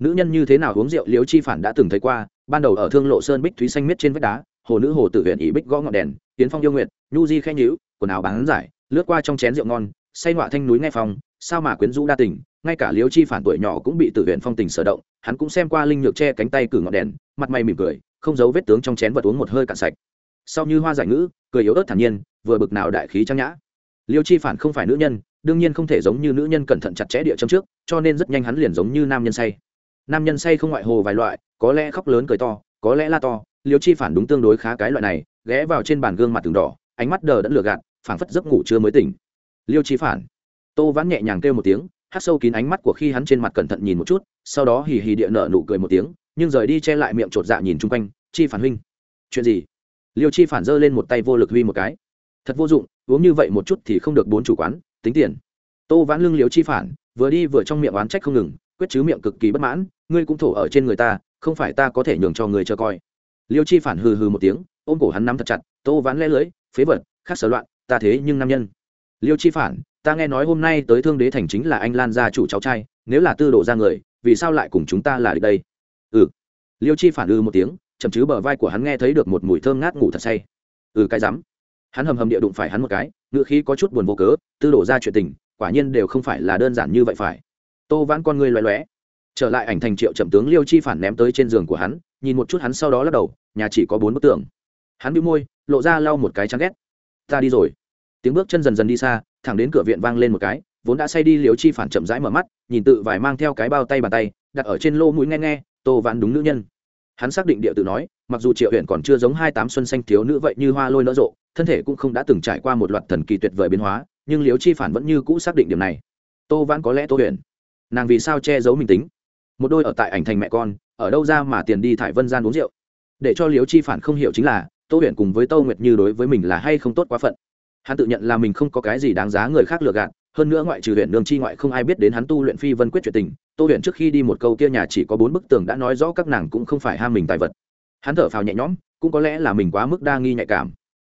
nữ nhân như thế nào uống rượu liễu chi phản đã từng thấy qua, ban đầu ở thương lộ sơn bích thúy xanh miết trên vách đá, hồ nữ hồ tử huyện ý bích gõ ngọn đèn tiến phong yêu nguyện nhu di khen nhữ quần áo bán giải lướt qua trong chén rượu ngon, say nọa thanh núi nghe phong, sao mà quyến rũ đa tình, ngay cả liễu chi phản tuổi nhỏ cũng bị tử huyện phong tình sở động, hắn cũng xem qua linh nhược che cánh tay cử ngọn đèn, mặt mày mỉm cười, không giấu vết tướng trong chén vật uống một hơi cạn sạch. Sau như hoa giải ngữ, cười yếu ớt thản nhiên, vừa bực nào đại khí trang nhã. Liêu chi phản không phải nữ nhân, đương nhiên không thể giống như nữ nhân cẩn thận chặt chẽ địa châm trước, cho nên rất nhanh hắn liền giống như nam nhân say nam nhân say không ngoại hồ vài loại, có lẽ khóc lớn cười to, có lẽ la to, liêu chi phản đúng tương đối khá cái loại này, ghé vào trên bàn gương mặt từng đỏ, ánh mắt đờ đẫn lừa gạt, phảng phất giấc ngủ chưa mới tỉnh. Liêu chi phản. Tô vãn nhẹ nhàng kêu một tiếng, hát sâu kín ánh mắt của khi hắn trên mặt cẩn thận nhìn một chút, sau đó hì hì địa nở nụ cười một tiếng, nhưng rời đi che lại miệng chột dạ nhìn chung quanh, chi phản huynh, chuyện gì? Liêu chi phản giơ lên một tay vô lực huy một cái. Thật vô dụng, uống như vậy một chút thì không được bốn chủ quán, tính tiền. Tô vãn lưng liêu chi phản, vừa đi vừa trong miệng oán trách không ngừng, quyết chứ miệng cực kỳ bất mãn ngươi cũng thổ ở trên người ta, không phải ta có thể nhường cho người chờ coi. Liêu chi phản hừ hừ một tiếng, ôm cổ hắn nắm thật chặt, tô vãn lẽ lưới phế vật, khác sở loạn, ta thế nhưng nam nhân. Liêu chi phản, ta nghe nói hôm nay tới thương đế thành chính là anh lan gia chủ cháu trai, nếu là tư độ ra người, vì sao lại cùng chúng ta là được đây? Ừ. Liêu chi phản ư một tiếng, chậm chứ bờ vai của hắn nghe thấy được một mùi thơm ngát ngủ thật say. Ừ cái rắm. Hắn hầm hầm địa đụng phải hắn một cái ngựa khí có chút buồn vô cớ, tư đổ ra chuyện tình, quả nhiên đều không phải là đơn giản như vậy phải. Tô vãn con ngươi loé loé trở lại ảnh thành triệu chậm tướng liêu chi phản ném tới trên giường của hắn, nhìn một chút hắn sau đó lắc đầu, nhà chỉ có bốn bức tường. Hắn bị môi, lộ ra lau một cái chán ghét. Ta đi rồi. Tiếng bước chân dần dần đi xa, thẳng đến cửa viện vang lên một cái, vốn đã say đi liêu chi phản chậm rãi mở mắt, nhìn tự vải mang theo cái bao tay bàn tay, đặt ở trên lô mũi nghe nghe, tô vãn đúng nữ nhân. Hắn xác định địa tự nói, mặc dù triệu huyện còn chưa giống hai tám xuân xanh thiếu nữ vậy như hoa lôi nở rộ, thân thể cũng không đã từng trải qua một loạt thần kỳ tuyệt vời biến hóa, nhưng liêu chi phản vẫn như cũ xác định điểm này. Tô vãn có lẽ tô huyện nàng vì sao che giấu mình tính? Một đôi ở tại ảnh thành mẹ con, ở đâu ra mà tiền đi thải vân gian uống rượu. Để cho liếu chi phản không hiểu chính là, tô huyền cùng với tô nguyệt như đối với mình là hay không tốt quá phận. Hắn tự nhận là mình không có cái gì đáng giá người khác lừa gạt, hơn nữa ngoại trừ huyện nương chi ngoại không ai biết đến hắn tu luyện phi vân quyết chuyện tình, tô huyền trước khi đi một câu kia nhà chỉ có bốn bức tường đã nói rõ các nàng cũng không phải ham mình tài vật. Hắn thở phào nhẹ nhõm, cũng có lẽ là mình quá mức đa nghi nhạy cảm.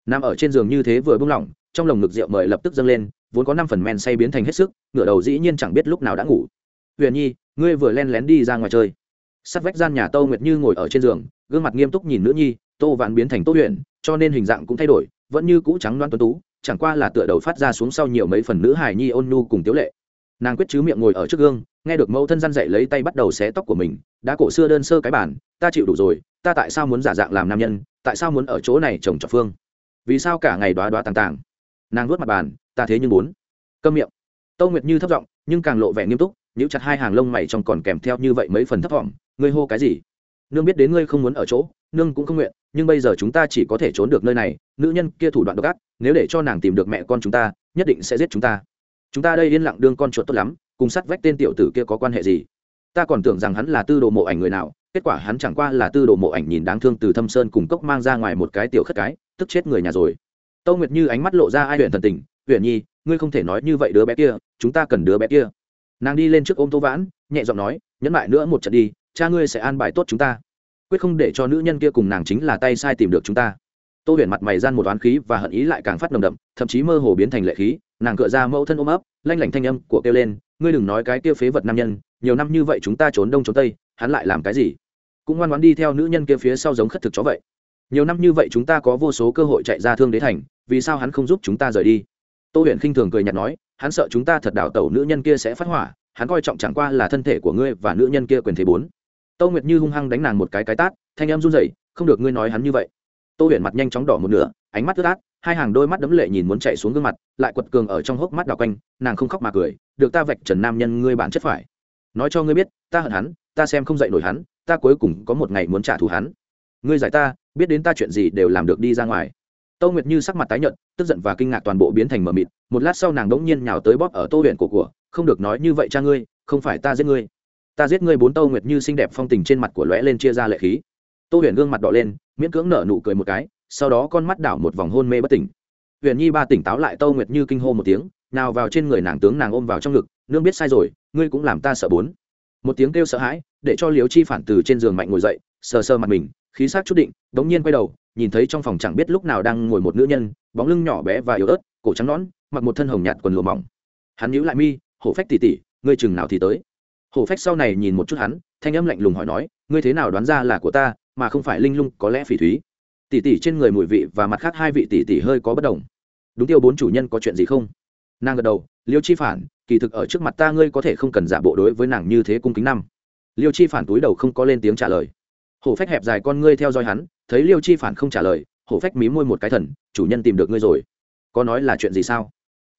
Nằm ở trên giường như thế vừa buông lỏng, trong lồng ngực rượu mời lập tức dâng lên, vốn có năm phần men say biến thành hết sức, ngửa đầu dĩ nhiên chẳng biết lúc nào đã ngủ. Huyền nhi ngươi vừa len lén đi ra ngoài chơi. Sắt vách gian nhà tô nguyệt như ngồi ở trên giường, gương mặt nghiêm túc nhìn nữ nhi, tô vạn biến thành tô huyện cho nên hình dạng cũng thay đổi, vẫn như cũ trắng đoan tuấn tú, chẳng qua là tựa đầu phát ra xuống sau nhiều mấy phần nữ hài nhi ôn nhu cùng tiếu lệ. Nàng quyết chứ miệng ngồi ở trước gương, nghe được mẫu thân răn dậy lấy tay bắt đầu xé tóc của mình, đã cổ xưa đơn sơ cái bản, ta chịu đủ rồi, ta tại sao muốn giả dạng làm nam nhân, tại sao muốn ở chỗ này trồng trọt phương? Vì sao cả ngày đoá đoá tàng tàng? Nàng nuốt mặt bàn, ta thế nhưng muốn. Câm miệng. Tâu nguyệt như thấp giọng, nhưng càng lộ vẻ nghiêm túc nhíu chặt hai hàng lông mày trong còn kèm theo như vậy mấy phần thấp thỏm, ngươi hô cái gì? Nương biết đến ngươi không muốn ở chỗ, nương cũng không nguyện, nhưng bây giờ chúng ta chỉ có thể trốn được nơi này, nữ nhân kia thủ đoạn độc ác, nếu để cho nàng tìm được mẹ con chúng ta, nhất định sẽ giết chúng ta. Chúng ta đây yên lặng đương con chuột tốt lắm, cùng sắt vách tên tiểu tử kia có quan hệ gì? Ta còn tưởng rằng hắn là tư đồ mộ ảnh người nào, kết quả hắn chẳng qua là tư đồ mộ ảnh nhìn đáng thương từ thâm sơn cùng cốc mang ra ngoài một cái tiểu khất cái, tức chết người nhà rồi. Tâu nguyệt như ánh mắt lộ ra ai huyện thần tình huyện nhi, ngươi không thể nói như vậy đứa bé kia, chúng ta cần đứa bé kia nàng đi lên trước ôm tô vãn, nhẹ giọng nói, nhẫn lại nữa một trận đi, cha ngươi sẽ an bài tốt chúng ta. Quyết không để cho nữ nhân kia cùng nàng chính là tay sai tìm được chúng ta. Tô huyền mặt mày gian một oán khí và hận ý lại càng phát nồng đậm, thậm chí mơ hồ biến thành lệ khí, nàng cựa ra mẫu thân ôm ấp, lanh lảnh thanh âm của kêu lên, ngươi đừng nói cái kia phế vật nam nhân, nhiều năm như vậy chúng ta trốn đông trốn tây, hắn lại làm cái gì? Cũng ngoan ngoãn đi theo nữ nhân kia phía sau giống khất thực chó vậy. Nhiều năm như vậy chúng ta có vô số cơ hội chạy ra thương đế thành, vì sao hắn không giúp chúng ta rời đi? Tô huyền khinh thường cười nhạt nói hắn sợ chúng ta thật đảo tẩu nữ nhân kia sẽ phát hỏa, hắn coi trọng chẳng qua là thân thể của ngươi và nữ nhân kia quyền thế bốn. Tô nguyệt như hung hăng đánh nàng một cái cái tát, thanh em run rẩy, không được ngươi nói hắn như vậy. Tô huyền mặt nhanh chóng đỏ một nửa, ánh mắt ướt át, hai hàng đôi mắt đấm lệ nhìn muốn chạy xuống gương mặt, lại quật cường ở trong hốc mắt đào quanh, nàng không khóc mà cười, được ta vạch trần nam nhân ngươi bản chất phải. Nói cho ngươi biết, ta hận hắn, ta xem không dạy nổi hắn, ta cuối cùng có một ngày muốn trả thù hắn. Ngươi giải ta, biết đến ta chuyện gì đều làm được đi ra ngoài. Tô Nguyệt Như sắc mặt tái nhợt, tức giận và kinh ngạc toàn bộ biến thành mờ mịt, một lát sau nàng đống nhiên nhào tới bóp ở Tô Huyền cổ của, không được nói như vậy cha ngươi, không phải ta giết ngươi. Ta giết ngươi bốn Tô Nguyệt Như xinh đẹp phong tình trên mặt của lóe lên chia ra lệ khí. Tô Huyền gương mặt đỏ lên, miễn cưỡng nở nụ cười một cái, sau đó con mắt đảo một vòng hôn mê bất tỉnh. Huyền Nhi ba tỉnh táo lại Tô Nguyệt Như kinh hô một tiếng, nào vào trên người nàng tướng nàng ôm vào trong ngực, nương biết sai rồi, ngươi cũng làm ta sợ bốn. Một tiếng kêu sợ hãi, để cho Liễu Chi phản từ trên giường mạnh ngồi dậy, sờ sờ mặt mình, khí sắc chút định, đống nhiên quay đầu, nhìn thấy trong phòng chẳng biết lúc nào đang ngồi một nữ nhân bóng lưng nhỏ bé và yếu ớt cổ trắng nõn mặc một thân hồng nhạt quần lụa mỏng. Hắn nhíu lại mi hổ phách tỉ tỉ ngươi chừng nào thì tới. Hổ phách sau này nhìn một chút hắn thanh âm lạnh lùng hỏi nói ngươi thế nào đoán ra là của ta mà không phải linh lung có lẽ phỉ thúy. Tỉ tỉ trên người mùi vị và mặt khác hai vị tỉ tỉ hơi có bất đồng. Đúng tiêu bốn chủ nhân có chuyện gì không? Nàng gật đầu liêu chi phản kỳ thực ở trước mặt ta ngươi có thể không cần giả bộ đối với nàng như thế cung kính năm. Liêu chi phản túi đầu không có lên tiếng trả lời hổ phách hẹp dài con ngươi theo dõi hắn, thấy liêu chi phản không trả lời, hổ phách mí môi một cái thần, chủ nhân tìm được ngươi rồi. Có nói là chuyện gì sao?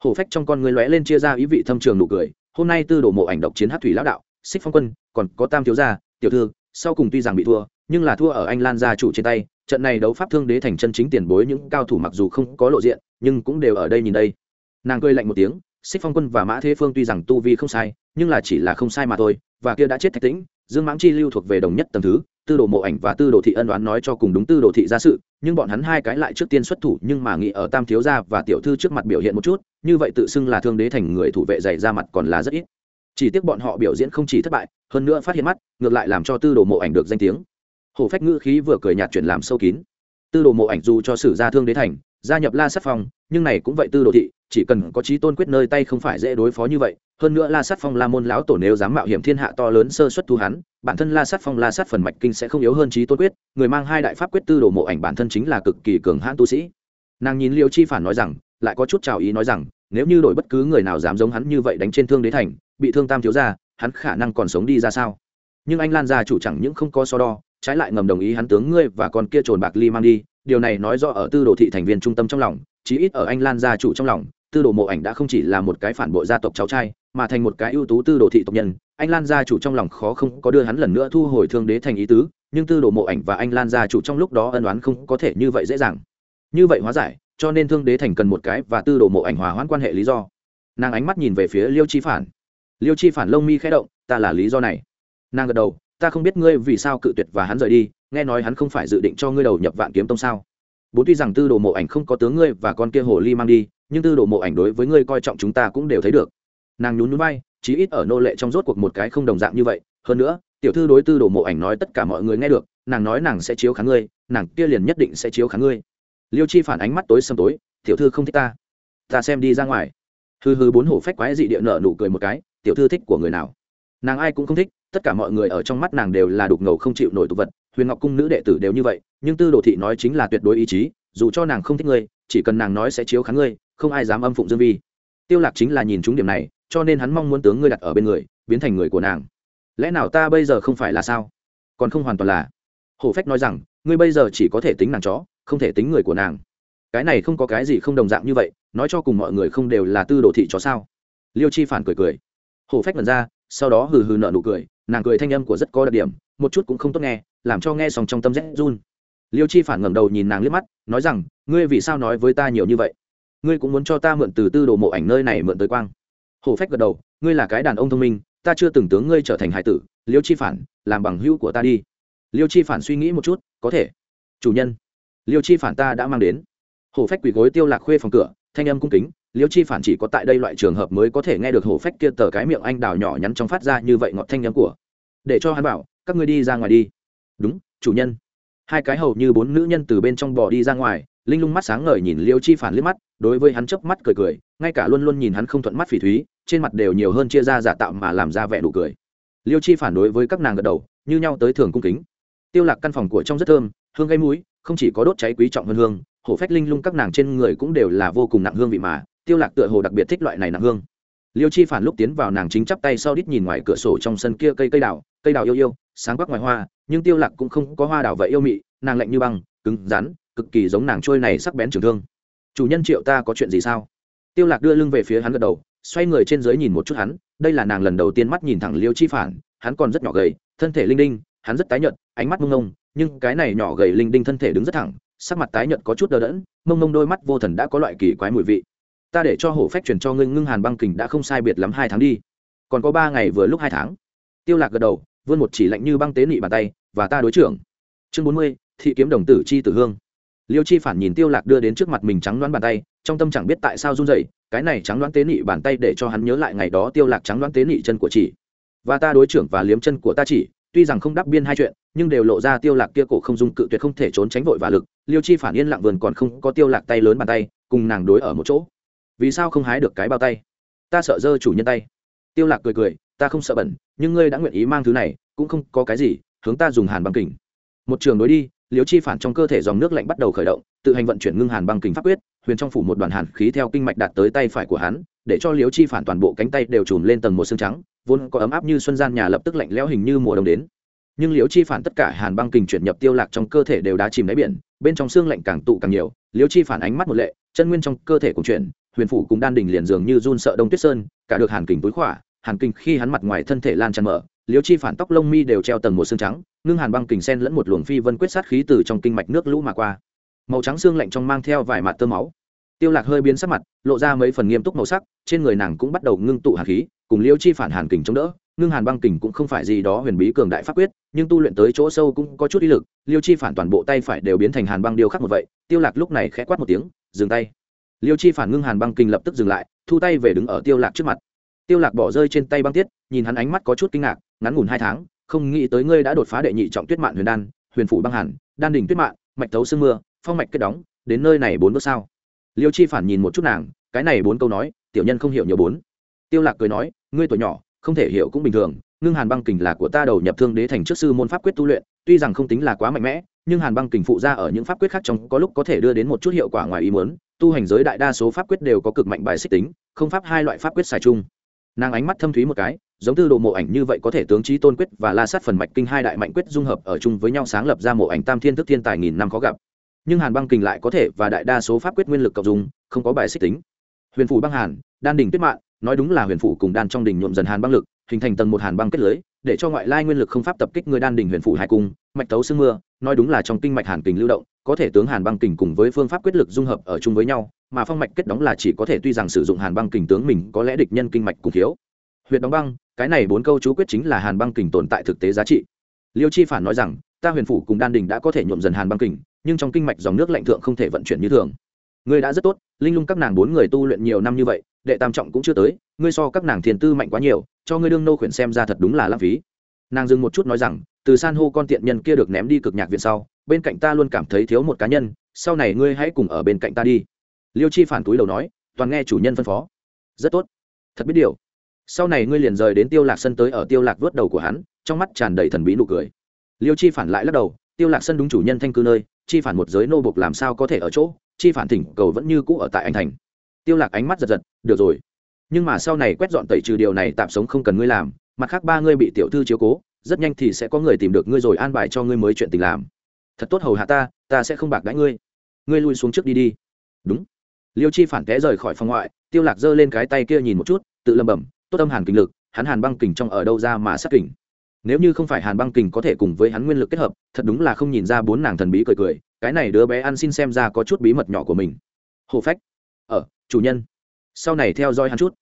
Hổ phách trong con ngươi lóe lên chia ra ý vị thâm trường nụ cười, hôm nay tư đồ mộ ảnh độc chiến hát thủy lão đạo, xích phong quân, còn có tam thiếu gia, tiểu thư, sau cùng tuy rằng bị thua, nhưng là thua ở anh lan gia chủ trên tay, trận này đấu pháp thương đế thành chân chính tiền bối những cao thủ mặc dù không có lộ diện, nhưng cũng đều ở đây nhìn đây. Nàng cười lạnh một tiếng, xích phong quân và mã thế phương tuy rằng tu vi không sai, nhưng là chỉ là không sai mà thôi, và kia đã chết thạch tĩnh, dương mãng chi lưu thuộc về đồng nhất tầng thứ tư đồ mộ ảnh và tư đồ thị ân đoán nói cho cùng đúng tư đồ thị ra sự, nhưng bọn hắn hai cái lại trước tiên xuất thủ, nhưng mà nghĩ ở tam thiếu gia và tiểu thư trước mặt biểu hiện một chút, như vậy tự xưng là thương đế thành người thủ vệ dày ra mặt còn là rất ít. Chỉ tiếc bọn họ biểu diễn không chỉ thất bại, hơn nữa phát hiện mắt, ngược lại làm cho tư đồ mộ ảnh được danh tiếng. Hồ phách ngữ khí vừa cười nhạt chuyển làm sâu kín. Tư đồ mộ ảnh dù cho sử gia thương đế thành, gia nhập la sắc phong, nhưng này cũng vậy tư đồ thị chỉ cần có trí tôn quyết nơi tay không phải dễ đối phó như vậy, hơn nữa la sát phong la môn lão tổ nếu dám mạo hiểm thiên hạ to lớn sơ xuất thu hắn, bản thân la sát phong la sát phần mạch kinh sẽ không yếu hơn trí tôn quyết, người mang hai đại pháp quyết tư đồ mộ ảnh bản thân chính là cực kỳ cường hãn tu sĩ. Nàng nhìn liêu chi phản nói rằng, lại có chút trào ý nói rằng, nếu như đổi bất cứ người nào dám giống hắn như vậy đánh trên thương đế thành, bị thương tam thiếu gia, hắn khả năng còn sống đi ra sao? Nhưng anh lan gia chủ chẳng những không có so đo, trái lại ngầm đồng ý hắn tướng ngươi và con kia trồn bạc ly mang đi, điều này nói rõ ở tư đồ thị thành viên trung tâm trong lòng, chí ít ở anh lan gia chủ trong lòng tư đồ mộ ảnh đã không chỉ là một cái phản bội gia tộc cháu trai, mà thành một cái ưu tú tư đồ thị tộc nhân. Anh lan gia chủ trong lòng khó không có đưa hắn lần nữa thu hồi thương đế thành ý tứ, nhưng tư đồ mộ ảnh và anh lan gia chủ trong lúc đó ân oán không có thể như vậy dễ dàng. Như vậy hóa giải, cho nên thương đế thành cần một cái và tư đồ mộ ảnh hòa hoãn quan hệ lý do. Nàng ánh mắt nhìn về phía liêu chi phản. Liêu chi phản lông mi khẽ động, ta là lý do này. Nàng gật đầu, ta không biết ngươi vì sao cự tuyệt và hắn rời đi, nghe nói hắn không phải dự định cho ngươi đầu nhập vạn kiếm tông sao? Bố tuy rằng tư đồ mộ ảnh không có tướng ngươi và con kia hồ ly mang đi nhưng tư đồ mộ ảnh đối với ngươi coi trọng chúng ta cũng đều thấy được. Nàng nhún núi bay chí ít ở nô lệ trong rốt cuộc một cái không đồng dạng như vậy. Hơn nữa, tiểu thư đối tư đồ mộ ảnh nói tất cả mọi người nghe được, nàng nói nàng sẽ chiếu kháng ngươi, nàng kia liền nhất định sẽ chiếu kháng ngươi. Liêu chi phản ánh mắt tối sầm tối, tiểu thư không thích ta. Ta xem đi ra ngoài. Hư hư bốn hổ phách quái dị địa nợ nụ cười một cái, tiểu thư thích của người nào? Nàng ai cũng không thích, tất cả mọi người ở trong mắt nàng đều là đục ngầu không chịu nổi tục vật, huyền ngọc cung nữ đệ tử đều như vậy, nhưng tư đồ thị nói chính là tuyệt đối ý chí, dù cho nàng không thích ngươi, chỉ cần nàng nói sẽ chiếu kháng ngươi không ai dám âm phụng dương vi. Tiêu lạc chính là nhìn chúng điểm này, cho nên hắn mong muốn tướng ngươi đặt ở bên người, biến thành người của nàng. Lẽ nào ta bây giờ không phải là sao? Còn không hoàn toàn là. Hổ phách nói rằng, ngươi bây giờ chỉ có thể tính nàng chó, không thể tính người của nàng. Cái này không có cái gì không đồng dạng như vậy, nói cho cùng mọi người không đều là tư đồ thị chó sao? Liêu chi phản cười cười. Hổ phách mật ra, sau đó hừ hừ nợ nụ cười, nàng cười thanh âm của rất có đặc điểm, một chút cũng không tốt nghe, làm cho nghe xong trong tâm rét run. Liêu chi phản ngẩng đầu nhìn nàng liếc mắt, nói rằng, ngươi vì sao nói với ta nhiều như vậy? Ngươi cũng muốn cho ta mượn từ tư đồ mộ ảnh nơi này mượn tới quang. Hổ phách gật đầu, ngươi là cái đàn ông thông minh, ta chưa từng tướng ngươi trở thành hải tử, liêu chi phản, làm bằng hữu của ta đi. Liêu chi phản suy nghĩ một chút, có thể. Chủ nhân. Liêu chi phản ta đã mang đến. Hổ phách quỳ gối tiêu lạc khuê phòng cửa, thanh âm cung kính, liêu chi phản chỉ có tại đây loại trường hợp mới có thể nghe được hổ phách kia tờ cái miệng anh đào nhỏ nhắn trong phát ra như vậy ngọt thanh âm của. Để cho hắn bảo, các ngươi đi ra ngoài đi. Đúng, chủ nhân. Hai cái hầu như bốn nữ nhân từ bên trong bò đi ra ngoài linh lung mắt sáng ngời nhìn liêu chi phản liếc mắt, đối với hắn chớp mắt cười cười, ngay cả luôn luôn nhìn hắn không thuận mắt phỉ thúy, trên mặt đều nhiều hơn chia ra giả tạo mà làm ra vẻ đủ cười. Liêu chi phản đối với các nàng gật đầu, như nhau tới thường cung kính. Tiêu lạc căn phòng của trong rất thơm, hương gây mũi không chỉ có đốt cháy quý trọng hơn hương, hổ phách linh lung các nàng trên người cũng đều là vô cùng nặng hương vị mà, tiêu lạc tựa hồ đặc biệt thích loại này nặng hương. Liêu chi phản lúc tiến vào nàng chính chắp tay sau đít nhìn ngoài cửa sổ trong sân kia cây cây đào cây đào yêu yêu, sáng quắc ngoài hoa, nhưng tiêu lạc cũng không có hoa đào vậy yêu mị, nàng lạnh như băng, cứng rắn cực kỳ giống nàng trôi này sắc bén trường thương. Chủ nhân triệu ta có chuyện gì sao? Tiêu lạc đưa lưng về phía hắn gật đầu, xoay người trên dưới nhìn một chút hắn, đây là nàng lần đầu tiên mắt nhìn thẳng liêu chi phản, hắn còn rất nhỏ gầy, thân thể linh đinh, hắn rất tái nhợt, ánh mắt mông ngông, nhưng cái này nhỏ gầy linh đinh thân thể đứng rất thẳng, sắc mặt tái nhợt có chút đờ đẫn, mông ngông đôi mắt vô thần đã có loại kỳ quái mùi vị. Ta để cho hổ phách truyền cho ngươi ngưng hàn băng kình đã không sai biệt lắm hai tháng đi. Còn có ba ngày vừa lúc hai tháng. Tiêu lạc gật đầu, vươn một chỉ lạnh như băng tế nị bàn tay, và ta đối trưởng. Chương bốn mươi, thị kiếm đồng tử chi tử hương liêu chi phản nhìn tiêu lạc đưa đến trước mặt mình trắng đoán bàn tay, trong tâm chẳng biết tại sao run rẩy, cái này trắng đoán tế nị bàn tay để cho hắn nhớ lại ngày đó tiêu lạc trắng đoán tế nị chân của chỉ. Và ta đối trưởng và liếm chân của ta chỉ, tuy rằng không đáp biên hai chuyện, nhưng đều lộ ra tiêu lạc kia cổ không dung cự tuyệt không thể trốn tránh vội và lực. Liêu chi phản yên lặng vườn còn không có tiêu lạc tay lớn bàn tay, cùng nàng đối ở một chỗ. Vì sao không hái được cái bao tay? Ta sợ dơ chủ nhân tay. Tiêu lạc cười cười, ta không sợ bẩn, nhưng ngươi đã nguyện ý mang thứ này, cũng không có cái gì, hướng ta dùng hàn băng kình. Một trường đối đi liêu chi phản trong cơ thể dòng nước lạnh bắt đầu khởi động, tự hành vận chuyển ngưng hàn băng kình pháp quyết, huyền trong phủ một đoàn hàn khí theo kinh mạch đạt tới tay phải của hắn, để cho liêu chi phản toàn bộ cánh tay đều trùm lên tầng một xương trắng, vốn có ấm áp như xuân gian nhà lập tức lạnh lẽo hình như mùa đông đến. Nhưng liễu chi phản tất cả hàn băng kình chuyển nhập tiêu lạc trong cơ thể đều đã chìm đáy biển, bên trong xương lạnh càng tụ càng nhiều liễu chi phản ánh mắt một lệ, chân nguyên trong cơ thể cũng chuyển, huyền phủ cùng đan đỉnh liền dường như run sợ đông tuyết sơn, cả được hàn kình tối khỏa, hàn kình khi hắn mặt ngoài thân thể lan tràn mở liễu chi phản tóc lông mi đều treo tầng một xương trắng, ngưng hàn băng kình sen lẫn một luồng phi vân quyết sát khí từ trong kinh mạch nước lũ mà qua. Màu trắng xương lạnh trong mang theo vài mặt tơ máu. Tiêu lạc hơi biến sắc mặt, lộ ra mấy phần nghiêm túc màu sắc, trên người nàng cũng bắt đầu ngưng tụ hàn khí, cùng liễu chi phản hàn kình chống đỡ, ngưng hàn băng kình cũng không phải gì đó huyền bí cường đại pháp quyết, nhưng tu luyện tới chỗ sâu cũng có chút ý lực, liêu chi phản toàn bộ tay phải đều biến thành hàn băng điều khắc một vậy, tiêu lạc lúc này khẽ quát một tiếng, dừng tay. Liêu chi phản ngưng hàn băng kình lập tức dừng lại, thu tay về đứng ở tiêu lạc trước mặt. Tiêu lạc bỏ rơi trên tay băng tiết, nhìn hắn ánh mắt có chút kinh ngạc ngắn ngủn hai tháng, không nghĩ tới ngươi đã đột phá đệ nhị trọng tuyết mạn huyền đan, huyền phủ băng hàn, đan đỉnh tuyết mạn, mạch tấu sương mưa, phong mạch kết đóng, đến nơi này bốn bước sao? Liêu chi phản nhìn một chút nàng, cái này bốn câu nói, tiểu nhân không hiểu nhiều bốn. Tiêu lạc cười nói, ngươi tuổi nhỏ, không thể hiểu cũng bình thường, ngưng hàn băng kình là của ta đầu nhập thương đế thành trước sư môn pháp quyết tu luyện, tuy rằng không tính là quá mạnh mẽ, nhưng hàn băng kình phụ ra ở những pháp quyết khác trong có lúc có thể đưa đến một chút hiệu quả ngoài ý muốn, tu hành giới đại đa số pháp quyết đều có cực mạnh bài xích tính, không pháp hai loại pháp quyết xài chung nàng ánh mắt thâm thúy một cái, giống tư đồ mộ ảnh như vậy có thể tướng trí tôn quyết và la sát phần mạch kinh hai đại mạnh quyết dung hợp ở chung với nhau sáng lập ra mộ ảnh tam thiên thức thiên tài nghìn năm khó gặp. Nhưng hàn băng kình lại có thể và đại đa số pháp quyết nguyên lực cộng dùng không có bài xích tính. Huyền phủ băng hàn, đan đình tuyết mạng nói đúng là huyền phủ cùng đan trong đình nhuộm dần hàn băng lực, hình thành tầng một hàn băng kết lưới, để cho ngoại lai nguyên lực không pháp tập kích người đan đình huyền phủ hải cung, mạch tấu sương mưa, nói đúng là trong kinh mạch hàn kình lưu động, có thể tướng hàn băng kình cùng với phương pháp quyết lực dung hợp ở chung với nhau mà phong mạch kết đóng là chỉ có thể tuy rằng sử dụng hàn băng kình tướng mình, có lẽ địch nhân kinh mạch cùng thiếu. Huyện đóng băng, cái này bốn câu chú quyết chính là hàn băng kình tồn tại thực tế giá trị. Liêu chi phản nói rằng, ta huyền phủ cùng đan đình đã có thể nhuộm dần hàn băng kình, nhưng trong kinh mạch dòng nước lạnh thượng không thể vận chuyển như thường. Ngươi đã rất tốt, linh lung các nàng bốn người tu luyện nhiều năm như vậy, đệ tam trọng cũng chưa tới, ngươi so các nàng thiền tư mạnh quá nhiều, cho ngươi đương nô khuyển xem ra thật đúng là lãng phí. Nàng dừng một chút nói rằng, từ san hô con tiện nhân kia được ném đi cực nhạc viện sau, bên cạnh ta luôn cảm thấy thiếu một cá nhân, sau này ngươi hãy cùng ở bên cạnh ta đi liêu chi phản túi đầu nói, toàn nghe chủ nhân phân phó. Rất tốt. Thật biết điều. Sau này ngươi liền rời đến tiêu lạc sân tới ở tiêu lạc vớt đầu của hắn, trong mắt tràn đầy thần bí nụ cười. Liêu chi phản lại lắc đầu, tiêu lạc sân đúng chủ nhân thanh cư nơi, chi phản một giới nô bộc làm sao có thể ở chỗ, chi phản thỉnh cầu vẫn như cũ ở tại anh thành. Tiêu lạc ánh mắt giật giật, được rồi. Nhưng mà sau này quét dọn tẩy trừ điều này tạm sống không cần ngươi làm, mặt khác ba ngươi bị tiểu thư chiếu cố, rất nhanh thì sẽ có người tìm được ngươi rồi an bài cho ngươi mới chuyện tình làm. Thật tốt hầu hạ ta ta sẽ không bạc đãi ngươi. Ngươi lui xuống trước đi đi. Đúng liêu chi phản té rời khỏi phòng ngoại tiêu lạc giơ lên cái tay kia nhìn một chút tự lẩm bẩm tốt âm hàn kinh lực hắn hàn băng kình trong ở đâu ra mà sát kình? Nếu như không phải hàn băng kình có thể cùng với hắn nguyên lực kết hợp thật đúng là không nhìn ra bốn nàng thần bí cười cười cái này đứa bé ăn xin xem ra có chút bí mật nhỏ của mình. Hồ phách ở ờ, chủ nhân. Sau này theo dõi hắn chút.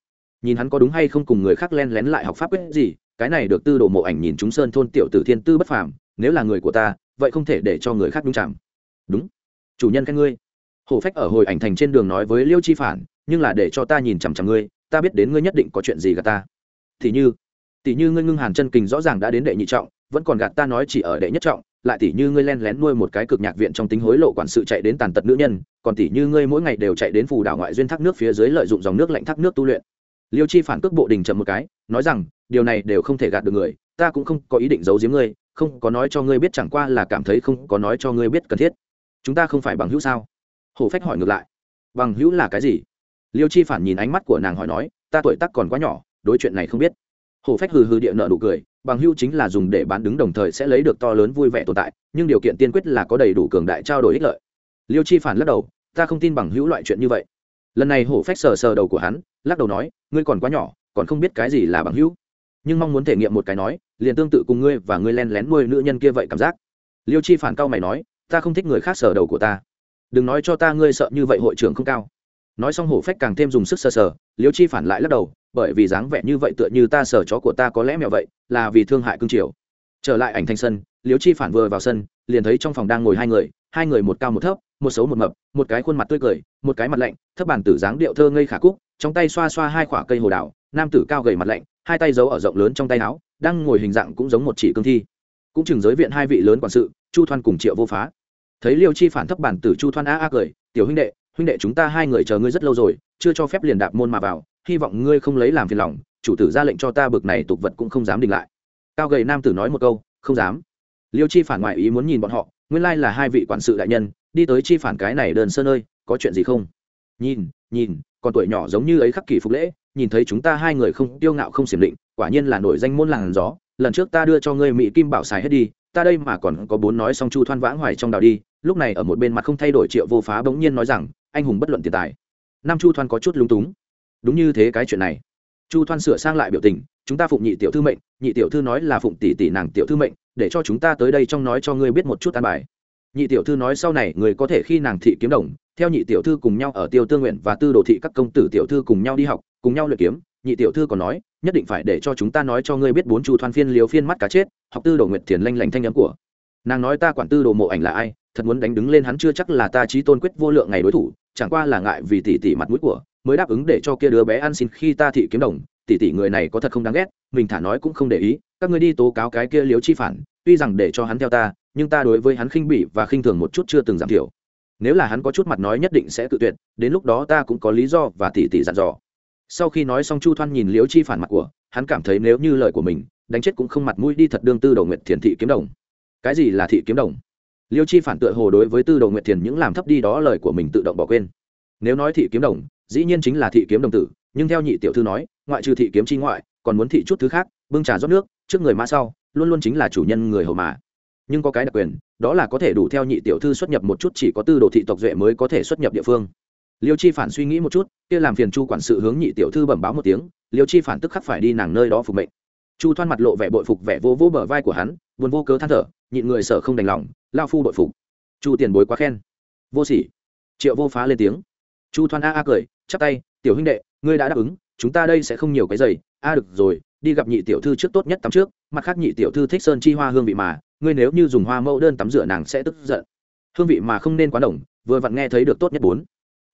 Nhìn hắn có đúng hay không cùng người khác len lén lại học pháp quyết gì cái này được tư đồ mộ ảnh nhìn chúng sơn thôn tiểu tử thiên tư bất phàm nếu là người của ta vậy không thể để cho người khác đúng chạm đúng. Chủ nhân khen ngươi. Hổ phách ở hồi ảnh thành trên đường nói với liêu chi phản, nhưng là để cho ta nhìn chằm chằm ngươi, ta biết đến ngươi nhất định có chuyện gì gạt ta. Thì như? Tỷ như ngươi ngưng hàn chân kình rõ ràng đã đến đệ nhị trọng, vẫn còn gạt ta nói chỉ ở đệ nhất trọng, lại tỷ như ngươi len lén nuôi một cái cực nhạc viện trong tính hối lộ quản sự chạy đến tàn tật nữ nhân, còn tỷ như ngươi mỗi ngày đều chạy đến phù đảo ngoại duyên thác nước phía dưới lợi dụng dòng nước lạnh thác nước tu luyện. Liêu chi phản cước bộ đình chậm một cái, nói rằng, điều này đều không thể gạt được người, ta cũng không có ý định giấu giếm ngươi, không có nói cho ngươi biết chẳng qua là cảm thấy không có nói cho ngươi biết cần thiết. Chúng ta không phải bằng hữu sao? Hồ phách hỏi ngược lại. Bằng hữu là cái gì? Liêu chi phản nhìn ánh mắt của nàng hỏi nói, ta tuổi tác còn quá nhỏ, đối chuyện này không biết. Hồ phách hừ hừ địa nợ nụ cười, bằng hữu chính là dùng để bán đứng đồng thời sẽ lấy được to lớn vui vẻ tồn tại, nhưng điều kiện tiên quyết là có đầy đủ cường đại trao đổi ích lợi. Liêu chi phản lắc đầu, ta không tin bằng hữu loại chuyện như vậy. Lần này hổ phách sờ sờ đầu của hắn, lắc đầu nói, ngươi còn quá nhỏ, còn không biết cái gì là bằng hữu. Nhưng mong muốn thể nghiệm một cái nói, liền tương tự cùng ngươi và ngươi len lén nuôi nữ nhân kia vậy cảm giác. Liêu chi phản cao mày nói, ta không thích người khác sờ đầu của ta đừng nói cho ta ngươi sợ như vậy hội trưởng không cao. Nói xong hổ phách càng thêm dùng sức sờ sờ, liêu chi phản lại lắc đầu, bởi vì dáng vẻ như vậy tựa như ta sờ chó của ta có lẽ mèo vậy, là vì thương hại cương triều trở lại ảnh thanh sân, liêu chi phản vừa vào sân, liền thấy trong phòng đang ngồi hai người hai người một cao một thấp, một xấu một mập, một cái khuôn mặt tươi cười, một cái mặt lạnh, thấp bản tử dáng điệu thơ ngây khả cúc, trong tay xoa xoa hai khoả cây hồ đào, nam tử cao gầy mặt lạnh, hai tay giấu ở rộng lớn trong tay áo, đang ngồi hình dạng cũng giống một chỉ cương thi. Cũng chừng giới viện hai vị lớn quản sự, chu thoan cùng triệu vô phá thấy liêu chi phản thấp bản tử chu thoan a a cười, tiểu huynh đệ huynh đệ chúng ta hai người chờ ngươi rất lâu rồi, chưa cho phép liền đạp môn mà vào, hy vọng ngươi không lấy làm phiền lòng, chủ tử ra lệnh cho ta bực này tục vật cũng không dám đình lại. Cao gầy nam tử nói một câu, không dám. Liêu chi phản ngoại ý muốn nhìn bọn họ, nguyên lai là hai vị quản sự đại nhân, đi tới chi phản cái này đơn sơ nơi, có chuyện gì không? Nhìn nhìn, còn tuổi nhỏ giống như ấy khắc kỷ phục lễ, nhìn thấy chúng ta hai người không, tiêu ngạo không xiểm định, quả nhiên là nổi danh môn làng gió, lần trước ta đưa cho ngươi mỹ kim bảo xài hết đi ta đây mà còn có bốn nói xong chu thoan vãng hoài trong đào đi, lúc này ở một bên mặt không thay đổi triệu vô phá bỗng nhiên nói rằng, anh hùng bất luận tiền tài. Nam chu thoan có chút lúng túng. Đúng như thế cái chuyện này. Chu thoan sửa sang lại biểu tình, chúng ta phụng nhị tiểu thư mệnh, nhị tiểu thư nói là phụng tỷ tỷ nàng tiểu thư mệnh, để cho chúng ta tới đây trong nói cho ngươi biết một chút an bài. Nhị tiểu thư nói sau này, người có thể khi nàng thị kiếm đồng, theo nhị tiểu thư cùng nhau ở tiêu tương nguyện và tư đồ thị các công tử tiểu thư cùng nhau đi học, cùng nhau luyện kiếm, nhị tiểu thư còn nói nhất định phải để cho chúng ta nói cho ngươi biết bốn chu thoan phiên liều phiên mắt cá chết, học tư đồ nguyệt thiền lanh lảnh thanh nhắm của. Nàng nói ta quản tư đồ mộ ảnh là ai, thật muốn đánh đứng lên hắn chưa chắc là ta trí tôn quyết vô lượng ngày đối thủ, chẳng qua là ngại vì tỷ tỷ mặt mũi của, mới đáp ứng để cho kia đứa bé ăn xin khi ta thị kiếm đồng, tỷ tỷ người này có thật không đáng ghét, mình thả nói cũng không để ý, các ngươi đi tố cáo cái kia liếu chi phản, tuy rằng để cho hắn theo ta, nhưng ta đối với hắn khinh bỉ và khinh thường một chút chưa từng giảm thiểu. Nếu là hắn có chút mặt nói nhất định sẽ tự tuyệt, đến lúc đó ta cũng có lý do và tỉ tỉ dặn dò sau khi nói xong chu thoan nhìn liễu chi phản mặt của, hắn cảm thấy nếu như lời của mình, đánh chết cũng không mặt mũi đi thật đương tư đầu nguyệt thiền thị kiếm đồng. Cái gì là thị kiếm đồng? Liêu chi phản tựa hồ đối với tư đầu nguyệt thiền những làm thấp đi đó lời của mình tự động bỏ quên. Nếu nói thị kiếm đồng, dĩ nhiên chính là thị kiếm đồng tử, nhưng theo nhị tiểu thư nói, ngoại trừ thị kiếm chi ngoại, còn muốn thị chút thứ khác, bưng trà rót nước, trước người mã sau, luôn luôn chính là chủ nhân người hầu mà. Nhưng có cái đặc quyền, đó là có thể đủ theo nhị tiểu thư xuất nhập một chút chỉ có tư đồ thị tộc duệ mới có thể xuất nhập địa phương liêu chi phản suy nghĩ một chút, kia làm phiền chu quản sự hướng nhị tiểu thư bẩm báo một tiếng, liêu chi phản tức khắc phải đi nàng nơi đó phục mệnh. Chu thoan mặt lộ vẻ bội phục vẻ vô vô bờ vai của hắn, buồn vô cớ than thở, nhịn người sợ không đành lòng, lao phu bội phục. Chu tiền bối quá khen. Vô sỉ. Triệu vô phá lên tiếng. Chu thoan a a cười, chắp tay, tiểu huynh đệ, ngươi đã đáp ứng, chúng ta đây sẽ không nhiều cái giày. A được rồi, đi gặp nhị tiểu thư trước tốt nhất tắm trước, mặt khác nhị tiểu thư thích sơn chi hoa hương vị mà, ngươi nếu như dùng hoa mẫu đơn tắm rửa nàng sẽ tức giận. Hương vị mà không nên quá đồng vừa vặn nghe thấy được tốt nhất bốn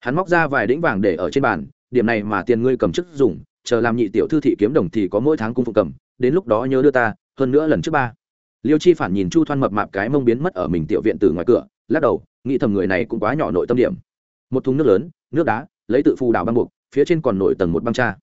hắn móc ra vài đĩnh vàng để ở trên bàn, điểm này mà tiền ngươi cầm chức dùng, chờ làm nhị tiểu thư thị kiếm đồng thì có mỗi tháng cung phụ cầm, đến lúc đó nhớ đưa ta, hơn nữa lần trước ba. Liêu chi phản nhìn chu thoan mập mạp cái mông biến mất ở mình tiểu viện từ ngoài cửa, lắc đầu, nghĩ thầm người này cũng quá nhỏ nội tâm điểm. Một thùng nước lớn, nước đá, lấy tự phù đảo băng buộc, phía trên còn nổi tầng một băng cha.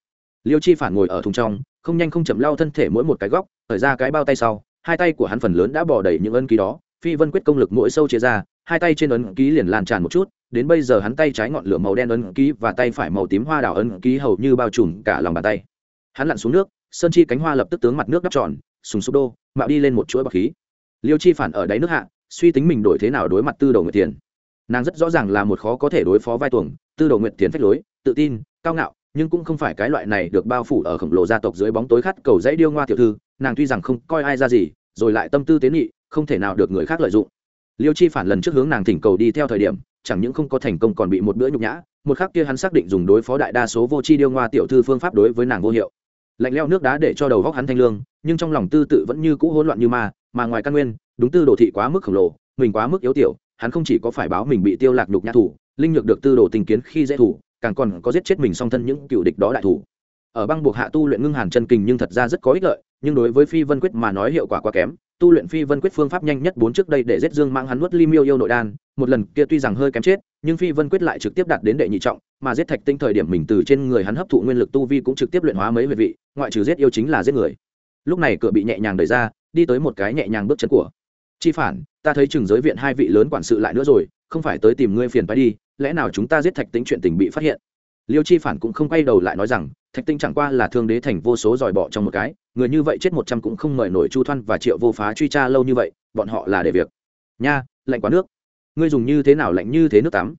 Liêu chi phản ngồi ở thùng trong, không nhanh không chậm lau thân thể mỗi một cái góc, thời ra cái bao tay sau, hai tay của hắn phần lớn đã bỏ đầy những ân ký đó, phi vân quyết công lực mỗi sâu chia ra, hai tay trên ấn ký liền lan tràn một chút đến bây giờ hắn tay trái ngọn lửa màu đen ấn ký và tay phải màu tím hoa đào ấn ký hầu như bao trùm cả lòng bàn tay. Hắn lặn xuống nước, sơn chi cánh hoa lập tức tướng mặt nước đắp tròn, sùng sục đô, mạo đi lên một chuỗi bọc khí. Liêu chi phản ở đáy nước hạ, suy tính mình đổi thế nào đối mặt tư đầu nguyệt tiền nàng rất rõ ràng là một khó có thể đối phó vai tuồng, tư đầu nguyệt tiền phách lối, tự tin, cao ngạo, nhưng cũng không phải cái loại này được bao phủ ở khổng lồ gia tộc dưới bóng tối khát cầu dãy điêu ngoa tiểu thư, nàng tuy rằng không coi ai ra gì, rồi lại tâm tư tế nhị, không thể nào được người khác lợi dụng. Liêu chi phản lần trước hướng nàng thỉnh cầu đi theo thời điểm chẳng những không có thành công còn bị một bữa nhục nhã, một khắc kia hắn xác định dùng đối phó đại đa số vô tri điêu ngoa tiểu thư phương pháp đối với nàng vô hiệu. Lạnh leo nước đá để cho đầu góc hắn thanh lương, nhưng trong lòng tư tự vẫn như cũ hỗn loạn như ma, mà ngoài căn nguyên, đúng tư đồ thị quá mức khổng lồ, mình quá mức yếu tiểu, hắn không chỉ có phải báo mình bị tiêu lạc nhục nhã thủ, linh nhược được tư đồ tình kiến khi dễ thủ, càng còn có giết chết mình song thân những cựu địch đó đại thủ. Ở băng buộc hạ tu luyện ngưng hàn chân kình nhưng thật ra rất có ích lợi, nhưng đối với phi vân quyết mà nói hiệu quả quá kém, tu luyện phi vân quyết phương pháp nhanh nhất bốn trước đây để giết dương mang hắn nuốt ly miêu yêu nội đan một lần kia tuy rằng hơi kém chết, nhưng phi vân quyết lại trực tiếp đạt đến đệ nhị trọng, mà giết thạch tinh thời điểm mình từ trên người hắn hấp thụ nguyên lực tu vi cũng trực tiếp luyện hóa mấy huyệt vị, ngoại trừ giết yêu chính là giết người. Lúc này cửa bị nhẹ nhàng đẩy ra, đi tới một cái nhẹ nhàng bước chân của. Chi phản, ta thấy chừng giới viện hai vị lớn quản sự lại nữa rồi, không phải tới tìm ngươi phiền phải đi, lẽ nào chúng ta giết thạch tính chuyện tình bị phát hiện? Liêu chi phản cũng không quay đầu lại nói rằng, thạch tinh chẳng qua là thương đế thành vô số dòi bọ trong một cái, người như vậy chết một trăm cũng không mời nổi chu thoăn và triệu vô phá truy tra lâu như vậy, bọn họ là để việc. Nha lạnh quá nước ngươi dùng như thế nào lạnh như thế nước tắm?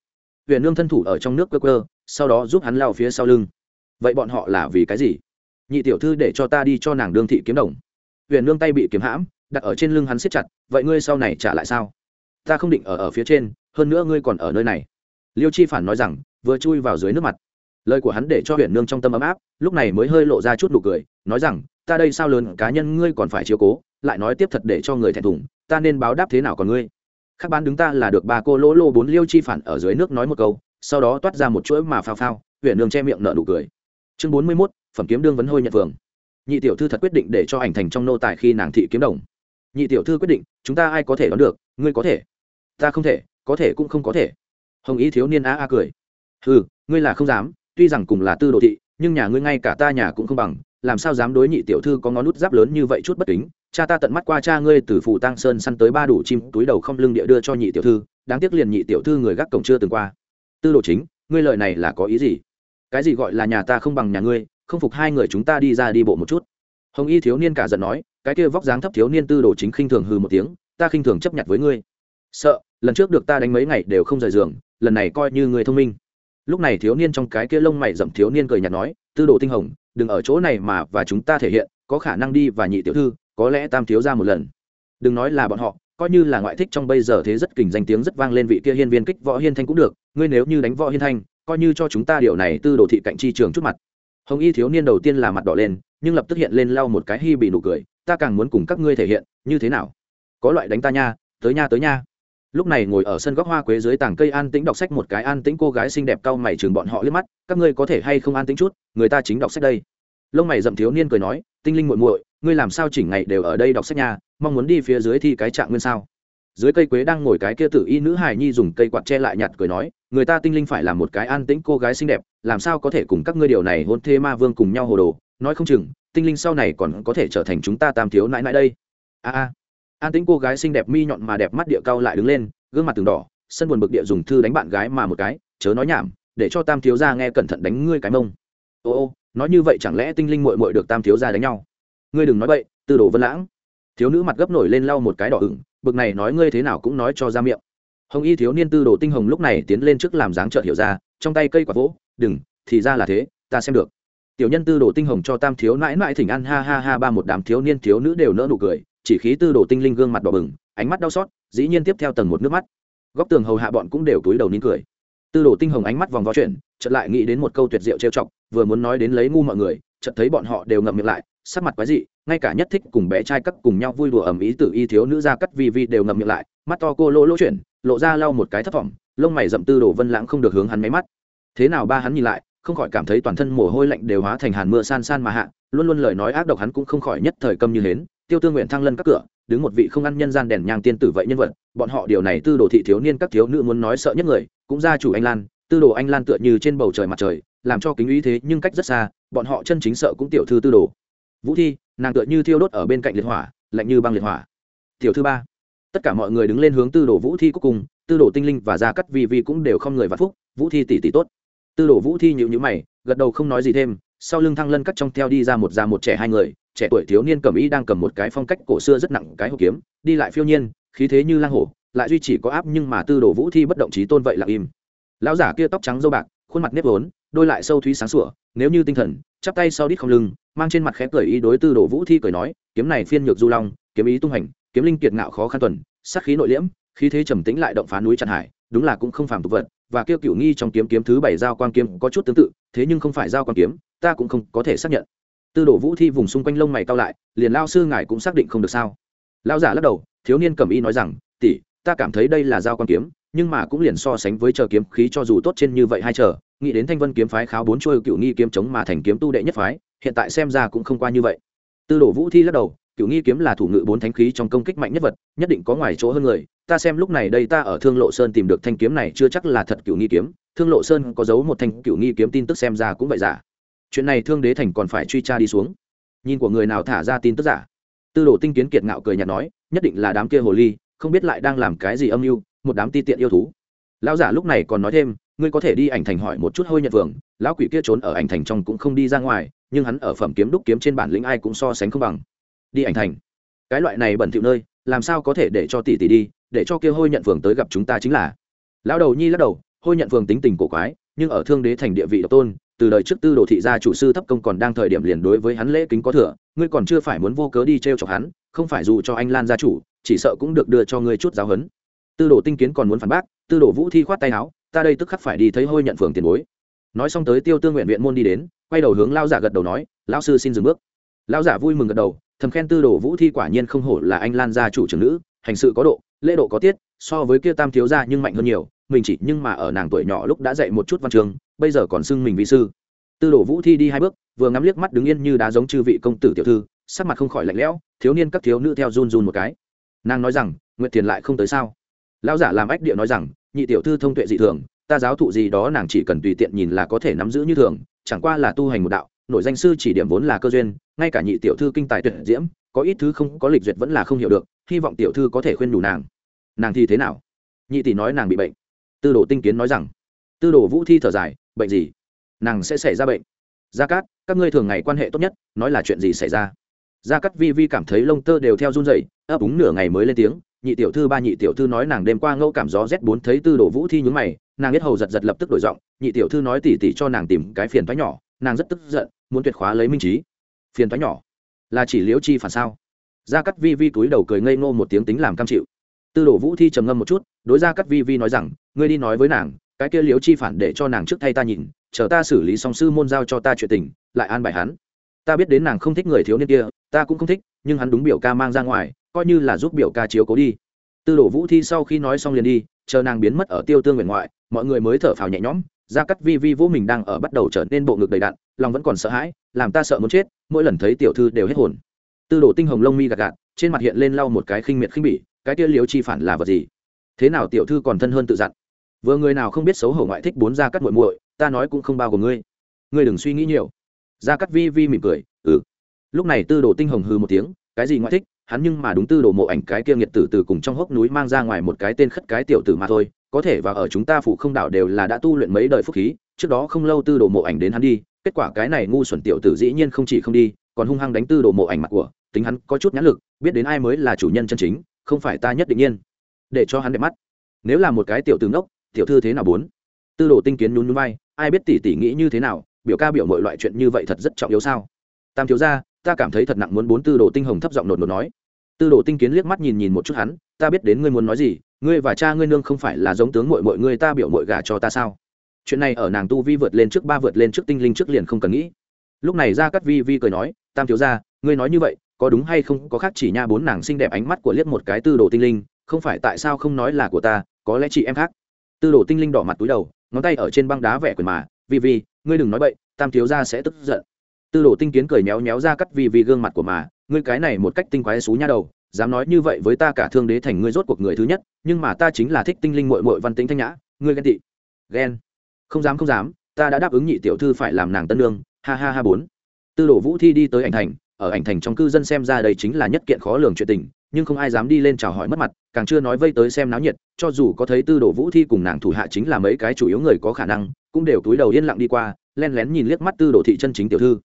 Huyện nương thân thủ ở trong nước cơ cơ sau đó giúp hắn lao phía sau lưng. Vậy bọn họ là vì cái gì? Nhị tiểu thư để cho ta đi cho nàng đương thị kiếm đồng. Huyện nương tay bị kiếm hãm, đặt ở trên lưng hắn siết chặt, vậy ngươi sau này trả lại sao? Ta không định ở ở phía trên, hơn nữa ngươi còn ở nơi này. Liêu chi phản nói rằng, vừa chui vào dưới nước mặt. Lời của hắn để cho huyện nương trong tâm ấm áp, lúc này mới hơi lộ ra chút nụ cười, nói rằng, ta đây sao lớn, cá nhân ngươi còn phải chiếu cố, lại nói tiếp thật để cho người thẹn thùng, ta nên báo đáp thế nào còn ngươi? Khác bán đứng ta là được ba cô lỗ lô bốn liêu chi phản ở dưới nước nói một câu, sau đó toát ra một chuỗi mà phao phao huyện nương che miệng nợ nụ cười. Chương bốn mươi mốt, phẩm kiếm đương vấn hôi nhận phường nhị tiểu thư thật quyết định để cho ảnh thành trong nô tài khi nàng thị kiếm đồng. Nhị tiểu thư quyết định, chúng ta ai có thể đón được, ngươi có thể. Ta không thể, có thể cũng không có thể. Hồng ý thiếu niên a a cười. Ừ ngươi là không dám, tuy rằng cùng là tư đồ thị, nhưng nhà ngươi ngay cả ta nhà cũng không bằng, làm sao dám đối nhị tiểu thư có ngón nút giáp lớn như vậy chút bất kính cha ta tận mắt qua cha ngươi từ phủ tăng sơn săn tới ba đủ chim, túi đầu không lưng địa đưa cho nhị tiểu thư, đáng tiếc liền nhị tiểu thư người gác cổng chưa từng qua. Tư đồ chính, ngươi lời này là có ý gì? Cái gì gọi là nhà ta không bằng nhà ngươi, không phục hai người chúng ta đi ra đi bộ một chút. Hồng y thiếu niên cả giận nói, cái kia vóc dáng thấp thiếu niên tư đồ chính khinh thường hừ một tiếng, ta khinh thường chấp nhận với ngươi. Sợ, lần trước được ta đánh mấy ngày đều không rời giường, lần này coi như người thông minh. Lúc này thiếu niên trong cái kia lông mày rậm thiếu niên cười nhạt nói, tư đồ tinh hồng, đừng ở chỗ này mà và chúng ta thể hiện, có khả năng đi và nhị tiểu thư có lẽ tam thiếu ra một lần. Đừng nói là bọn họ, coi như là ngoại thích trong bây giờ thế rất kình danh tiếng rất vang lên vị kia hiên viên kích võ hiên thanh cũng được, ngươi nếu như đánh võ hiên thanh, coi như cho chúng ta điều này tư đồ thị cạnh chi trường chút mặt. Hồng y thiếu niên đầu tiên là mặt đỏ lên, nhưng lập tức hiện lên lau một cái hy bị nụ cười, ta càng muốn cùng các ngươi thể hiện, như thế nào? Có loại đánh ta nha, tới nha tới nha. Lúc này ngồi ở sân góc hoa quế dưới tảng cây an tĩnh đọc sách một cái an tĩnh cô gái xinh đẹp cau mày chừng bọn họ liếc mắt, các ngươi có thể hay không an tĩnh chút, người ta chính đọc sách đây. Lông mày dậm thiếu niên cười nói, tinh linh muội muội ngươi làm sao chỉnh ngày đều ở đây đọc sách nha, mong muốn đi phía dưới thi cái trạng nguyên sao? Dưới cây quế đang ngồi cái kia tử y nữ hài nhi dùng cây quạt che lại nhặt cười nói, người ta tinh linh phải là một cái an tĩnh cô gái xinh đẹp, làm sao có thể cùng các ngươi điều này hôn thê ma vương cùng nhau hồ đồ? Nói không chừng, tinh linh sau này còn có thể trở thành chúng ta tam thiếu nãi nãi đây. A a. An tĩnh cô gái xinh đẹp mi nhọn mà đẹp mắt địa cao lại đứng lên, gương mặt từng đỏ, sân buồn bực địa dùng thư đánh bạn gái mà một cái, chớ nói nhảm, để cho tam thiếu ra nghe cẩn thận đánh ngươi cái mông. Ô ô, nói như vậy chẳng lẽ tinh linh muội muội được tam thiếu ra đánh nhau? Ngươi đừng nói vậy tư đồ vân lãng. Thiếu nữ mặt gấp nổi lên lau một cái đỏ ửng bực này nói ngươi thế nào cũng nói cho ra miệng. Hồng y thiếu niên tư đồ tinh hồng lúc này tiến lên trước làm dáng trợ hiểu ra trong tay cây quả vỗ đừng thì ra là thế ta xem được. Tiểu nhân tư đồ tinh hồng cho tam thiếu mãi mãi thỉnh ăn ha ha ha ba một đám thiếu niên thiếu nữ đều nỡ nụ cười chỉ khí tư đồ tinh linh gương mặt đỏ bừng ánh mắt đau xót dĩ nhiên tiếp theo tầng một nước mắt. Góc tường hầu hạ bọn cũng đều túi đầu nín cười. Tư đồ tinh hồng ánh mắt vòng vo chuyển, chợt lại nghĩ đến một câu tuyệt diệu trêu chọc vừa muốn nói đến lấy ngu mọi người chợt thấy bọn họ đều ngậm miệng lại sắc mặt quái dị, ngay cả nhất thích cùng bé trai cắt cùng nhau vui đùa ầm ý tử y thiếu nữ ra cắt vi vi đều ngậm miệng lại, mắt to cô lỗ lỗ chuyển, lộ ra lau một cái thất vọng lông mày rậm tư đồ vân lãng không được hướng hắn máy mắt. Thế nào ba hắn nhìn lại, không khỏi cảm thấy toàn thân mồ hôi lạnh đều hóa thành hàn mưa san san mà hạ, luôn luôn lời nói ác độc hắn cũng không khỏi nhất thời câm như hến. Tiêu tương nguyện thăng lân các cửa, đứng một vị không ăn nhân gian đèn nhang tiên tử vậy nhân vật, bọn họ điều này tư đồ thị thiếu niên các thiếu nữ muốn nói sợ nhất người, cũng gia chủ anh lan, tư đồ anh lan tựa như trên bầu trời mặt trời, làm cho kính ý thế nhưng cách rất xa, bọn họ chân chính sợ cũng tiểu thư tư đồ vũ thi, nàng tựa như thiêu đốt ở bên cạnh liệt hỏa, lạnh như băng liệt hỏa. Tiểu thư ba. Tất cả mọi người đứng lên hướng tư đồ vũ thi cuối cùng, tư đồ tinh linh và gia cắt vi vi cũng đều không người vạn phúc, vũ thi tỷ tỷ tốt. Tư đồ vũ thi nhịu nhữ mày, gật đầu không nói gì thêm, sau lưng thăng lân cắt trong theo đi ra một già một trẻ hai người, trẻ tuổi thiếu niên cầm ý đang cầm một cái phong cách cổ xưa rất nặng cái hộp kiếm, đi lại phiêu nhiên, khí thế như lang hổ, lại duy chỉ có áp nhưng mà tư đồ vũ thi bất động trí tôn vậy lặng im. Lão giả kia tóc trắng dâu bạc khuôn mặt nếp vốn, đôi lại sâu thúy sáng sủa, nếu như tinh thần, chắp tay sau đít không lưng, mang trên mặt khẽ cười ý đối tư đồ vũ thi cười nói, kiếm này phiên nhược du long, kiếm ý tung hành, kiếm linh kiệt ngạo khó khăn tuần, sát khí nội liễm, khí thế trầm tĩnh lại động phá núi tràn hải, đúng là cũng không phàm tục vật, và kêu cựu nghi trong kiếm kiếm thứ bảy giao quan kiếm có chút tương tự, thế nhưng không phải giao quan kiếm, ta cũng không có thể xác nhận. Tư đồ vũ thi vùng xung quanh lông mày cao lại, liền lao sư ngài cũng xác định không được sao? Lao giả lắc đầu, thiếu niên cầm y nói rằng, tỷ, ta cảm thấy đây là giao quan kiếm nhưng mà cũng liền so sánh với chờ kiếm khí cho dù tốt trên như vậy hai chờ, nghĩ đến thanh vân kiếm phái kháo bốn trôi cựu nghi kiếm chống mà thành kiếm tu đệ nhất phái, hiện tại xem ra cũng không qua như vậy. Tư đồ vũ thi lắc đầu cựu nghi kiếm là thủ ngự bốn thánh khí trong công kích mạnh nhất vật, nhất định có ngoài chỗ hơn người, ta xem lúc này đây ta ở thương lộ sơn tìm được thanh kiếm này chưa chắc là thật cựu nghi kiếm, thương lộ sơn có giấu một thanh cựu nghi kiếm tin tức xem ra cũng vậy giả chuyện này thương đế thành còn phải truy tra đi xuống. Nhìn của người nào thả ra tin tức giả. Tư đồ tinh kiến kiệt ngạo cười nhạt nói, nhất định là đám kia hồ ly, không biết lại đang làm cái gì âm mưu một đám ti tiện yêu thú. Lão giả lúc này còn nói thêm, ngươi có thể đi ảnh thành hỏi một chút hôi nhật vườn lão quỷ kia trốn ở ảnh thành trong cũng không đi ra ngoài, nhưng hắn ở phẩm kiếm đúc kiếm trên bản lĩnh ai cũng so sánh không bằng. Đi ảnh thành. Cái loại này bẩn thỉu nơi, làm sao có thể để cho tỷ tỷ đi, để cho kia hôi nhận phường tới gặp chúng ta chính là. Lão đầu nhi lắc đầu, hôi nhận phường tính tình cổ quái, nhưng ở thương đế thành địa vị độc tôn, từ đời trước tư đồ thị gia chủ sư thấp công còn đang thời điểm liền đối với hắn lễ kính có thừa, ngươi còn chưa phải muốn vô cớ đi t r e o chọc hắn, không phải dù cho anh lan gia chủ, chỉ sợ cũng được đưa cho ngươi chút giáo huấn tư đồ tinh kiến còn muốn phản bác, tư đồ vũ thi khoát tay áo, ta đây tức khắc phải đi thấy hôi nhận phường tiền bối. Nói xong tới tiêu tương nguyện viện môn đi đến, quay đầu hướng lao giả gật đầu nói, Lão sư xin dừng bước. Lao giả vui mừng gật đầu, thầm khen tư đồ vũ thi quả nhiên không hổ là anh lan gia chủ trưởng nữ, hành sự có độ, lễ độ có tiết, so với kia tam thiếu gia nhưng mạnh hơn nhiều, mình chỉ nhưng mà ở nàng tuổi nhỏ lúc đã dạy một chút văn trường, bây giờ còn xưng mình vị sư. Tư đồ vũ thi đi hai bước, vừa ngắm liếc mắt đứng yên như đá giống chư vị công tử tiểu thư, sắc mặt không khỏi lạnh lẽo, thiếu niên các thiếu nữ theo run run một cái. Nàng nói rằng nguyện tiền lại không tới sao? Lão giả làm ách địa nói rằng, nhị tiểu thư thông tuệ dị thường, ta giáo thụ gì đó nàng chỉ cần tùy tiện nhìn là có thể nắm giữ như thường, chẳng qua là tu hành một đạo, nội danh sư chỉ điểm vốn là cơ duyên, ngay cả nhị tiểu thư kinh tài tuyệt diễm, có ít thứ không, có lịch duyệt vẫn là không hiểu được, hy vọng tiểu thư có thể khuyên đủ nàng. Nàng thì thế nào? Nhị tỷ nói nàng bị bệnh. Tư đồ tinh kiến nói rằng, tư đồ vũ thi thở dài, bệnh gì? Nàng sẽ xảy ra bệnh. Gia cát, các ngươi thường ngày quan hệ tốt nhất, nói là chuyện gì xảy ra? Gia cát vi vi cảm thấy lông tơ đều theo run rẩy, ấp úng nửa ngày mới lên tiếng nhị tiểu thư ba nhị tiểu thư nói nàng đêm qua ngẫu cảm gió rét bốn thấy tư đồ vũ thi nhúng mày, nàng biết hầu giật giật lập tức đổi giọng, nhị tiểu thư nói tỉ tỉ cho nàng tìm cái phiền thoái nhỏ, nàng rất tức giận, muốn tuyệt khóa lấy minh trí. Phiền thoái nhỏ? Là chỉ liễu chi phản sao? Gia cát vi vi túi đầu cười ngây ngô một tiếng tính làm cam chịu. Tư đồ vũ thi trầm ngâm một chút, đối gia cát vi vi nói rằng, ngươi đi nói với nàng, cái kia liễu chi phản để cho nàng trước thay ta nhìn, chờ ta xử lý xong sư môn giao cho ta chuyện tình, lại an bài hắn. Ta biết đến nàng không thích người thiếu niên kia, ta cũng không thích, nhưng hắn đúng biểu ca mang ra ngoài coi như là giúp biểu ca chiếu cố đi. Tư đồ vũ thi sau khi nói xong liền đi chờ nàng biến mất ở tiêu tương nguyện ngoại mọi người mới thở phào nhẹ nhõm gia cắt vi vi vũ mình đang ở bắt đầu trở nên bộ ngực đầy đạn, lòng vẫn còn sợ hãi làm ta sợ muốn chết mỗi lần thấy tiểu thư đều hết hồn. Tư đồ tinh hồng lông mi gạt gạt trên mặt hiện lên lau một cái khinh miệt khinh bỉ cái kia liếu chi phản là vật gì? Thế nào tiểu thư còn thân hơn tự dặn? Vừa người nào không biết xấu hổ ngoại thích bốn gia cắt muội muội ta nói cũng không bao gồm ngươi. Ngươi đừng suy nghĩ nhiều. Gia cắt vi vi mỉm cười ừ. Lúc này tư đồ tinh hồng hừ một tiếng cái gì ngoại thích hắn nhưng mà đúng tư đồ mộ ảnh cái kia nghiệt tử từ cùng trong hốc núi mang ra ngoài một cái tên khất cái tiểu tử mà thôi, có thể và ở chúng ta phủ không đảo đều là đã tu luyện mấy đời phúc khí, trước đó không lâu tư đồ mộ ảnh đến hắn đi, kết quả cái này ngu xuẩn tiểu tử dĩ nhiên không chỉ không đi, còn hung hăng đánh tư đồ mộ ảnh mặt của, tính hắn có chút nhãn lực, biết đến ai mới là chủ nhân chân chính, không phải ta nhất định nhiên. Để cho hắn đẹp mắt. Nếu là một cái tiểu tử ngốc, tiểu thư thế nào bốn? Tư đồ tinh kiến nhún nhún vai, ai biết tỷ tỷ nghĩ như thế nào, biểu ca biểu mọi loại chuyện như vậy thật rất trọng yếu sao? Tam thiếu gia ta cảm thấy thật nặng muốn bốn tư đồ tinh hồng thấp giọng nột nột nói. Tư đồ tinh kiến liếc mắt nhìn nhìn một chút hắn, ta biết đến ngươi muốn nói gì, ngươi và cha ngươi nương không phải là giống tướng mội mội ngươi ta biểu mội gà cho ta sao? Chuyện này ở nàng tu vi vượt lên trước ba vượt lên trước tinh linh trước liền không cần nghĩ. Lúc này ra cắt vi vi cười nói, tam thiếu ra ngươi nói như vậy, có đúng hay không? Có khác chỉ nha bốn nàng xinh đẹp ánh mắt của liếc một cái tư đồ tinh linh, không phải tại sao không nói là của ta, có lẽ chị em khác. Tư đồ tinh linh đỏ mặt túi đầu, ngón tay ở trên băng đá vẽ quyền mà, vi vi, ngươi đừng nói bậy, tam thiếu ra sẽ tức giận tư đồ tinh kiến cười méo méo ra cắt vì vì gương mặt của mà, ngươi cái này một cách tinh quái xú nha đầu, dám nói như vậy với ta cả thương đế thành ngươi rốt cuộc người thứ nhất, nhưng mà ta chính là thích tinh linh mội mội văn tính thanh nhã, ngươi ghen tị. Ghen. Không dám không dám, ta đã đáp ứng nhị tiểu thư phải làm nàng tân lương, ha ha ha bốn. Tư đồ vũ thi đi tới ảnh thành, ở ảnh thành trong cư dân xem ra đây chính là nhất kiện khó lường chuyện tình, nhưng không ai dám đi lên chào hỏi mất mặt, càng chưa nói vây tới xem náo nhiệt, cho dù có thấy tư đồ vũ thi cùng nàng thủ hạ chính là mấy cái chủ yếu người có khả năng, cũng đều túi đầu yên lặng đi qua, len lén nhìn liếc mắt tư đồ thị chân chính tiểu thư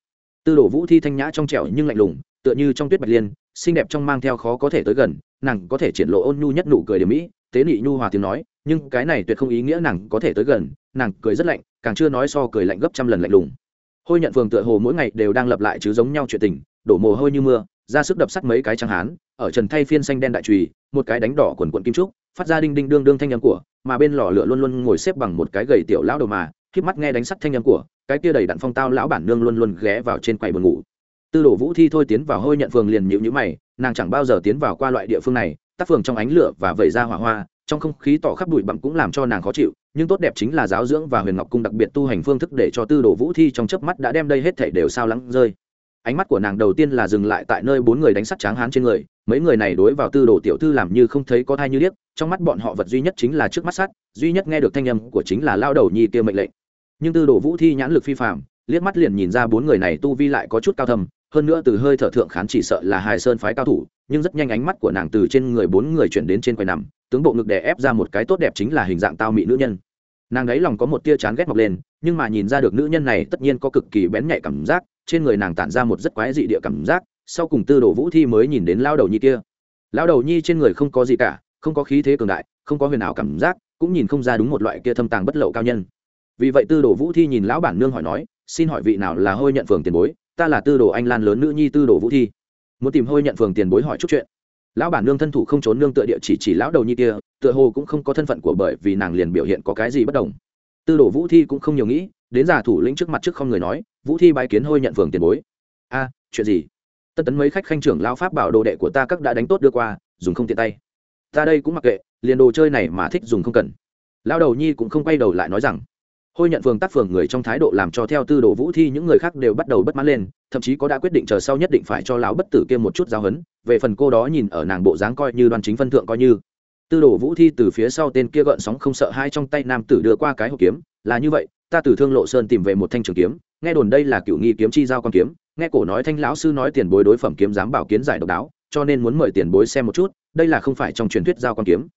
tư đồ vũ thi thanh nhã trong trẻo nhưng lạnh lùng, tựa như trong tuyết bạch liên, xinh đẹp trong mang theo khó có thể tới gần, nàng có thể triển lộ ôn nhu nhất nụ cười điểm mỹ, tế nị nhu hòa tiếng nói, nhưng cái này tuyệt không ý nghĩa nàng có thể tới gần, nàng cười rất lạnh, càng chưa nói so cười lạnh gấp trăm lần lạnh lùng. Hôi nhận phường tựa hồ mỗi ngày đều đang lập lại chứ giống nhau chuyện tình, đổ mồ hôi như mưa, ra sức đập sắt mấy cái trắng hán, ở trần thay phiên xanh đen đại trùy, một cái đánh đỏ quần quận kim trúc, phát ra đinh đinh đương đương thanh âm của, mà bên lò lửa luôn luôn ngồi xếp bằng một cái gầy tiểu lão đầu mà khiếp mắt nghe đánh sắt thanh âm của, cái kia đầy đặn phong tao lão bản nương luôn luôn ghé vào trên quầy buồn ngủ. Tư đồ vũ thi thôi tiến vào hôi nhận phường liền nhịu nhữ mày, nàng chẳng bao giờ tiến vào qua loại địa phương này, tác phường trong ánh lửa và vẩy ra hỏa hoa, trong không khí tỏ khắp bụi bặm cũng làm cho nàng khó chịu, nhưng tốt đẹp chính là giáo dưỡng và huyền ngọc cung đặc biệt tu hành phương thức để cho tư đồ vũ thi trong chớp mắt đã đem đây hết thảy đều sao lắng rơi. Ánh mắt của nàng đầu tiên là dừng lại tại nơi bốn người đánh sắt tráng hán trên người, mấy người này đối vào tư đồ tiểu thư làm như không thấy có thai như điếc, trong mắt bọn họ vật duy nhất chính là trước mắt sắt, duy nhất nghe được thanh âm của chính là lao đầu nhi kia mệnh lệnh nhưng tư đồ vũ thi nhãn lực phi phạm, liếc mắt liền nhìn ra bốn người này tu vi lại có chút cao thầm hơn nữa từ hơi thở thượng khán chỉ sợ là hài sơn phái cao thủ, nhưng rất nhanh ánh mắt của nàng từ trên người bốn người chuyển đến trên quầy nằm, tướng bộ ngực đè ép ra một cái tốt đẹp chính là hình dạng tao mị nữ nhân. Nàng ấy lòng có một tia chán ghét mọc lên, nhưng mà nhìn ra được nữ nhân này tất nhiên có cực kỳ bén nhạy cảm giác, trên người nàng tản ra một rất quái dị địa cảm giác, sau cùng tư đồ vũ thi mới nhìn đến lao đầu nhi kia. Lao đầu nhi trên người không có gì cả, không có khí thế cường đại, không có huyền ảo cảm giác, cũng nhìn không ra đúng một loại kia thâm tàng bất lậu cao nhân vì vậy tư đồ vũ thi nhìn lão bản nương hỏi nói, xin hỏi vị nào là hôi nhận phường tiền bối? Ta là tư đồ anh lan lớn nữ nhi tư đồ vũ thi. Muốn tìm hôi nhận phường tiền bối hỏi chút chuyện. Lão bản nương thân thủ không trốn nương tựa địa chỉ chỉ lão đầu nhi kia, tựa hồ cũng không có thân phận của bởi vì nàng liền biểu hiện có cái gì bất đồng. Tư đồ vũ thi cũng không nhiều nghĩ, đến giả thủ lĩnh trước mặt trước không người nói, vũ thi bái kiến hôi nhận phường tiền bối. A, chuyện gì? Tân tấn mấy khách khanh trưởng lao pháp bảo đồ đệ của ta các đã đánh tốt đưa qua, dùng không tiện tay. Ta đây cũng mặc kệ, liền đồ chơi này mà thích dùng không cần. Lao đầu nhi cũng không quay đầu lại nói rằng hôi nhận phường tác phường người trong thái độ làm cho theo tư đồ vũ thi những người khác đều bắt đầu bất mãn lên, thậm chí có đã quyết định chờ sau nhất định phải cho lão bất tử kia một chút giáo hấn về phần cô đó nhìn ở nàng bộ dáng coi như đoan chính phân thượng coi như. Tư đồ vũ thi từ phía sau tên kia gợn sóng không sợ hai trong tay nam tử đưa qua cái hộp kiếm, là như vậy, ta từ thương lộ sơn tìm về một thanh trường kiếm, nghe đồn đây là cựu nghi kiếm chi giao con kiếm, nghe cổ nói thanh lão sư nói tiền bối đối phẩm kiếm dám bảo kiến giải độc đáo, cho nên muốn mời tiền bối xem một chút, đây là không phải trong truyền thuyết giao con kiếm.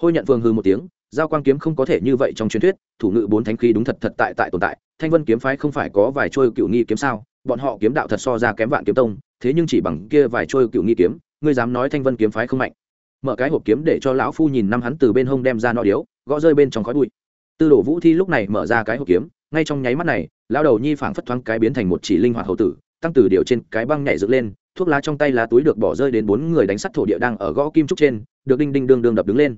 Hôi nhận vương hư một tiếng giao quang kiếm không có thể như vậy trong truyền thuyết, thủ ngự bốn thánh khí đúng thật thật tại tại tồn tại, thanh vân kiếm phái không phải có vài trôi cựu nghi kiếm sao? Bọn họ kiếm đạo thật so ra kém vạn kiếm tông, thế nhưng chỉ bằng kia vài trôi cựu nghi kiếm, ngươi dám nói thanh vân kiếm phái không mạnh? Mở cái hộp kiếm để cho lão phu nhìn năm hắn từ bên hông đem ra nọ điếu, gõ rơi bên trong khói bụi. Tư đổ vũ thi lúc này mở ra cái hộp kiếm, ngay trong nháy mắt này, lão đầu nhi phảng phất thoáng cái biến thành một chỉ linh hoạt hậu tử, tăng từ điều trên cái băng nhảy dựng lên, thuốc lá trong tay lá túi được bỏ rơi đến bốn người đánh sắt thổ địa đang ở gõ kim trúc trên, được đinh đinh đương đương đập đứng lên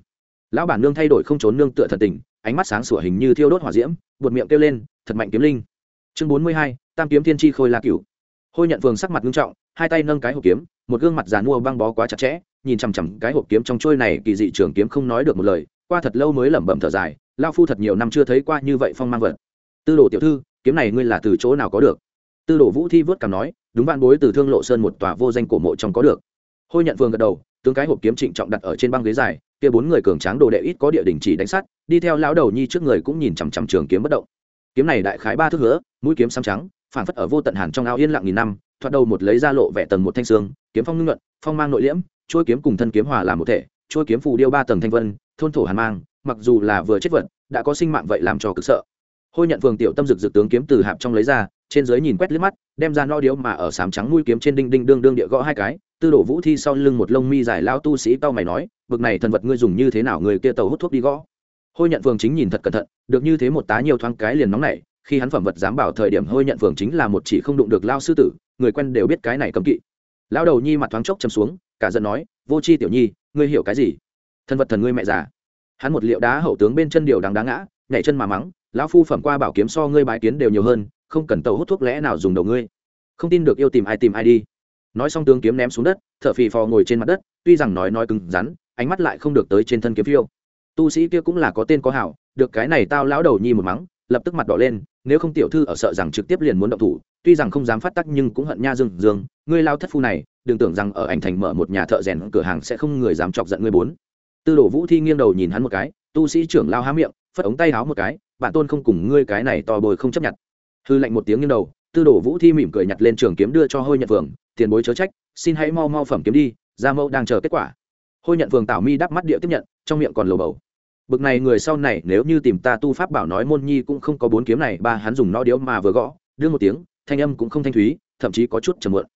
lão bản nương thay đổi không trốn nương tựa thần tình, ánh mắt sáng sủa hình như thiêu đốt hỏa diễm, buột miệng kêu lên, thật mạnh kiếm linh. Chương bốn mươi hai, tam kiếm thiên chi khôi la cửu. Hôi nhận phường sắc mặt nghiêm trọng, hai tay nâng cái hộp kiếm, một gương mặt dàn mua băng bó quá chặt chẽ, nhìn chằm chằm cái hộp kiếm trong trôi này, kỳ dị trường kiếm không nói được một lời, qua thật lâu mới lẩm bẩm thở dài lao phu thật nhiều năm chưa thấy qua như vậy phong mang vật. Tư đồ tiểu thư, kiếm này ngươi là từ chỗ nào có được? Tư đồ vũ thi vớt cảm nói, đúng vạn bối, từ thương lộ sơn một tòa vô danh cổ mộ trong có được. Hôi nhận phường gật đầu, tướng cái hộp kiếm trịnh trọng đặt ở trên băng ghế dài kia bốn người cường tráng đồ đệ ít có địa đỉnh chỉ đánh sắt, đi theo lão đầu nhi trước người cũng nhìn chằm chằm trường kiếm bất động. Kiếm này đại khái ba thước hứa, mũi kiếm xám trắng phản phất ở vô tận hàn trong ao yên lặng nghìn năm, thoạt đầu một lấy ra lộ vẻ tầng một thanh xương, kiếm phong ngưng luận phong mang nội liễm trôi kiếm cùng thân kiếm hòa làm một thể trôi kiếm phù điêu ba tầng thanh vân, thôn thổ hàn mang, mặc dù là vừa chết vật, đã có sinh mạng vậy làm cho cực sợ. Hôi nhận phường tiểu tâm rực rực tướng kiếm từ hạp trong lấy ra, trên dưới nhìn quét liếc mắt, đem ra no điếu mà ở sám trắng mũi kiếm trên đinh đinh đương đương địa gõ hai cái tư đổ vũ thi sau lưng một lông mi dài lao tu sĩ tao mày nói, bực này thần vật ngươi dùng như thế nào người kia tàu hút thuốc đi gõ? Hôi nhận phường chính nhìn thật cẩn thận, được như thế một tá nhiều thoáng cái liền nóng này khi hắn phẩm vật dám bảo thời điểm hôi nhận phường chính là một chỉ không đụng được lao sư tử, người quen đều biết cái này cấm kỵ. Lao đầu nhi mặt thoáng chốc chầm xuống, cả giận nói, vô c h i tiểu nhi, ngươi hiểu cái gì? Thân vật thần ngươi mẹ già. Hắn một liệu đá hậu tướng bên chân điều đáng đáng ngã, nhảy chân mà mắng, lão phu phẩm qua bảo kiếm so ngươi bái kiến đều nhiều hơn, không cần tàu hút thuốc lẽ nào dùng đầu ngươi. Không tin được yêu tìm ai tìm ai đi nói xong tướng kiếm ném xuống đất t h ở phì phò ngồi trên mặt đất, tuy rằng nói nói cứng rắn, ánh mắt lại không được tới trên thân kiếm phiêu. Tu sĩ kia cũng là có tên có hảo, được cái này tao lão đầu nhi một mắng, lập tức mặt đỏ lên, nếu không tiểu thư ở sợ rằng trực tiếp liền muốn động thủ, tuy rằng không dám phát tắc nhưng cũng hận nha dương dương, ngươi lao thất phu này, đừng tưởng rằng ở ảnh thành mở một nhà thợ rèn cửa hàng sẽ không người dám chọc giận ngươi bốn. Tư đồ vũ thi nghiêng đầu nhìn hắn một cái, tu sĩ trưởng lao há miệng, phất ống tay háo một cái, bạn tôn không cùng ngươi cái này to bồi không chấp nhận. Hư lạnh một tiếng nghiêng đầu, tư đồ vũ thi mỉm cười nhặt lên trường kiếm đưa cho hôi nhận phường tiền bối chớ trách, xin hãy mau mau phẩm kiếm đi, gia mẫu đang chờ kết quả. Hôi nhận phường tảo mi đắp mắt địa tiếp nhận, trong miệng còn lầu bầu. Bực này người sau này, nếu như tìm ta tu pháp bảo nói môn nhi cũng không có bốn kiếm này, ba hắn dùng nó điếu mà vừa gõ, đưa một tiếng, thanh âm cũng không thanh thúy, thậm chí có chút trầm mượn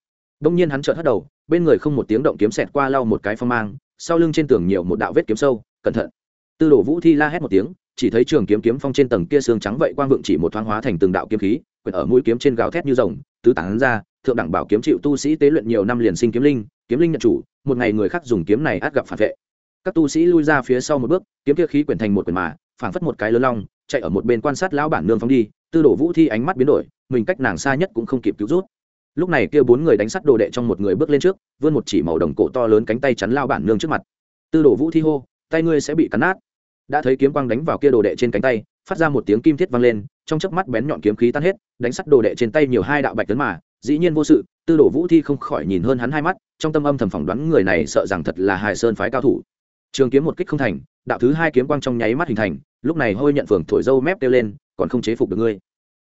đông nhiên hắn chợt hất đầu, bên người không một tiếng động kiếm xẹt qua lau một cái phong mang, sau lưng trên tường nhiều một đạo vết kiếm sâu, cẩn thận. Tư đồ vũ thi la hét một tiếng, chỉ thấy trường kiếm kiếm phong trên tầng kia xương trắng vậy quang vượng chỉ một thoáng hóa thành từng đạo kiếm khí quyển ở mũi kiếm trên gào thét như rồng, tứ tán ra thượng đẳng bảo kiếm chịu tu sĩ tế luyện nhiều năm liền sinh kiếm linh kiếm linh nhận chủ, một ngày người khác dùng kiếm này át gặp phản vệ. Các tu sĩ lui ra phía sau một bước, kiếm kia khí quyển thành một quyển mà, phảng phất một cái lớn long, chạy ở một bên quan sát lão bản nương phóng đi, tư đồ vũ thi ánh mắt biến đổi, mình cách nàng xa nhất cũng không kịp cứu rút. Lúc này kia bốn người đánh sắt đồ đệ trong một người bước lên trước, vươn một chỉ màu đồng cổ to lớn cánh tay chắn lao bản nương trước mặt. Tư đồ vũ thi hô, tay ngươi sẽ bị cắn nát. Đã thấy kiếm quang đánh vào kia đồ đệ trên cánh tay, phát ra một tiếng kim thiết vang lên, trong chớp mắt bén nhọn kiếm khí tan hết, đánh sắt đồ đệ trên tay nhiều hai đạo bạch tấn mà dĩ nhiên vô sự, tư đồ vũ thi không khỏi nhìn hơn hắn hai mắt, trong tâm âm thầm phỏng đoán người này sợ rằng thật là hài sơn phái cao thủ. Trường kiếm một kích không thành, đạo thứ hai kiếm quang trong nháy mắt hình thành, lúc này hôi nhận phường thổi dâu mép kêu lên, còn không chế phục được ngươi.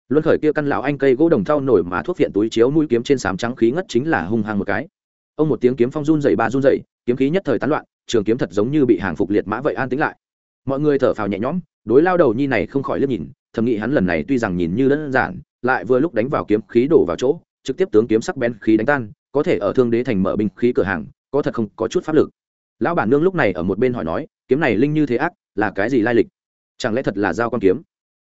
Luân khởi kia căn lão anh cây gỗ đồng thau nổi mà thuốc viện túi chiếu mũi kiếm trên sám trắng khí ngất chính là hung hăng một cái. Ông một tiếng kiếm phong run dậy ba run dậy kiếm khí nhất thời tán loạn, trường kiếm thật giống như bị hàng phục liệt mã vậy an tính lại. Mọi người thở phào nhẹ nhõm, đối lao đầu nhi này không khỏi liếc nhìn, thầm nghĩ hắn lần này tuy rằng nhìn như đơn giản, lại vừa lúc đánh vào kiếm khí đổ vào chỗ trực tiếp tướng kiếm sắc bén khí đánh tan, có thể ở thương đế thành mở binh khí cửa hàng, có thật không, có chút pháp lực. Lão bản nương lúc này ở một bên hỏi nói, kiếm này linh như thế ác, là cái gì lai lịch? Chẳng lẽ thật là giao quan kiếm?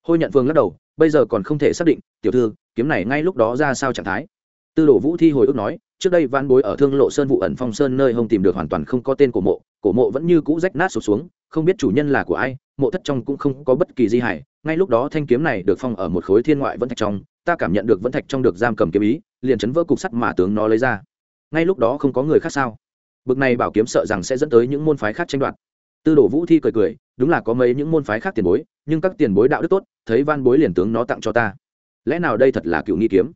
Hôi nhận vương lắc đầu, bây giờ còn không thể xác định, tiểu thư, kiếm này ngay lúc đó ra sao trạng thái? Tư đồ vũ thi hồi ức nói, trước đây van bối ở thương lộ sơn vụ ẩn phong sơn nơi hông tìm được hoàn toàn không có tên của mộ, cổ mộ vẫn như cũ rách nát sụp xuống, không biết chủ nhân là của ai, mộ thất trong cũng không có bất kỳ di hải ngay lúc đó thanh kiếm này được phong ở một khối thiên ngoại vẫn thạch trong ta cảm nhận được vẫn thạch trong được giam cầm kiếm ý, liền chấn vỡ cục sắt mà tướng nó lấy ra. Ngay lúc đó không có người khác sao? Bực này bảo kiếm sợ rằng sẽ dẫn tới những môn phái khác tranh đoạt. Tư đồ vũ thi cười cười, đúng là có mấy những môn phái khác tiền bối, nhưng các tiền bối đạo đức tốt, thấy van bối liền tướng nó tặng cho ta. Lẽ nào đây thật là cựu nghi kiếm?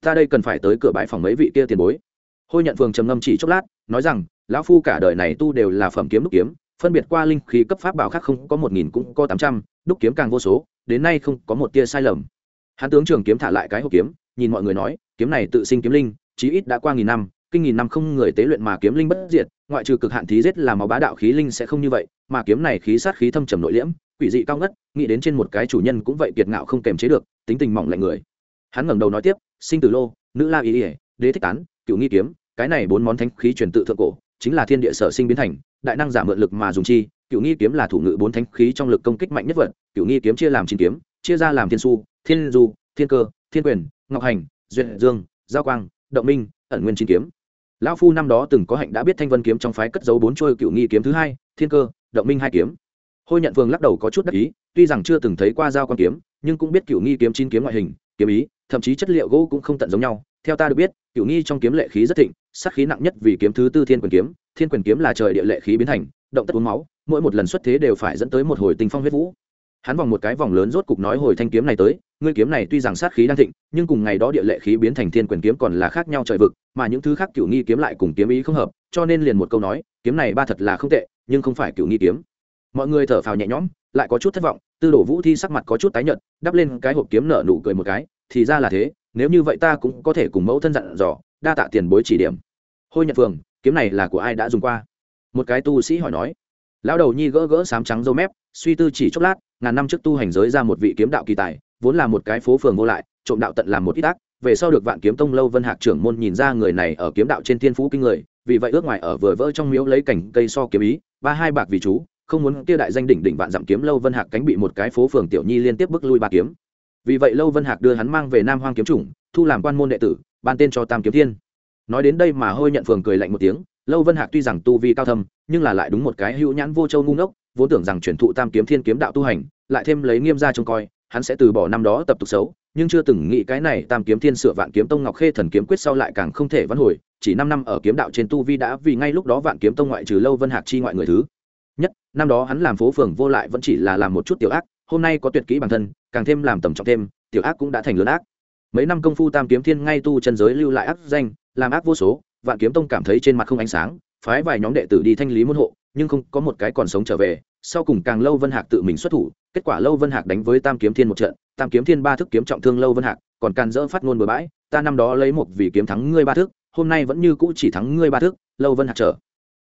Ta đây cần phải tới cửa bãi phòng mấy vị kia tiền bối. Hôi nhận phường trầm ngâm chỉ chốc lát, nói rằng, lão phu cả đời này tu đều là phẩm kiếm đúc kiếm, phân biệt qua linh khí cấp pháp bảo khác không có một nghìn cũng có tám trăm, đúc kiếm càng vô số, đến nay không có một tia sai lầm hắn tướng trường kiếm thả lại cái hộp kiếm, nhìn mọi người nói, kiếm này tự sinh kiếm linh, chí ít đã qua nghìn năm, kinh nghìn năm không người tế luyện mà kiếm linh bất diệt, ngoại trừ cực hạn thí giết là máu bá đạo khí linh sẽ không như vậy, mà kiếm này khí sát khí thâm trầm nội liễm, quỷ dị cao ngất, nghĩ đến trên một cái chủ nhân cũng vậy kiệt ngạo không kềm chế được, tính tình mỏng lạnh người. Hắn ngẩng đầu nói tiếp, sinh tử lô, nữ la ý ỉa đế thích tán, cựu nghi kiếm, cái này bốn món thánh khí truyền tự thượng cổ, chính là thiên địa sở sinh biến thành, đại năng giả mượn lực mà dùng chi, cựu nghi kiếm là thủ ngự bốn thánh khí trong lực công kích mạnh nhất vật, cựu nghi kiếm chia làm chín kiếm, chia ra làm thiên su thiên du, thiên cơ, thiên quyền, ngọc hành, duyệt dương, giao quang, động minh, ẩn nguyên chín kiếm. Lão phu năm đó từng có hạnh đã biết thanh vân kiếm trong phái cất giấu bốn trôi cựu nghi kiếm thứ hai, thiên cơ, động minh hai kiếm. Hôi nhận vương lắc đầu có chút đắc ý, tuy rằng chưa từng thấy qua giao quan kiếm, nhưng cũng biết cựu nghi kiếm chín kiếm ngoại hình, kiếm ý, thậm chí chất liệu gỗ cũng không tận giống nhau. Theo ta được biết, cựu nghi trong kiếm lệ khí rất thịnh, sát khí nặng nhất vì kiếm thứ tư thiên quyền kiếm. Thiên quyền kiếm là trời địa lệ khí biến thành, động tất uống máu, mỗi một lần xuất thế đều phải dẫn tới một hồi tình phong huyết vũ. Hắn vòng một cái vòng lớn rốt cục nói hồi thanh kiếm này tới ngươi kiếm này tuy rằng sát khí đang thịnh, nhưng cùng ngày đó địa lệ khí biến thành thiên quyền kiếm còn là khác nhau trời vực, mà những thứ khác cựu nghi kiếm lại cùng kiếm ý không hợp, cho nên liền một câu nói, kiếm này ba thật là không tệ, nhưng không phải cựu nghi kiếm. Mọi người thở phào nhẹ nhõm, lại có chút thất vọng, tư đổ vũ thi sắc mặt có chút tái nhợt, đắp lên cái hộp kiếm nở nụ cười một cái, thì ra là thế, nếu như vậy ta cũng có thể cùng mẫu thân dặn dò, đa tạ tiền bối chỉ điểm. Hôi nhật phường kiếm này là của ai đã dùng qua? Một cái tu sĩ hỏi nói. Lão đầu nhi gỡ gỡ sám trắng râu mép, suy tư chỉ chốc lát, ngàn năm trước tu hành giới ra một vị kiếm đạo kỳ tài vốn là một cái phố phường vô lại, trộm đạo tận làm một ít ác, về sau được vạn kiếm tông lâu vân hạc trưởng môn nhìn ra người này ở kiếm đạo trên thiên phú kinh người, vì vậy ước ngoài ở vừa vỡ trong miếu lấy cảnh cây so kiếm ý, ba hai bạc vì chú, không muốn kia đại danh đỉnh đỉnh vạn dặm kiếm lâu vân hạc cánh bị một cái phố phường tiểu nhi liên tiếp bước lui ba kiếm. Vì vậy lâu vân hạc đưa hắn mang về nam hoang kiếm chủng, thu làm quan môn đệ tử, ban tên cho tam kiếm thiên. Nói đến đây mà hôi nhận phường cười lạnh một tiếng, lâu vân hạc tuy rằng tu vi cao thâm, nhưng là lại đúng một cái hữu nhãn vô châu ngu ngốc, vốn tưởng rằng truyền thụ tam kiếm thiên kiếm đạo tu hành, lại thêm lấy nghiêm gia trông coi hắn sẽ từ bỏ năm đó tập tục xấu, nhưng chưa từng nghĩ cái này tam kiếm thiên sửa vạn kiếm tông ngọc khê thần kiếm quyết sau lại càng không thể vãn hồi, chỉ năm năm ở kiếm đạo trên tu vi đã vì ngay lúc đó vạn kiếm tông ngoại trừ lâu vân hạc chi ngoại người thứ nhất. Năm đó hắn làm phố phường vô lại vẫn chỉ là làm một chút tiểu ác, hôm nay có tuyệt kỹ bản thân, càng thêm làm tầm trọng thêm, tiểu ác cũng đã thành lớn ác. Mấy năm công phu tam kiếm thiên ngay tu chân giới lưu lại ác danh, làm ác vô số, vạn kiếm tông cảm thấy trên mặt không ánh sáng, phái vài nhóm đệ tử đi thanh lý môn hộ nhưng không có một cái còn sống trở về, sau cùng càng lâu vân hạc tự mình xuất thủ, kết quả lâu vân hạc đánh với tam kiếm thiên một trận, tam kiếm thiên ba thức kiếm trọng thương lâu vân hạc, còn càn dỡ phát ngôn bừa bãi, ta năm đó lấy một vì kiếm thắng ngươi ba thức, hôm nay vẫn như cũ chỉ thắng ngươi ba thức, lâu vân hạc trở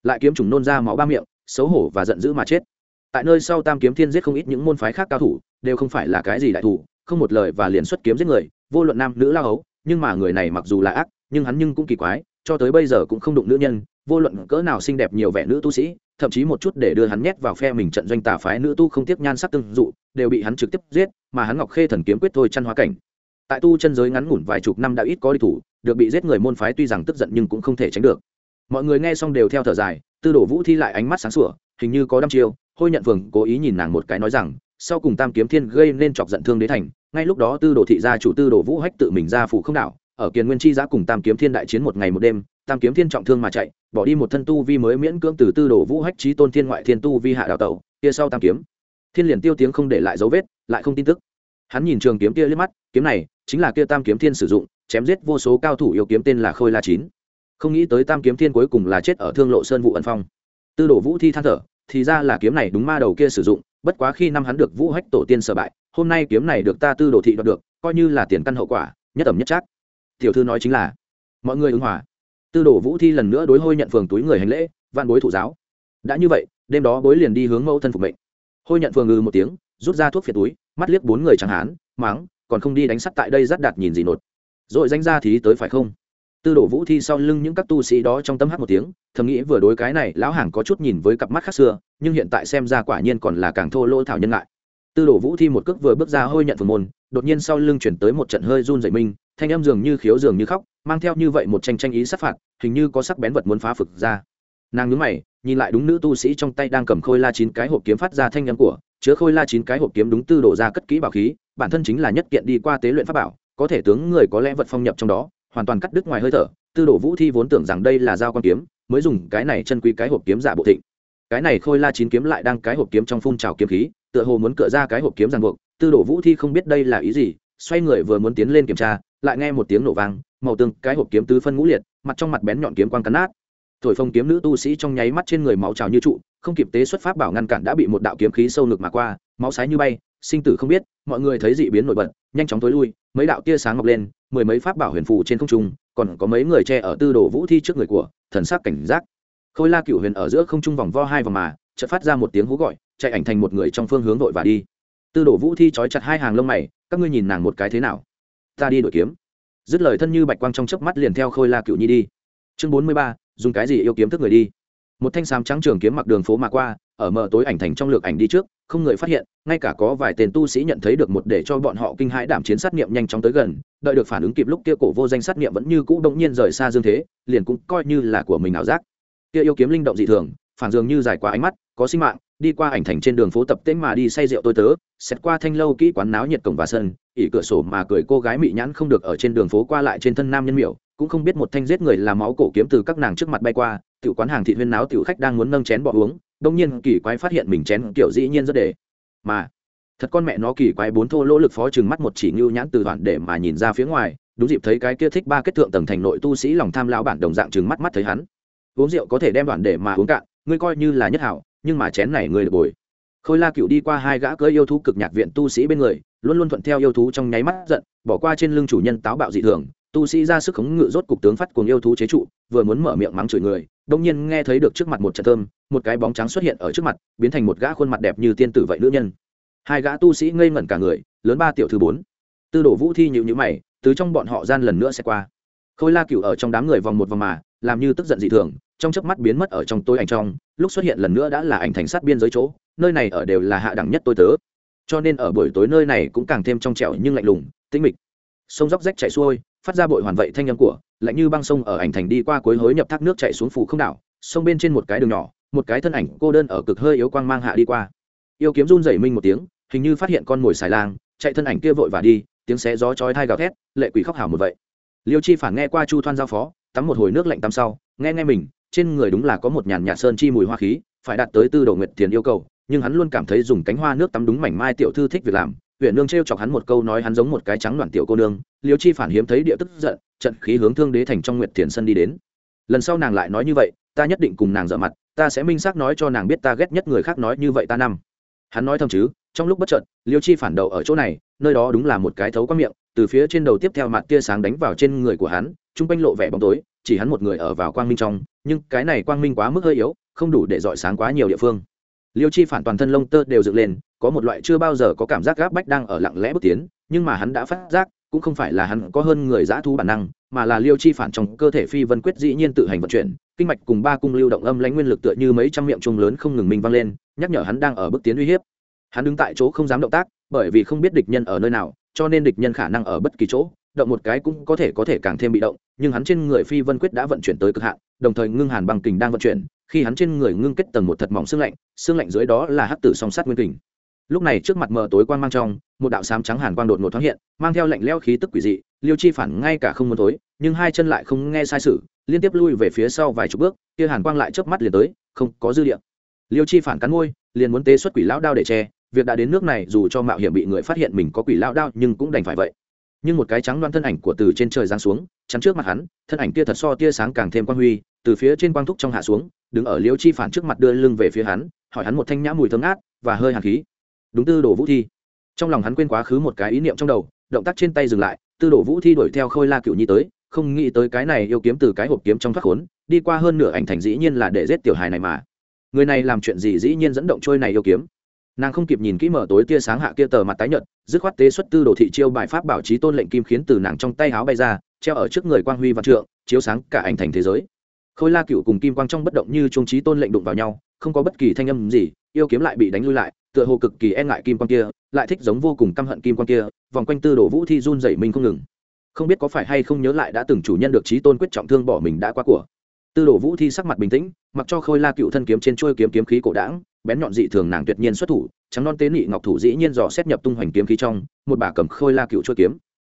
lại kiếm trùng nôn ra máu ba miệng, xấu hổ và giận dữ mà chết. Tại nơi sau tam kiếm thiên giết không ít những môn phái khác cao thủ, đều không phải là cái gì đại thủ, không một lời và liền xuất kiếm giết người, vô luận nam nữ lao hấu, nhưng mà người này mặc dù là ác, nhưng hắn nhưng cũng kỳ quái, cho tới bây giờ cũng không đụng nữ nhân, vô luận cỡ nào xinh đẹp nhiều vẻ nữ tu sĩ thậm chí một chút để đưa hắn nhét vào phe mình trận doanh tà phái nữ tu không tiếp nhan sắc tương dụ, đều bị hắn trực tiếp giết, mà hắn ngọc khê thần kiếm quyết thôi chăn hóa cảnh. Tại tu chân giới ngắn ngủn vài chục năm đã ít có đi thủ, được bị giết người môn phái tuy rằng tức giận nhưng cũng không thể tránh được. Mọi người nghe xong đều theo thở dài, tư đổ vũ thi lại ánh mắt sáng sủa, hình như có đăm chiêu, hôi nhận phường cố ý nhìn nàng một cái nói rằng, sau cùng tam kiếm thiên gây nên chọc giận thương đế thành, ngay lúc đó tư đồ thị gia chủ tư đồ vũ hách tự mình ra phủ không đảo, ở kiền nguyên chi giã cùng tam kiếm thiên đại chiến một ngày một đêm tam kiếm thiên trọng thương mà chạy, bỏ đi một thân tu vi mới miễn cưỡng từ tư đồ vũ hách trí tôn thiên ngoại thiên tu vi hạ đào tẩu, kia sau tam kiếm. Thiên liền tiêu tiếng không để lại dấu vết, lại không tin tức. Hắn nhìn trường kiếm kia liếc mắt, kiếm này chính là kia tam kiếm thiên sử dụng, chém giết vô số cao thủ yêu kiếm tên là khôi la chín. Không nghĩ tới tam kiếm thiên cuối cùng là chết ở thương lộ sơn vụ ẩn phong. Tư đồ vũ thi than thở, thì ra là kiếm này đúng ma đầu kia sử dụng, bất quá khi năm hắn được vũ hách tổ tiên sở bại, hôm nay kiếm này được ta tư đồ thị đoạt được, coi như là tiền căn hậu quả, nhất ẩm nhất chắc tiểu thư nói chính là, mọi người ứng hòa tư đồ vũ thi lần nữa đối hôi nhận phường túi người hành lễ van bối thụ giáo. Đã như vậy, đêm đó bối liền đi hướng mẫu thân phục mệnh. Hôi nhận phường ngừ một tiếng, rút ra thuốc phiệt túi, mắt liếc bốn người chẳng hán máng còn không đi đánh sắt tại đây rất đạt nhìn gì nột. Rồi danh ra thì tới phải không? Tư đồ vũ thi sau lưng những các tu sĩ đó trong tâm hát một tiếng, thầm nghĩ vừa đối cái này, lão hàng có chút nhìn với cặp mắt khác xưa, nhưng hiện tại xem ra quả nhiên còn là càng thô lỗ thảo nhân lại. tư đồ vũ thi một cước vừa bước ra hôi nhận phường môn đột nhiên sau lưng chuyển tới một trận hơi run dậy minh thanh âm dường như khiếu dường như khóc, mang theo như vậy một tranh tranh ý sát phạt, hình như có sắc bén vật muốn phá phực ra. Nàng nhúng mày, nhìn lại đúng nữ tu sĩ trong tay đang cầm khôi la chín cái hộp kiếm phát ra thanh âm của, chứa khôi la chín cái hộp kiếm đúng tư đổ ra cất kỹ bảo khí, bản thân chính là nhất kiện đi qua tế luyện pháp bảo, có thể tướng người có lẽ vật phong nhập trong đó, hoàn toàn cắt đứt ngoài hơi thở, tư đổ vũ thi vốn tưởng rằng đây là dao con kiếm, mới dùng cái này chân quý cái hộp kiếm giả bộ thịnh. Cái này khôi la chín kiếm lại đang cái hộp kiếm trong phun trào kiếm khí, tựa hồ muốn cựa ra cái hộp kiếm ràng buộc tư Đồ vũ thi không biết đây là ý gì, xoay người vừa muốn tiến lên kiểm tra, lại nghe một tiếng nổ vang, màu tương cái hộp kiếm tứ phân ngũ liệt, mặt trong mặt bén nhọn kiếm quang cắn nát. Thổi phong kiếm nữ tu sĩ trong nháy mắt trên người máu trào như trụ, không kịp tế xuất pháp bảo ngăn cản đã bị một đạo kiếm khí sâu ngực mà qua, máu sái như bay, sinh tử không biết, mọi người thấy dị biến nổi bật, nhanh chóng tối lui, mấy đạo tia sáng ngọc lên, mười mấy pháp bảo huyền phù trên không trung, còn có mấy người che ở tư đồ vũ thi trước người của, thần sắc cảnh giác. Khôi la cửu huyền ở giữa không trung vòng vo hai vòng mà, chợt phát ra một tiếng hú gọi, chạy ảnh thành một người trong phương hướng vội và đi tư đồ vũ thi trói chặt hai hàng lông mày, các ngươi nhìn nàng một cái thế nào? Ta đi đổi kiếm. Dứt lời thân như bạch quang trong chớp mắt liền theo khôi la cựu nhi đi. Chương bốn mươi ba, dùng cái gì yêu kiếm thức người đi? Một thanh sám trắng trường kiếm mặc đường phố mà qua, ở mờ tối ảnh thành trong lược ảnh đi trước, không người phát hiện, ngay cả có vài tên tu sĩ nhận thấy được một để cho bọn họ kinh hãi đảm chiến sát nghiệm nhanh chóng tới gần, đợi được phản ứng kịp lúc kia cổ vô danh sát nghiệm vẫn như cũ động nhiên rời xa dương thế, liền cũng coi như là của mình ảo giác. Kia yêu kiếm linh động dị thường, phản dường như dài quá ánh mắt, có sinh mạng đi qua ảnh thành trên đường phố tập tễnh mà đi say rượu tôi tớ, xét qua thanh lâu kỹ quán náo nhiệt cổng và sân ỉ cửa sổ mà cười cô gái mị nhãn không được ở trên đường phố qua lại trên thân nam nhân miểu, cũng không biết một thanh giết người làm máu cổ kiếm từ các nàng trước mặt bay qua, tiểu quán hàng thị huyên náo tiểu khách đang muốn nâng chén bỏ uống, đông nhiên kỳ quái phát hiện mình chén kiểu dĩ nhiên rất để. Mà, thật con mẹ nó kỳ quái bốn thô lỗ lực phó chừng mắt một chỉ ngưu nhãn từ đoạn để mà nhìn ra phía ngoài, đúng dịp thấy cái kia thích ba kết thượng tầng thành nội tu sĩ lòng tham lão bản đồng dạng chừng mắt mắt thấy hắn. Uống rượu có thể đem đoạn để mà uống cạn, ngươi coi như là nhất hảo nhưng mà chén này ngươi được bồi. Khôi la cựu đi qua hai gã cưỡi yêu thú cực nhạc viện tu sĩ bên người, luôn luôn thuận theo yêu thú trong nháy mắt giận, bỏ qua trên lưng chủ nhân táo bạo dị thường, tu sĩ ra sức khống ngự rốt cục tướng phát cuồng yêu thú chế trụ, vừa muốn mở miệng mắng chửi người đông nhiên nghe thấy được trước mặt một trận thơm, một cái bóng trắng xuất hiện ở trước mặt, biến thành một gã khuôn mặt đẹp như tiên tử vậy nữ nhân. Hai gã tu sĩ ngây ngẩn cả người, lớn ba tiểu thư bốn. Tư đổ vũ thi nhịu nhữ mày, từ trong bọn họ gian lần nữa sẽ qua. Khôi la cựu ở trong đám người vòng một vòng mà, làm như tức giận dị thường trong chớp mắt biến mất ở trong tôi ảnh trong, lúc xuất hiện lần nữa đã là ảnh thành sát biên giới chỗ, nơi này ở đều là hạ đẳng nhất tôi tớ. Cho nên ở buổi tối nơi này cũng càng thêm trong trẻo nhưng lạnh lùng, tĩnh mịch. Sông róc rách chạy xuôi, phát ra bội hoàn vậy thanh âm của, lạnh như băng sông ở ảnh thành đi qua cuối hối nhập thác nước chạy xuống phủ không đảo, sông bên trên một cái đường nhỏ, một cái thân ảnh cô đơn ở cực hơi yếu quang mang hạ đi qua. Yêu kiếm run rẩy minh một tiếng, hình như phát hiện con mồi xài lang, chạy thân ảnh kia vội và đi, tiếng xé gió chói thai gào thét, lệ quỷ khóc hào một vậy. Liêu chi phản nghe qua chu thoan giao phó tắm một hồi nước lạnh tắm sau, nghe nghe mình, trên người đúng là có một nhàn nhạt sơn chi mùi hoa khí, phải đạt tới tư đồ nguyệt tiền yêu cầu, nhưng hắn luôn cảm thấy dùng cánh hoa nước tắm đúng mảnh mai tiểu thư thích việc làm. Huyện nương t chọc hắn một câu nói hắn giống một cái trắng đoàn tiểu cô nương, liêu chi phản hiếm thấy địa tức giận, trận khí hướng thương đế thành trong nguyệt thiền sân đi đến. Lần sau nàng lại nói như vậy, ta nhất định cùng nàng dở mặt, ta sẽ minh xác nói cho nàng biết ta ghét nhất người khác nói như vậy ta năm. Hắn nói thầm chứ, trong lúc bất chợt, liêu chi phản đầu ở chỗ này, nơi đó đúng là một cái thấu qua miệng từ phía trên đầu tiếp theo mặt tia sáng đánh vào trên người của hắn, chung quanh lộ vẻ bóng tối, chỉ hắn một người ở vào quang minh trong, nhưng cái này quang minh quá mức hơi yếu, không đủ để dọi sáng quá nhiều địa phương. Liêu chi phản toàn thân lông tơ đều dựng lên, có một loại chưa bao giờ có cảm giác gáp bách đang ở lặng lẽ bước tiến, nhưng mà hắn đã phát giác, cũng không phải là hắn có hơn người dã thu bản năng, mà là liêu chi phản trong cơ thể phi vân quyết dĩ nhiên tự hành vận chuyển, kinh mạch cùng ba cung lưu động âm lãnh nguyên lực tựa như mấy trăm miệng chung lớn không ngừng minh vang lên, nhắc nhở hắn đang ở bước tiến uy hiếp. Hắn đứng tại chỗ không dám động tác, bởi vì không biết địch nhân ở nơi nào cho nên địch nhân khả năng ở bất kỳ chỗ, động một cái cũng có thể có thể càng thêm bị động, nhưng hắn trên người phi vân quyết đã vận chuyển tới cực hạn, đồng thời ngưng hàn băng kình đang vận chuyển, khi hắn trên người ngưng kết tầng một thật mỏng xương lạnh xương lạnh dưới đó là hắc tử song sát nguyên kình. Lúc này trước mặt mờ tối quang mang trong, một đạo sám trắng hàn quang đột ngột thoáng hiện, mang theo lạnh leo khí tức quỷ dị, liêu chi phản ngay cả không muốn tối nhưng hai chân lại không nghe sai sự, liên tiếp lui về phía sau vài chục bước, kia hàn quang lại chớp mắt liền tới, không có dư địa. Liêu chi phản cắn môi, liền muốn tế xuất quỷ lão đao để che việc đã đến nước này dù cho mạo hiểm bị người phát hiện mình có quỷ lao đao nhưng cũng đành phải vậy. Nhưng một cái trắng đoan thân ảnh của từ trên trời giáng xuống, chắn trước mặt hắn, thân ảnh kia thật so tia sáng càng thêm quang huy, từ phía trên quang thúc trong hạ xuống, đứng ở liêu chi phản trước mặt đưa lưng về phía hắn, hỏi hắn một thanh nhã mùi thơm ngát và hơi hàn khí. Đúng tư đồ vũ thi. Trong lòng hắn quên quá khứ một cái ý niệm trong đầu, động tác trên tay dừng lại, tư đồ vũ thi đuổi theo khôi la cựu nhi tới, không nghĩ tới cái này yêu kiếm từ cái hộp kiếm trong thoát khốn, đi qua hơn nửa ảnh thành dĩ nhiên là để giết tiểu hài này mà. Người này làm chuyện gì dĩ nhiên dẫn động trôi này yêu kiếm? Nàng không kịp nhìn kỹ mở tối tia sáng hạ kia tờ mặt tái nhợt, dứt khoát tế xuất tư đồ thị chiêu bài pháp bảo trí tôn lệnh kim khiến từ nàng trong tay háo bay ra, treo ở trước người quang huy văn trượng, chiếu sáng cả ảnh thành thế giới. Khôi la cựu cùng kim quang trong bất động như trung trí tôn lệnh đụng vào nhau, không có bất kỳ thanh âm gì, yêu kiếm lại bị đánh lui lại, tựa hồ cực kỳ e ngại kim quang kia, lại thích giống vô cùng căm hận kim quang kia, vòng quanh tư đồ vũ thi run dậy mình không ngừng. Không biết có phải hay không nhớ lại đã từng chủ nhân được trí tôn quyết trọng thương bỏ mình đã qua của. Tư đồ vũ thi sắc mặt bình tĩnh, mặc cho khôi la cựu thân kiếm trên trôi kiếm kiếm khí cổ đảng bén nhọn dị thường nàng tuyệt nhiên xuất thủ, trắng non tế nị ngọc thủ dĩ nhiên dò xét nhập tung hoành kiếm khí trong, một bà cầm khôi la cựu chua kiếm.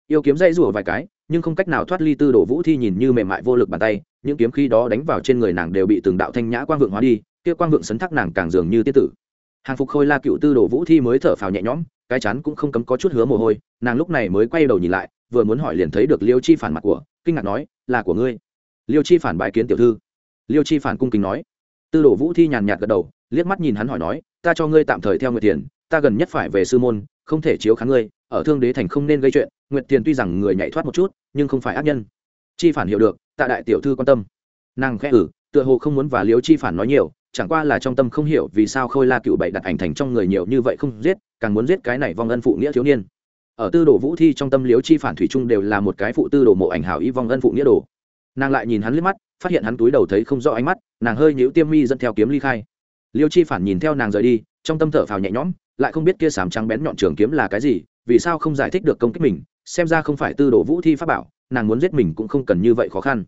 Yêu kiếm dây rủa vài cái, nhưng không cách nào thoát ly tư đồ vũ thi nhìn như mềm mại vô lực bàn tay, những kiếm khí đó đánh vào trên người nàng đều bị từng đạo thanh nhã quang vượng hóa đi, kia quang vượng sấn thác nàng càng dường như tiết tử. Hàng phục khôi la cựu tư đồ vũ thi mới thở phào nhẹ nhõm, cái chán cũng không cấm có chút hứa mồ hôi, nàng lúc này mới quay đầu nhìn lại, vừa muốn hỏi liền thấy được liêu chi phản mặt của, kinh ngạc nói, là của ngươi? Liêu chi phản bái kiến tiểu thư. Liêu chi phản cung kính nói. Tư đồ vũ thi nhàn nhạt gật đầu liếc mắt nhìn hắn hỏi nói, ta cho ngươi tạm thời theo nguyệt tiền, ta gần nhất phải về sư môn, không thể chiếu kháng ngươi, ở thương đế thành không nên gây chuyện, nguyệt tiền tuy rằng người nhảy thoát một chút, nhưng không phải ác nhân. Chi phản hiểu được, tạ đại tiểu thư quan tâm. Nàng khẽ ử tựa hồ không muốn và Liễu chi phản nói nhiều, chẳng qua là trong tâm không hiểu vì sao khôi la cựu bảy đặt ảnh thành trong người nhiều như vậy không giết, càng muốn giết cái này vong ân phụ nghĩa thiếu niên. Ở tư đồ vũ thi trong tâm liếu chi phản thủy trung đều là một cái phụ tư đồ mộ ảnh hảo y vong ân phụ nghĩa đồ. Nàng lại nhìn hắn liếc mắt, phát hiện hắn túi đầu thấy không rõ ánh mắt, nàng hơi nhíu tiêm mi dẫn theo kiếm ly khai liêu chi phản nhìn theo nàng rời đi trong tâm thở phào nhẹ nhõm lại không biết kia sám trắng bén nhọn trường kiếm là cái gì vì sao không giải thích được công kích mình xem ra không phải tư đồ vũ thi pháp bảo nàng muốn giết mình cũng không cần như vậy khó khăn.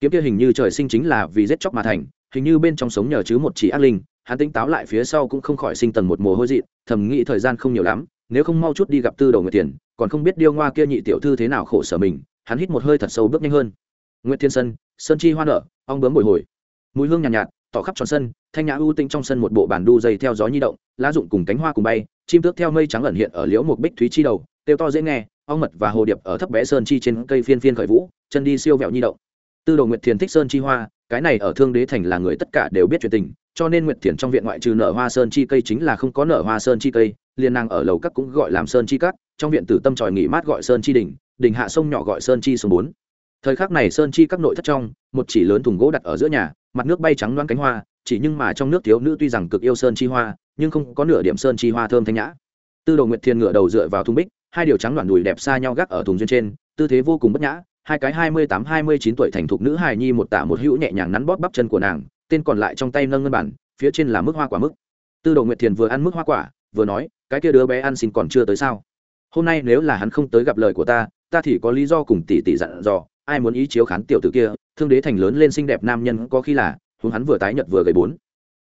Kiếm kia hình như trời sinh chính là vì giết chóc mà thành hình như bên trong sống nhờ chứ một chỉ ác linh hắn tỉnh táo lại phía sau cũng không khỏi sinh tần một mồ hôi dị thầm nghĩ thời gian không nhiều lắm nếu không mau chút đi gặp tư Đồ người tiền còn không biết điêu ngoa kia nhị tiểu thư thế nào khổ sở mình hắn hít một hơi thật sâu bước nhanh hơn. Nguyễn thiên sân sơn chi hoa nở ong bướm bồi hồi. Mùi hương nhàn nhạt, nhạt tỏ khắp tròn sân, thanh nhã ưu tinh trong sân một bộ bản đu dây theo gió nhi động, lá rụng cùng cánh hoa cùng bay, chim tước theo mây trắng ẩn hiện ở liễu một bích thúy chi đầu, tiêu to dễ nghe, ong mật và hồ điệp ở thấp bé sơn chi trên cây phiên phiên khởi vũ, chân đi siêu vẹo nhi động. Tư đồ nguyệt thiền thích sơn chi hoa, cái này ở thương đế thành là người tất cả đều biết chuyện tình, cho nên nguyệt thiền trong viện ngoại trừ nở hoa sơn chi cây chính là không có nở hoa sơn chi cây, liền nàng ở lầu các cũng gọi làm sơn chi cắt trong viện tử tâm tròi nghỉ mát gọi sơn chi đỉnh đỉnh hạ sông nhỏ gọi sơn chi số bốn. Thời khắc này sơn chi các nội thất trong, một chỉ lớn thùng gỗ đặt ở giữa nhà mặt nước bay trắng loáng cánh hoa, chỉ nhưng mà trong nước thiếu nữ tuy rằng cực yêu sơn chi hoa, nhưng không có nửa điểm sơn chi hoa thơm thanh nhã. Tư đồ nguyệt thiên ngửa đầu dựa vào thùng bích, hai điều trắng loạn đùi đẹp xa nhau gác ở thùng duyên trên, tư thế vô cùng bất nhã, hai cái hai mươi tám, hai mươi chín tuổi thành thục nữ hài nhi một tả một hữu nhẹ nhàng nắn bóp bắp chân của nàng, tên còn lại trong tay nâng ngân bản, phía trên là mức hoa quả mức. Tư đồ nguyệt thiền vừa ăn mức hoa quả, vừa nói, cái kia đứa bé ăn xin còn chưa tới sao? Hôm nay nếu là hắn không tới gặp lời của ta ta thì có lý do cùng tỷ tỷ dặn dò, ai muốn ý chiếu khán tiểu tử kia thương đế thành lớn lên xinh đẹp nam nhân có khi là hướng hắn vừa tái nhợt vừa gầy bốn.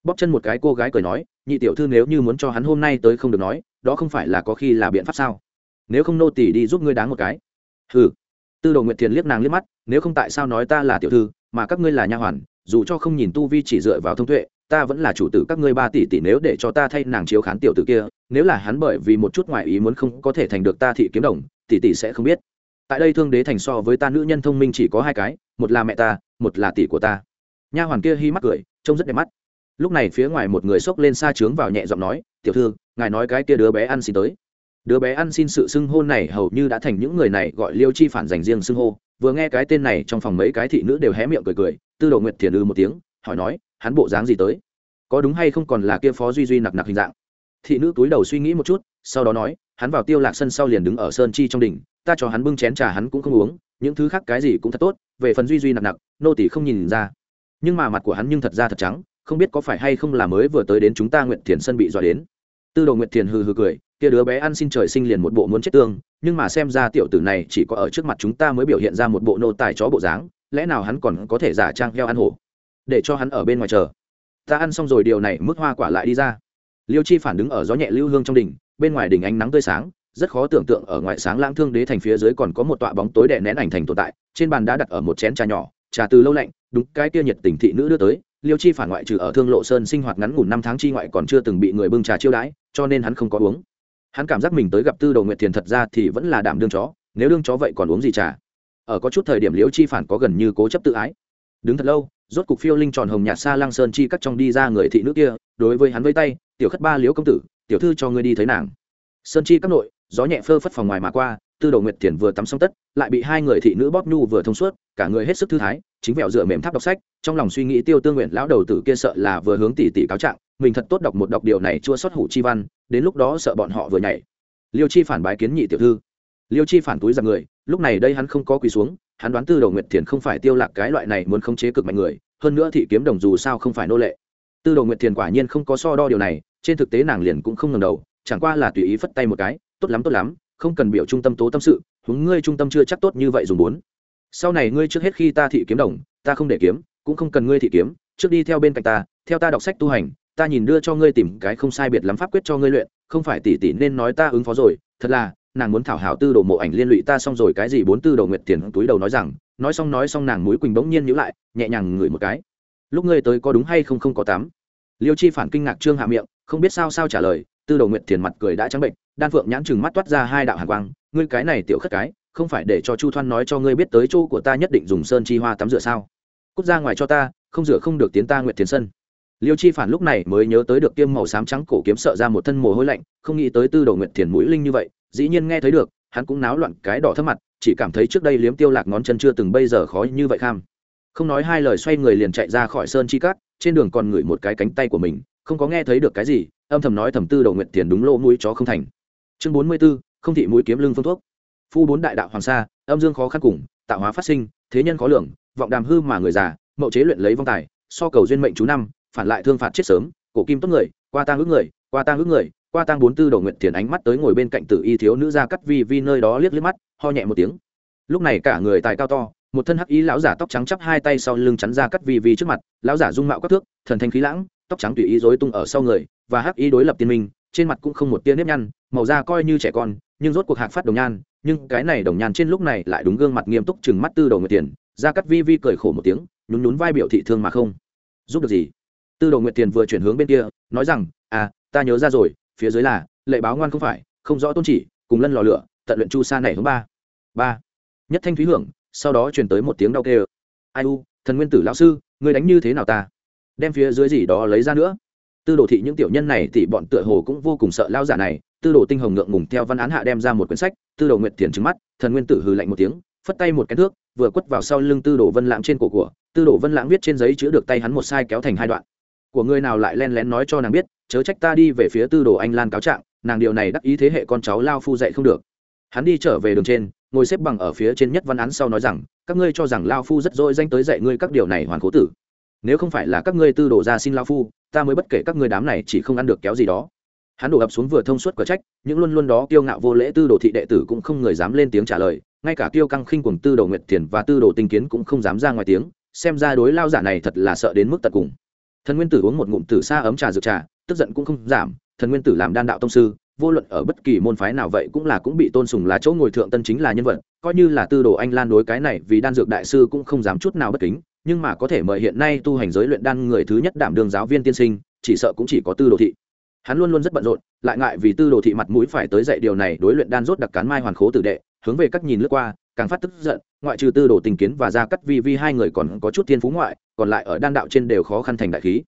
Bóp chân một cái cô gái cười nói, nhị tiểu thư nếu như muốn cho hắn hôm nay tới không được nói, đó không phải là có khi là biện pháp sao? Nếu không nô tỷ đi giúp ngươi đáng một cái. Ừ tư đồ nguyệt thiền liếc nàng liếc mắt, nếu không tại sao nói ta là tiểu thư, mà các ngươi là nha hoàn, dù cho không nhìn tu vi chỉ dựa vào thông tuệ, ta vẫn là chủ tử các ngươi ba tỷ tỷ nếu để cho ta thay nàng chiếu khán tiểu tử kia, nếu là hắn bởi vì một chút ngoại ý muốn không có thể thành được ta thị kiếm đồng, tỷ tỷ sẽ không biết. Tại đây thương đế thành so với ta nữ nhân thông minh chỉ có hai cái một là mẹ ta, một là tỷ của ta. Nha hoàn kia hi mắt cười, trông rất đẹp mắt. Lúc này phía ngoài một người xốc lên xa trướng vào nhẹ giọng nói, tiểu thư, ngài nói cái kia đứa bé ăn xin tới. Đứa bé ăn xin sự xưng hô này hầu như đã thành những người này gọi liêu chi phản dành riêng xưng hô. Vừa nghe cái tên này, trong phòng mấy cái thị nữ đều hé miệng cười cười. Tư đồ nguyệt thiền ư một tiếng, hỏi nói, hắn bộ dáng gì tới? Có đúng hay không còn là kia phó duy duy nặc nặc hình dạng? Thị nữ túi đầu suy nghĩ một chút, sau đó nói, hắn vào tiêu lạc sân sau liền đứng ở sơn chi trong đỉnh ta cho hắn bưng chén trà hắn cũng không uống, những thứ khác cái gì cũng thật tốt, về phần duy duy nặng nặc nô tỷ không nhìn ra. Nhưng mà mặt của hắn nhưng thật ra thật trắng, không biết có phải hay không là mới vừa tới đến chúng ta nguyện thiền sân bị dọa đến. Tư đồ nguyện thiền hừ hừ cười, kia đứa bé ăn xin trời sinh liền một bộ muốn chết tương, nhưng mà xem ra tiểu tử này chỉ có ở trước mặt chúng ta mới biểu hiện ra một bộ nô tài chó bộ dáng, lẽ nào hắn còn có thể giả trang heo ăn hổ? Để cho hắn ở bên ngoài chờ. Ta ăn xong rồi, điều này mức hoa quả lại đi ra. Liêu chi phản đứng ở gió nhẹ lưu hương trong đỉnh, bên ngoài đỉnh ánh nắng tươi sáng rất khó tưởng tượng ở ngoại sáng lãng thương đế thành phía dưới còn có một tọa bóng tối đè nén ảnh thành tồn tại, trên bàn đã đặt ở một chén trà nhỏ, trà từ lâu lạnh, đúng cái kia nhiệt tình thị nữ đưa tới, liêu chi phản ngoại trừ ở thương lộ sơn sinh hoạt ngắn ngủn năm tháng chi ngoại còn chưa từng bị người bưng trà chiêu đãi, cho nên hắn không có uống. Hắn cảm giác mình tới gặp tư đầu nguyệt thiền thật ra thì vẫn là đảm đương chó, nếu đương chó vậy còn uống gì trà? Ở có chút thời điểm liêu chi phản có gần như cố chấp tự ái. Đứng thật lâu, rốt cục phiêu linh tròn hồng nhạt xa lăng sơn chi cắt trong đi ra người thị nữ kia, đối với hắn vây tay, tiểu khất ba liễu công tử, tiểu thư cho ngươi đi thấy nàng. Sơn chi các nội gió nhẹ phơ phất phòng ngoài mà qua, tư đồ nguyệt thiền vừa tắm xong tất, lại bị hai người thị nữ bóp nhu vừa thông suốt, cả người hết sức thư thái, chính vẹo dựa mềm tháp đọc sách, trong lòng suy nghĩ tiêu tương nguyện lão đầu tử kia sợ là vừa hướng tỷ tỷ cáo trạng, mình thật tốt đọc một đọc điều này chua xót hủ chi văn, đến lúc đó sợ bọn họ vừa nhảy. Liêu chi phản bái kiến nhị tiểu thư. Liêu chi phản túi giặc người, lúc này đây hắn không có quỳ xuống, hắn đoán tư đồ nguyệt thiền không phải tiêu lạc cái loại này muốn khống chế cực mạnh người, hơn nữa thị kiếm đồng dù sao không phải nô lệ. Tư đồ nguyệt thiền quả nhiên không có so đo điều này, trên thực tế nàng liền cũng không ngẩng đầu, chẳng qua là tùy ý phất tay một cái tốt lắm tốt lắm, không cần biểu trung tâm tố tâm sự, huống ngươi trung tâm chưa chắc tốt như vậy dùng bốn. Sau này ngươi trước hết khi ta thị kiếm đồng, ta không để kiếm, cũng không cần ngươi thị kiếm, trước đi theo bên cạnh ta, theo ta đọc sách tu hành, ta nhìn đưa cho ngươi tìm cái không sai biệt lắm pháp quyết cho ngươi luyện, không phải tỷ tỷ nên nói ta ứng phó rồi, thật là, nàng muốn thảo hảo tư đồ mộ ảnh liên lụy ta xong rồi, cái gì bốn tư đồ nguyệt tiền túi đầu nói rằng, nói xong nói xong nàng mũi quỳnh bỗng nhiên nhữ lại, nhẹ nhàng ngửi một cái. Lúc ngươi tới có đúng hay không không có tắm liêu chi phản kinh ngạc trương hạ miệng, không biết sao sao trả lời, tư đồ nguyệt tiền mặt cười đã trắng bệnh đan phượng nhãn chừng mắt toát ra hai đạo hàn quang, ngươi cái này tiểu khất cái, không phải để cho chu thoan nói cho ngươi biết tới chỗ của ta nhất định dùng sơn chi hoa tắm rửa sao? Cút ra ngoài cho ta, không rửa không được tiến ta nguyện thiền sân liêu chi phản lúc này mới nhớ tới được kiêm màu xám trắng cổ kiếm sợ ra một thân mồ hôi lạnh, không nghĩ tới tư đồ nguyện thiền mũi linh như vậy, dĩ nhiên nghe thấy được, hắn cũng náo loạn cái đỏ thấp mặt, chỉ cảm thấy trước đây liếm tiêu lạc ngón chân chưa từng bây giờ khó như vậy kham. Không nói hai lời xoay người liền chạy ra khỏi sơn chi cát, trên đường còn ngửi một cái cánh tay của mình, không có nghe thấy được cái gì, âm thầm nói thầm tư đầu nguyện tiền đúng lỗ mũi chó không thành chương bốn mươi 44, không thị mũi kiếm lưng phương thuốc. Phu bốn đại đạo hoàng sa âm dương khó khăn cùng tạo hóa phát sinh thế nhân khó lường vọng đàm hư mà người già mậu chế luyện lấy vong tài so cầu duyên mệnh chú năm phản lại thương phạt chết sớm cổ kim tốt người qua tang ước người qua tang ước người qua tang bốn tư đầu nguyện tiền ánh mắt tới ngồi bên cạnh tử y thiếu nữ ra cắt vi vi nơi đó liếc liếc mắt ho nhẹ một tiếng. Lúc này cả người tài cao to một thân hắc ý lão giả tóc trắng chắp hai tay sau lưng chắn ra cắt vi vi trước mặt lão giả dung mạo các thước thần thanh khí lãng tóc trắng tùy ý rối tung ở sau người và hắc ý đối lập tiên minh trên mặt cũng không một tia nếp nhăn, màu da coi như trẻ con, nhưng rốt cuộc hạc phát đồng nhan, nhưng cái này đồng nhan trên lúc này lại đúng gương mặt nghiêm túc chừng mắt tư đầu người tiền ra cắt vi vi cười khổ một tiếng, nhún nhún vai biểu thị thương mà không. Giúp được gì? Tư đầu nguyệt tiền vừa chuyển hướng bên kia, nói rằng à ta nhớ ra rồi, phía dưới là, lệ báo ngoan không phải, không rõ tôn chỉ, cùng lân lò lửa, tận luyện chu sa này hướng ba. Ba. Nhất thanh thúy hưởng, sau đó truyền tới một tiếng đau kêu. Ai u, thần nguyên tử lão sư người đánh như thế nào ta? Đem phía dưới gì đó lấy ra nữa tư đồ thị những tiểu nhân này thì bọn tựa hồ cũng vô cùng sợ lao giả này. Tư đồ tinh hồng ngượng ngùng theo văn án hạ đem ra một quyển sách. Tư đồ nguyệt thiền trứng mắt, thần nguyên tử hừ lạnh một tiếng, phất tay một cái thước, vừa quất vào sau lưng tư đồ vân lãng trên cổ của. Tư đồ vân lãng viết trên giấy chữ được tay hắn một sai kéo thành hai đoạn. Của người nào lại len lén nói cho nàng biết, chớ trách ta đi về phía tư đồ anh lan cáo trạng, nàng điều này đắc ý thế hệ con cháu lao phu dạy không được. Hắn đi trở về đường trên, ngồi xếp bằng ở phía trên nhất văn án sau nói rằng, các ngươi cho rằng lao phu rất dỗi danh tới dạy ngươi các điều này hoàn cố tử nếu không phải là các ngươi tư đổ ra xin lao phu, ta mới bất kể các ngươi đám này chỉ không ăn được kéo gì đó. Hắn đổ ập xuống vừa thông suốt cửa trách, những luôn luôn đó kiêu ngạo vô lễ tư đồ thị đệ tử cũng không người dám lên tiếng trả lời, ngay cả kiêu căng khinh cùng tư đồ nguyệt thiền và tư đồ tinh kiến cũng không dám ra ngoài tiếng, xem ra đối lao giả này thật là sợ đến mức tận cùng. Thần nguyên tử uống một ngụm tử xa ấm trà rực trà, tức giận cũng không giảm, thần nguyên tử làm đan đạo tông sư, vô luận ở bất kỳ môn phái nào vậy cũng là cũng bị tôn sùng là chỗ ngồi thượng tân chính là nhân vật, coi như là tư đồ anh lan đối cái này vì đan dược đại sư cũng không dám chút nào bất kính nhưng mà có thể mời hiện nay tu hành giới luyện đan người thứ nhất đảm đương giáo viên tiên sinh, chỉ sợ cũng chỉ có tư đồ thị. Hắn luôn luôn rất bận rộn, lại ngại vì tư đồ thị mặt mũi phải tới dạy điều này đối luyện đan rốt đặc cán mai hoàn khố tử đệ, hướng về các nhìn lướt qua, càng phát tức giận, ngoại trừ tư đồ tình kiến và gia cắt vi vi hai người còn có chút thiên phú ngoại, còn lại ở đan đạo trên đều khó khăn thành đại khí.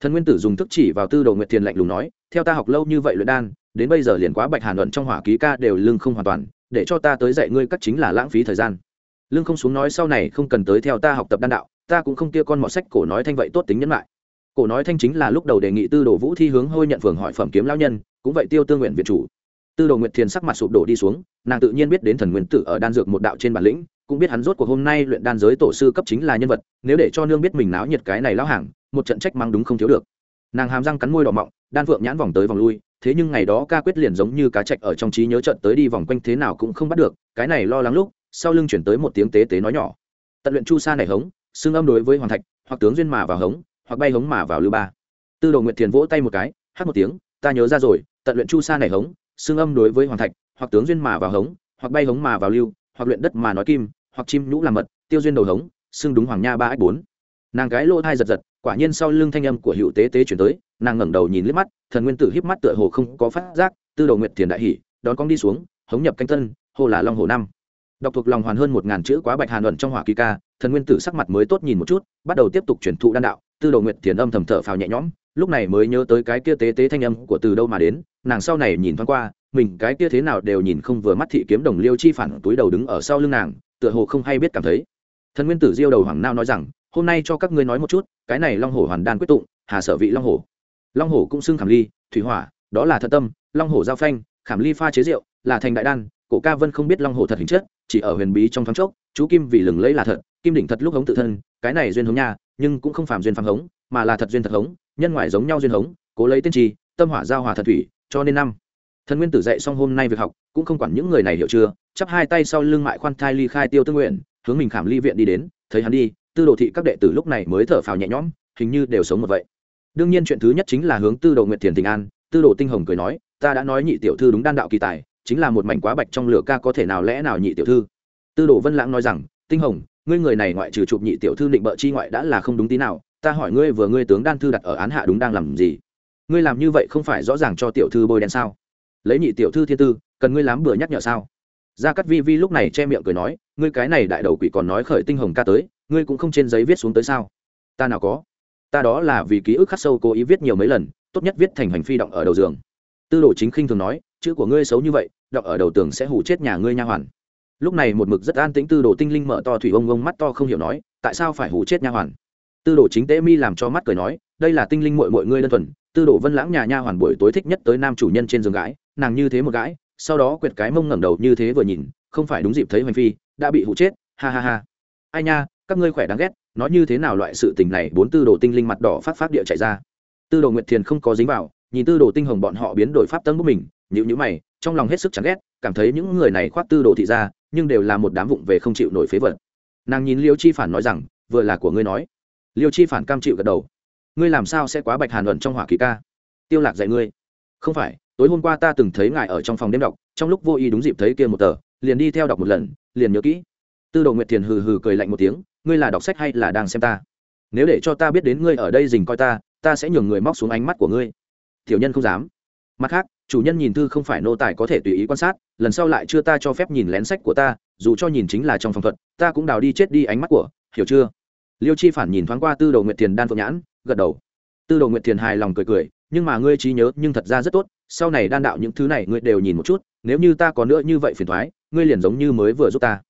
Thần nguyên tử dùng thức chỉ vào tư đồ nguyệt thiền lạnh lùng nói, theo ta học lâu như vậy luyện đan, đến bây giờ liền quá bạch hàn luận trong hỏa ký ca đều lưng không hoàn toàn, để cho ta tới dạy ngươi các chính là lãng phí thời gian. Lương không xuống nói sau này không cần tới theo ta học tập đan đạo ta cũng không kia con mọt sách, cổ nói thanh vậy tốt tính nhẫn lại. Cổ nói thanh chính là lúc đầu đề nghị tư đồ vũ thi hướng hôi nhận phường hỏi phẩm kiếm lao nhân, cũng vậy tiêu tương nguyện việt chủ. Tư đồ nguyệt thiền sắc mặt sụp đổ đi xuống, nàng tự nhiên biết đến thần nguyên tử ở đan dược một đạo trên bản lĩnh, cũng biết hắn rốt cuộc hôm nay luyện đan giới tổ sư cấp chính là nhân vật, nếu để cho nương biết mình náo nhiệt cái này lao hàng, một trận trách mang đúng không thiếu được. Nàng hàm răng cắn môi đỏ mọng, đan phượng nhãn vòng tới vòng lui, thế nhưng ngày đó ca quyết liền giống như cá trạch ở trong trí nhớ trận tới đi vòng quanh thế nào cũng không bắt được, cái này lo lắng lúc, sau lưng chuyển tới một tiếng tế tế nói nhỏ. Tận luyện chu sa này hống xương âm đối với hoàng thạch, hoặc tướng duyên mà vào hống, hoặc bay hống mà vào lưu ba. Tư đồ nguyệt thiền vỗ tay một cái, hát một tiếng, ta nhớ ra rồi, tận luyện chu sa này hống xương âm đối với hoàng thạch, hoặc tướng duyên mà vào hống, hoặc bay hống mà vào lưu, hoặc luyện đất mà nói kim, hoặc chim nhũ làm mật, tiêu duyên đầu hống xương đúng hoàng nha ba ách bốn. Nàng cái lỗ thai giật giật, quả nhiên sau lưng thanh âm của hữu tế tế chuyển tới, nàng ngẩng đầu nhìn liếc mắt, thần nguyên tử híp mắt tựa hồ không có phát giác, tư đồ nguyệt thiền đại hỉ, đón con đi xuống, hống nhập canh tân hồ là long hồ năm. Đọc thuộc lòng hoàn hơn một ngàn chữ quá bạch hàn luận trong hỏa kỳ ca thần nguyên tử sắc mặt mới tốt nhìn một chút, bắt đầu tiếp tục chuyển thụ đan đạo, tư đồ nguyệt thiền âm thầm thở phào nhẹ nhõm, lúc này mới nhớ tới cái kia tế tế thanh âm của từ đâu mà đến, nàng sau này nhìn thoáng qua, mình cái kia thế nào đều nhìn không vừa mắt thị kiếm đồng liêu chi phản túi đầu đứng ở sau lưng nàng, tựa hồ không hay biết cảm thấy. Thần nguyên tử diêu đầu hoàng nao nói rằng, hôm nay cho các ngươi nói một chút, cái này long hổ hoàn đan quyết tụng, hà sở vị long hổ. Long hổ cũng xưng khảm ly, thủy hỏa, đó là thật tâm, long hổ giao phanh, khảm ly pha chế rượu là thành đại đan cổ ca vân không biết long hổ thật hình chất, chỉ ở huyền bí trong thoáng chốc, chú kim vì lừng lấy là thật, kim đỉnh thật lúc hống tự thân, cái này duyên hống nha, nhưng cũng không phạm duyên phạm hống, mà là thật duyên thật hống, nhân ngoại giống nhau duyên hống, cố lấy tiên trì tâm hỏa giao hòa thật thủy, cho nên năm. Thần nguyên tử dạy xong hôm nay việc học, cũng không quản những người này hiểu chưa, chắp hai tay sau lưng mại khoan thai ly khai tiêu tương nguyện, hướng mình khảm ly viện đi đến, thấy hắn đi, tư đồ thị các đệ tử lúc này mới thở phào nhẹ nhõm, hình như đều sống một vậy. Đương nhiên chuyện thứ nhất chính là hướng tư đồ nguyện thiền tình an, tư đồ tinh hồng cười nói, ta đã nói nhị tiểu thư đúng đan đạo kỳ tài chính là một mảnh quá bạch trong lửa ca có thể nào lẽ nào nhị tiểu thư? Tư đồ vân lãng nói rằng, tinh hồng, ngươi người này ngoại trừ chụp nhị tiểu thư định bợ chi ngoại đã là không đúng tí nào. Ta hỏi ngươi vừa ngươi tướng đan thư đặt ở án hạ đúng đang làm gì? Ngươi làm như vậy không phải rõ ràng cho tiểu thư bôi đen sao? Lấy nhị tiểu thư thiên tư, cần ngươi lắm bừa nhắc nhở sao? Gia cắt vi vi lúc này che miệng cười nói, ngươi cái này đại đầu quỷ còn nói khởi tinh hồng ca tới, ngươi cũng không trên giấy viết xuống tới sao? Ta nào có. Ta đó là vì ký ức khắc sâu cố ý viết nhiều mấy lần, tốt nhất viết thành hành phi động ở đầu giường. Tư đồ chính khinh thường nói chữ của ngươi xấu như vậy, đọc ở đầu tường sẽ hủ chết nhà ngươi nha hoàn. Lúc này một mực rất an tĩnh tư đồ tinh linh mở to thủy ông ông mắt to không hiểu nói, tại sao phải hủ chết nha hoàn? Tư đồ chính tế mi làm cho mắt cười nói, đây là tinh linh mội mội ngươi đơn thuần, tư đồ vân lãng nhà nha hoàn buổi tối thích nhất tới nam chủ nhân trên giường gái, nàng như thế một gái, sau đó quyệt cái mông ngẩng đầu như thế vừa nhìn, không phải đúng dịp thấy hoành phi, đã bị hụ chết, ha ha ha. Ai nha, các ngươi khỏe đáng ghét, nói như thế nào loại sự tình này, bốn tư đồ tinh linh mặt đỏ phát phát địa chạy ra. Tư đồ nguyệt thiền không có dính vào, nhìn tư đồ tinh hồng bọn họ biến đổi pháp tân của mình nhữ nhữ mày, trong lòng hết sức chán ghét, cảm thấy những người này khoác tư đồ thị ra nhưng đều là một đám vụng về không chịu nổi phế vật. Nàng nhìn liêu chi phản nói rằng, vừa là của ngươi nói. Liêu chi phản cam chịu gật đầu. Ngươi làm sao sẽ quá bạch hàn luận trong hỏa kỳ ca? Tiêu lạc dạy ngươi. Không phải, tối hôm qua ta từng thấy ngài ở trong phòng đêm đọc, trong lúc vô ý đúng dịp thấy kia một tờ, liền đi theo đọc một lần, liền nhớ kỹ. Tư đồ nguyệt thiền hừ hừ cười lạnh một tiếng, ngươi là đọc sách hay là đang xem ta? Nếu để cho ta biết đến ngươi ở đây dình coi ta ta sẽ nhường người móc xuống ánh mắt của ngươi. Tiểu nhân không dám. Mặt khác chủ nhân nhìn thư không phải nô tài có thể tùy ý quan sát, lần sau lại chưa ta cho phép nhìn lén sách của ta, dù cho nhìn chính là trong phòng thuật, ta cũng đào đi chết đi ánh mắt của, hiểu chưa? Liêu chi phản nhìn thoáng qua tư đồ nguyệt thiền đan phượng nhãn, gật đầu. Tư đồ nguyệt thiền hài lòng cười cười, nhưng mà ngươi trí nhớ, nhưng thật ra rất tốt, sau này đan đạo những thứ này ngươi đều nhìn một chút, nếu như ta có nữa như vậy phiền thoái ngươi liền giống như mới vừa giúp ta.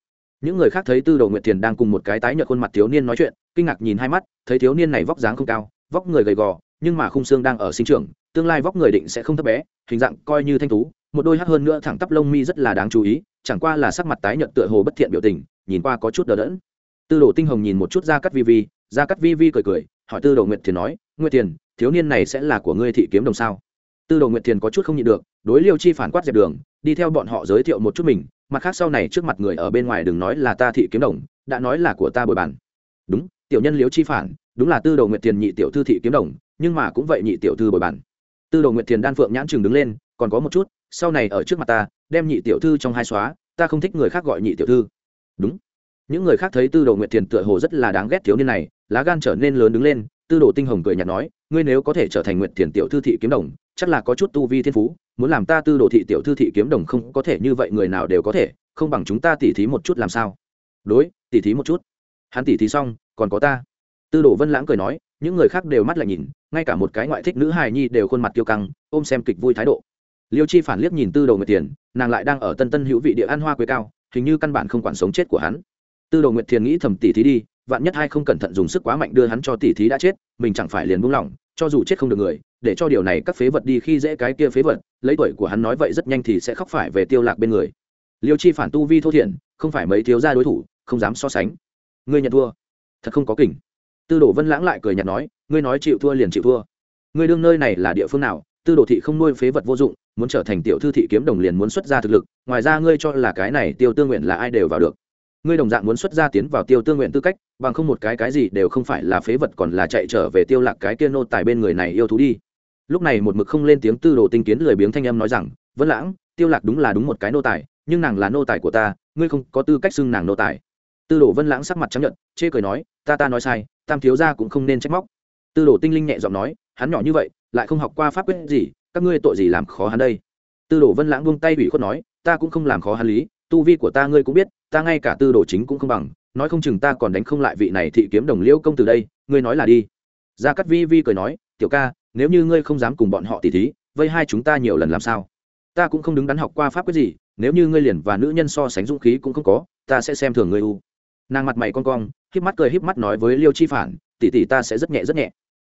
Những người khác thấy tư đồ nguyệt thiền đang cùng một cái tái nhợt khuôn mặt thiếu niên nói chuyện, kinh ngạc nhìn hai mắt, thấy thiếu niên này vóc dáng không cao, vóc người gầy gò, nhưng mà khung xương đang ở sinh trưởng tương lai vóc người định sẽ không thấp bé, hình dạng coi như thanh tú, một đôi hắt hơn nữa thẳng tắp lông mi rất là đáng chú ý, chẳng qua là sắc mặt tái nhợt tựa hồ bất thiện biểu tình, nhìn qua có chút đờ đẫn. Tư đồ tinh hồng nhìn một chút ra cắt vi vi ra cắt vi vi cười cười, hỏi tư đồ nguyệt thiền nói, nguyệt thiền, thiếu niên này sẽ là của ngươi thị kiếm đồng sao? Tư đồ nguyệt thiền có chút không nhịn được, đối liêu chi phản quát dẹp đường, đi theo bọn họ giới thiệu một chút mình, mặt khác sau này trước mặt người ở bên ngoài đừng nói là ta thị kiếm đồng, đã nói là của ta bồi bàn. Đúng, tiểu nhân liêu chi phản, đúng là tư đồ nguyệt thiền nhị tiểu thư thị kiếm đồng, nhưng mà cũng vậy nhị tiểu thư bồi bàn tư đồ nguyệt thiền đan phượng nhãn chừng đứng lên, còn có một chút, sau này ở trước mặt ta, đem nhị tiểu thư trong hai xóa, ta không thích người khác gọi nhị tiểu thư. Đúng. Những người khác thấy tư đồ nguyệt thiền tựa hồ rất là đáng ghét thiếu niên này, lá gan trở nên lớn đứng lên, tư đồ tinh hồng cười nhạt nói, ngươi nếu có thể trở thành nguyệt thiền tiểu thư thị kiếm đồng, chắc là có chút tu vi thiên phú, muốn làm ta tư đồ thị tiểu thư thị kiếm đồng không có thể như vậy người nào đều có thể, không bằng chúng ta tỉ thí một chút làm sao? Đối, tỉ thí một chút. Hắn tỉ thí xong, còn có ta. Tư đồ vân lãng cười nói những người khác đều mắt lại nhìn, ngay cả một cái ngoại thích nữ hài nhi đều khuôn mặt kiêu căng, ôm xem kịch vui thái độ. Liêu chi phản liếc nhìn tư đồ nguyệt tiền nàng lại đang ở tân tân hữu vị địa ăn hoa quế cao, hình như căn bản không quản sống chết của hắn. Tư đồ nguyệt thiền nghĩ thầm tỷ thí đi, vạn nhất hai không cẩn thận dùng sức quá mạnh đưa hắn cho tỷ thí đã chết, mình chẳng phải liền buông lỏng, cho dù chết không được người, để cho điều này các phế vật đi khi dễ cái kia phế vật, lấy tuổi của hắn nói vậy rất nhanh thì sẽ khóc phải về tiêu lạc bên người. Liêu chi phản tu vi thô thiển, không phải mấy thiếu gia đối thủ, không dám so sánh. Ngươi nhận thua. Thật không có kỉnh tư đồ vân lãng lại cười nhạt nói, ngươi nói chịu thua liền chịu thua. Ngươi đương nơi này là địa phương nào? Tư đồ thị không nuôi phế vật vô dụng, muốn trở thành tiểu thư thị kiếm đồng liền muốn xuất ra thực lực, ngoài ra ngươi cho là cái này tiêu tương nguyện là ai đều vào được. Ngươi đồng dạng muốn xuất ra tiến vào tiêu tương nguyện tư cách, bằng không một cái cái gì đều không phải là phế vật còn là chạy trở về tiêu lạc cái kia nô tài bên người này yêu thú đi. Lúc này một mực không lên tiếng tư đồ tinh kiến lười biếng thanh âm nói rằng, vân lãng, tiêu lạc đúng là đúng một cái nô tài, nhưng nàng là nô tài của ta, ngươi không có tư cách xưng nàng nô tài. Tư đồ vân lãng sắc mặt trắng nhận chê cười nói ta ta nói sai, tam thiếu gia cũng không nên trách móc. Tư đồ tinh linh nhẹ giọng nói, hắn nhỏ như vậy, lại không học qua pháp quyết gì, các ngươi tội gì làm khó hắn đây? Tư đồ vân lãng buông tay ủy khuất nói, ta cũng không làm khó hắn lý, tu vi của ta ngươi cũng biết, ta ngay cả tư đồ chính cũng không bằng, nói không chừng ta còn đánh không lại vị này thị kiếm đồng liễu công từ đây, ngươi nói là đi. Gia cắt vi vi cười nói, tiểu ca, nếu như ngươi không dám cùng bọn họ tỉ thí, vây hai chúng ta nhiều lần làm sao? Ta cũng không đứng đắn học qua pháp quyết gì, nếu như ngươi liền và nữ nhân so sánh dũng khí cũng không có, ta sẽ xem thường ngươi u nàng mặt mày con cong, híp mắt cười híp mắt nói với liêu chi phản, tỷ tỷ ta sẽ rất nhẹ rất nhẹ.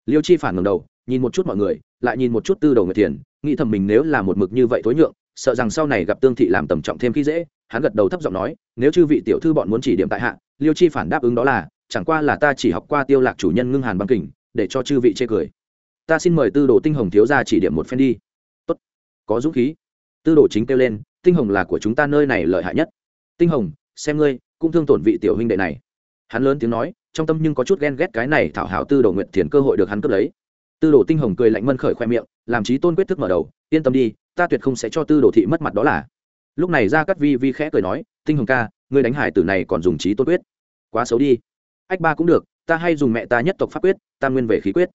Liêu chi phản ngầm đầu, nhìn một chút mọi người, lại nhìn một chút tư đầu người tiền nghĩ thầm mình nếu là một mực như vậy thối nhượng, sợ rằng sau này gặp tương thị làm tầm trọng thêm khi dễ, hắn gật đầu thấp giọng nói, nếu chư vị tiểu thư bọn muốn chỉ điểm tại hạ, liêu chi phản đáp ứng đó là, chẳng qua là ta chỉ học qua tiêu lạc chủ nhân ngưng hàn băng kình, để cho chư vị chê cười. Ta xin mời tư đồ tinh hồng thiếu gia chỉ điểm một phen đi. Tốt, có dũng khí. Tư đồ chính kêu lên, tinh hồng là của chúng ta nơi này lợi hại nhất. Tinh hồng, xem ngươi cũng thương tổn vị tiểu huynh đệ này. Hắn lớn tiếng nói, trong tâm nhưng có chút ghen ghét cái này thảo hảo tư đồ nguyện thiền cơ hội được hắn cướp lấy. Tư đồ tinh hồng cười lạnh mân khởi khoe miệng, làm trí tôn quyết thức mở đầu, yên tâm đi, ta tuyệt không sẽ cho tư đồ thị mất mặt đó là. Lúc này ra cắt vi vi khẽ cười nói, tinh hồng ca, ngươi đánh hải tử này còn dùng trí tôn quyết. Quá xấu đi. Ách ba cũng được, ta hay dùng mẹ ta nhất tộc pháp quyết, ta nguyên về khí quyết.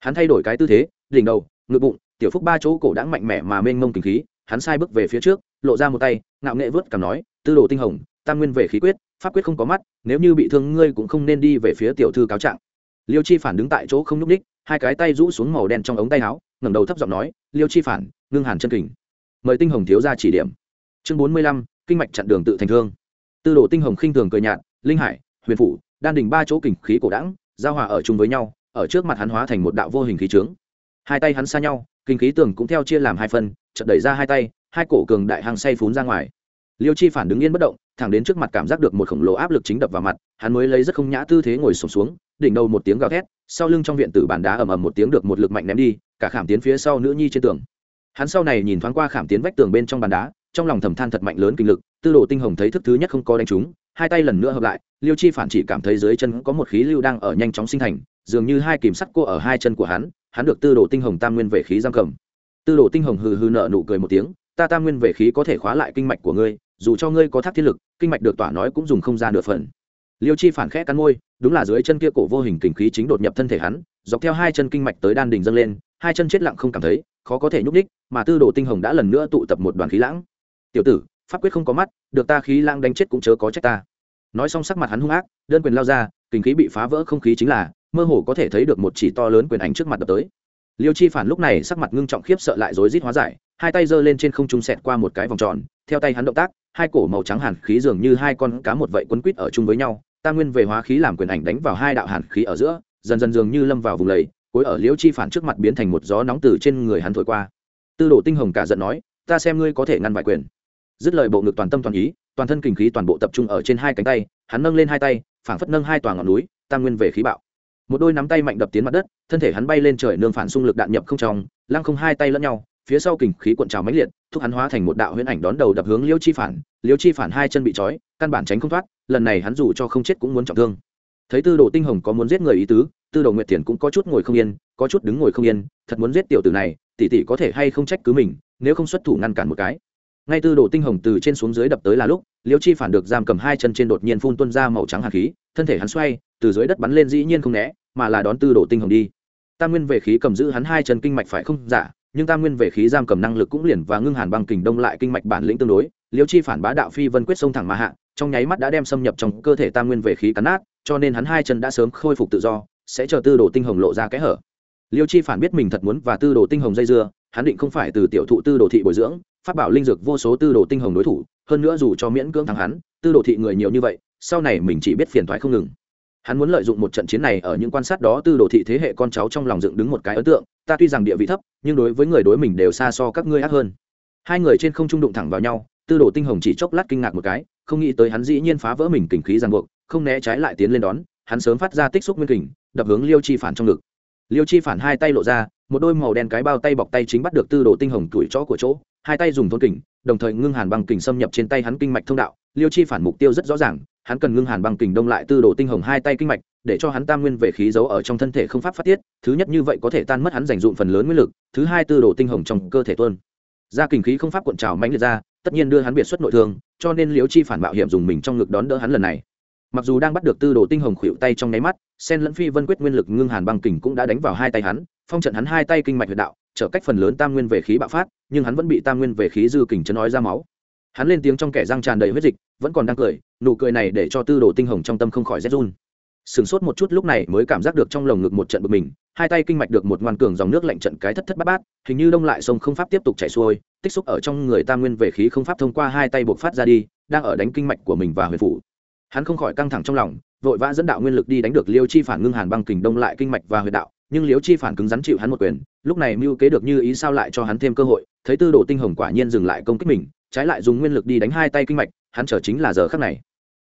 Hắn thay đổi cái tư thế, đỉnh đầu, ngực bụng, tiểu phúc ba chỗ cổ đã mạnh mẽ mà mênh mông kinh khí, hắn sai bước về phía trước, lộ ra một tay, ngạo nghệ vớt cảm nói, tư đồ tinh hồng tam nguyên về khí quyết, pháp quyết không có mắt, nếu như bị thương ngươi cũng không nên đi về phía tiểu thư cáo trạng. Liêu chi phản đứng tại chỗ không nhúc ních hai cái tay rũ xuống màu đen trong ống tay áo, ngẩng đầu thấp giọng nói, liêu chi phản, ngưng hàn chân kình. Mời tinh hồng thiếu ra chỉ điểm. Chương bốn mươi lăm, kinh mạch chặn đường tự thành thương. Tư đồ tinh hồng khinh thường cười nhạt, linh hải, huyền phủ, đan đình ba chỗ kình khí cổ đẳng, giao hòa ở chung với nhau, ở trước mặt hắn hóa thành một đạo vô hình khí trướng. Hai tay hắn xa nhau kinh khí tường cũng theo chia làm hai phần chật đẩy ra hai tay, hai cổ cường đại hàng say phún ra ngoài liêu chi phản đứng yên bất động thẳng đến trước mặt cảm giác được một khổng lồ áp lực chính đập vào mặt hắn mới lấy rất không nhã tư thế ngồi sụp xuống, xuống đỉnh đầu một tiếng gào thét sau lưng trong viện tử bàn đá ầm ầm một tiếng được một lực mạnh ném đi cả khảm tiến phía sau nữ nhi trên tường. Hắn sau này nhìn thoáng qua khảm tiến vách tường bên trong bàn đá trong lòng thầm than thật mạnh lớn kinh lực tư đồ tinh hồng thấy thức thứ nhất không có đánh trúng hai tay lần nữa hợp lại liêu chi phản chỉ cảm thấy dưới chân có một khí lưu đang ở nhanh chóng sinh thành dường như hai kìm sắt cô ở hai chân của hắn hắn được tư đồ tinh hồng tam nguyên về khí giam cầm. Tư đồ tinh hồng hừ hừ nợ nụ cười một tiếng ta tam nguyên về khí có thể khóa lại kinh mạch của ngươi dù cho ngươi có thác thiên lực, kinh mạch được tỏa nói cũng dùng không ra nửa phần. Liêu chi phản khẽ cắn môi, đúng là dưới chân kia cổ vô hình kinh khí chính đột nhập thân thể hắn, dọc theo hai chân kinh mạch tới đan đỉnh dâng lên, hai chân chết lặng không cảm thấy, khó có thể nhúc đích mà tư đồ tinh hồng đã lần nữa tụ tập một đoàn khí lãng. Tiểu tử, pháp quyết không có mắt, được ta khí lãng đánh chết cũng chớ có trách ta. Nói xong sắc mặt hắn hung ác, đơn quyền lao ra, kinh khí bị phá vỡ không khí chính là, mơ hồ có thể thấy được một chỉ to lớn quyền ảnh trước mặt đập tới. Liêu chi phản lúc này sắc mặt ngưng trọng khiếp sợ lại rối rít hóa giải, hai tay giơ lên trên không trung sẹt qua một cái vòng tròn theo tay hắn động tác, hai cổ màu trắng hàn khí dường như hai con cá một vậy quấn quít ở chung với nhau, ta nguyên về hóa khí làm quyền ảnh đánh vào hai đạo hàn khí ở giữa, dần dần dường như lâm vào vùng lầy, cuối ở liễu chi phản trước mặt biến thành một gió nóng từ trên người hắn thổi qua. Tư đồ tinh hồng cả giận nói, ta xem ngươi có thể ngăn vài quyền. Dứt lời bộ ngực toàn tâm toàn ý, toàn thân kinh khí toàn bộ tập trung ở trên hai cánh tay, hắn nâng lên hai tay, phảng phất nâng hai tòa ngọn núi tam nguyên về khí bạo. Một đôi nắm tay mạnh đập tiến mặt đất, thân thể hắn bay lên trời nương phản xung lực đạn nhập không trong, lăng không hai tay lẫn nhau, phía sau kình khí cuộn trào mãnh liệt thúc hắn hóa thành một đạo huyễn ảnh đón đầu đập hướng liêu chi phản. Liêu chi phản hai chân bị trói, căn bản tránh không thoát, lần này hắn dù cho không chết cũng muốn trọng thương. Thấy tư đồ tinh hồng có muốn giết người ý tứ, tư đồ nguyệt thiền cũng có chút ngồi không yên, có chút đứng ngồi không yên, thật muốn giết tiểu tử này, tỷ tỷ có thể hay không trách cứ mình, nếu không xuất thủ ngăn cản một cái. Ngay tư đồ tinh hồng từ trên xuống dưới đập tới là lúc, liêu chi phản được giam cầm hai chân trên đột nhiên phun tuân ra màu trắng hạt khí, thân thể hắn xoay, từ dưới đất bắn lên dĩ nhiên không né, mà là đón tư đồ tinh hồng đi. Tam nguyên về khí cầm giữ hắn hai chân kinh mạch phải không? Giả nhưng tam nguyên về khí giam cầm năng lực cũng liền và ngưng hàn băng kình đông lại kinh mạch bản lĩnh tương đối, liêu chi phản bá đạo phi vân quyết sông thẳng mà hạ, trong nháy mắt đã đem xâm nhập trong cơ thể tam nguyên về khí cắn nát, cho nên hắn hai chân đã sớm khôi phục tự do, sẽ chờ tư đồ tinh hồng lộ ra kẽ hở. Liêu chi phản biết mình thật muốn và tư đồ tinh hồng dây dưa, hắn định không phải từ tiểu thụ tư đồ thị bồi dưỡng, phát bảo linh dược vô số tư đồ tinh hồng đối thủ, hơn nữa dù cho miễn cưỡng thắng hắn, tư đồ thị người nhiều như vậy, sau này mình chỉ biết phiền thoái không ngừng hắn muốn lợi dụng một trận chiến này ở những quan sát đó tư đồ thị thế hệ con cháu trong lòng dựng đứng một cái ấn tượng, ta tuy rằng địa vị thấp, nhưng đối với người đối mình đều xa so các ngươi ác hơn. Hai người trên không trung đụng thẳng vào nhau, tư đồ tinh hồng chỉ chốc lát kinh ngạc một cái, không nghĩ tới hắn dĩ nhiên phá vỡ mình kình khí ràng buộc, không né trái lại tiến lên đón, hắn sớm phát ra tích xúc nguyên kình, đập hướng liêu chi phản trong ngực. Liêu chi phản hai tay lộ ra, một đôi màu đen cái bao tay bọc tay chính bắt được tư đồ tinh hồng tuổi chó của chỗ, hai tay dùng thôn kình, đồng thời ngưng hàn bằng kình xâm nhập trên tay hắn kinh mạch thông đạo, liêu chi phản mục tiêu rất rõ ràng hắn cần ngưng hàn băng kình đông lại tư đồ tinh hồng hai tay kinh mạch, để cho hắn tam nguyên về khí giấu ở trong thân thể không pháp phát tiết, thứ nhất như vậy có thể tan mất hắn dành dụm phần lớn nguyên lực, thứ hai tư đồ tinh hồng trong cơ thể tuân ra kình khí không pháp cuộn trào mãnh liệt ra, tất nhiên đưa hắn biệt xuất nội thương, cho nên liễu chi phản bạo hiểm dùng mình trong ngực đón đỡ hắn lần này. Mặc dù đang bắt được tư đồ tinh hồng khuỵu tay trong nháy mắt, sen lẫn phi vân quyết nguyên lực ngưng hàn băng kình cũng đã đánh vào hai tay hắn, phong trận hắn hai tay kinh mạch huyệt đạo trở cách phần lớn tam nguyên về khí bạo phát, nhưng hắn vẫn bị tam nguyên về khí dư kình chấn nói ra máu hắn lên tiếng trong kẻ răng tràn đầy huyết dịch, vẫn còn đang cười, nụ cười này để cho tư đồ tinh hồng trong tâm không khỏi rét run. Sửng sốt một chút lúc này mới cảm giác được trong lồng ngực một trận bực mình, hai tay kinh mạch được một ngoan cường dòng nước lạnh trận cái thất thất bát bát, hình như đông lại sông không pháp tiếp tục chảy xuôi, tích xúc ở trong người tam nguyên về khí không pháp thông qua hai tay buộc phát ra đi, đang ở đánh kinh mạch của mình và huyền phủ. Hắn không khỏi căng thẳng trong lòng, vội vã dẫn đạo nguyên lực đi đánh được liêu chi phản ngưng hàn băng kình đông lại kinh mạch và huyệt đạo, nhưng liêu chi phản cứng rắn chịu hắn một quyền, lúc này mưu kế được như ý sao lại cho hắn thêm cơ hội, thấy tư đồ tinh hồng quả nhiên dừng lại công kích mình trái lại dùng nguyên lực đi đánh hai tay kinh mạch, hắn trở chính là giờ khắc này.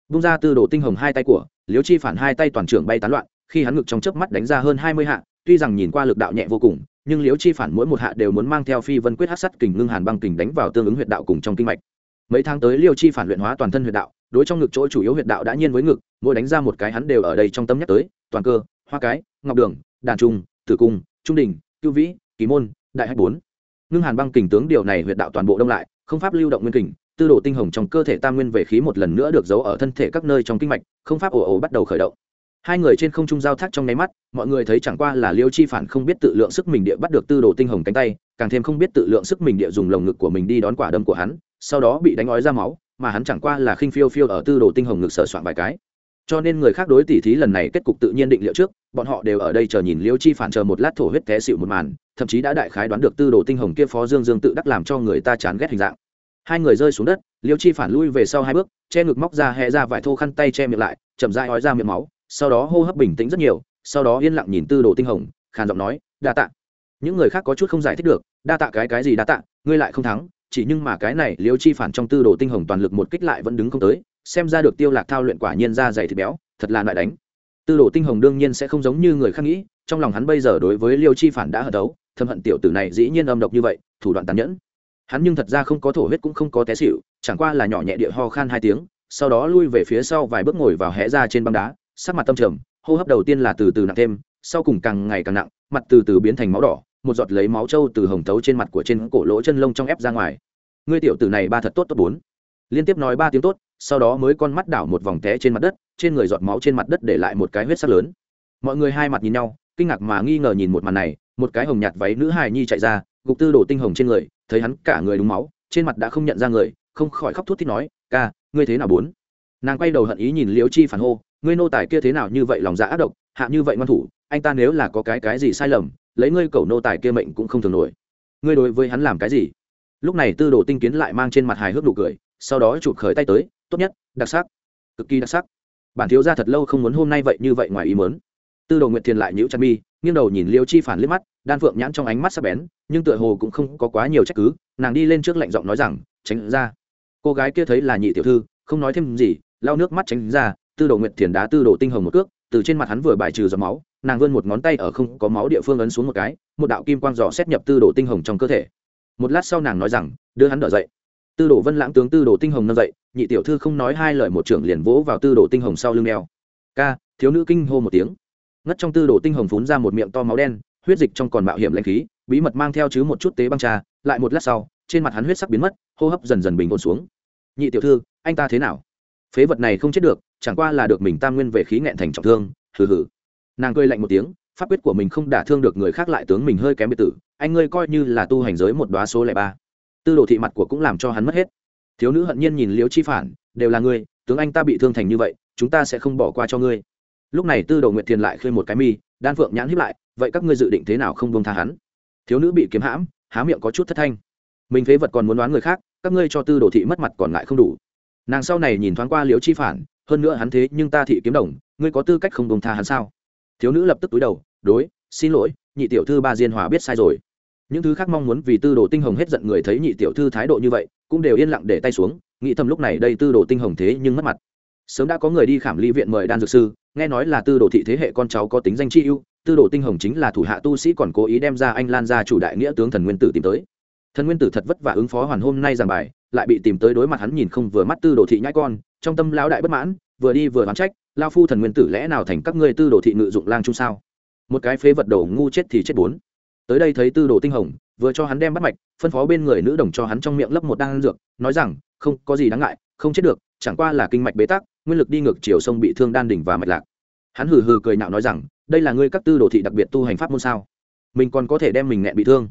Bung ra tư đồ tinh hồng hai tay của liếu chi phản hai tay toàn trưởng bay tán loạn, khi hắn ngực trong chớp mắt đánh ra hơn hai mươi hạ, tuy rằng nhìn qua lực đạo nhẹ vô cùng, nhưng liếu chi phản mỗi một hạ đều muốn mang theo phi vân quyết hát sắt kình ngưng hàn băng kình đánh vào tương ứng huyệt đạo cùng trong kinh mạch. Mấy tháng tới liêu chi phản luyện hóa toàn thân huyệt đạo, đối trong ngực chỗ chủ yếu huyệt đạo đã nhiên với ngực, mỗi đánh ra một cái hắn đều ở đây trong tâm nhắc tới, toàn cơ, hoa cái, ngọc đường, đàn trung, tử cung, trung đình cưu vĩ, kỳ môn, đại hách bốn. Ngưng hàn băng kình tướng điều này huyệt đạo toàn bộ đông lại không pháp lưu động nguyên kình, tư đồ tinh hồng trong cơ thể tam nguyên về khí một lần nữa được giấu ở thân thể các nơi trong kinh mạch, không pháp ồ ồ bắt đầu khởi động. Hai người trên không trung giao thác trong nháy mắt, mọi người thấy chẳng qua là liêu chi phản không biết tự lượng sức mình địa bắt được tư đồ tinh hồng cánh tay, càng thêm không biết tự lượng sức mình địa dùng lồng ngực của mình đi đón quả đâm của hắn, sau đó bị đánh ói ra máu, mà hắn chẳng qua là khinh phiêu phiêu ở tư đồ tinh hồng ngực sở soạn vài cái. Cho nên người khác đối tỉ thí lần này kết cục tự nhiên định liệu trước, bọn họ đều ở đây chờ nhìn liêu chi phản chờ một lát thổ huyết té xịu một màn thậm chí đã đại khái đoán được tư đồ tinh hồng kia phó dương dương tự đắc làm cho người ta chán ghét hình dạng. Hai người rơi xuống đất, liêu chi phản lui về sau hai bước, che ngực móc ra hẹ ra vải thô khăn tay che miệng lại, chậm dai ói ra miệng máu, sau đó hô hấp bình tĩnh rất nhiều, sau đó yên lặng nhìn tư đồ tinh hồng, khàn giọng nói, đa tạ. Những người khác có chút không giải thích được, đa tạ cái cái gì đa tạ, ngươi lại không thắng, chỉ nhưng mà cái này liêu chi phản trong tư đồ tinh hồng toàn lực một kích lại vẫn đứng không tới, xem ra được tiêu lạc thao luyện quả nhiên ra dày thịt béo, thật là lại đánh. Tư đồ tinh hồng đương nhiên sẽ không giống như người khác nghĩ, trong lòng hắn bây giờ đối với liêu chi phản đã hận đấu thâm hận tiểu tử này dĩ nhiên âm độc như vậy, thủ đoạn tàn nhẫn. Hắn nhưng thật ra không có thổ huyết cũng không có té xịu chẳng qua là nhỏ nhẹ địa ho khan hai tiếng, sau đó lui về phía sau vài bước ngồi vào hẽ ra trên băng đá, sắc mặt tâm trầm, hô hấp đầu tiên là từ từ nặng thêm, sau cùng càng ngày càng nặng, mặt từ từ biến thành máu đỏ, một giọt lấy máu trâu từ hồng tấu trên mặt của trên cổ lỗ chân lông trong ép ra ngoài. Ngươi tiểu tử này ba thật tốt tốt bốn. Liên tiếp nói ba tiếng tốt, sau đó mới con mắt đảo một vòng té trên mặt đất, trên người giọt máu trên mặt đất để lại một cái huyết sắc lớn. Mọi người hai mặt nhìn nhau, kinh ngạc mà nghi ngờ nhìn một màn này một cái hồng nhạt váy nữ hài nhi chạy ra, gục tư đổ tinh hồng trên người, thấy hắn cả người đúng máu, trên mặt đã không nhận ra người, không khỏi khóc thút thít nói, ca, ngươi thế nào bốn? Nàng quay đầu hận ý nhìn liễu chi phản hô, ngươi nô tài kia thế nào như vậy lòng dạ ác độc, hạ như vậy ngoan thủ, anh ta nếu là có cái cái gì sai lầm, lấy ngươi cầu nô tài kia mệnh cũng không thường nổi. Ngươi đối với hắn làm cái gì? Lúc này tư đồ tinh kiến lại mang trên mặt hài hước nụ cười, sau đó chụp khởi tay tới, tốt nhất, đặc sắc, cực kỳ đặc sắc. Bản thiếu ra thật lâu không muốn hôm nay vậy như vậy ngoài ý mớn tư đồ nguyệt thiền lại nhữ chăn mi, nghiêng đầu nhìn liêu chi phản liếc mắt, đan phượng nhãn trong ánh mắt sắp bén, nhưng tựa hồ cũng không có quá nhiều trách cứ, nàng đi lên trước lạnh giọng nói rằng, tránh ra. Cô gái kia thấy là nhị tiểu thư, không nói thêm gì, lau nước mắt tránh ra, tư đồ nguyệt thiền đá tư đồ tinh hồng một cước, từ trên mặt hắn vừa bài trừ giọt máu, nàng vươn một ngón tay ở không có máu địa phương ấn xuống một cái, một đạo kim quang dò xét nhập tư đồ tinh hồng trong cơ thể. Một lát sau nàng nói rằng, đưa hắn đỡ dậy. Tư đồ vân lãng tướng tư đồ tinh hồng nâng dậy, nhị tiểu thư không nói hai lời một trưởng liền vỗ vào tư đồ tinh hồng sau lưng đeo ca, thiếu nữ kinh hô một tiếng ngất trong tư đồ tinh hồng phún ra một miệng to máu đen, huyết dịch trong còn mạo hiểm lãnh khí, bí mật mang theo chứ một chút tế băng trà, lại một lát sau, trên mặt hắn huyết sắc biến mất, hô hấp dần dần bình ổn xuống. Nhị tiểu thư, anh ta thế nào? Phế vật này không chết được, chẳng qua là được mình tam nguyên về khí nghẹn thành trọng thương. Hừ hừ. Nàng cười lạnh một tiếng, pháp quyết của mình không đả thương được người khác lại tướng mình hơi kém biệt tử, anh ngươi coi như là tu hành giới một đoá số lẻ ba. Tư đồ thị mặt của cũng làm cho hắn mất hết. Thiếu nữ hận nhiên nhìn liễu chi phản, đều là ngươi, tướng anh ta bị thương thành như vậy, chúng ta sẽ không bỏ qua cho ngươi lúc này tư đồ nguyệt thiền lại khơi một cái mi, đan phượng nhãn hiếp lại, vậy các ngươi dự định thế nào không bông tha hắn? Thiếu nữ bị kiếm hãm, há miệng có chút thất thanh. Mình phế vật còn muốn đoán người khác, các ngươi cho tư đồ thị mất mặt còn lại không đủ. Nàng sau này nhìn thoáng qua liễu chi phản, hơn nữa hắn thế, nhưng ta thị kiếm đồng, ngươi có tư cách không bông tha hắn sao? Thiếu nữ lập tức túi đầu, đối, xin lỗi, nhị tiểu thư ba diên hòa biết sai rồi. Những thứ khác mong muốn vì tư đồ tinh hồng hết giận người thấy nhị tiểu thư thái độ như vậy, cũng đều yên lặng để tay xuống, nghĩ thầm lúc này đây tư đồ tinh hồng thế nhưng mất mặt. Sớm đã có người đi khảm ly viện mời đan dược sư nghe nói là tư đồ thị thế hệ con cháu có tính danh chi ưu, tư đồ tinh hồng chính là thủ hạ tu sĩ còn cố ý đem ra anh lan ra chủ đại nghĩa tướng thần nguyên tử tìm tới. Thần nguyên tử thật vất vả ứng phó hoàn hôm nay giảng bài, lại bị tìm tới đối mặt hắn nhìn không vừa mắt tư đồ thị nhãi con, trong tâm lão đại bất mãn, vừa đi vừa đoán trách lao phu thần nguyên tử lẽ nào thành các ngươi tư đồ thị ngự dụng lang chung sao? Một cái phế vật đầu ngu chết thì chết bốn. Tới đây thấy tư đồ tinh hồng, vừa cho hắn đem bắt mạch, phân phó bên người nữ đồng cho hắn trong miệng lấp một đan dược, nói rằng, không có gì đáng ngại, không chết được, chẳng qua là kinh mạch bế tắc nguyên lực đi ngược chiều sông bị thương đan đỉnh và mạch lạc. Hắn hừ hừ cười nhạo nói rằng, đây là ngươi các tư đồ thị đặc biệt tu hành pháp môn sao? Mình còn có thể đem mình nghẹn bị thương.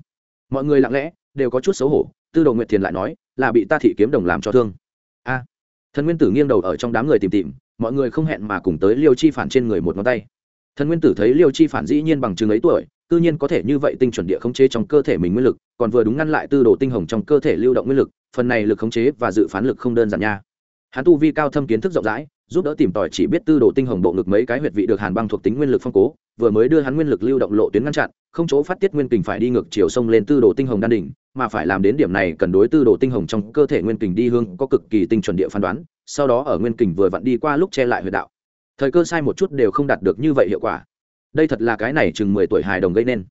Mọi người lặng lẽ, đều có chút xấu hổ, tư đồ nguyệt thiền lại nói, là bị ta thị kiếm đồng làm cho thương. A. Thần nguyên tử nghiêng đầu ở trong đám người tìm tìm, mọi người không hẹn mà cùng tới liêu chi phản trên người một ngón tay. Thần nguyên tử thấy liêu chi phản dĩ nhiên bằng chừng ấy tuổi tự nhiên có thể như vậy tinh chuẩn địa khống chế trong cơ thể mình nguyên lực, còn vừa đúng ngăn lại tư đồ tinh hồng trong cơ thể lưu động nguyên lực, phần này lực khống chế và dự phán lực không đơn giản nha hắn tu vi cao thâm kiến thức rộng rãi, giúp đỡ tìm tòi chỉ biết tư đồ tinh hồng bộ ngực mấy cái huyệt vị được hàn băng thuộc tính nguyên lực phong cố, vừa mới đưa hắn nguyên lực lưu động lộ tuyến ngăn chặn, không chỗ phát tiết nguyên kình phải đi ngược chiều sông lên tư đồ tinh hồng đan đỉnh, mà phải làm đến điểm này cần đối tư đồ tinh hồng trong cơ thể nguyên kình đi hương có cực kỳ tinh chuẩn địa phán đoán, sau đó ở nguyên kình vừa vặn đi qua lúc che lại huyệt đạo. Thời cơ sai một chút đều không đạt được như vậy hiệu quả. Đây thật là cái này chừng mười tuổi hài đồng gây nên.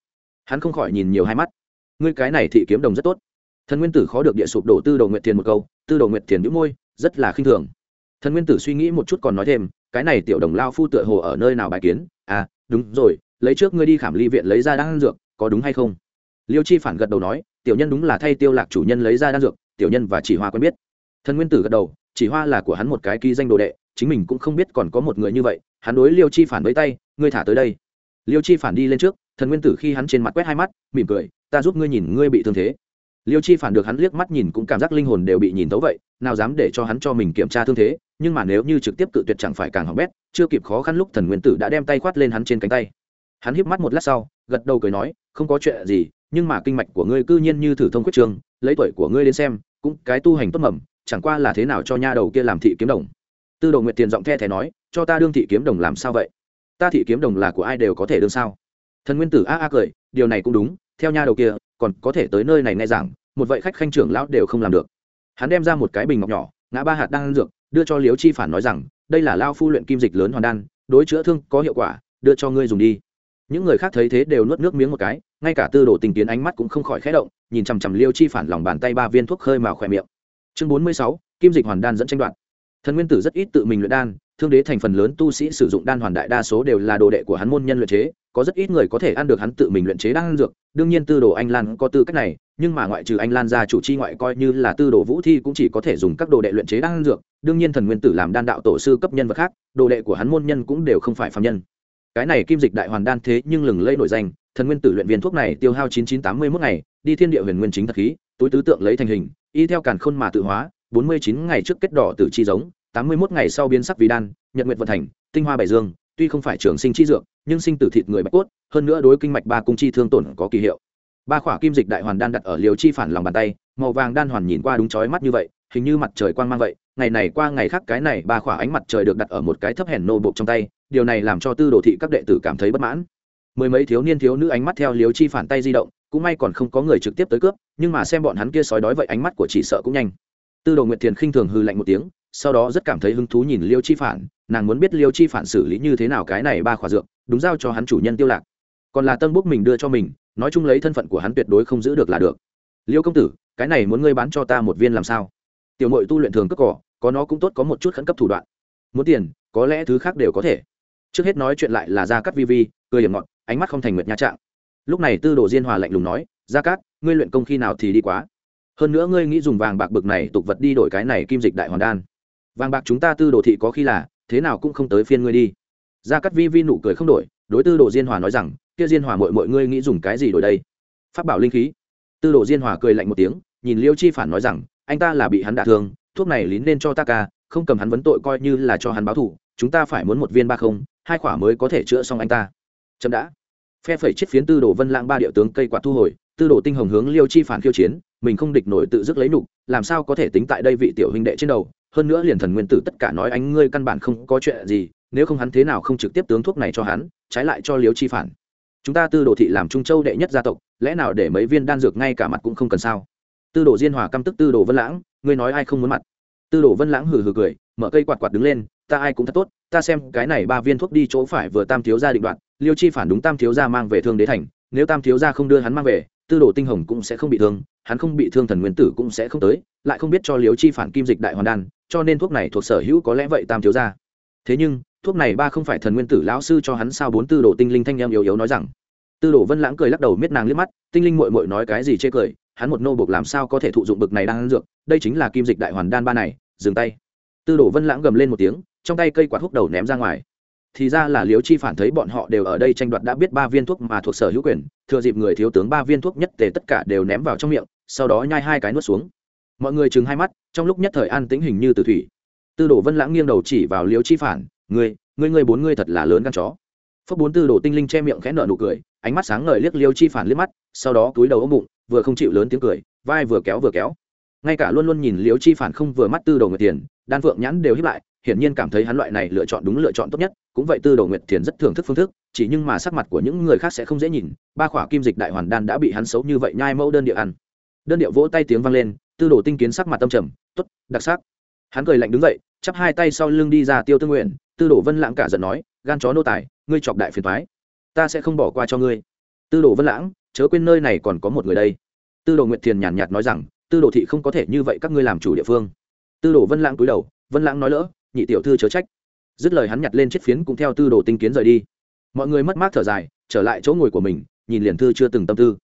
Hắn không khỏi nhìn nhiều hai mắt. Ngươi cái này thị kiếm đồng rất tốt thần nguyên tử khó được địa sụp đổ tư đồ nguyệt thiền một câu, tư đồ nguyệt thiền đĩu môi, rất là khinh thường. Thần nguyên tử suy nghĩ một chút còn nói thêm, cái này tiểu đồng lao phu tựa hồ ở nơi nào bài kiến? À đúng rồi, lấy trước ngươi đi khảm ly viện lấy ra đan dược, có đúng hay không? Liêu chi phản gật đầu nói, tiểu nhân đúng là thay tiêu lạc chủ nhân lấy ra đan dược, tiểu nhân và chỉ hoa quen biết. Thần nguyên tử gật đầu, chỉ hoa là của hắn một cái ký danh đồ đệ, chính mình cũng không biết còn có một người như vậy, hắn đối liêu chi phản với tay, ngươi thả tới đây. Liêu chi phản đi lên trước, thần nguyên tử khi hắn trên mặt quét hai mắt, mỉm cười, ta giúp ngươi nhìn ngươi bị thương thế liêu chi phản được hắn liếc mắt nhìn cũng cảm giác linh hồn đều bị nhìn tấu vậy, nào dám để cho hắn cho mình kiểm tra thương thế, nhưng mà nếu như trực tiếp cự tuyệt chẳng phải càng hỏng bét, chưa kịp khó khăn lúc thần nguyên tử đã đem tay khoát lên hắn trên cánh tay. Hắn híp mắt một lát sau, gật đầu cười nói, không có chuyện gì, nhưng mà kinh mạch của ngươi cư nhiên như thử thông quyết trường, lấy tuổi của ngươi đến xem, cũng cái tu hành tốt mầm, chẳng qua là thế nào cho nha đầu kia làm thị kiếm đồng? Tư đồ nguyệt tiền giọng the thé nói, cho ta đương thị kiếm đồng làm sao vậy? Ta thị kiếm đồng là của ai đều có thể đương sao? Thần nguyên tử a a cười, điều này cũng đúng, theo nha đầu kia còn có thể tới nơi này nghe rằng một vậy khách khanh trưởng lão đều không làm được. Hắn đem ra một cái bình ngọc nhỏ, ngã ba hạt đan dược, đưa cho liếu chi phản nói rằng, đây là lao phu luyện kim dịch lớn hoàn đan, đối chữa thương có hiệu quả, đưa cho ngươi dùng đi. Những người khác thấy thế đều nuốt nước miếng một cái, ngay cả tư đồ tình tiến ánh mắt cũng không khỏi khẽ động, nhìn chằm chằm liêu chi phản lòng bàn tay ba viên thuốc khơi màu khỏe miệng. Chương bốn mươi sáu, kim dịch hoàn đan dẫn tranh đoạn thần nguyên tử rất ít tự mình luyện đan, thương đế thành phần lớn tu sĩ sử dụng đan hoàn đại đa số đều là đồ đệ của hắn môn nhân luyện chế, có rất ít người có thể ăn được hắn tự mình luyện chế đan dược, đương nhiên tư đồ anh lan có tư cách này, nhưng mà ngoại trừ anh lan ra chủ chi ngoại coi như là tư đồ vũ thi cũng chỉ có thể dùng các đồ đệ luyện chế đan dược, đương nhiên thần nguyên tử làm đan đạo tổ sư cấp nhân vật khác, đồ đệ của hắn môn nhân cũng đều không phải phạm nhân. Cái này kim dịch đại hoàn đan thế nhưng lừng lẫy nổi danh, thần nguyên tử luyện viên thuốc này tiêu hao chín chín tám mươi mốt ngày, đi thiên địa huyền nguyên chính thật khí, túi tứ tượng lấy thành hình, y theo càn khôn mà tự hóa, bốn mươi chín ngày trước kết đỏ tử chi giống tám mươi mốt ngày sau biến sắc vì đan, nhật nguyện vận thành, tinh hoa bảy dương, tuy không phải trường sinh chi dược, nhưng sinh tử thịt người bạch cốt, hơn nữa đối kinh mạch ba cung chi thương tổn có kỳ hiệu. Ba khỏa kim dịch đại hoàn đan đặt ở liều chi phản lòng bàn tay, màu vàng đan hoàn nhìn qua đúng chói mắt như vậy, hình như mặt trời quang mang vậy, ngày này qua ngày khác cái này ba khỏa ánh mặt trời được đặt ở một cái thấp hèn nô bộc trong tay, điều này làm cho tư đồ thị các đệ tử cảm thấy bất mãn. Mười mấy thiếu niên thiếu nữ ánh mắt theo liếu chi phản tay di động, cũng may còn không có người trực tiếp tới cướp, nhưng mà xem bọn hắn kia sói đói vậy ánh mắt của chỉ sợ cũng nhanh tư đồ nguyệt thiền khinh thường hư lạnh một tiếng, sau đó rất cảm thấy hứng thú nhìn liêu chi phản, nàng muốn biết liêu chi phản xử lý như thế nào cái này ba khỏa dược, đúng giao cho hắn chủ nhân tiêu lạc. Còn là tân bút mình đưa cho mình, nói chung lấy thân phận của hắn tuyệt đối không giữ được là được. Liêu công tử, cái này muốn ngươi bán cho ta một viên làm sao? Tiểu mội tu luyện thường cất cỏ, có nó cũng tốt có một chút khẩn cấp thủ đoạn. Muốn tiền, có lẽ thứ khác đều có thể. Trước hết nói chuyện lại là gia cắt vi vi, cười hiểm ngọt, ánh mắt không thành nguyệt nha trạng. Lúc này tư đồ diên hòa lạnh lùng nói, gia cát, ngươi luyện công khi nào thì đi quá? Hơn nữa ngươi nghĩ dùng vàng bạc bực này tục vật đi đổi cái này kim dịch đại hoàn đan. Vàng bạc chúng ta tư đồ thị có khi là, thế nào cũng không tới phiên ngươi đi. Gia cắt vi vi nụ cười không đổi, đối tư đồ diên hòa nói rằng, kia diên hòa mọi mọi ngươi nghĩ dùng cái gì đổi đây? Phát bảo linh khí. Tư đồ diên hòa cười lạnh một tiếng, nhìn liêu chi phản nói rằng, anh ta là bị hắn đả thương, thuốc này lín nên cho ta ca, không cầm hắn vấn tội coi như là cho hắn báo thù, chúng ta phải muốn một viên ba không, hai khỏa mới có thể chữa xong anh ta. Chậm đã. Phe phẩy chiếc phiến tư đồ vân lãng ba điệu tướng cây quạt thu hồi, tư đồ tinh hồng hướng liêu chi phản khiêu chiến mình không địch nổi tự dứt lấy nục làm sao có thể tính tại đây vị tiểu huynh đệ trên đầu? Hơn nữa liền thần nguyên tử tất cả nói anh ngươi căn bản không có chuyện gì, nếu không hắn thế nào không trực tiếp tướng thuốc này cho hắn, trái lại cho liêu chi phản. Chúng ta tư đồ thị làm trung châu đệ nhất gia tộc, lẽ nào để mấy viên đan dược ngay cả mặt cũng không cần sao? Tư đồ diên hòa căm tức tư đồ vân lãng, ngươi nói ai không muốn mặt? Tư đồ vân lãng hừ hừ cười, mở cây quạt quạt đứng lên, ta ai cũng thật tốt, ta xem cái này ba viên thuốc đi chỗ phải vừa tam thiếu gia định đoạn liêu chi phản đúng tam thiếu gia mang về thương đế thành, nếu tam thiếu gia không đưa hắn mang về, tư đồ tinh hồng cũng sẽ không bị thương hắn không bị thương thần nguyên tử cũng sẽ không tới, lại không biết cho liếu chi phản kim dịch đại hoàn đan, cho nên thuốc này thuộc sở hữu có lẽ vậy tam thiếu gia. Thế nhưng, thuốc này ba không phải thần nguyên tử lão sư cho hắn sao bốn tư đồ tinh linh thanh em yếu yếu nói rằng. Tư đồ vân lãng cười lắc đầu miết nàng liếc mắt, tinh linh mội mội nói cái gì chê cười, hắn một nô buộc làm sao có thể thụ dụng bực này đang ăn dược, đây chính là kim dịch đại hoàn đan ba này, dừng tay. Tư đồ vân lãng gầm lên một tiếng, trong tay cây quạt húc đầu ném ra ngoài. Thì ra là liếu chi phản thấy bọn họ đều ở đây tranh đoạt đã biết ba viên thuốc mà thuộc sở hữu quyền, thừa dịp người thiếu tướng ba viên thuốc nhất tề tất cả đều ném vào trong miệng sau đó nhai hai cái nuốt xuống. Mọi người chừng hai mắt, trong lúc nhất thời an tĩnh hình như từ thủy. Tư đồ vân lãng nghiêng đầu chỉ vào Liễu chi phản người người người bốn người thật là lớn gan chó. Phước bốn tư đồ tinh linh che miệng khẽ nợ nụ cười, ánh mắt sáng ngời liếc liêu chi phản liếc mắt, sau đó túi đầu ôm bụng, vừa không chịu lớn tiếng cười, vai vừa kéo vừa kéo. Ngay cả luôn luôn nhìn liêu chi phản không vừa mắt tư đồ người tiền đan phượng nhãn đều hiếp lại, hiển nhiên cảm thấy hắn loại này lựa chọn đúng lựa chọn tốt nhất, cũng vậy tư đồ nguyệt thiền rất thưởng thức phương thức, chỉ nhưng mà sắc mặt của những người khác sẽ không dễ nhìn, ba khỏa kim dịch đại hoàn đan đã bị hắn xấu như vậy nhai mẫu đơn địa ăn đơn điệu vỗ tay tiếng vang lên, tư đồ tinh kiến sắc mặt tâm trầm t ố t đặc sắc. Hắn cười lạnh đứng dậy, chắp hai tay sau lưng đi ra tiêu tư nguyện. Tư đồ vân lãng cả giận nói, gan chó nô tài, ngươi chọc đại phiền thoái ta sẽ không bỏ qua cho ngươi. Tư đồ vân lãng, chớ quên nơi này còn có một người đây. Tư đồ nguyệt thiền nhàn nhạt nói rằng, tư đồ thị không có thể như vậy các ngươi làm chủ địa phương. Tư đồ vân lãng cúi đầu, vân lãng nói lỡ, nhị tiểu thư chớ trách. Dứt lời hắn nhặt lên chiếc phiến cũng theo tư đồ tinh kiến rời đi. Mọi người mất mát thở dài, trở lại chỗ ngồi của mình, nhìn liền thư chưa từng tâm tư.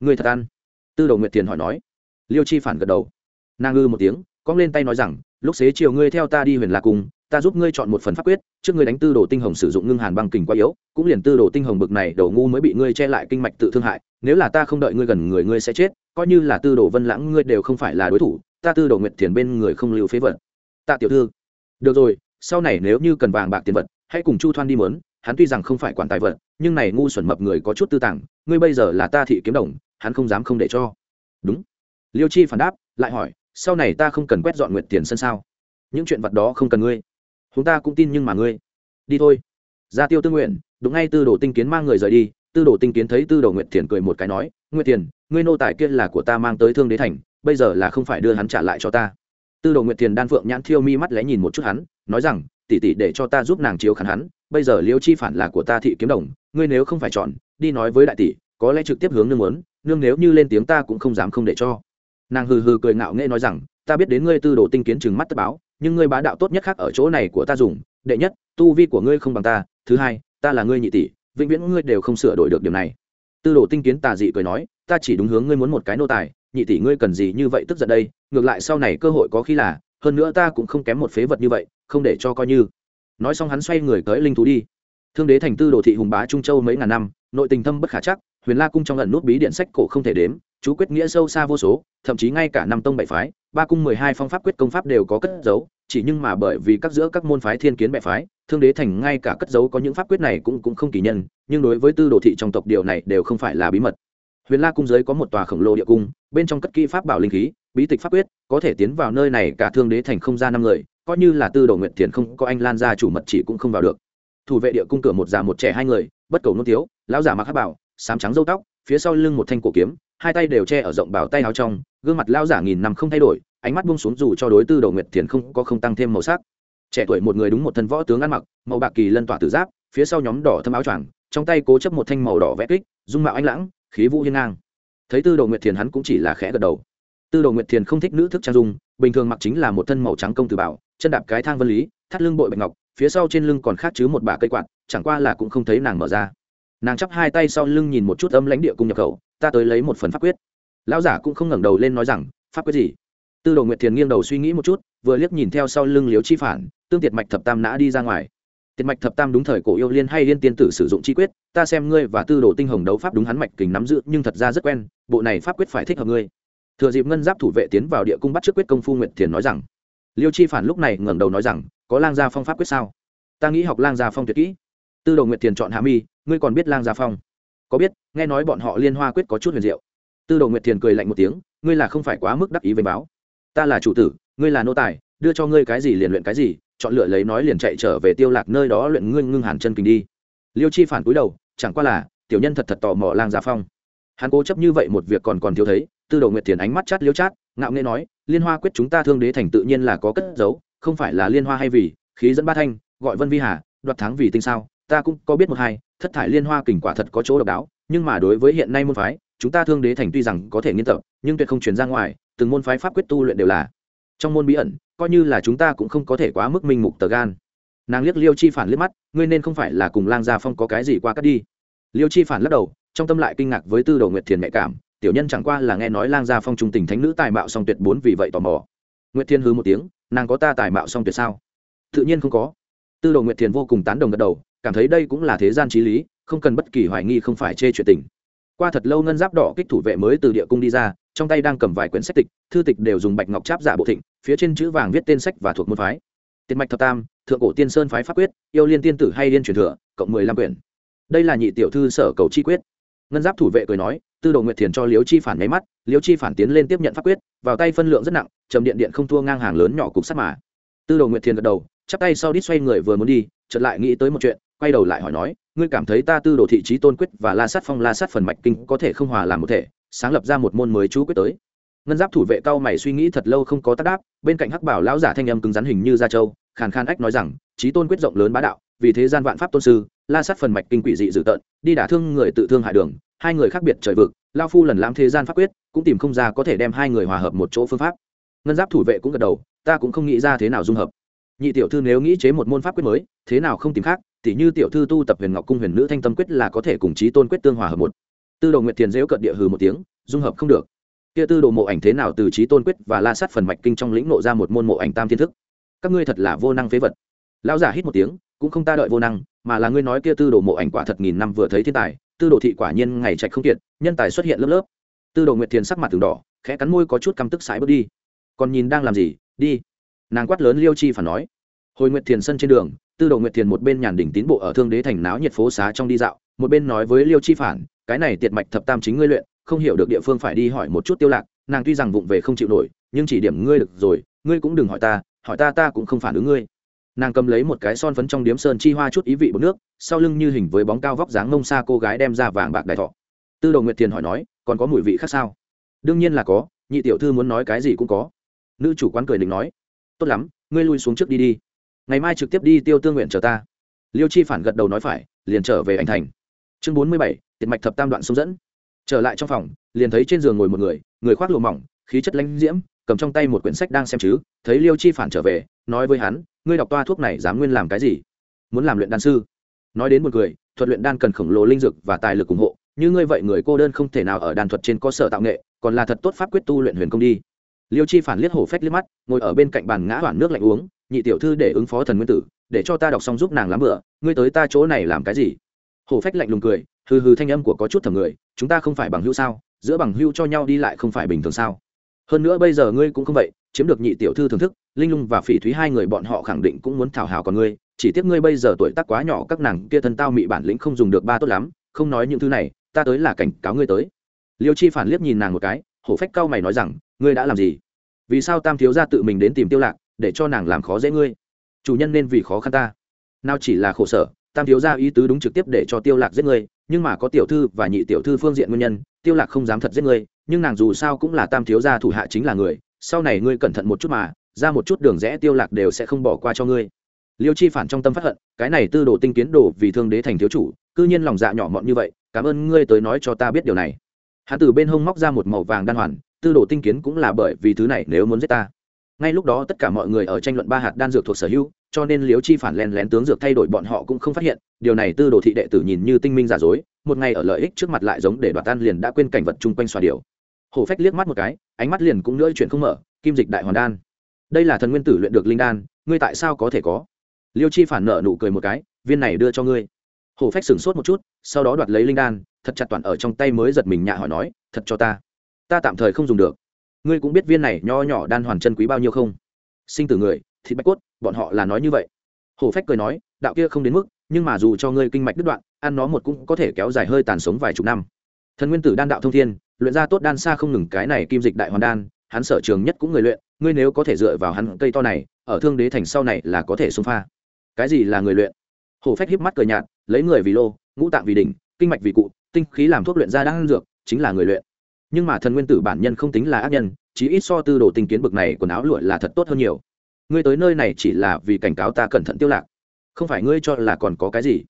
Người thật ăn tư Đầu nguyệt thiền hỏi nói. Liêu chi phản gật đầu. Nàng ngư một tiếng, cong lên tay nói rằng, lúc xế chiều ngươi theo ta đi huyền lạc cùng ta giúp ngươi chọn một phần pháp quyết, trước ngươi đánh tư đồ tinh hồng sử dụng ngưng hàn băng kình quá yếu, cũng liền tư đồ tinh hồng bực này đầu ngu mới bị ngươi che lại kinh mạch tự thương hại, nếu là ta không đợi ngươi gần người ngươi sẽ chết, coi như là tư đồ vân lãng ngươi đều không phải là đối thủ, ta tư đồ nguyệt thiền bên người không lưu phế vật. Tạ tiểu thư. Được rồi, sau này nếu như cần vàng bạc tiền vật, hãy cùng chu thoan đi mớn, hắn tuy rằng không phải quản tài vật, nhưng này ngu xuẩn mập người có chút tư tàng, ngươi bây giờ là ta thị kiếm đồng hắn không dám không để cho. Đúng. Liêu chi phản đáp, lại hỏi, sau này ta không cần quét dọn nguyện tiền sân sao? Những chuyện vật đó không cần ngươi. Chúng ta cũng tin nhưng mà ngươi. Đi thôi. Ra tiêu tư nguyện đúng ngay tư đồ tinh kiến mang người rời đi. Tư đồ tinh kiến thấy tư đồ nguyện tiền cười một cái nói nguyện tiền, ngươi nô tài kia là của ta mang tới thương đế thành, bây giờ là không phải đưa hắn trả lại cho ta. Tư đồ nguyệt tiền đan phượng nhãn thiêu mi mắt lẽ nhìn một chút hắn, nói rằng tỉ tỉ để cho ta giúp nàng chiếu khán hắn, bây giờ liêu chi phản là của ta thị kiếm đồng, ngươi nếu không phải chọn, đi nói với đại tỷ, có lẽ trực tiếp hướng nương muốn nương nếu như lên tiếng ta cũng không dám không để cho. Nàng hừ hừ cười ngạo nghễ nói rằng, ta biết đến ngươi tư đồ tinh kiến chừng mắt tất báo, nhưng ngươi bá đạo tốt nhất khác ở chỗ này của ta dùng, đệ nhất, tu vi của ngươi không bằng ta, thứ hai, ta là ngươi nhị tỷ, vĩnh viễn ngươi đều không sửa đổi được điều này. Tư đồ tinh kiến tà dị cười nói, ta chỉ đúng hướng ngươi muốn một cái nô tài, nhị tỷ ngươi cần gì như vậy tức giận đây, ngược lại sau này cơ hội có khi là, hơn nữa ta cũng không kém một phế vật như vậy, không để cho coi như. Nói xong hắn xoay người tới linh thú đi. Thương đế thành tư đồ thị hùng bá trung châu mấy ngàn năm, nội tình thâm bất khả chắc huyền la cung trong lần nút bí điện sách cổ không thể đếm chú quyết nghĩa sâu xa vô số thậm chí ngay cả năm tông bảy phái ba cung mười hai phong pháp quyết công pháp đều có cất giấu chỉ nhưng mà bởi vì các giữa các môn phái thiên kiến bệ phái thương đế thành ngay cả cất giấu có những pháp quyết này cũng cũng không kỳ nhân nhưng đối với tư đồ thị trong tộc điều này đều không phải là bí mật. Huyền la cung giới có một tòa khổng lồ địa cung bên trong cất kỹ pháp bảo linh khí bí tịch pháp quyết có thể tiến vào nơi này cả thương đế thành không ra năm người coi như là tư đồ nguyện thiền không có anh lan ra chủ mật chỉ cũng không vào được. Thủ vệ địa cung cửa một già một trẻ hai người bất cầu nôn thiếu, lão giả mặc hát bảo sám trắng râu tóc, phía sau lưng một thanh cổ kiếm, hai tay đều che ở rộng bảo tay áo trong, gương mặt lao giả nghìn năm không thay đổi, ánh mắt buông xuống dù cho đối tư đầu nguyệt thiền không có không tăng thêm màu sắc. Trẻ tuổi một người đúng một thân võ tướng ăn mặc, màu bạc kỳ lân tỏa tử giáp, phía sau nhóm đỏ thâm áo choàng, trong tay cố chấp một thanh màu đỏ vẽ kích, dung mạo anh lãng, khí vũ hiên ngang. Thấy tư đầu nguyệt thiền hắn cũng chỉ là khẽ gật đầu. Tư đầu nguyệt thiền không thích nữ thức trang dung, bình thường mặc chính là một thân màu trắng công tử bảo, chân đạp cái thang vân lý, thắt lưng bội bạch ngọc, phía sau trên lưng còn khác chứ một bả cây quạt, chẳng qua là cũng không thấy nàng mở ra nàng chắp hai tay sau lưng nhìn một chút âm lãnh địa cung nhập khẩu, ta tới lấy một phần pháp quyết. Lão giả cũng không ngẩng đầu lên nói rằng, pháp quyết gì? Tư đồ nguyệt thiền nghiêng đầu suy nghĩ một chút, vừa liếc nhìn theo sau lưng liếu chi phản, tương tiệt mạch thập tam nã đi ra ngoài. Tiệt mạch thập tam đúng thời cổ yêu liên hay liên tiên tử sử dụng chi quyết, ta xem ngươi và tư đồ tinh hồng đấu pháp đúng hắn mạch kình nắm giữ, nhưng thật ra rất quen, bộ này pháp quyết phải thích hợp ngươi. Thừa dịp ngân giáp thủ vệ tiến vào địa cung bắt trước quyết công phu nguyệt thiền nói rằng liêu chi phản lúc này ngẩng đầu nói rằng, có lang gia phong pháp quyết sao? Ta nghĩ học lang gia phong tuyệt kỹ. Tư đồ nguyệt thiền chọn hạ mi ngươi còn biết lang gia phong? Có biết, nghe nói bọn họ liên hoa quyết có chút huyền diệu. Tư đồ nguyệt thiền cười lạnh một tiếng, ngươi là không phải quá mức đắc ý với báo. Ta là chủ tử, ngươi là nô tài, đưa cho ngươi cái gì liền luyện cái gì, chọn lựa lấy nói liền chạy trở về tiêu lạc nơi đó luyện ngươi ngưng hàn chân kình đi. Liêu chi phản cúi đầu, chẳng qua là, tiểu nhân thật thật tò mò lang gia phong. Hắn cố chấp như vậy một việc còn còn thiếu thấy, tư đồ nguyệt thiền ánh mắt chát liêu chát, ngạo nghễ nói, liên hoa quyết chúng ta thương đế thành tự nhiên là có cất giấu, không phải là liên hoa hay vì, khí dẫn ba thanh, gọi vân vi hà, đoạt thắng vì tinh sao? Ta cũng có biết một hai, thất thải liên hoa kình quả thật có chỗ độc đáo, nhưng mà đối với hiện nay môn phái, chúng ta thương đế thành tuy rằng có thể nghiên tập, nhưng tuyệt không chuyển ra ngoài, từng môn phái pháp quyết tu luyện đều là trong môn bí ẩn, coi như là chúng ta cũng không có thể quá mức minh mục tờ gan. Nàng liếc liêu chi phản liếc mắt, ngươi nên không phải là cùng lang gia phong có cái gì qua cắt đi. Liêu chi phản lắc đầu, trong tâm lại kinh ngạc với tư đồ nguyệt thiền mẹ cảm, tiểu nhân chẳng qua là nghe nói lang gia phong trung tình thánh nữ tài mạo song tuyệt bốn vì vậy tò mò. Nguyệt thiên hứ một tiếng, nàng có ta tài mạo song tuyệt sao? Tự nhiên không có. Tư đồ nguyệt thiền vô cùng tán đồng gật đầu cảm thấy đây cũng là thế gian trí lý, không cần bất kỳ hoài nghi không phải chê chuyện tình. Qua thật lâu ngân giáp đỏ kích thủ vệ mới từ địa cung đi ra, trong tay đang cầm vài quyển sách tịch, thư tịch đều dùng bạch ngọc cháp giả bộ thịnh, phía trên chữ vàng viết tên sách và thuộc môn phái. Tiền mạch thập tam, thượng cổ tiên sơn phái pháp quyết, yêu liên tiên tử hay liên truyền thừa, cộng mười lăm quyển. Đây là nhị tiểu thư sở cầu chi quyết. Ngân giáp thủ vệ cười nói, tư đồ nguyệt thiền cho liếu chi phản nháy mắt liếu chi phản tiến lên tiếp nhận pháp quyết, vào tay phân lượng rất nặng, trầm điện điện không thua ngang hàng lớn nhỏ cục sắt mà. Tư đồ nguyệt thiền gật đầu, chắp tay sau đít xoay người vừa muốn đi, chợt lại nghĩ tới một chuyện quay đầu lại hỏi nói, ngươi cảm thấy ta tư đồ thị trí tôn quyết và la sát phong la sát phần mạch kinh có thể không hòa làm một thể, sáng lập ra một môn mới chú quyết tới. Ngân giáp thủ vệ cao mày suy nghĩ thật lâu không có tác đáp, bên cạnh hắc bảo lão giả thanh âm cứng rắn hình như gia châu khàn khan ách nói rằng, trí tôn quyết rộng lớn bá đạo, vì thế gian vạn pháp tôn sư, la sát phần mạch kinh quỷ dị dữ tợn, đi đả thương người tự thương hại đường, hai người khác biệt trời vực, lao phu lần lãm thế gian pháp quyết, cũng tìm không ra có thể đem hai người hòa hợp một chỗ phương pháp. Ngân giáp thủ vệ cũng gật đầu, ta cũng không nghĩ ra thế nào dung hợp nhị tiểu thư nếu nghĩ chế một môn pháp quyết mới, thế nào không tìm khác, tỉ như tiểu thư tu tập huyền ngọc cung huyền nữ thanh tâm quyết là có thể cùng trí tôn quyết tương hòa hợp một. Tư đồ nguyệt thiền dễu cận địa hừ một tiếng, dung hợp không được. Kia tư đồ mộ ảnh thế nào từ trí tôn quyết và la sát phần mạch kinh trong lĩnh nộ ra một môn mộ ảnh tam thiên thức? Các ngươi thật là vô năng phế vật. Lão giả hít một tiếng, cũng không ta đợi vô năng, mà là ngươi nói kia tư đồ mộ ảnh quả thật nghìn năm vừa thấy thiên tài, tư đồ thị quả nhiên ngày trạch không kiệt, nhân tài xuất hiện lớp lớp. Tư đồ nguyệt thiền sắc mặt từng đỏ, khẽ cắn môi có chút căm tức sái bước đi. Còn nhìn đang làm gì? Đi nàng quát lớn liêu chi phản nói, hồi nguyệt thiền sân trên đường, tư đồ nguyệt thiền một bên nhàn đỉnh tín bộ ở thương đế thành náo nhiệt phố xá trong đi dạo, một bên nói với liêu chi phản, cái này tiệt mạch thập tam chính ngươi luyện, không hiểu được địa phương phải đi hỏi một chút tiêu lạc, nàng tuy rằng vụng về không chịu nổi, nhưng chỉ điểm ngươi được rồi, ngươi cũng đừng hỏi ta hỏi ta ta cũng không phản ứng ngươi. Nàng cầm lấy một cái son phấn trong điếm sơn chi hoa chút ý vị bột nước, sau lưng như hình với bóng cao vóc dáng mông xa cô gái đem ra vàng bạc đại thọ. Tư đồ nguyệt thiền hỏi nói, còn có mùi vị khác sao? Đương nhiên là có, nhị tiểu thư muốn nói cái gì cũng có. Nữ chủ quán cười định nói tốt lắm, ngươi lui xuống trước đi đi. Ngày mai trực tiếp đi tiêu tương nguyện chờ ta. Liêu chi phản gật đầu nói phải, liền trở về ảnh thành. Chương bốn mươi bảy, tiệt mạch thập tam đoạn sông dẫn. Trở lại trong phòng, liền thấy trên giường ngồi một người người khoác lụa mỏng, khí chất lãnh diễm, cầm trong tay một quyển sách đang xem chứ, thấy liêu chi phản trở về, nói với hắn, ngươi đọc toa thuốc này dám nguyên làm cái gì? Muốn làm luyện đan sư? Nói đến một người, thuật luyện đan cần khổng lồ linh dược và tài lực ủng hộ, như ngươi vậy người cô đơn không thể nào ở đan thuật trên cơ sở tạo nghệ, còn là thật tốt pháp quyết tu luyện huyền công đi liêu chi phản liếc hổ phách liếc mắt, ngồi ở bên cạnh bàn ngã hoảng nước lạnh uống, nhị tiểu thư để ứng phó thần nguyên tử, để cho ta đọc xong giúp nàng lắm bữa, ngươi tới ta chỗ này làm cái gì? Hổ phách lạnh lùng cười, hừ hừ, thanh âm của có chút thầm người, chúng ta không phải bằng hữu sao? Giữa bằng hữu cho nhau đi lại không phải bình thường sao? Hơn nữa bây giờ ngươi cũng không vậy, chiếm được nhị tiểu thư thưởng thức, linh lung và phỉ thúy hai người bọn họ khẳng định cũng muốn thảo hào còn ngươi, chỉ tiếc ngươi bây giờ tuổi tác quá nhỏ, các nàng kia thân tao mị bản lĩnh không dùng được ba tốt lắm, không nói những thứ này, ta tới là cảnh cáo ngươi tới. Liêu chi phản liếc nhìn nàng một cái hổ phách cao mày nói rằng, ngươi đã làm gì? Vì sao tam thiếu gia tự mình đến tìm tiêu lạc, để cho nàng làm khó dễ ngươi? Chủ nhân nên vì khó khăn ta. Nào chỉ là khổ sở, tam thiếu gia ý tứ đúng trực tiếp để cho tiêu lạc giết ngươi, nhưng mà có tiểu thư và nhị tiểu thư phương diện nguyên nhân, tiêu lạc không dám thật giết ngươi, nhưng nàng dù sao cũng là tam thiếu gia thủ hạ chính là người, sau này ngươi cẩn thận một chút mà, ra một chút đường rẽ tiêu lạc đều sẽ không bỏ qua cho ngươi. Liêu chi phản trong tâm phát hận, cái này tư đồ tinh kiến đồ vì thương đế thành thiếu chủ, cư nhiên lòng dạ nhỏ mọn như vậy, cảm ơn ngươi tới nói cho ta biết điều này hắn từ bên hông móc ra một màu vàng đan hoàn, tư đồ tinh kiến cũng là bởi vì thứ này nếu muốn giết ta. Ngay lúc đó tất cả mọi người ở tranh luận ba hạt đan dược thuộc sở hữu, cho nên liếu chi phản len lén tướng dược thay đổi bọn họ cũng không phát hiện, điều này tư đồ thị đệ tử nhìn như tinh minh giả dối, một ngày ở lợi ích trước mặt lại giống để đoạt tan liền đã quên cảnh vật chung quanh xòa điều. Hổ phách liếc mắt một cái, ánh mắt liền cũng nữa chuyện không mở, kim dịch đại hoàn đan. Đây là thần nguyên tử luyện được linh đan, ngươi tại sao có thể có? Liêu chi phản nợ nụ cười một cái, viên này đưa cho ngươi. Hổ phách sửng sốt một chút, sau đó đoạt lấy linh đan thật chặt toàn ở trong tay mới giật mình nhạ hỏi nói, thật cho ta. Ta tạm thời không dùng được. Ngươi cũng biết viên này nho nhỏ đan hoàn chân quý bao nhiêu không? Sinh tử người, thịt bạch cốt, bọn họ là nói như vậy. Hổ phách cười nói, đạo kia không đến mức, nhưng mà dù cho ngươi kinh mạch đứt đoạn, ăn nó một cũng có thể kéo dài hơi tàn sống vài chục năm. Thần nguyên tử đan đạo thông thiên, luyện ra tốt đan xa không ngừng cái này kim dịch đại hoàn đan, hắn sở trường nhất cũng người luyện, ngươi nếu có thể dựa vào hắn cây to này, ở thương đế thành sau này là có thể xông pha. Cái gì là người luyện? Hổ phách híp mắt cười nhạt, lấy người vì lô, ngũ tạng vì đỉnh, kinh mạch vì cụ tinh khí làm thuốc luyện ra đang dược, chính là người luyện. Nhưng mà thần nguyên tử bản nhân không tính là ác nhân, chí ít so tư đồ tinh kiến bực này quần áo lụa là thật tốt hơn nhiều. Ngươi tới nơi này chỉ là vì cảnh cáo ta cẩn thận tiêu lạc, không phải ngươi cho là còn có cái gì.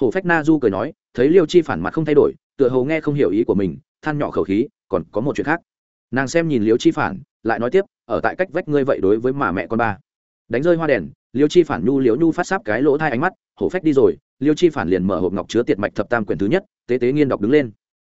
Hổ phách na du cười nói, thấy liêu chi phản mặt không thay đổi, tựa hồ nghe không hiểu ý của mình, than nhỏ khẩu khí, còn có một chuyện khác. Nàng xem nhìn liêu chi phản, lại nói tiếp, ở tại cách vách ngươi vậy đối với mà mẹ con ba. Đánh rơi hoa đèn, liêu chi phản nhu liễu nhu phát sáp cái lỗ thai ánh mắt hổ phách đi rồi liêu chi phản liền mở hộp ngọc chứa tiệt mạch thập tam quyển thứ nhất, tế tế nghiên đọc đứng lên.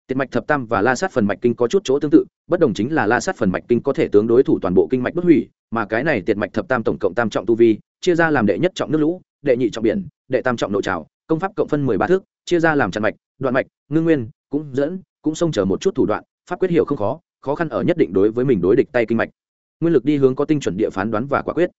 Tiệt mạch thập tam và la sát phần mạch kinh có chút chỗ tương tự, bất đồng chính là la sát phần mạch kinh có thể tướng đối thủ toàn bộ kinh mạch bất hủy, mà cái này tiệt mạch thập tam tổng cộng tam trọng tu vi, chia ra làm đệ nhất trọng nước lũ, đệ nhị trọng biển, đệ tam trọng nội trào công pháp cộng phân mười ba thước, chia ra làm chặn mạch, đoạn mạch, ngưng nguyên, cũng dẫn, cũng xông chờ một chút thủ đoạn, pháp quyết hiểu không khó khó khăn ở nhất định đối với mình đối địch tay kinh mạch. Nguyên lực đi hướng có tinh chuẩn địa phán đoán và quả quyết.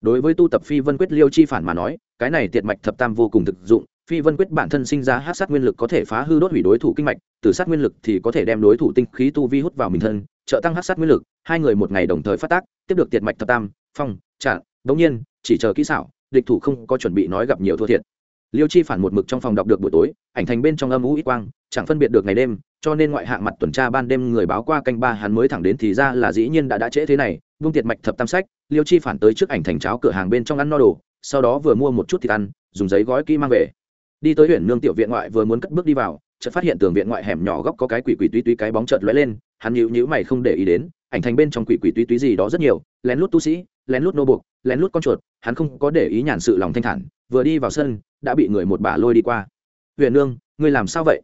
Đối với tu tập phi vân quyết liêu chi phản mà nói, cái này tiệt mạch thập tam vô cùng thực dụng phi vân quyết bản thân sinh ra hát sát nguyên lực có thể phá hư đốt hủy đối thủ kinh mạch, từ sát nguyên lực thì có thể đem đối thủ tinh khí tu vi hút vào mình thân, trợ tăng hát sát nguyên lực, hai người một ngày đồng thời phát tác, tiếp được tiệt mạch thập tam, phong, trạng bỗng nhiên, chỉ chờ kỹ xảo, địch thủ không có chuẩn bị nói gặp nhiều thua thiệt. Liêu chi phản một mực trong phòng đọc được buổi tối, ảnh thành bên trong âm ú ít quang, chẳng phân biệt được ngày đêm, cho nên ngoại hạng mặt tuần tra ban đêm người báo qua canh ba hắn mới thẳng đến thì ra là dĩ nhiên đã đã trễ thế này, vung tiệt mạch thập tam sách, liêu chi phản tới trước ảnh thành cháo cửa hàng bên trong ăn no đồ, sau đó vừa mua một chút thịt ăn, dùng giấy gói kỹ mang về đi tới huyện nương tiểu viện ngoại vừa muốn cất bước đi vào, chợt phát hiện tường viện ngoại hẻm nhỏ góc có cái quỷ quỷ túy túy cái bóng chợt lóe lên, hắn nhíu nhíu mày không để ý đến, ảnh thành bên trong quỷ quỷ túy túy gì đó rất nhiều, lén lút tu sĩ, lén lút nô buộc, lén lút con chuột, hắn không có để ý nhàn sự lòng thanh thản, vừa đi vào sân, đã bị người một bà lôi đi qua. Huyện nương, ngươi làm sao vậy?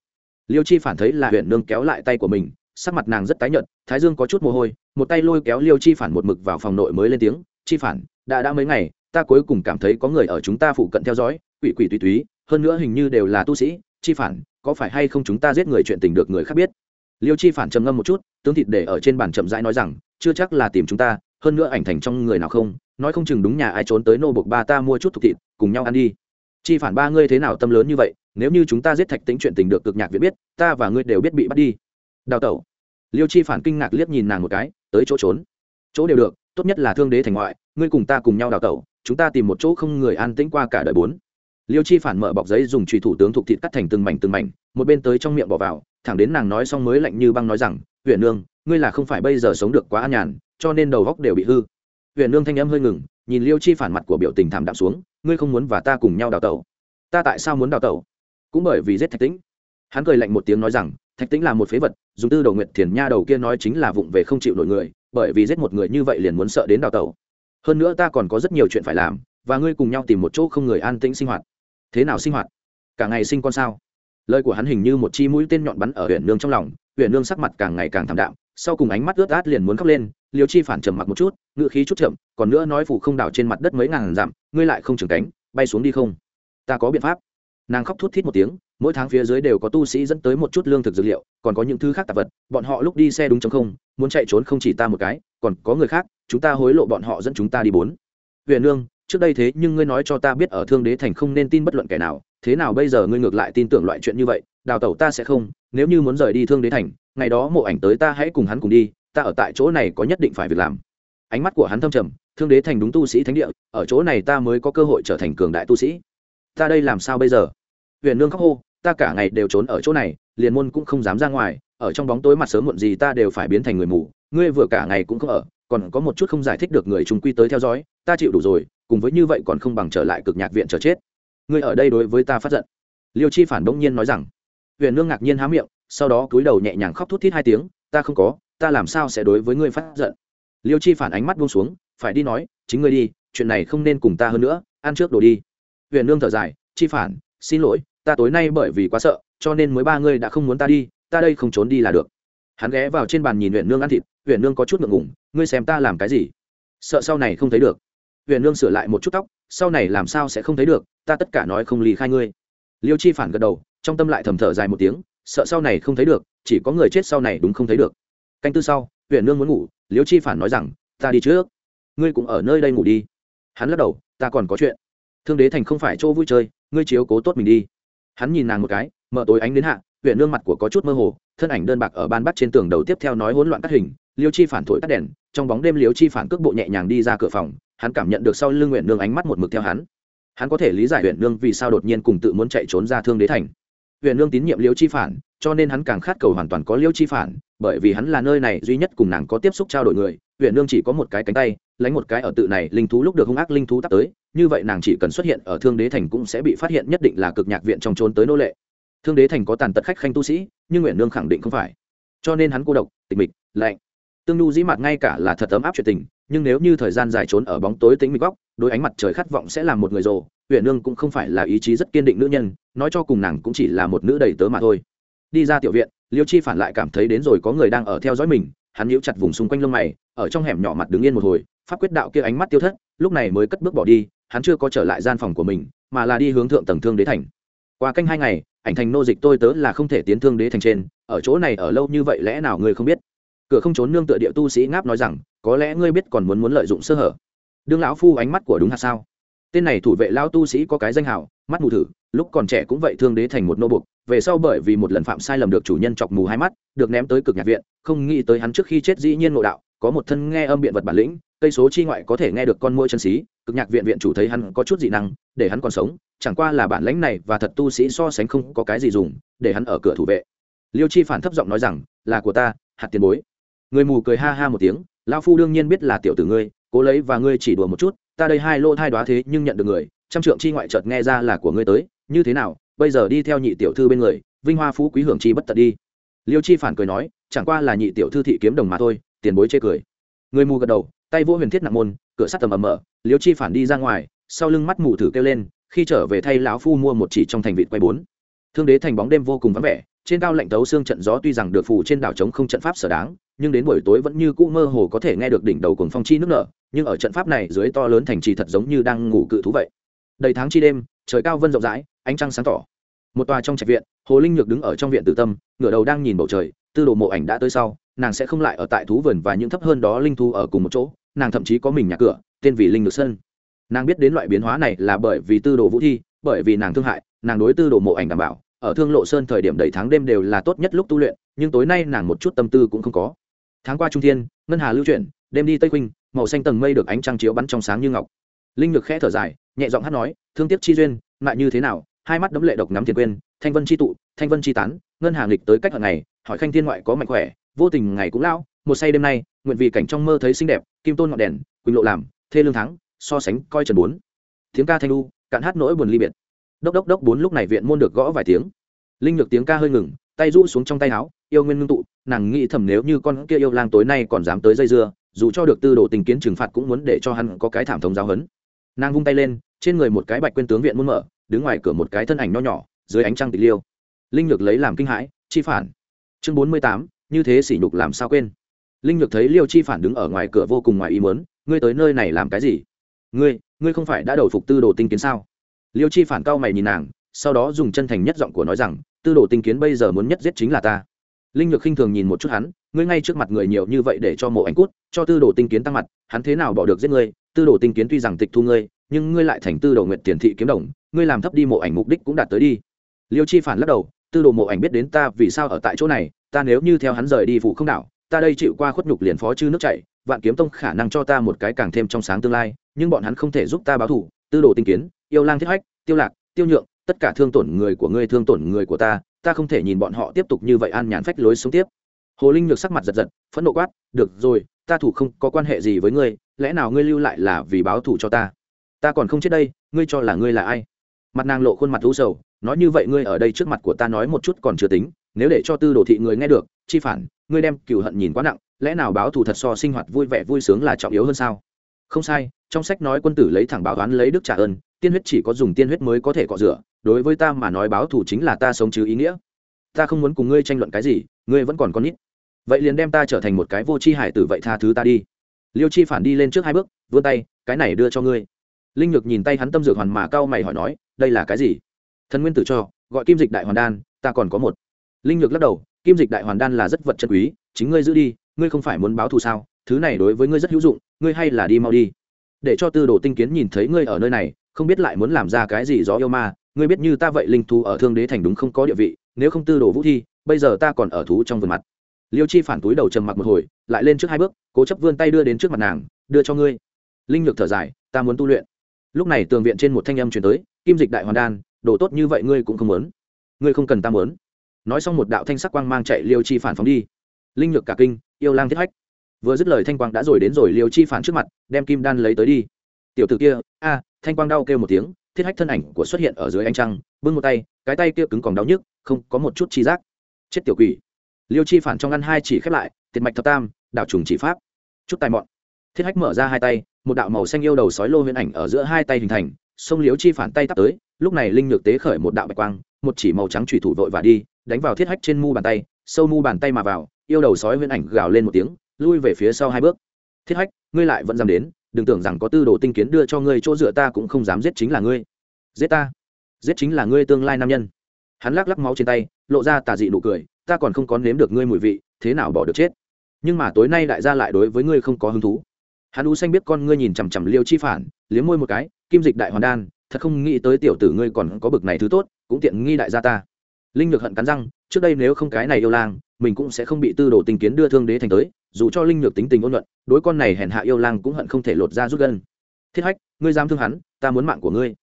Liêu chi phản thấy là huyện nương kéo lại tay của mình, sắc mặt nàng rất tái nhợt, thái dương có chút mồ hôi, một tay lôi kéo liêu chi phản một mực vào phòng nội mới lên tiếng, chi phản, đã đã mấy ngày, ta cuối cùng cảm thấy có người ở chúng ta phụ cận theo dõi, quỷ quỷ túy túy hơn nữa hình như đều là tu sĩ, chi phản, có phải hay không chúng ta giết người chuyện tình được người khác biết? Liêu chi phản trầm ngâm một chút, tướng thịt để ở trên bàn chậm rãi nói rằng, chưa chắc là tìm chúng ta, hơn nữa ảnh thành trong người nào không? Nói không chừng đúng nhà ai trốn tới nô bộc ba ta mua chút thục thịt, cùng nhau ăn đi. Chi phản ba ngươi thế nào tâm lớn như vậy, nếu như chúng ta giết thạch tính chuyện tình được cực nhạc viện biết, ta và ngươi đều biết bị bắt đi. Đào tẩu. Liêu chi phản kinh ngạc liếc nhìn nàng một cái, tới chỗ trốn. Chỗ đều được, tốt nhất là thương đế thành ngoại, ngươi cùng ta cùng nhau đào tẩu, chúng ta tìm một chỗ không người an tĩnh qua cả đời bốn liêu chi phản mở bọc giấy dùng trùy thủ tướng thuộc thịt cắt thành từng mảnh từng mảnh, một bên tới trong miệng bỏ vào, thẳng đến nàng nói xong mới lạnh như băng nói rằng huyện nương, ngươi là không phải bây giờ sống được quá an nhàn, cho nên đầu góc đều bị hư. Huyện nương thanh âm hơi ngừng, nhìn liêu chi phản mặt của biểu tình thảm đạm xuống, ngươi không muốn và ta cùng nhau đào tẩu? Ta tại sao muốn đào tẩu? Cũng bởi vì giết thạch tĩnh. Hắn cười lạnh một tiếng nói rằng, thạch tĩnh là một phế vật, dùng tư đầu nguyệt thiền nha đầu kia nói chính là vụng về không chịu nổi người, bởi vì giết một người như vậy liền muốn sợ đến đào tẩu. Hơn nữa ta còn có rất nhiều chuyện phải làm, và ngươi cùng nhau tìm một chỗ không người an tĩnh sinh hoạt thế nào sinh hoạt? Cả ngày sinh con sao? Lời của hắn hình như một chi mũi tên nhọn bắn ở huyện nương trong lòng huyện nương sắc mặt càng ngày càng thảm đạm, sau cùng ánh mắt ướt át liền muốn khóc lên liều chi phản trầm mặc một chút ngựa khí chút chậm, còn nữa nói phủ không đảo trên mặt đất mấy ngàn dặm, ngươi lại không trưởng cánh, bay xuống đi không? Ta có biện pháp. Nàng khóc thút thít một tiếng, mỗi tháng phía dưới đều có tu sĩ dẫn tới một chút lương thực dược liệu, còn có những thứ khác tạp vật, bọn họ lúc đi xe đúng chống không, muốn chạy trốn không chỉ ta một cái, còn có người khác, chúng ta hối lộ bọn họ dẫn chúng ta đi bốn. Huyện nương trước đây thế nhưng ngươi nói cho ta biết ở thương đế thành không nên tin bất luận kẻ nào, thế nào bây giờ ngươi ngược lại tin tưởng loại chuyện như vậy, đào tẩu ta sẽ không, nếu như muốn rời đi thương đế thành, ngày đó mộ ảnh tới ta hãy cùng hắn cùng đi, ta ở tại chỗ này có nhất định phải việc làm. Ánh mắt của hắn thâm trầm, thương đế thành đúng tu sĩ thánh địa, ở chỗ này ta mới có cơ hội trở thành cường đại tu sĩ. Ta đây làm sao bây giờ? Huyền nương khóc hô, ta cả ngày đều trốn ở chỗ này, liền môn cũng không dám ra ngoài, ở trong bóng tối mặt sớm muộn gì ta đều phải biến thành người mù, ngươi vừa cả ngày cũng không ở, còn có một chút không giải thích được người chúng quy tới theo dõi, ta chịu đủ rồi cùng với như vậy còn không bằng trở lại cực nhạc viện chờ chết. Ngươi ở đây đối với ta phát giận. Liêu chi phản bỗng nhiên nói rằng. Huyền nương ngạc nhiên há miệng, sau đó cúi đầu nhẹ nhàng khóc thút thít hai tiếng, ta không có, ta làm sao sẽ đối với ngươi phát giận? Liêu chi phản ánh mắt buông xuống, phải đi nói, chính ngươi đi, chuyện này không nên cùng ta hơn nữa, ăn trước đồ đi. Huyền nương thở dài, chi phản, xin lỗi, ta tối nay bởi vì quá sợ, cho nên mới ba ngươi đã không muốn ta đi, ta đây không trốn đi là được. Hắn ghé vào trên bàn nhìn huyền nương ăn thịt, huyền nương có chút ngượng ngủng ngươi xem ta làm cái gì? Sợ sau này không thấy được huyền nương sửa lại một chút tóc, sau này làm sao sẽ không thấy được, ta tất cả nói không lì khai ngươi. Liêu chi phản gật đầu, trong tâm lại thầm thở dài một tiếng, sợ sau này không thấy được, chỉ có người chết sau này đúng không thấy được. Canh tư sau, huyền nương muốn ngủ, liêu chi phản nói rằng, ta đi trước. Ngươi cũng ở nơi đây ngủ đi. Hắn lắc đầu, ta còn có chuyện. Thương đế thành không phải chỗ vui chơi, ngươi chiếu cố tốt mình đi. Hắn nhìn nàng một cái, mở tối ánh đến hạ huyện nương mặt của có chút mơ hồ, thân ảnh đơn bạc ở ban bắt trên tường đầu tiếp theo nói hỗn loạn cắt hình, liêu chi phản thổi tắt đèn, trong bóng đêm liêu chi phản cước bộ nhẹ nhàng đi ra cửa phòng hắn cảm nhận được sau lưng nguyện nương ánh mắt một mực theo hắn. Hắn có thể lý giải huyện nương vì sao đột nhiên cùng tự muốn chạy trốn ra thương đế thành. Huyện nương tín nhiệm liêu chi phản, cho nên hắn càng khát cầu hoàn toàn có liêu chi phản, bởi vì hắn là nơi này duy nhất cùng nàng có tiếp xúc trao đổi người huyện nương chỉ có một cái cánh tay, lấy một cái ở tự này linh thú lúc được hung ác linh thú tắt tới, như vậy nàng chỉ cần xuất hiện ở thương đế thành cũng sẽ bị phát hiện nhất định là cực nhạc viện trong trốn tới nô lệ. Thương đế thành có tàn tật khách khanh tu sĩ, nhưng nguyện nương khẳng định không phải. Cho nên hắn cô độc, tịch mịch, lạnh. Tương nhu dĩ mặt ngay cả là thật ấm áp chuyện tình nhưng nếu như thời gian dài trốn ở bóng tối tính mịch góc, đôi ánh mặt trời khát vọng sẽ làm một người rồ. Huyền nương cũng không phải là ý chí rất kiên định nữ nhân, nói cho cùng nàng cũng chỉ là một nữ đầy tớ mà thôi. Đi ra tiểu viện, liêu chi phản lại cảm thấy đến rồi có người đang ở theo dõi mình, hắn nhíu chặt vùng xung quanh lông mày, ở trong hẻm nhỏ mặt đứng yên một hồi, pháp quyết đạo kia ánh mắt tiêu thất, lúc này mới cất bước bỏ đi, hắn chưa có trở lại gian phòng của mình, mà là đi hướng thượng tầng thương đế thành. Qua canh hai ngày, ảnh thành nô dịch tôi tớ là không thể tiến thương đế thành trên, ở chỗ này ở lâu như vậy lẽ nào người không biết? Cửa không trốn nương tựa địa tu sĩ ngáp nói rằng có lẽ ngươi biết còn muốn muốn lợi dụng sơ hở. Đương lão phu ánh mắt của đúng hạt sao? Tên này thủ vệ lao tu sĩ có cái danh hào, mắt mù thử, lúc còn trẻ cũng vậy thương đế thành một nô bục, về sau bởi vì một lần phạm sai lầm được chủ nhân chọc mù hai mắt, được ném tới cực nhạc viện, không nghĩ tới hắn trước khi chết dĩ nhiên ngộ đạo, có một thân nghe âm biện vật bản lĩnh, cây số chi ngoại có thể nghe được con môi chân xí, cực nhạc viện viện chủ thấy hắn có chút dị năng, để hắn còn sống, chẳng qua là bản lãnh này và thật tu sĩ so sánh không có cái gì dùng, để hắn ở cửa thủ vệ. Liêu chi phản thấp giọng nói rằng, là của ta, hạt tiền bối. Người mù cười ha ha một tiếng lao phu đương nhiên biết là tiểu tử ngươi, cố lấy và ngươi chỉ đùa một chút, ta đây hai lô thai đoá thế nhưng nhận được người, trăm trượng chi ngoại chợt nghe ra là của ngươi tới, như thế nào, bây giờ đi theo nhị tiểu thư bên người, vinh hoa phú quý hưởng chi bất tận đi. Liêu chi phản cười nói, chẳng qua là nhị tiểu thư thị kiếm đồng mà thôi, tiền bối chê cười. Người mù gật đầu, tay vỗ huyền thiết nặng môn, cửa sắt tầm ầm mở, liêu chi phản đi ra ngoài, sau lưng mắt mù thử kêu lên, khi trở về thay lão phu mua một chỉ trong thành vịt quay bốn. Thương đế thành bóng đêm vô cùng vắng vẻ, trên cao lạnh tấu xương trận gió tuy rằng được phủ trên đảo trống không trận pháp sở đáng nhưng đến buổi tối vẫn như cũ mơ hồ có thể nghe được đỉnh đầu cuồng phong chi nước nở, nhưng ở trận pháp này dưới to lớn thành trì thật giống như đang ngủ cự thú vậy. Đầy tháng chi đêm, trời cao vân rộng rãi, ánh trăng sáng tỏ. Một tòa trong trạch viện, hồ linh nhược đứng ở trong viện tử tâm, ngửa đầu đang nhìn bầu trời, tư đồ mộ ảnh đã tới sau, nàng sẽ không lại ở tại thú vườn và những thấp hơn đó linh thu ở cùng một chỗ, nàng thậm chí có mình nhà cửa, tên vì linh nhược sơn. Nàng biết đến loại biến hóa này là bởi vì tư đồ vũ thi, bởi vì nàng thương hại, nàng đối tư đồ mộ ảnh đảm bảo, ở thương lộ sơn thời điểm đầy tháng đêm đều là tốt nhất lúc tu luyện, nhưng tối nay nàng một chút tâm tư cũng không có tháng qua trung thiên, ngân hà lưu chuyển, đêm đi tây khuynh, màu xanh tầng mây được ánh trăng chiếu bắn trong sáng như ngọc. Linh lực khẽ thở dài, nhẹ giọng hát nói, thương tiếc chi duyên mại như thế nào? Hai mắt đấm lệ độc nắm tiền quên thanh vân chi tụ, thanh vân chi tán, ngân hàng lịch tới cách hận ngày, hỏi khanh thiên ngoại có mạnh khỏe, vô tình ngày cũng lão, một say đêm nay, nguyện vì cảnh trong mơ thấy xinh đẹp, kim tôn ngọn đèn, quỳnh lộ làm, thê lương thắng, so sánh coi trần bốn. Tiếng ca thanh lu cạn hát nỗi buồn ly biệt. Đốc đốc đốc bốn lúc này viện môn được gõ vài tiếng. Linh lực tiếng ca hơi ngừng tay rũ xuống trong tay áo, yêu nguyên ngưng tụ, nàng nghĩ thầm nếu như con kia yêu lang tối nay còn dám tới dây dưa, dù cho được tư đồ tình kiến trừng phạt cũng muốn để cho hắn có cái thảm thống giáo hấn nàng vung tay lên, trên người một cái bạch quên tướng viện muốn mở, đứng ngoài cửa một cái thân ảnh nho nhỏ, dưới ánh trăng tịch liêu. Linh nhược lấy làm kinh hãi, chi phản. Chương bốn mươi tám, như thế sỉ nhục làm sao quên? Linh nhược thấy liêu chi phản đứng ở ngoài cửa vô cùng ngoài ý mớn ngươi tới nơi này làm cái gì? Ngươi ngươi không phải đã đầu phục tư đồ tinh kiến sao? Liêu chi phản cao mày nhìn nàng, sau đó dùng chân thành nhất giọng của nói rằng tư đồ tinh kiến bây giờ muốn nhất giết chính là ta. Linh nhược khinh thường nhìn một chút hắn, ngươi ngay trước mặt người nhiều như vậy để cho mộ ảnh cút, cho tư đồ tinh kiến tăng mặt, hắn thế nào bỏ được giết ngươi? Tư đồ tinh kiến tuy rằng tịch thu ngươi, nhưng ngươi lại thành tư đồ nguyện tiền thị kiếm đồng, ngươi làm thấp đi mộ ảnh mục đích cũng đạt tới đi. Liêu chi phản lắc đầu, tư đồ mộ ảnh biết đến ta vì sao ở tại chỗ này, ta nếu như theo hắn rời đi phụ không đảo, ta đây chịu qua khuất nhục liền phó chư nước chảy, vạn kiếm tông khả năng cho ta một cái càng thêm trong sáng tương lai, nhưng bọn hắn không thể giúp ta báo thủ. Tư đồ tinh kiến, yêu lang thiết hách, tiêu lạc, tiêu nhượng tất cả thương tổn người của ngươi thương tổn người của ta ta không thể nhìn bọn họ tiếp tục như vậy an nhàn phách lối sống tiếp. Hồ linh nhược sắc mặt giật giật, phẫn nộ quát, được rồi, ta thủ không có quan hệ gì với ngươi, lẽ nào ngươi lưu lại là vì báo thủ cho ta? Ta còn không chết đây, ngươi cho là ngươi là ai? Mặt nàng lộ khuôn mặt u sầu, nói như vậy ngươi ở đây trước mặt của ta nói một chút còn chưa tính, nếu để cho tư đồ thị người nghe được, chi phản, ngươi đem cựu hận nhìn quá nặng, lẽ nào báo thù thật so sinh hoạt vui vẻ vui sướng là trọng yếu hơn sao? Không sai, trong sách nói quân tử lấy thẳng báo toán lấy đức trả ơn, tiên huyết chỉ có dùng tiên huyết mới có thể cọ rửa đối với ta mà nói báo thù chính là ta sống chứ ý nghĩa. Ta không muốn cùng ngươi tranh luận cái gì, ngươi vẫn còn con nít. Vậy liền đem ta trở thành một cái vô c h i hải tử vậy tha thứ ta đi. Liêu chi phản đi lên trước hai bước, vươn tay, cái này đưa cho ngươi. Linh nhược nhìn tay hắn tâm dược hoàn mà cao mày hỏi nói, đây là cái gì? Thần nguyên tử cho, gọi kim dịch đại hoàn đan, ta còn có một. Linh nhược lắc đầu, kim dịch đại hoàn đan là rất vật chân quý, chính ngươi giữ đi, ngươi không phải muốn báo thù sao? Thứ này đối với ngươi rất hữu dụng, ngươi hay là đi mau đi. Để cho tư đồ tinh kiến nhìn thấy ngươi ở nơi này, không biết lại muốn làm ra cái gì gió yêu ma ngươi biết như ta vậy linh thú ở thương đế thành đúng không có địa vị, nếu không tư đồ vũ thi, bây giờ ta còn ở thú trong vườn mặt. Liêu chi phản túi đầu trầm mặc một hồi, lại lên trước hai bước, cố chấp vươn tay đưa đến trước mặt nàng, đưa cho ngươi. Linh nhược thở dài, ta muốn tu luyện. Lúc này tường viện trên một thanh âm chuyển tới, kim dịch đại hoàn đan, đồ tốt như vậy ngươi cũng không muốn. Ngươi không cần ta muốn. Nói xong một đạo thanh sắc quang mang chạy liêu chi phản phóng đi. Linh nhược cả kinh, yêu lang thiết hách. Vừa dứt lời thanh quang đã rồi đến rồi liêu chi phản trước mặt, đem kim đan lấy tới đi. Tiểu t ử kia, a, thanh quang đau kêu một tiếng thiết hách thân ảnh của xuất hiện ở dưới ánh trăng, bưng một tay, cái tay kia cứng còn đau nhức, không có một chút chi giác. Chết tiểu quỷ. Liêu chi phản trong ngăn hai chỉ khép lại, tiệt mạch thập tam đạo trùng chỉ pháp. Chút tài mọn. Thiết hách mở ra hai tay, một đạo màu xanh yêu đầu sói lô huyễn ảnh ở giữa hai tay hình thành, sông liêu chi phản tay tắt tới, lúc này linh nhược tế khởi một đạo bạch quang, một chỉ màu trắng trùy thủ vội và đi, đánh vào thiết hách trên mu bàn tay, sâu mu bàn tay mà vào, yêu đầu sói huyễn ảnh gào lên một tiếng, lui về phía sau hai bước. Thiết hách, ngươi lại vẫn dám đến đừng tưởng rằng có tư đồ tinh kiến đưa cho ngươi chỗ dựa ta cũng không dám giết chính là ngươi. Giết ta? Giết chính là ngươi tương lai nam nhân. Hắn lắc lắc máu trên tay, lộ ra tà dị nụ cười, ta còn không có nếm được ngươi mùi vị, thế nào bỏ được chết? Nhưng mà tối nay đại gia lại đối với ngươi không có hứng thú. Hắn u xanh biết con ngươi nhìn chằm chằm liêu chi phản, liếm môi một cái, kim dịch đại hoàn đan, thật không nghĩ tới tiểu tử ngươi còn có bực này thứ tốt, cũng tiện nghi đại gia ta. Linh được hận cắn răng, trước đây nếu không cái này yêu lang, mình cũng sẽ không bị tư đồ tình kiến đưa thương đế thành tới dù cho linh nhược tính tình ôn nhuận đối con này hèn hạ yêu lang cũng hận không thể lột ra rút gân. Thiết hách, ngươi dám thương hắn, ta muốn mạng của ngươi.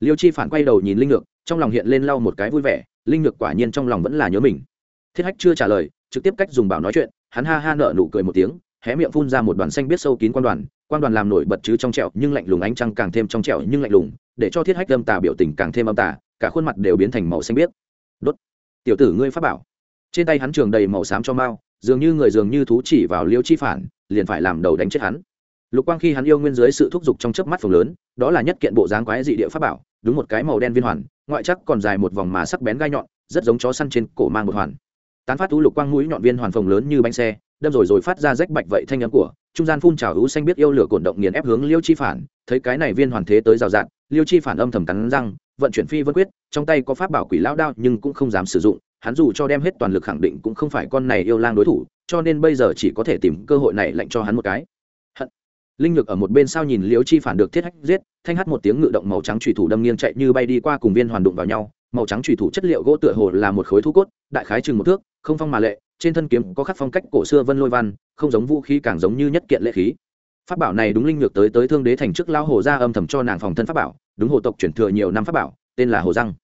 Liêu chi phản quay đầu nhìn linh nhược, trong lòng hiện lên lau một cái vui vẻ, linh nhược quả nhiên trong lòng vẫn là nhớ mình. Thiết hách chưa trả lời, trực tiếp cách dùng bảo nói chuyện, hắn ha ha nợ nụ cười một tiếng, hé miệng phun ra một đoàn xanh biết sâu kín quan đoàn quan đoàn làm nổi bật chứ trong trẹo nhưng lạnh lùng ánh trăng càng thêm trong trẹo nhưng lạnh lùng, để cho thiết hách âm tà biểu tình càng thêm âm tà, cả khuôn mặt đều biến thành màu xanh biếc. Đốt, tiểu tử ngươi pháp bảo. Trên tay hắn trường đầy màu xám cho mao dường như người dường như thú chỉ vào liêu chi phản, liền phải làm đầu đánh chết hắn. Lục quang khi hắn yêu nguyên dưới sự thúc giục trong chớp mắt phồng lớn, đó là nhất kiện bộ dáng quái dị địa pháp bảo, đúng một cái màu đen viên hoàn, ngoại chắc còn dài một vòng mà sắc bén gai nhọn, rất giống chó săn trên cổ mang một hoàn. Tán phát thú lục quang mũi nhọn viên hoàn phồng lớn như bánh xe, đâm rồi rồi phát ra rách bạch vậy thanh âm của, trung gian phun trào hữu xanh biết yêu lửa cổn động nghiền ép hướng liêu chi phản, thấy cái này viên hoàn thế tới rào rạt, liêu chi phản âm thầm cắn răng, vận chuyển phi vân quyết, trong tay có pháp bảo quỷ lão đao nhưng cũng không dám sử dụng hắn dù cho đem hết toàn lực khẳng định cũng không phải con này yêu lang đối thủ, cho nên bây giờ chỉ có thể tìm cơ hội này lệnh cho hắn một cái. Hận. Linh lực ở một bên sau nhìn liễu chi phản được thiết hách giết, thanh hát một tiếng ngự động màu trắng trùy thủ đâm nghiêng chạy như bay đi qua cùng viên hoàn đụng vào nhau. Màu trắng trùy thủ chất liệu gỗ tựa hồ là một khối thu cốt, đại khái chừng một thước, không phong mà lệ, trên thân kiếm có khắc phong cách cổ xưa vân lôi văn, không giống vũ khí càng giống như nhất kiện lệ khí. Pháp bảo này đúng linh lược tới tới thương đế thành trước lao hồ ra âm thầm cho nàng phòng thân pháp bảo, đúng hồ tộc chuyển thừa nhiều năm pháp bảo, tên là hồ răng.